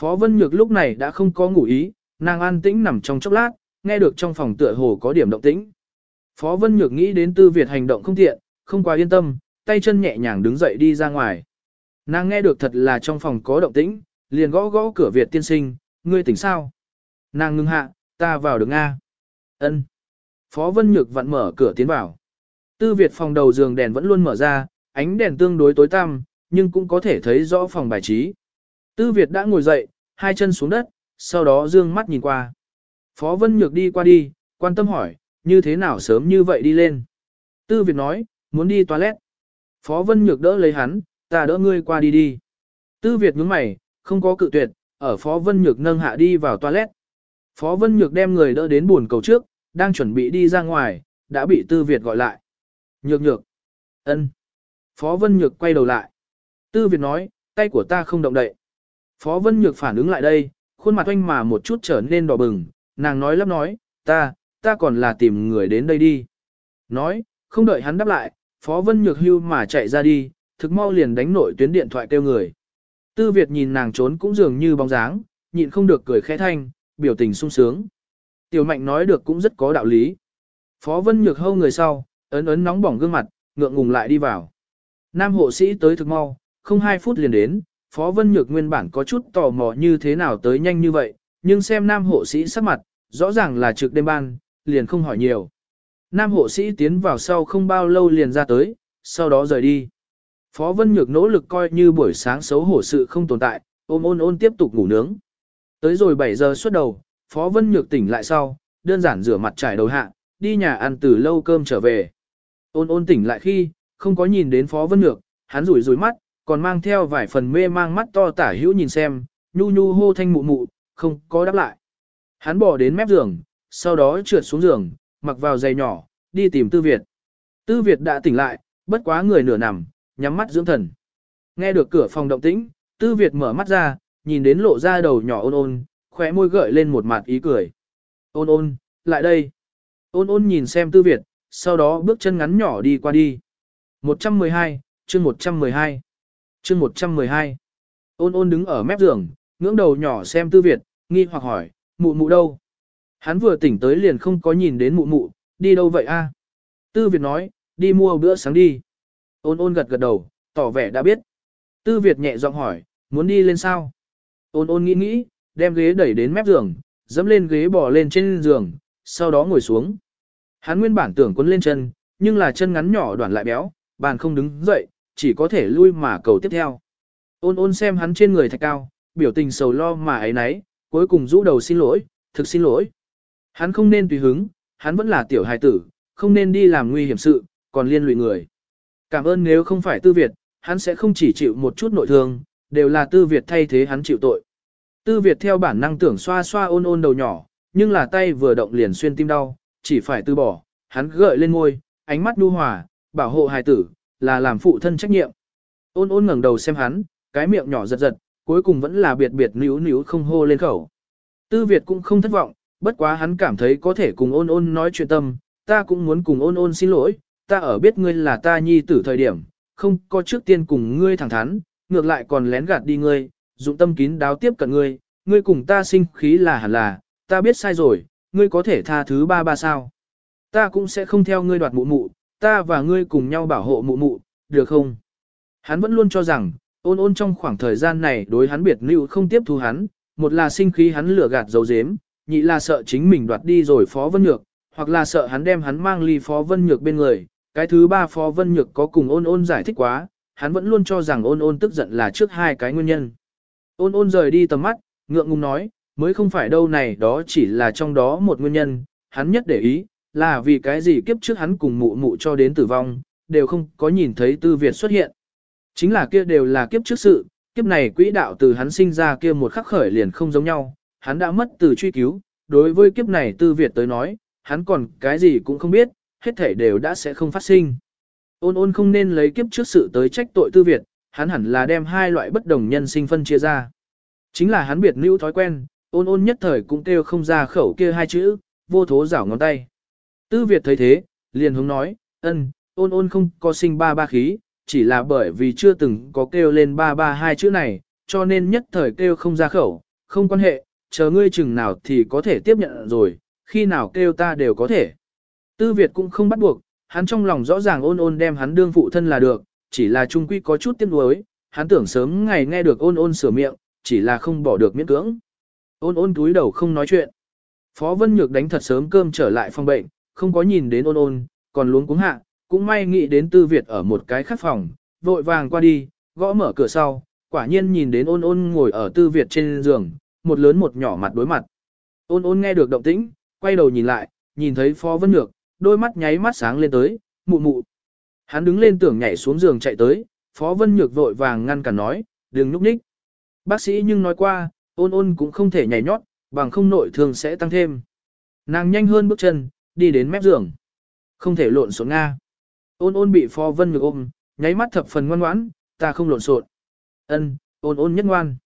Phó Vân Nhược lúc này đã không có ngủ ý, nàng an tĩnh nằm trong chốc lát, nghe được trong phòng tựa hồ có điểm động tĩnh. Phó Vân Nhược nghĩ đến Tư Việt hành động không tiện, không quá yên tâm, tay chân nhẹ nhàng đứng dậy đi ra ngoài. Nàng nghe được thật là trong phòng có động tĩnh, liền gõ gõ cửa Việt tiên sinh, ngươi tỉnh sao? Nàng ngưng hạ, ta vào được Nga. Ân. Phó Vân Nhược vặn mở cửa tiến vào. Tư Việt phòng đầu giường đèn vẫn luôn mở ra, ánh đèn tương đối tối tăm, nhưng cũng có thể thấy rõ phòng bài trí. Tư Việt đã ngồi dậy, hai chân xuống đất, sau đó dương mắt nhìn qua. Phó Vân Nhược đi qua đi, quan tâm hỏi, như thế nào sớm như vậy đi lên. Tư Việt nói, muốn đi toilet. Phó Vân Nhược đỡ lấy hắn, ta đỡ ngươi qua đi đi. Tư Việt nhướng mày, không có cự tuyệt, ở Phó Vân Nhược nâng hạ đi vào toilet. Phó Vân Nhược đem người đỡ đến buồn cầu trước, đang chuẩn bị đi ra ngoài, đã bị Tư Việt gọi lại. Nhược nhược. ân. Phó Vân Nhược quay đầu lại. Tư Việt nói, tay của ta không động đậy. Phó Vân Nhược phản ứng lại đây, khuôn mặt oanh mà một chút trở nên đỏ bừng, nàng nói lắp nói, ta, ta còn là tìm người đến đây đi. Nói, không đợi hắn đáp lại, Phó Vân Nhược hưu mà chạy ra đi, thực mau liền đánh nội tuyến điện thoại kêu người. Tư Việt nhìn nàng trốn cũng dường như bóng dáng, nhịn không được cười khẽ thanh, biểu tình sung sướng. Tiểu Mạnh nói được cũng rất có đạo lý. Phó Vân Nhược hâu người sau, ấn ấn nóng bỏng gương mặt, ngượng ngùng lại đi vào. Nam hộ sĩ tới thực mau, không hai phút liền đến, Phó Vân Nhược nguyên bản có chút tò mò như thế nào tới nhanh như vậy, nhưng xem nam hộ sĩ sắc mặt, rõ ràng là trực đêm ban, liền không hỏi nhiều. Nam hộ sĩ tiến vào sau không bao lâu liền ra tới, sau đó rời đi. Phó Vân Nhược nỗ lực coi như buổi sáng xấu hổ sự không tồn tại, ôm ôn ôn tiếp tục ngủ nướng. Tới rồi 7 giờ suốt đầu, Phó Vân Nhược tỉnh lại sau, đơn giản rửa mặt trải đầu hạ, đi nhà ăn từ lâu cơm trở về. Ôn ôn tỉnh lại khi, không có nhìn đến Phó Vân Nhược, hắn rủi rủi mắt, còn mang theo vài phần mê mang mắt to tả hữu nhìn xem, nhu nhu hô thanh mụ mụ, không có đáp lại. Hắn bỏ đến mép giường, sau đó trượt xuống giường, mặc vào giày nhỏ, đi tìm Tư Việt. Tư Việt đã tỉnh lại, bất quá người nửa nằm, nhắm mắt dưỡng thần. Nghe được cửa phòng động tĩnh, Tư Việt mở mắt ra, nhìn đến lộ ra đầu nhỏ ôn ôn, khóe môi gợi lên một mặt ý cười. Ôn ôn, lại đây. Ôn ôn nhìn xem Tư Việt, sau đó bước chân ngắn nhỏ đi qua đi. 112, chương 112. Chương 112. Ôn ôn đứng ở mép giường, ngưỡng đầu nhỏ xem Tư Việt, nghi hoặc hỏi, mụ mụ đâu? Hắn vừa tỉnh tới liền không có nhìn đến mụ mụ, đi đâu vậy a? Tư Việt nói, đi mua bữa sáng đi. Ôn ôn gật gật đầu, tỏ vẻ đã biết. Tư Việt nhẹ giọng hỏi, muốn đi lên sao? Ôn ôn nghĩ nghĩ, đem ghế đẩy đến mép giường, dẫm lên ghế bò lên trên giường, sau đó ngồi xuống. Hắn nguyên bản tưởng quấn lên chân, nhưng là chân ngắn nhỏ đoạn lại béo, bàn không đứng dậy, chỉ có thể lui mà cầu tiếp theo. Ôn ôn xem hắn trên người thạch cao, biểu tình sầu lo mà ấy nấy, cuối cùng rũ đầu xin lỗi, thực xin lỗi. Hắn không nên tùy hứng, hắn vẫn là tiểu hài tử, không nên đi làm nguy hiểm sự, còn liên lụy người. Cảm ơn nếu không phải tư Việt, hắn sẽ không chỉ chịu một chút nội thương, đều là tư Việt thay thế hắn chịu tội. Tư Việt theo bản năng tưởng xoa xoa ôn ôn đầu nhỏ, nhưng là tay vừa động liền xuyên tim đau, chỉ phải từ bỏ, hắn gợi lên ngôi, ánh mắt đu hòa, bảo hộ hài tử, là làm phụ thân trách nhiệm. Ôn ôn ngẩng đầu xem hắn, cái miệng nhỏ giật giật, cuối cùng vẫn là biệt biệt níu níu không hô lên khẩu. Tư Việt cũng không thất vọng, bất quá hắn cảm thấy có thể cùng ôn ôn nói chuyện tâm, ta cũng muốn cùng ôn ôn xin lỗi, ta ở biết ngươi là ta nhi tử thời điểm, không có trước tiên cùng ngươi thẳng thắn, ngược lại còn lén gạt đi ngươi, dụng tâm kín đáo tiếp cận ngươi, ngươi cùng ta sinh khí là hẳn là, ta biết sai rồi, ngươi có thể tha thứ ba ba sao. Ta cũng sẽ không theo ngươi đoạt mụ mụ, ta và ngươi cùng nhau bảo hộ mụ mụ, được không? Hắn vẫn luôn cho rằng, ôn ôn trong khoảng thời gian này đối hắn biệt lưu không tiếp thu hắn, một là sinh khí hắn lửa gạt dấu dếm, nhị là sợ chính mình đoạt đi rồi Phó Vân Nhược, hoặc là sợ hắn đem hắn mang ly Phó Vân Nhược bên người. Cái thứ ba Phó Vân Nhược có cùng ôn ôn giải thích quá, hắn vẫn luôn cho rằng ôn ôn tức giận là trước hai cái nguyên nhân. Ôn ôn rời đi tầm mắt, ngượng ngùng nói, mới không phải đâu này đó chỉ là trong đó một nguyên nhân, hắn nhất để ý, là vì cái gì kiếp trước hắn cùng mụ mụ cho đến tử vong, đều không có nhìn thấy tư Việt xuất hiện. Chính là kia đều là kiếp trước sự, kiếp này quỹ đạo từ hắn sinh ra kia một khắc khởi liền không giống nhau, hắn đã mất từ truy cứu, đối với kiếp này tư Việt tới nói, hắn còn cái gì cũng không biết, hết thể đều đã sẽ không phát sinh. Ôn ôn không nên lấy kiếp trước sự tới trách tội tư Việt, hắn hẳn là đem hai loại bất đồng nhân sinh phân chia ra. Chính là hắn biệt lưu thói quen, Ôn ôn nhất thời cũng kêu không ra khẩu kia hai chữ, vô thố rảo ngón tay. Tư Việt thấy thế, liền hướng nói, ân, ôn ôn không có sinh ba ba khí, chỉ là bởi vì chưa từng có kêu lên ba ba hai chữ này, cho nên nhất thời kêu không ra khẩu, không quan hệ, chờ ngươi chừng nào thì có thể tiếp nhận rồi, khi nào kêu ta đều có thể. Tư Việt cũng không bắt buộc, hắn trong lòng rõ ràng ôn ôn đem hắn đương phụ thân là được, chỉ là trung quy có chút tiếc nuối, hắn tưởng sớm ngày nghe được ôn ôn sửa miệng, chỉ là không bỏ được miễn cưỡng. Ôn ôn túi đầu không nói chuyện. Phó Vân Nhược đánh thật sớm cơm trở lại phòng bệnh, không có nhìn đến ôn ôn, còn luống cuống hạ, cũng may nghĩ đến Tư Việt ở một cái khách phòng, vội vàng qua đi, gõ mở cửa sau, quả nhiên nhìn đến ôn ôn ngồi ở Tư Việt trên giường, một lớn một nhỏ mặt đối mặt. Ôn ôn nghe được động tĩnh, quay đầu nhìn lại, nhìn thấy Phó Vân Nhược, đôi mắt nháy mắt sáng lên tới, mụ mụ. Hắn đứng lên tưởng nhảy xuống giường chạy tới, Phó Vân Nhược vội vàng ngăn cản nói, đừng núp ních. Bác sĩ nhưng nói qua, ôn ôn cũng không thể nhảy nhót, bằng không nội thường sẽ tăng thêm. Nàng nhanh hơn bước chân, đi đến mép giường. Không thể lộn xộn Nga. Ôn ôn bị Phó Vân Nhược ôm, nháy mắt thập phần ngoan ngoãn, ta không lộn xộn. Ân, ôn ôn nhất ngoan.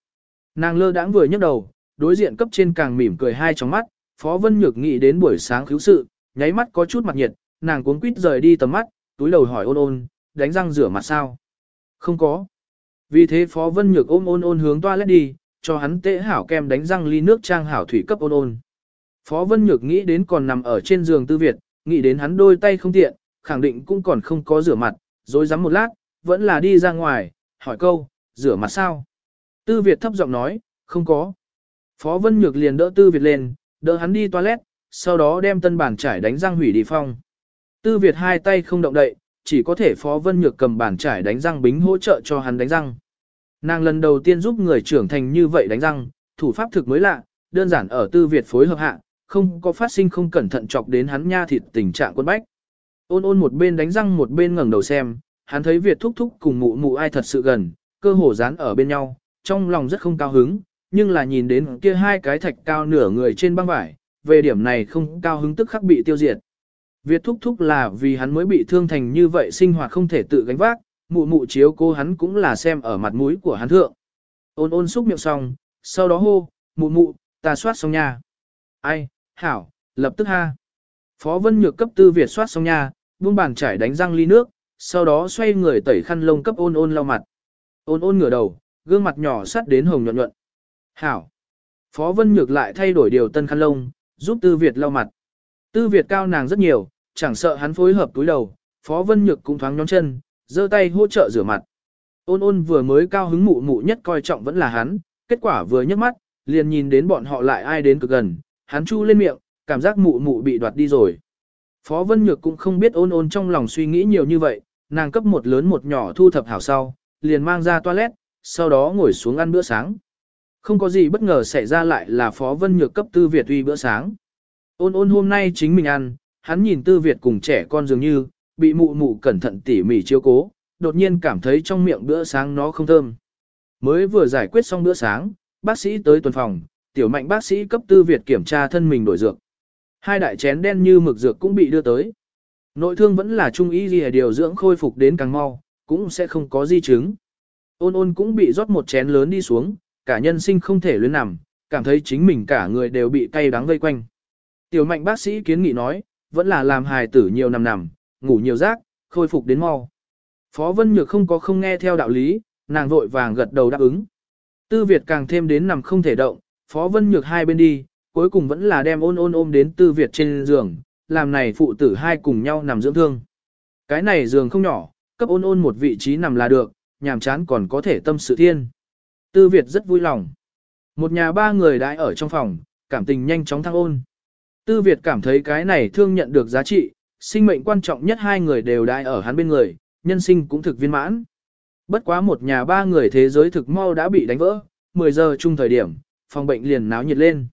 Nàng lơ đãng vừa nhấc đầu, đối diện cấp trên càng mỉm cười hai trong mắt, Phó Vân Nhược nghĩ đến buổi sáng cứu sự, nháy mắt có chút mặt nhiệt, nàng cuống quýt rời đi tầm mắt, túi đầu hỏi ôn ôn, đánh răng rửa mặt sao? Không có. Vì thế Phó Vân Nhược ôm ôn ôn hướng toilet đi, cho hắn tễ hảo kem đánh răng ly nước trang hảo thủy cấp ôn ôn. Phó Vân Nhược nghĩ đến còn nằm ở trên giường tư Việt, nghĩ đến hắn đôi tay không tiện, khẳng định cũng còn không có rửa mặt, rồi dám một lát, vẫn là đi ra ngoài, hỏi câu, rửa mặt sao? Tư Việt thấp giọng nói, không có. Phó Vân Nhược liền đỡ Tư Việt lên, đỡ hắn đi toilet, sau đó đem tân bản trải đánh răng hủy đi phong. Tư Việt hai tay không động đậy, chỉ có thể Phó Vân Nhược cầm bản trải đánh răng bính hỗ trợ cho hắn đánh răng. Nàng lần đầu tiên giúp người trưởng thành như vậy đánh răng, thủ pháp thực mới lạ, đơn giản ở Tư Việt phối hợp hạ, không có phát sinh không cẩn thận chọc đến hắn nha thịt tình trạng quân bách. Ôn ôn một bên đánh răng một bên ngẩng đầu xem, hắn thấy Việt thúc thúc cùng mụ mụ ai thật sự gần, cơ hồ dán ở bên nhau, trong lòng rất không cao hứng, nhưng là nhìn đến kia hai cái thạch cao nửa người trên băng vải, về điểm này không cao hứng tức khắc bị tiêu diệt. Việt thúc thúc là vì hắn mới bị thương thành như vậy sinh hoạt không thể tự gánh vác, mụ mụ chiếu cô hắn cũng là xem ở mặt mũi của hắn thượng. Ôn ôn xúc miệng xong, sau đó hô, mụ mụ, ta soát xong nha. Ai, hảo, lập tức ha. Phó Vân Nhược cấp tư Việt soát xong nha, buông bàn trải đánh răng ly nước, sau đó xoay người tẩy khăn lông cấp ôn ôn lau mặt. Ôn ôn ngửa đầu, gương mặt nhỏ sắt đến hồng nhuận nhuận. Hảo. Phó Vân Nhược lại thay đổi điều tân khăn lông, giúp Tư Việt lau mặt. Tư Việt cao nàng rất nhiều, chẳng sợ hắn phối hợp túi đầu, Phó Vân Nhược cũng thoáng nhón chân, giơ tay hỗ trợ rửa mặt. Ôn ôn vừa mới cao hứng mụ mụ nhất coi trọng vẫn là hắn, kết quả vừa nhấc mắt, liền nhìn đến bọn họ lại ai đến cực gần, hắn chu lên miệng, cảm giác mụ mụ bị đoạt đi rồi. Phó Vân Nhược cũng không biết ôn ôn trong lòng suy nghĩ nhiều như vậy, nàng cấp một lớn một nhỏ thu thập hảo sau, liền mang ra toilet, sau đó ngồi xuống ăn bữa sáng. Không có gì bất ngờ xảy ra lại là Phó Vân Nhược cấp Tư Việt uy bữa sáng. Ôn ôn hôm nay chính mình ăn, hắn nhìn Tư Việt cùng trẻ con dường như, bị mụ mụ cẩn thận tỉ mỉ chiếu cố, đột nhiên cảm thấy trong miệng bữa sáng nó không thơm. Mới vừa giải quyết xong bữa sáng, bác sĩ tới tuần phòng, tiểu mạnh bác sĩ cấp Tư Việt kiểm tra thân mình đổi dược. Hai đại chén đen như mực dược cũng bị đưa tới. Nội thương vẫn là trung ý gì điều dưỡng khôi phục đến càng mau, cũng sẽ không có di chứng. Ôn ôn cũng bị rót một chén lớn đi xuống, cả nhân sinh không thể luyến nằm, cảm thấy chính mình cả người đều bị cay đắng vây quanh. Tiểu mạnh bác sĩ kiến nghị nói, vẫn là làm hài tử nhiều nằm nằm, ngủ nhiều giấc, khôi phục đến mau. Phó Vân Nhược không có không nghe theo đạo lý, nàng vội vàng gật đầu đáp ứng. Tư Việt càng thêm đến nằm không thể động, Phó Vân Nhược hai bên đi, cuối cùng vẫn là đem ôn ôn ôm đến Tư Việt trên giường, làm này phụ tử hai cùng nhau nằm dưỡng thương. Cái này giường không nhỏ, cấp ôn ôn một vị trí nằm là được, nhàm chán còn có thể tâm sự thiên. Tư Việt rất vui lòng. Một nhà ba người đãi ở trong phòng, cảm tình nhanh chóng thăng ôn. Tư Việt cảm thấy cái này thương nhận được giá trị, sinh mệnh quan trọng nhất hai người đều đãi ở hắn bên người, nhân sinh cũng thực viên mãn. Bất quá một nhà ba người thế giới thực mau đã bị đánh vỡ, 10 giờ chung thời điểm, phòng bệnh liền náo nhiệt lên.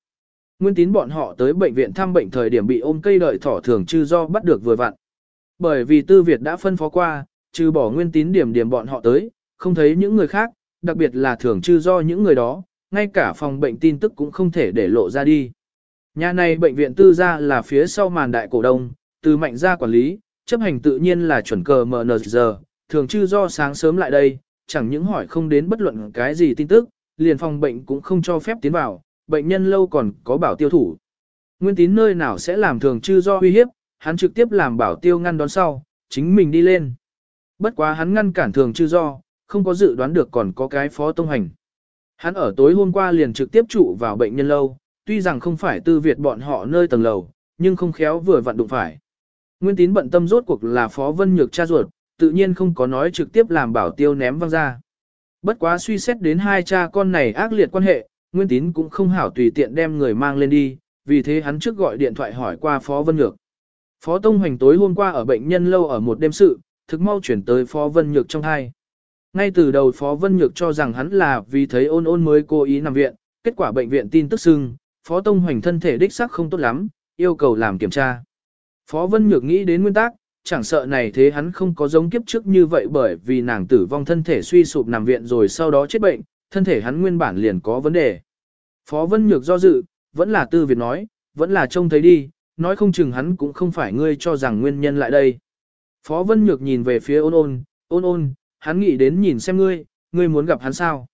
Nguyên tín bọn họ tới bệnh viện thăm bệnh thời điểm bị ôm cây đợi thỏ thường chư do bắt được vừa vặn. Bởi vì Tư Việt đã phân phó qua, trừ bỏ nguyên tín điểm điểm bọn họ tới, không thấy những người khác, đặc biệt là thường chư do những người đó, ngay cả phòng bệnh tin tức cũng không thể để lộ ra đi. Nhà này bệnh viện tư gia là phía sau màn đại cổ đông, từ mạnh gia quản lý, chấp hành tự nhiên là chuẩn cờ MNZ, thường chư do sáng sớm lại đây, chẳng những hỏi không đến bất luận cái gì tin tức, liền phòng bệnh cũng không cho phép tiến vào, bệnh nhân lâu còn có bảo tiêu thủ. Nguyên tín nơi nào sẽ làm thường chư do uy hiếp, hắn trực tiếp làm bảo tiêu ngăn đón sau, chính mình đi lên. Bất quá hắn ngăn cản thường chư do, không có dự đoán được còn có cái phó tông hành. Hắn ở tối hôm qua liền trực tiếp trụ vào bệnh nhân lâu, tuy rằng không phải tư Việt bọn họ nơi tầng lầu, nhưng không khéo vừa vặn đụng phải. Nguyên tín bận tâm rốt cuộc là phó vân nhược cha ruột, tự nhiên không có nói trực tiếp làm bảo tiêu ném văng ra. Bất quá suy xét đến hai cha con này ác liệt quan hệ, Nguyên tín cũng không hảo tùy tiện đem người mang lên đi, vì thế hắn trước gọi điện thoại hỏi qua phó vân nhược. Phó Tông Hoành tối hôm qua ở bệnh nhân lâu ở một đêm sự, thực mau chuyển tới phó vân nhược trong hai. Ngay từ đầu Phó Vân Nhược cho rằng hắn là vì thấy ôn ôn mới cố ý nằm viện, kết quả bệnh viện tin tức xưng, Phó Tông Hoành thân thể đích xác không tốt lắm, yêu cầu làm kiểm tra. Phó Vân Nhược nghĩ đến nguyên tắc, chẳng sợ này thế hắn không có giống kiếp trước như vậy bởi vì nàng tử vong thân thể suy sụp nằm viện rồi sau đó chết bệnh, thân thể hắn nguyên bản liền có vấn đề. Phó Vân Nhược do dự, vẫn là tư Việt nói, vẫn là trông thấy đi, nói không chừng hắn cũng không phải ngươi cho rằng nguyên nhân lại đây. Phó Vân Nhược nhìn về phía ôn ôn, ôn ôn, hắn nghĩ đến nhìn xem ngươi, ngươi muốn gặp hắn sao.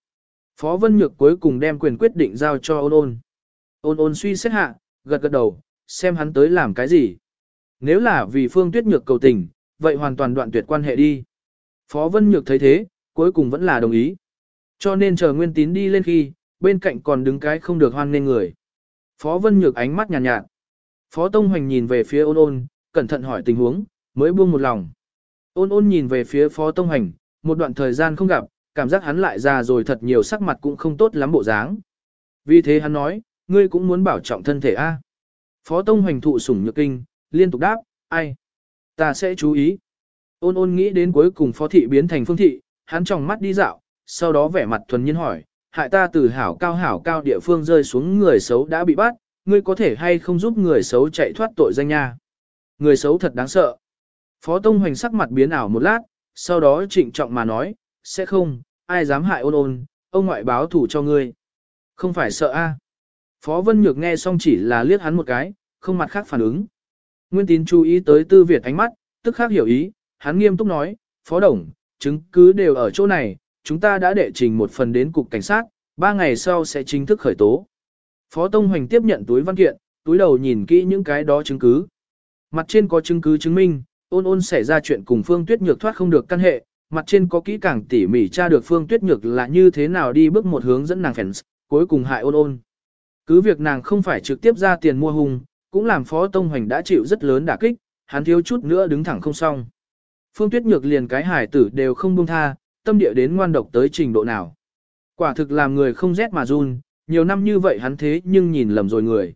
Phó Vân Nhược cuối cùng đem quyền quyết định giao cho ôn ôn. Ôn ôn suy xét hạ, gật gật đầu, xem hắn tới làm cái gì. Nếu là vì Phương Tuyết Nhược cầu tình, vậy hoàn toàn đoạn tuyệt quan hệ đi. Phó Vân Nhược thấy thế, cuối cùng vẫn là đồng ý. Cho nên chờ Nguyên Tín đi lên khi, bên cạnh còn đứng cái không được hoan nên người. Phó Vân Nhược ánh mắt nhàn nhạt, nhạt. Phó Tông Hoành nhìn về phía ôn ôn, cẩn thận hỏi tình huống, mới buông một lòng. Ôn ôn nhìn về phía Phó Tông Hoành, một đoạn thời gian không gặp, cảm giác hắn lại già rồi thật nhiều sắc mặt cũng không tốt lắm bộ dáng. Vì thế hắn nói, ngươi cũng muốn bảo trọng thân thể a. Phó Tông Hoành thụ sủng nhược kinh, liên tục đáp, ai? Ta sẽ chú ý. Ôn ôn nghĩ đến cuối cùng phó thị biến thành phương thị, hắn tròng mắt đi dạo, sau đó vẻ mặt thuần nhiên hỏi, hại ta từ hảo cao hảo cao địa phương rơi xuống người xấu đã bị bắt, ngươi có thể hay không giúp người xấu chạy thoát tội danh nha. Người xấu thật đáng sợ. Phó Tông Hoành sắc mặt biến ảo một lát, sau đó trịnh trọng mà nói, sẽ không, ai dám hại ôn ôn, ông ngoại báo thủ cho ngươi. Không phải sợ a. Phó Vân Nhược nghe xong chỉ là liếc hắn một cái, không mặt khác phản ứng. Nguyên tín chú ý tới tư Việt ánh mắt, tức khác hiểu ý, hắn nghiêm túc nói, Phó Đồng, chứng cứ đều ở chỗ này, chúng ta đã đệ trình một phần đến cục cảnh sát, ba ngày sau sẽ chính thức khởi tố. Phó Tông Hoành tiếp nhận túi văn kiện, túi đầu nhìn kỹ những cái đó chứng cứ. Mặt trên có chứng cứ chứng minh, ôn ôn xảy ra chuyện cùng Phương Tuyết Nhược thoát không được căn hệ, mặt trên có kỹ càng tỉ mỉ tra được Phương Tuyết Nhược là như thế nào đi bước một hướng dẫn nàng fans, cuối cùng hại ôn ôn. Cứ việc nàng không phải trực tiếp ra tiền mua hùng, cũng làm Phó Tông Hoành đã chịu rất lớn đả kích, hắn thiếu chút nữa đứng thẳng không xong. Phương Tuyết Nhược liền cái hải tử đều không buông tha, tâm địa đến ngoan độc tới trình độ nào. Quả thực làm người không rét mà run, nhiều năm như vậy hắn thế nhưng nhìn lầm rồi người.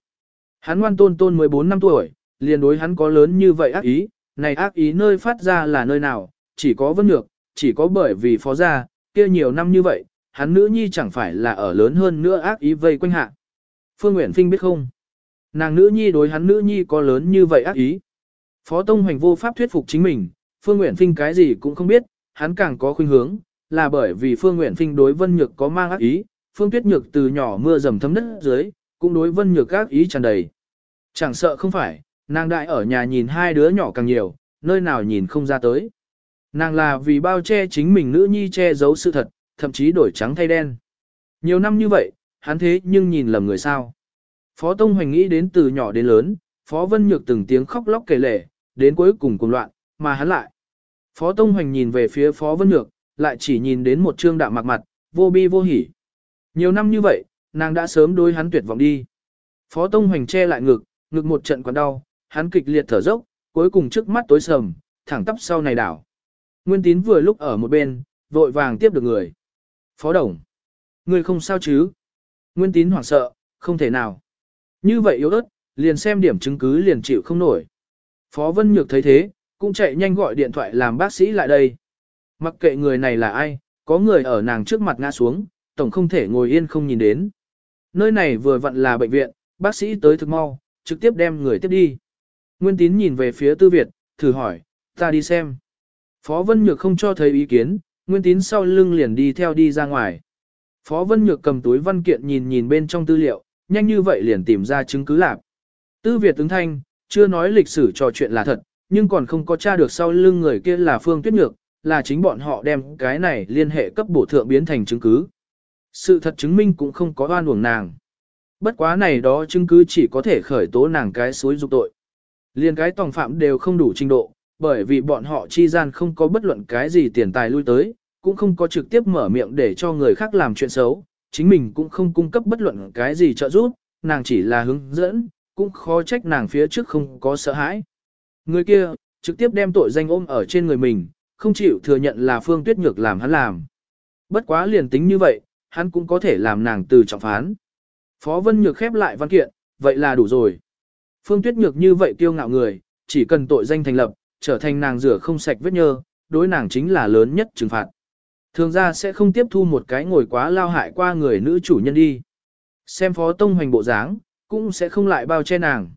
Hắn ngoan tôn tôn 14 năm tuổi, liền đối hắn có lớn như vậy ác ý, này ác ý nơi phát ra là nơi nào, chỉ có vân nhược, chỉ có bởi vì phó gia, kia nhiều năm như vậy, hắn nữ nhi chẳng phải là ở lớn hơn nữa ác ý vây quanh hạ. Phương Nguyễn Phinh biết không? Nàng nữ nhi đối hắn nữ nhi có lớn như vậy ác ý. Phó Tông Hoành vô pháp thuyết phục chính mình, Phương Nguyễn Phinh cái gì cũng không biết, hắn càng có khuynh hướng, là bởi vì Phương Nguyễn Phinh đối Vân Nhược có mang ác ý, Phương Tuyết Nhược từ nhỏ mưa dầm thấm đất dưới, cũng đối Vân Nhược ác ý tràn đầy. Chẳng sợ không phải, nàng đại ở nhà nhìn hai đứa nhỏ càng nhiều, nơi nào nhìn không ra tới. Nàng là vì bao che chính mình nữ nhi che giấu sự thật, thậm chí đổi trắng thay đen. Nhiều năm như vậy, hắn thế nhưng nhìn lầm người sao. Phó Tông Hoành nghĩ đến từ nhỏ đến lớn, Phó Vân Nhược từng tiếng khóc lóc kể lể, đến cuối cùng cùng loạn, mà hắn lại. Phó Tông Hoành nhìn về phía Phó Vân Nhược, lại chỉ nhìn đến một trương đạm mặt mặt, vô bi vô hỉ. Nhiều năm như vậy, nàng đã sớm đối hắn tuyệt vọng đi. Phó Tông Hoành che lại ngực, ngực một trận quặn đau, hắn kịch liệt thở dốc, cuối cùng trước mắt tối sầm, thẳng tắp sau này đảo. Nguyên tín vừa lúc ở một bên, vội vàng tiếp được người. Phó Đồng. Người không sao chứ? Nguyên tín hoảng sợ, không thể nào. Như vậy yếu ớt, liền xem điểm chứng cứ liền chịu không nổi. Phó Vân Nhược thấy thế, cũng chạy nhanh gọi điện thoại làm bác sĩ lại đây. Mặc kệ người này là ai, có người ở nàng trước mặt ngã xuống, tổng không thể ngồi yên không nhìn đến. Nơi này vừa vặn là bệnh viện, bác sĩ tới thực mau, trực tiếp đem người tiếp đi. Nguyên tín nhìn về phía tư Việt, thử hỏi, ta đi xem. Phó Vân Nhược không cho thấy ý kiến, Nguyên tín sau lưng liền đi theo đi ra ngoài. Phó Vân Nhược cầm túi văn kiện nhìn nhìn bên trong tư liệu, nhanh như vậy liền tìm ra chứng cứ lạc. Tư Việt ứng thanh, chưa nói lịch sử trò chuyện là thật, nhưng còn không có tra được sau lưng người kia là Phương Tuyết Nhược, là chính bọn họ đem cái này liên hệ cấp bổ thượng biến thành chứng cứ. Sự thật chứng minh cũng không có oan uổng nàng. Bất quá này đó chứng cứ chỉ có thể khởi tố nàng cái suối dục tội. Liên cái tòng phạm đều không đủ trình độ, bởi vì bọn họ chi gian không có bất luận cái gì tiền tài lui tới, cũng không có trực tiếp mở miệng để cho người khác làm chuyện xấu, chính mình cũng không cung cấp bất luận cái gì trợ giúp, nàng chỉ là hướng dẫn, cũng khó trách nàng phía trước không có sợ hãi. Người kia, trực tiếp đem tội danh ôm ở trên người mình, không chịu thừa nhận là Phương Tuyết Nhược làm hắn làm. Bất quá liền tính như vậy, hắn cũng có thể làm nàng từ trọng phán. Phó Vân Nhược khép lại văn kiện, vậy là đủ rồi. Phương Tuyết Nhược như vậy kiêu ngạo người, chỉ cần tội danh thành lập, trở thành nàng rửa không sạch vết nhơ, đối nàng chính là lớn nhất trừng phạt. Thường ra sẽ không tiếp thu một cái ngồi quá lao hại qua người nữ chủ nhân đi. Xem Phó Tông Hoành bộ dáng, cũng sẽ không lại bao che nàng.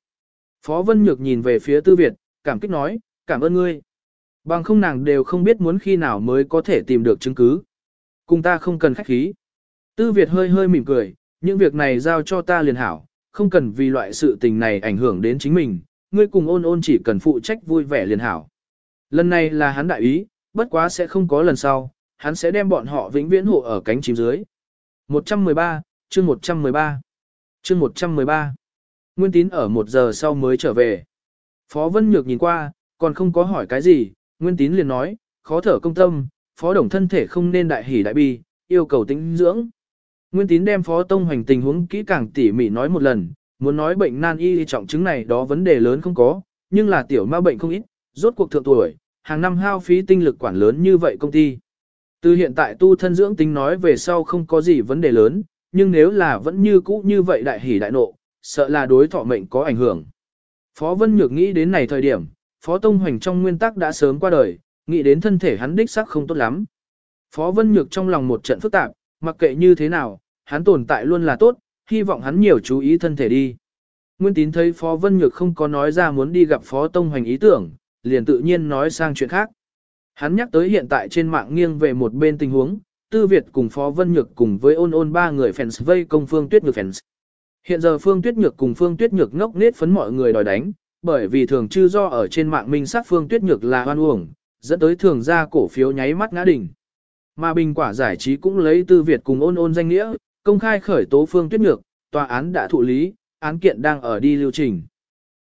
Phó Vân Nhược nhìn về phía Tư Việt, cảm kích nói, cảm ơn ngươi. Bằng không nàng đều không biết muốn khi nào mới có thể tìm được chứng cứ. Cùng ta không cần khách khí. Tư Việt hơi hơi mỉm cười, những việc này giao cho ta liền hảo, không cần vì loại sự tình này ảnh hưởng đến chính mình, ngươi cùng ôn ôn chỉ cần phụ trách vui vẻ liền hảo. Lần này là hắn đại ý, bất quá sẽ không có lần sau, hắn sẽ đem bọn họ vĩnh viễn hộ ở cánh chim dưới. 113, chương 113, chương 113. Nguyên tín ở một giờ sau mới trở về. Phó Vân Nhược nhìn qua, còn không có hỏi cái gì, Nguyên tín liền nói, khó thở công tâm, phó đồng thân thể không nên đại hỉ đại bi, yêu cầu tĩnh dưỡng. Nguyên tín đem phó tông hoành tình huống kỹ càng tỉ mỉ nói một lần, muốn nói bệnh nan y trọng chứng này đó vấn đề lớn không có, nhưng là tiểu ma bệnh không ít, rốt cuộc thượng tuổi, hàng năm hao phí tinh lực quản lớn như vậy công ty. Từ hiện tại tu thân dưỡng tính nói về sau không có gì vấn đề lớn, nhưng nếu là vẫn như cũ như vậy đại hỉ đại nộ, sợ là đối thọ mệnh có ảnh hưởng. Phó Vân Nhược nghĩ đến này thời điểm, Phó Tông Hoành trong nguyên tắc đã sớm qua đời, nghĩ đến thân thể hắn đích xác không tốt lắm. Phó Vân Nhược trong lòng một trận phức tạp, mặc kệ như thế nào, hắn tồn tại luôn là tốt, hy vọng hắn nhiều chú ý thân thể đi. Nguyên tín thấy Phó Vân Nhược không có nói ra muốn đi gặp Phó Tông Hoành ý tưởng, liền tự nhiên nói sang chuyện khác. Hắn nhắc tới hiện tại trên mạng nghiêng về một bên tình huống, Tư Việt cùng Phó Vân Nhược cùng với ôn ôn ba người fans vây công Phương Tuyết Nhược fans. Hiện giờ Phương Tuyết Nhược cùng Phương Tuyết Nhược ngốc nết phấn mọi người đòi đánh, bởi vì thường chư do ở trên mạng minh sát Phương Tuyết Nhược là hoan uổng, dẫn tới thường ra cổ phiếu nháy mắt ngã đỉnh. Mà bình quả giải trí cũng lấy Tư Việt cùng ôn ôn danh nghĩa, công khai khởi tố Phương Tuyết Nhược, tòa án đã thụ lý, án kiện đang ở đi lưu trình.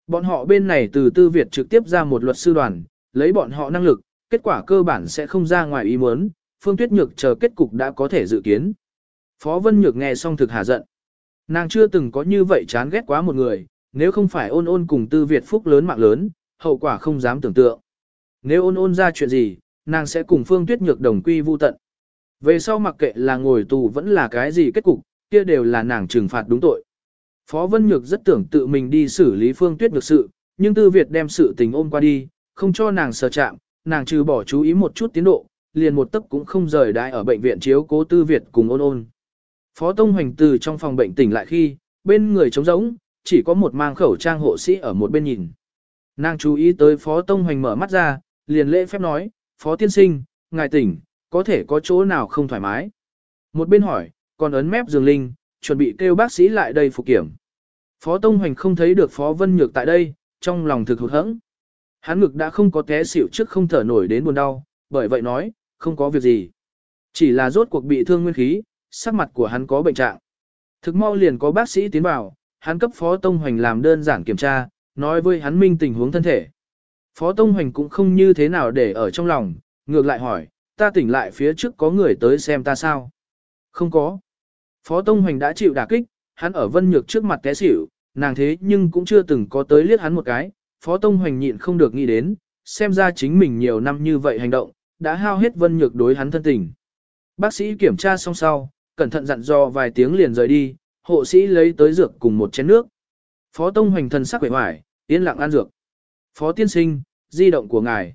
Bọn họ bên này từ Tư Việt trực tiếp ra một luật sư đoàn, lấy bọn họ năng lực, kết quả cơ bản sẽ không ra ngoài ý muốn, Phương Tuyết Nhược chờ kết cục đã có thể dự kiến. Phó Vân Nhược nghe xong thực hà giận. Nàng chưa từng có như vậy chán ghét quá một người, nếu không phải ôn ôn cùng Tư Việt phúc lớn mạng lớn, hậu quả không dám tưởng tượng. Nếu ôn ôn ra chuyện gì, nàng sẽ cùng Phương Tuyết Nhược đồng quy vu tận. Về sau mặc kệ là ngồi tù vẫn là cái gì kết cục, kia đều là nàng trừng phạt đúng tội. Phó Vân Nhược rất tưởng tự mình đi xử lý Phương Tuyết Nhược sự, nhưng Tư Việt đem sự tình ôm qua đi, không cho nàng sờ chạm, nàng trừ bỏ chú ý một chút tiến độ, liền một tấc cũng không rời đại ở bệnh viện chiếu cố Tư Việt cùng ôn ôn. Phó Tông Hoành từ trong phòng bệnh tỉnh lại khi, bên người trống rỗng, chỉ có một mang khẩu trang hộ sĩ ở một bên nhìn. Nàng chú ý tới Phó Tông Hoành mở mắt ra, liền lễ phép nói, Phó Tiên Sinh, ngài tỉnh, có thể có chỗ nào không thoải mái. Một bên hỏi, còn ấn mép giường linh, chuẩn bị kêu bác sĩ lại đây phục kiểm. Phó Tông Hoành không thấy được Phó Vân Nhược tại đây, trong lòng thực hụt hẫng. Hắn ngực đã không có té xỉu trước không thở nổi đến buồn đau, bởi vậy nói, không có việc gì. Chỉ là rốt cuộc bị thương nguyên khí, sắc mặt của hắn có bệnh trạng. Thực mau liền có bác sĩ tiến vào, hắn cấp Phó Tông Hoành làm đơn giản kiểm tra, nói với hắn minh tình huống thân thể. Phó Tông Hoành cũng không như thế nào để ở trong lòng, ngược lại hỏi, ta tỉnh lại phía trước có người tới xem ta sao? Không có. Phó Tông Hoành đã chịu đả kích, hắn ở Vân Nhược trước mặt té xỉu, nàng thế nhưng cũng chưa từng có tới liếc hắn một cái, Phó Tông Hoành nhịn không được nghĩ đến, xem ra chính mình nhiều năm như vậy hành động, đã hao hết Vân Nhược đối hắn thân tình. Bác sĩ kiểm tra xong sau, cẩn thận dặn dò vài tiếng liền rời đi, hộ sĩ lấy tới dược cùng một chén nước. Phó Tông Hoành thần sắc vẻ hoài, yên lặng ăn dược. Phó tiên sinh, di động của ngài.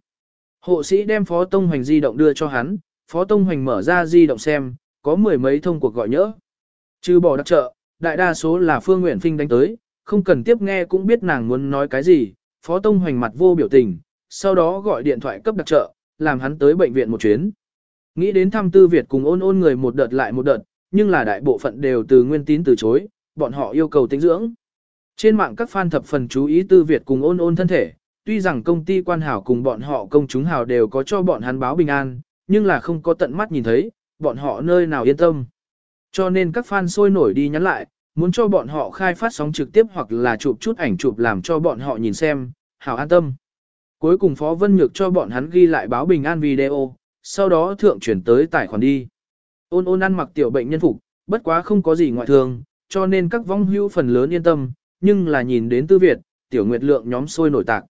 Hộ sĩ đem Phó Tông Hoành di động đưa cho hắn, Phó Tông Hoành mở ra di động xem, có mười mấy thông cuộc gọi nhỡ. Trừ bỏ đặc trợ, đại đa số là Phương Nguyễn Phinh đánh tới, không cần tiếp nghe cũng biết nàng muốn nói cái gì, Phó Tông Hoành mặt vô biểu tình, sau đó gọi điện thoại cấp đặc trợ, làm hắn tới bệnh viện một chuyến. Nghĩ đến thăm tư Việt cùng ôn ôn người một đợt lại một đợt, nhưng là đại bộ phận đều từ nguyên tín từ chối, bọn họ yêu cầu tính dưỡng. Trên mạng các fan thập phần chú ý tư Việt cùng ôn ôn thân thể, tuy rằng công ty quan hảo cùng bọn họ công chúng hào đều có cho bọn hắn báo bình an, nhưng là không có tận mắt nhìn thấy, bọn họ nơi nào yên tâm. Cho nên các fan sôi nổi đi nhắn lại, muốn cho bọn họ khai phát sóng trực tiếp hoặc là chụp chút ảnh chụp làm cho bọn họ nhìn xem, hảo an tâm. Cuối cùng Phó Vân Nhược cho bọn hắn ghi lại báo bình an video, sau đó thượng chuyển tới tài khoản đi. Ôn ôn ăn mặc tiểu bệnh nhân phục, bất quá không có gì ngoại thường, cho nên các vong hưu phần lớn yên tâm, nhưng là nhìn đến tư Việt, tiểu nguyệt lượng nhóm sôi nổi tạc.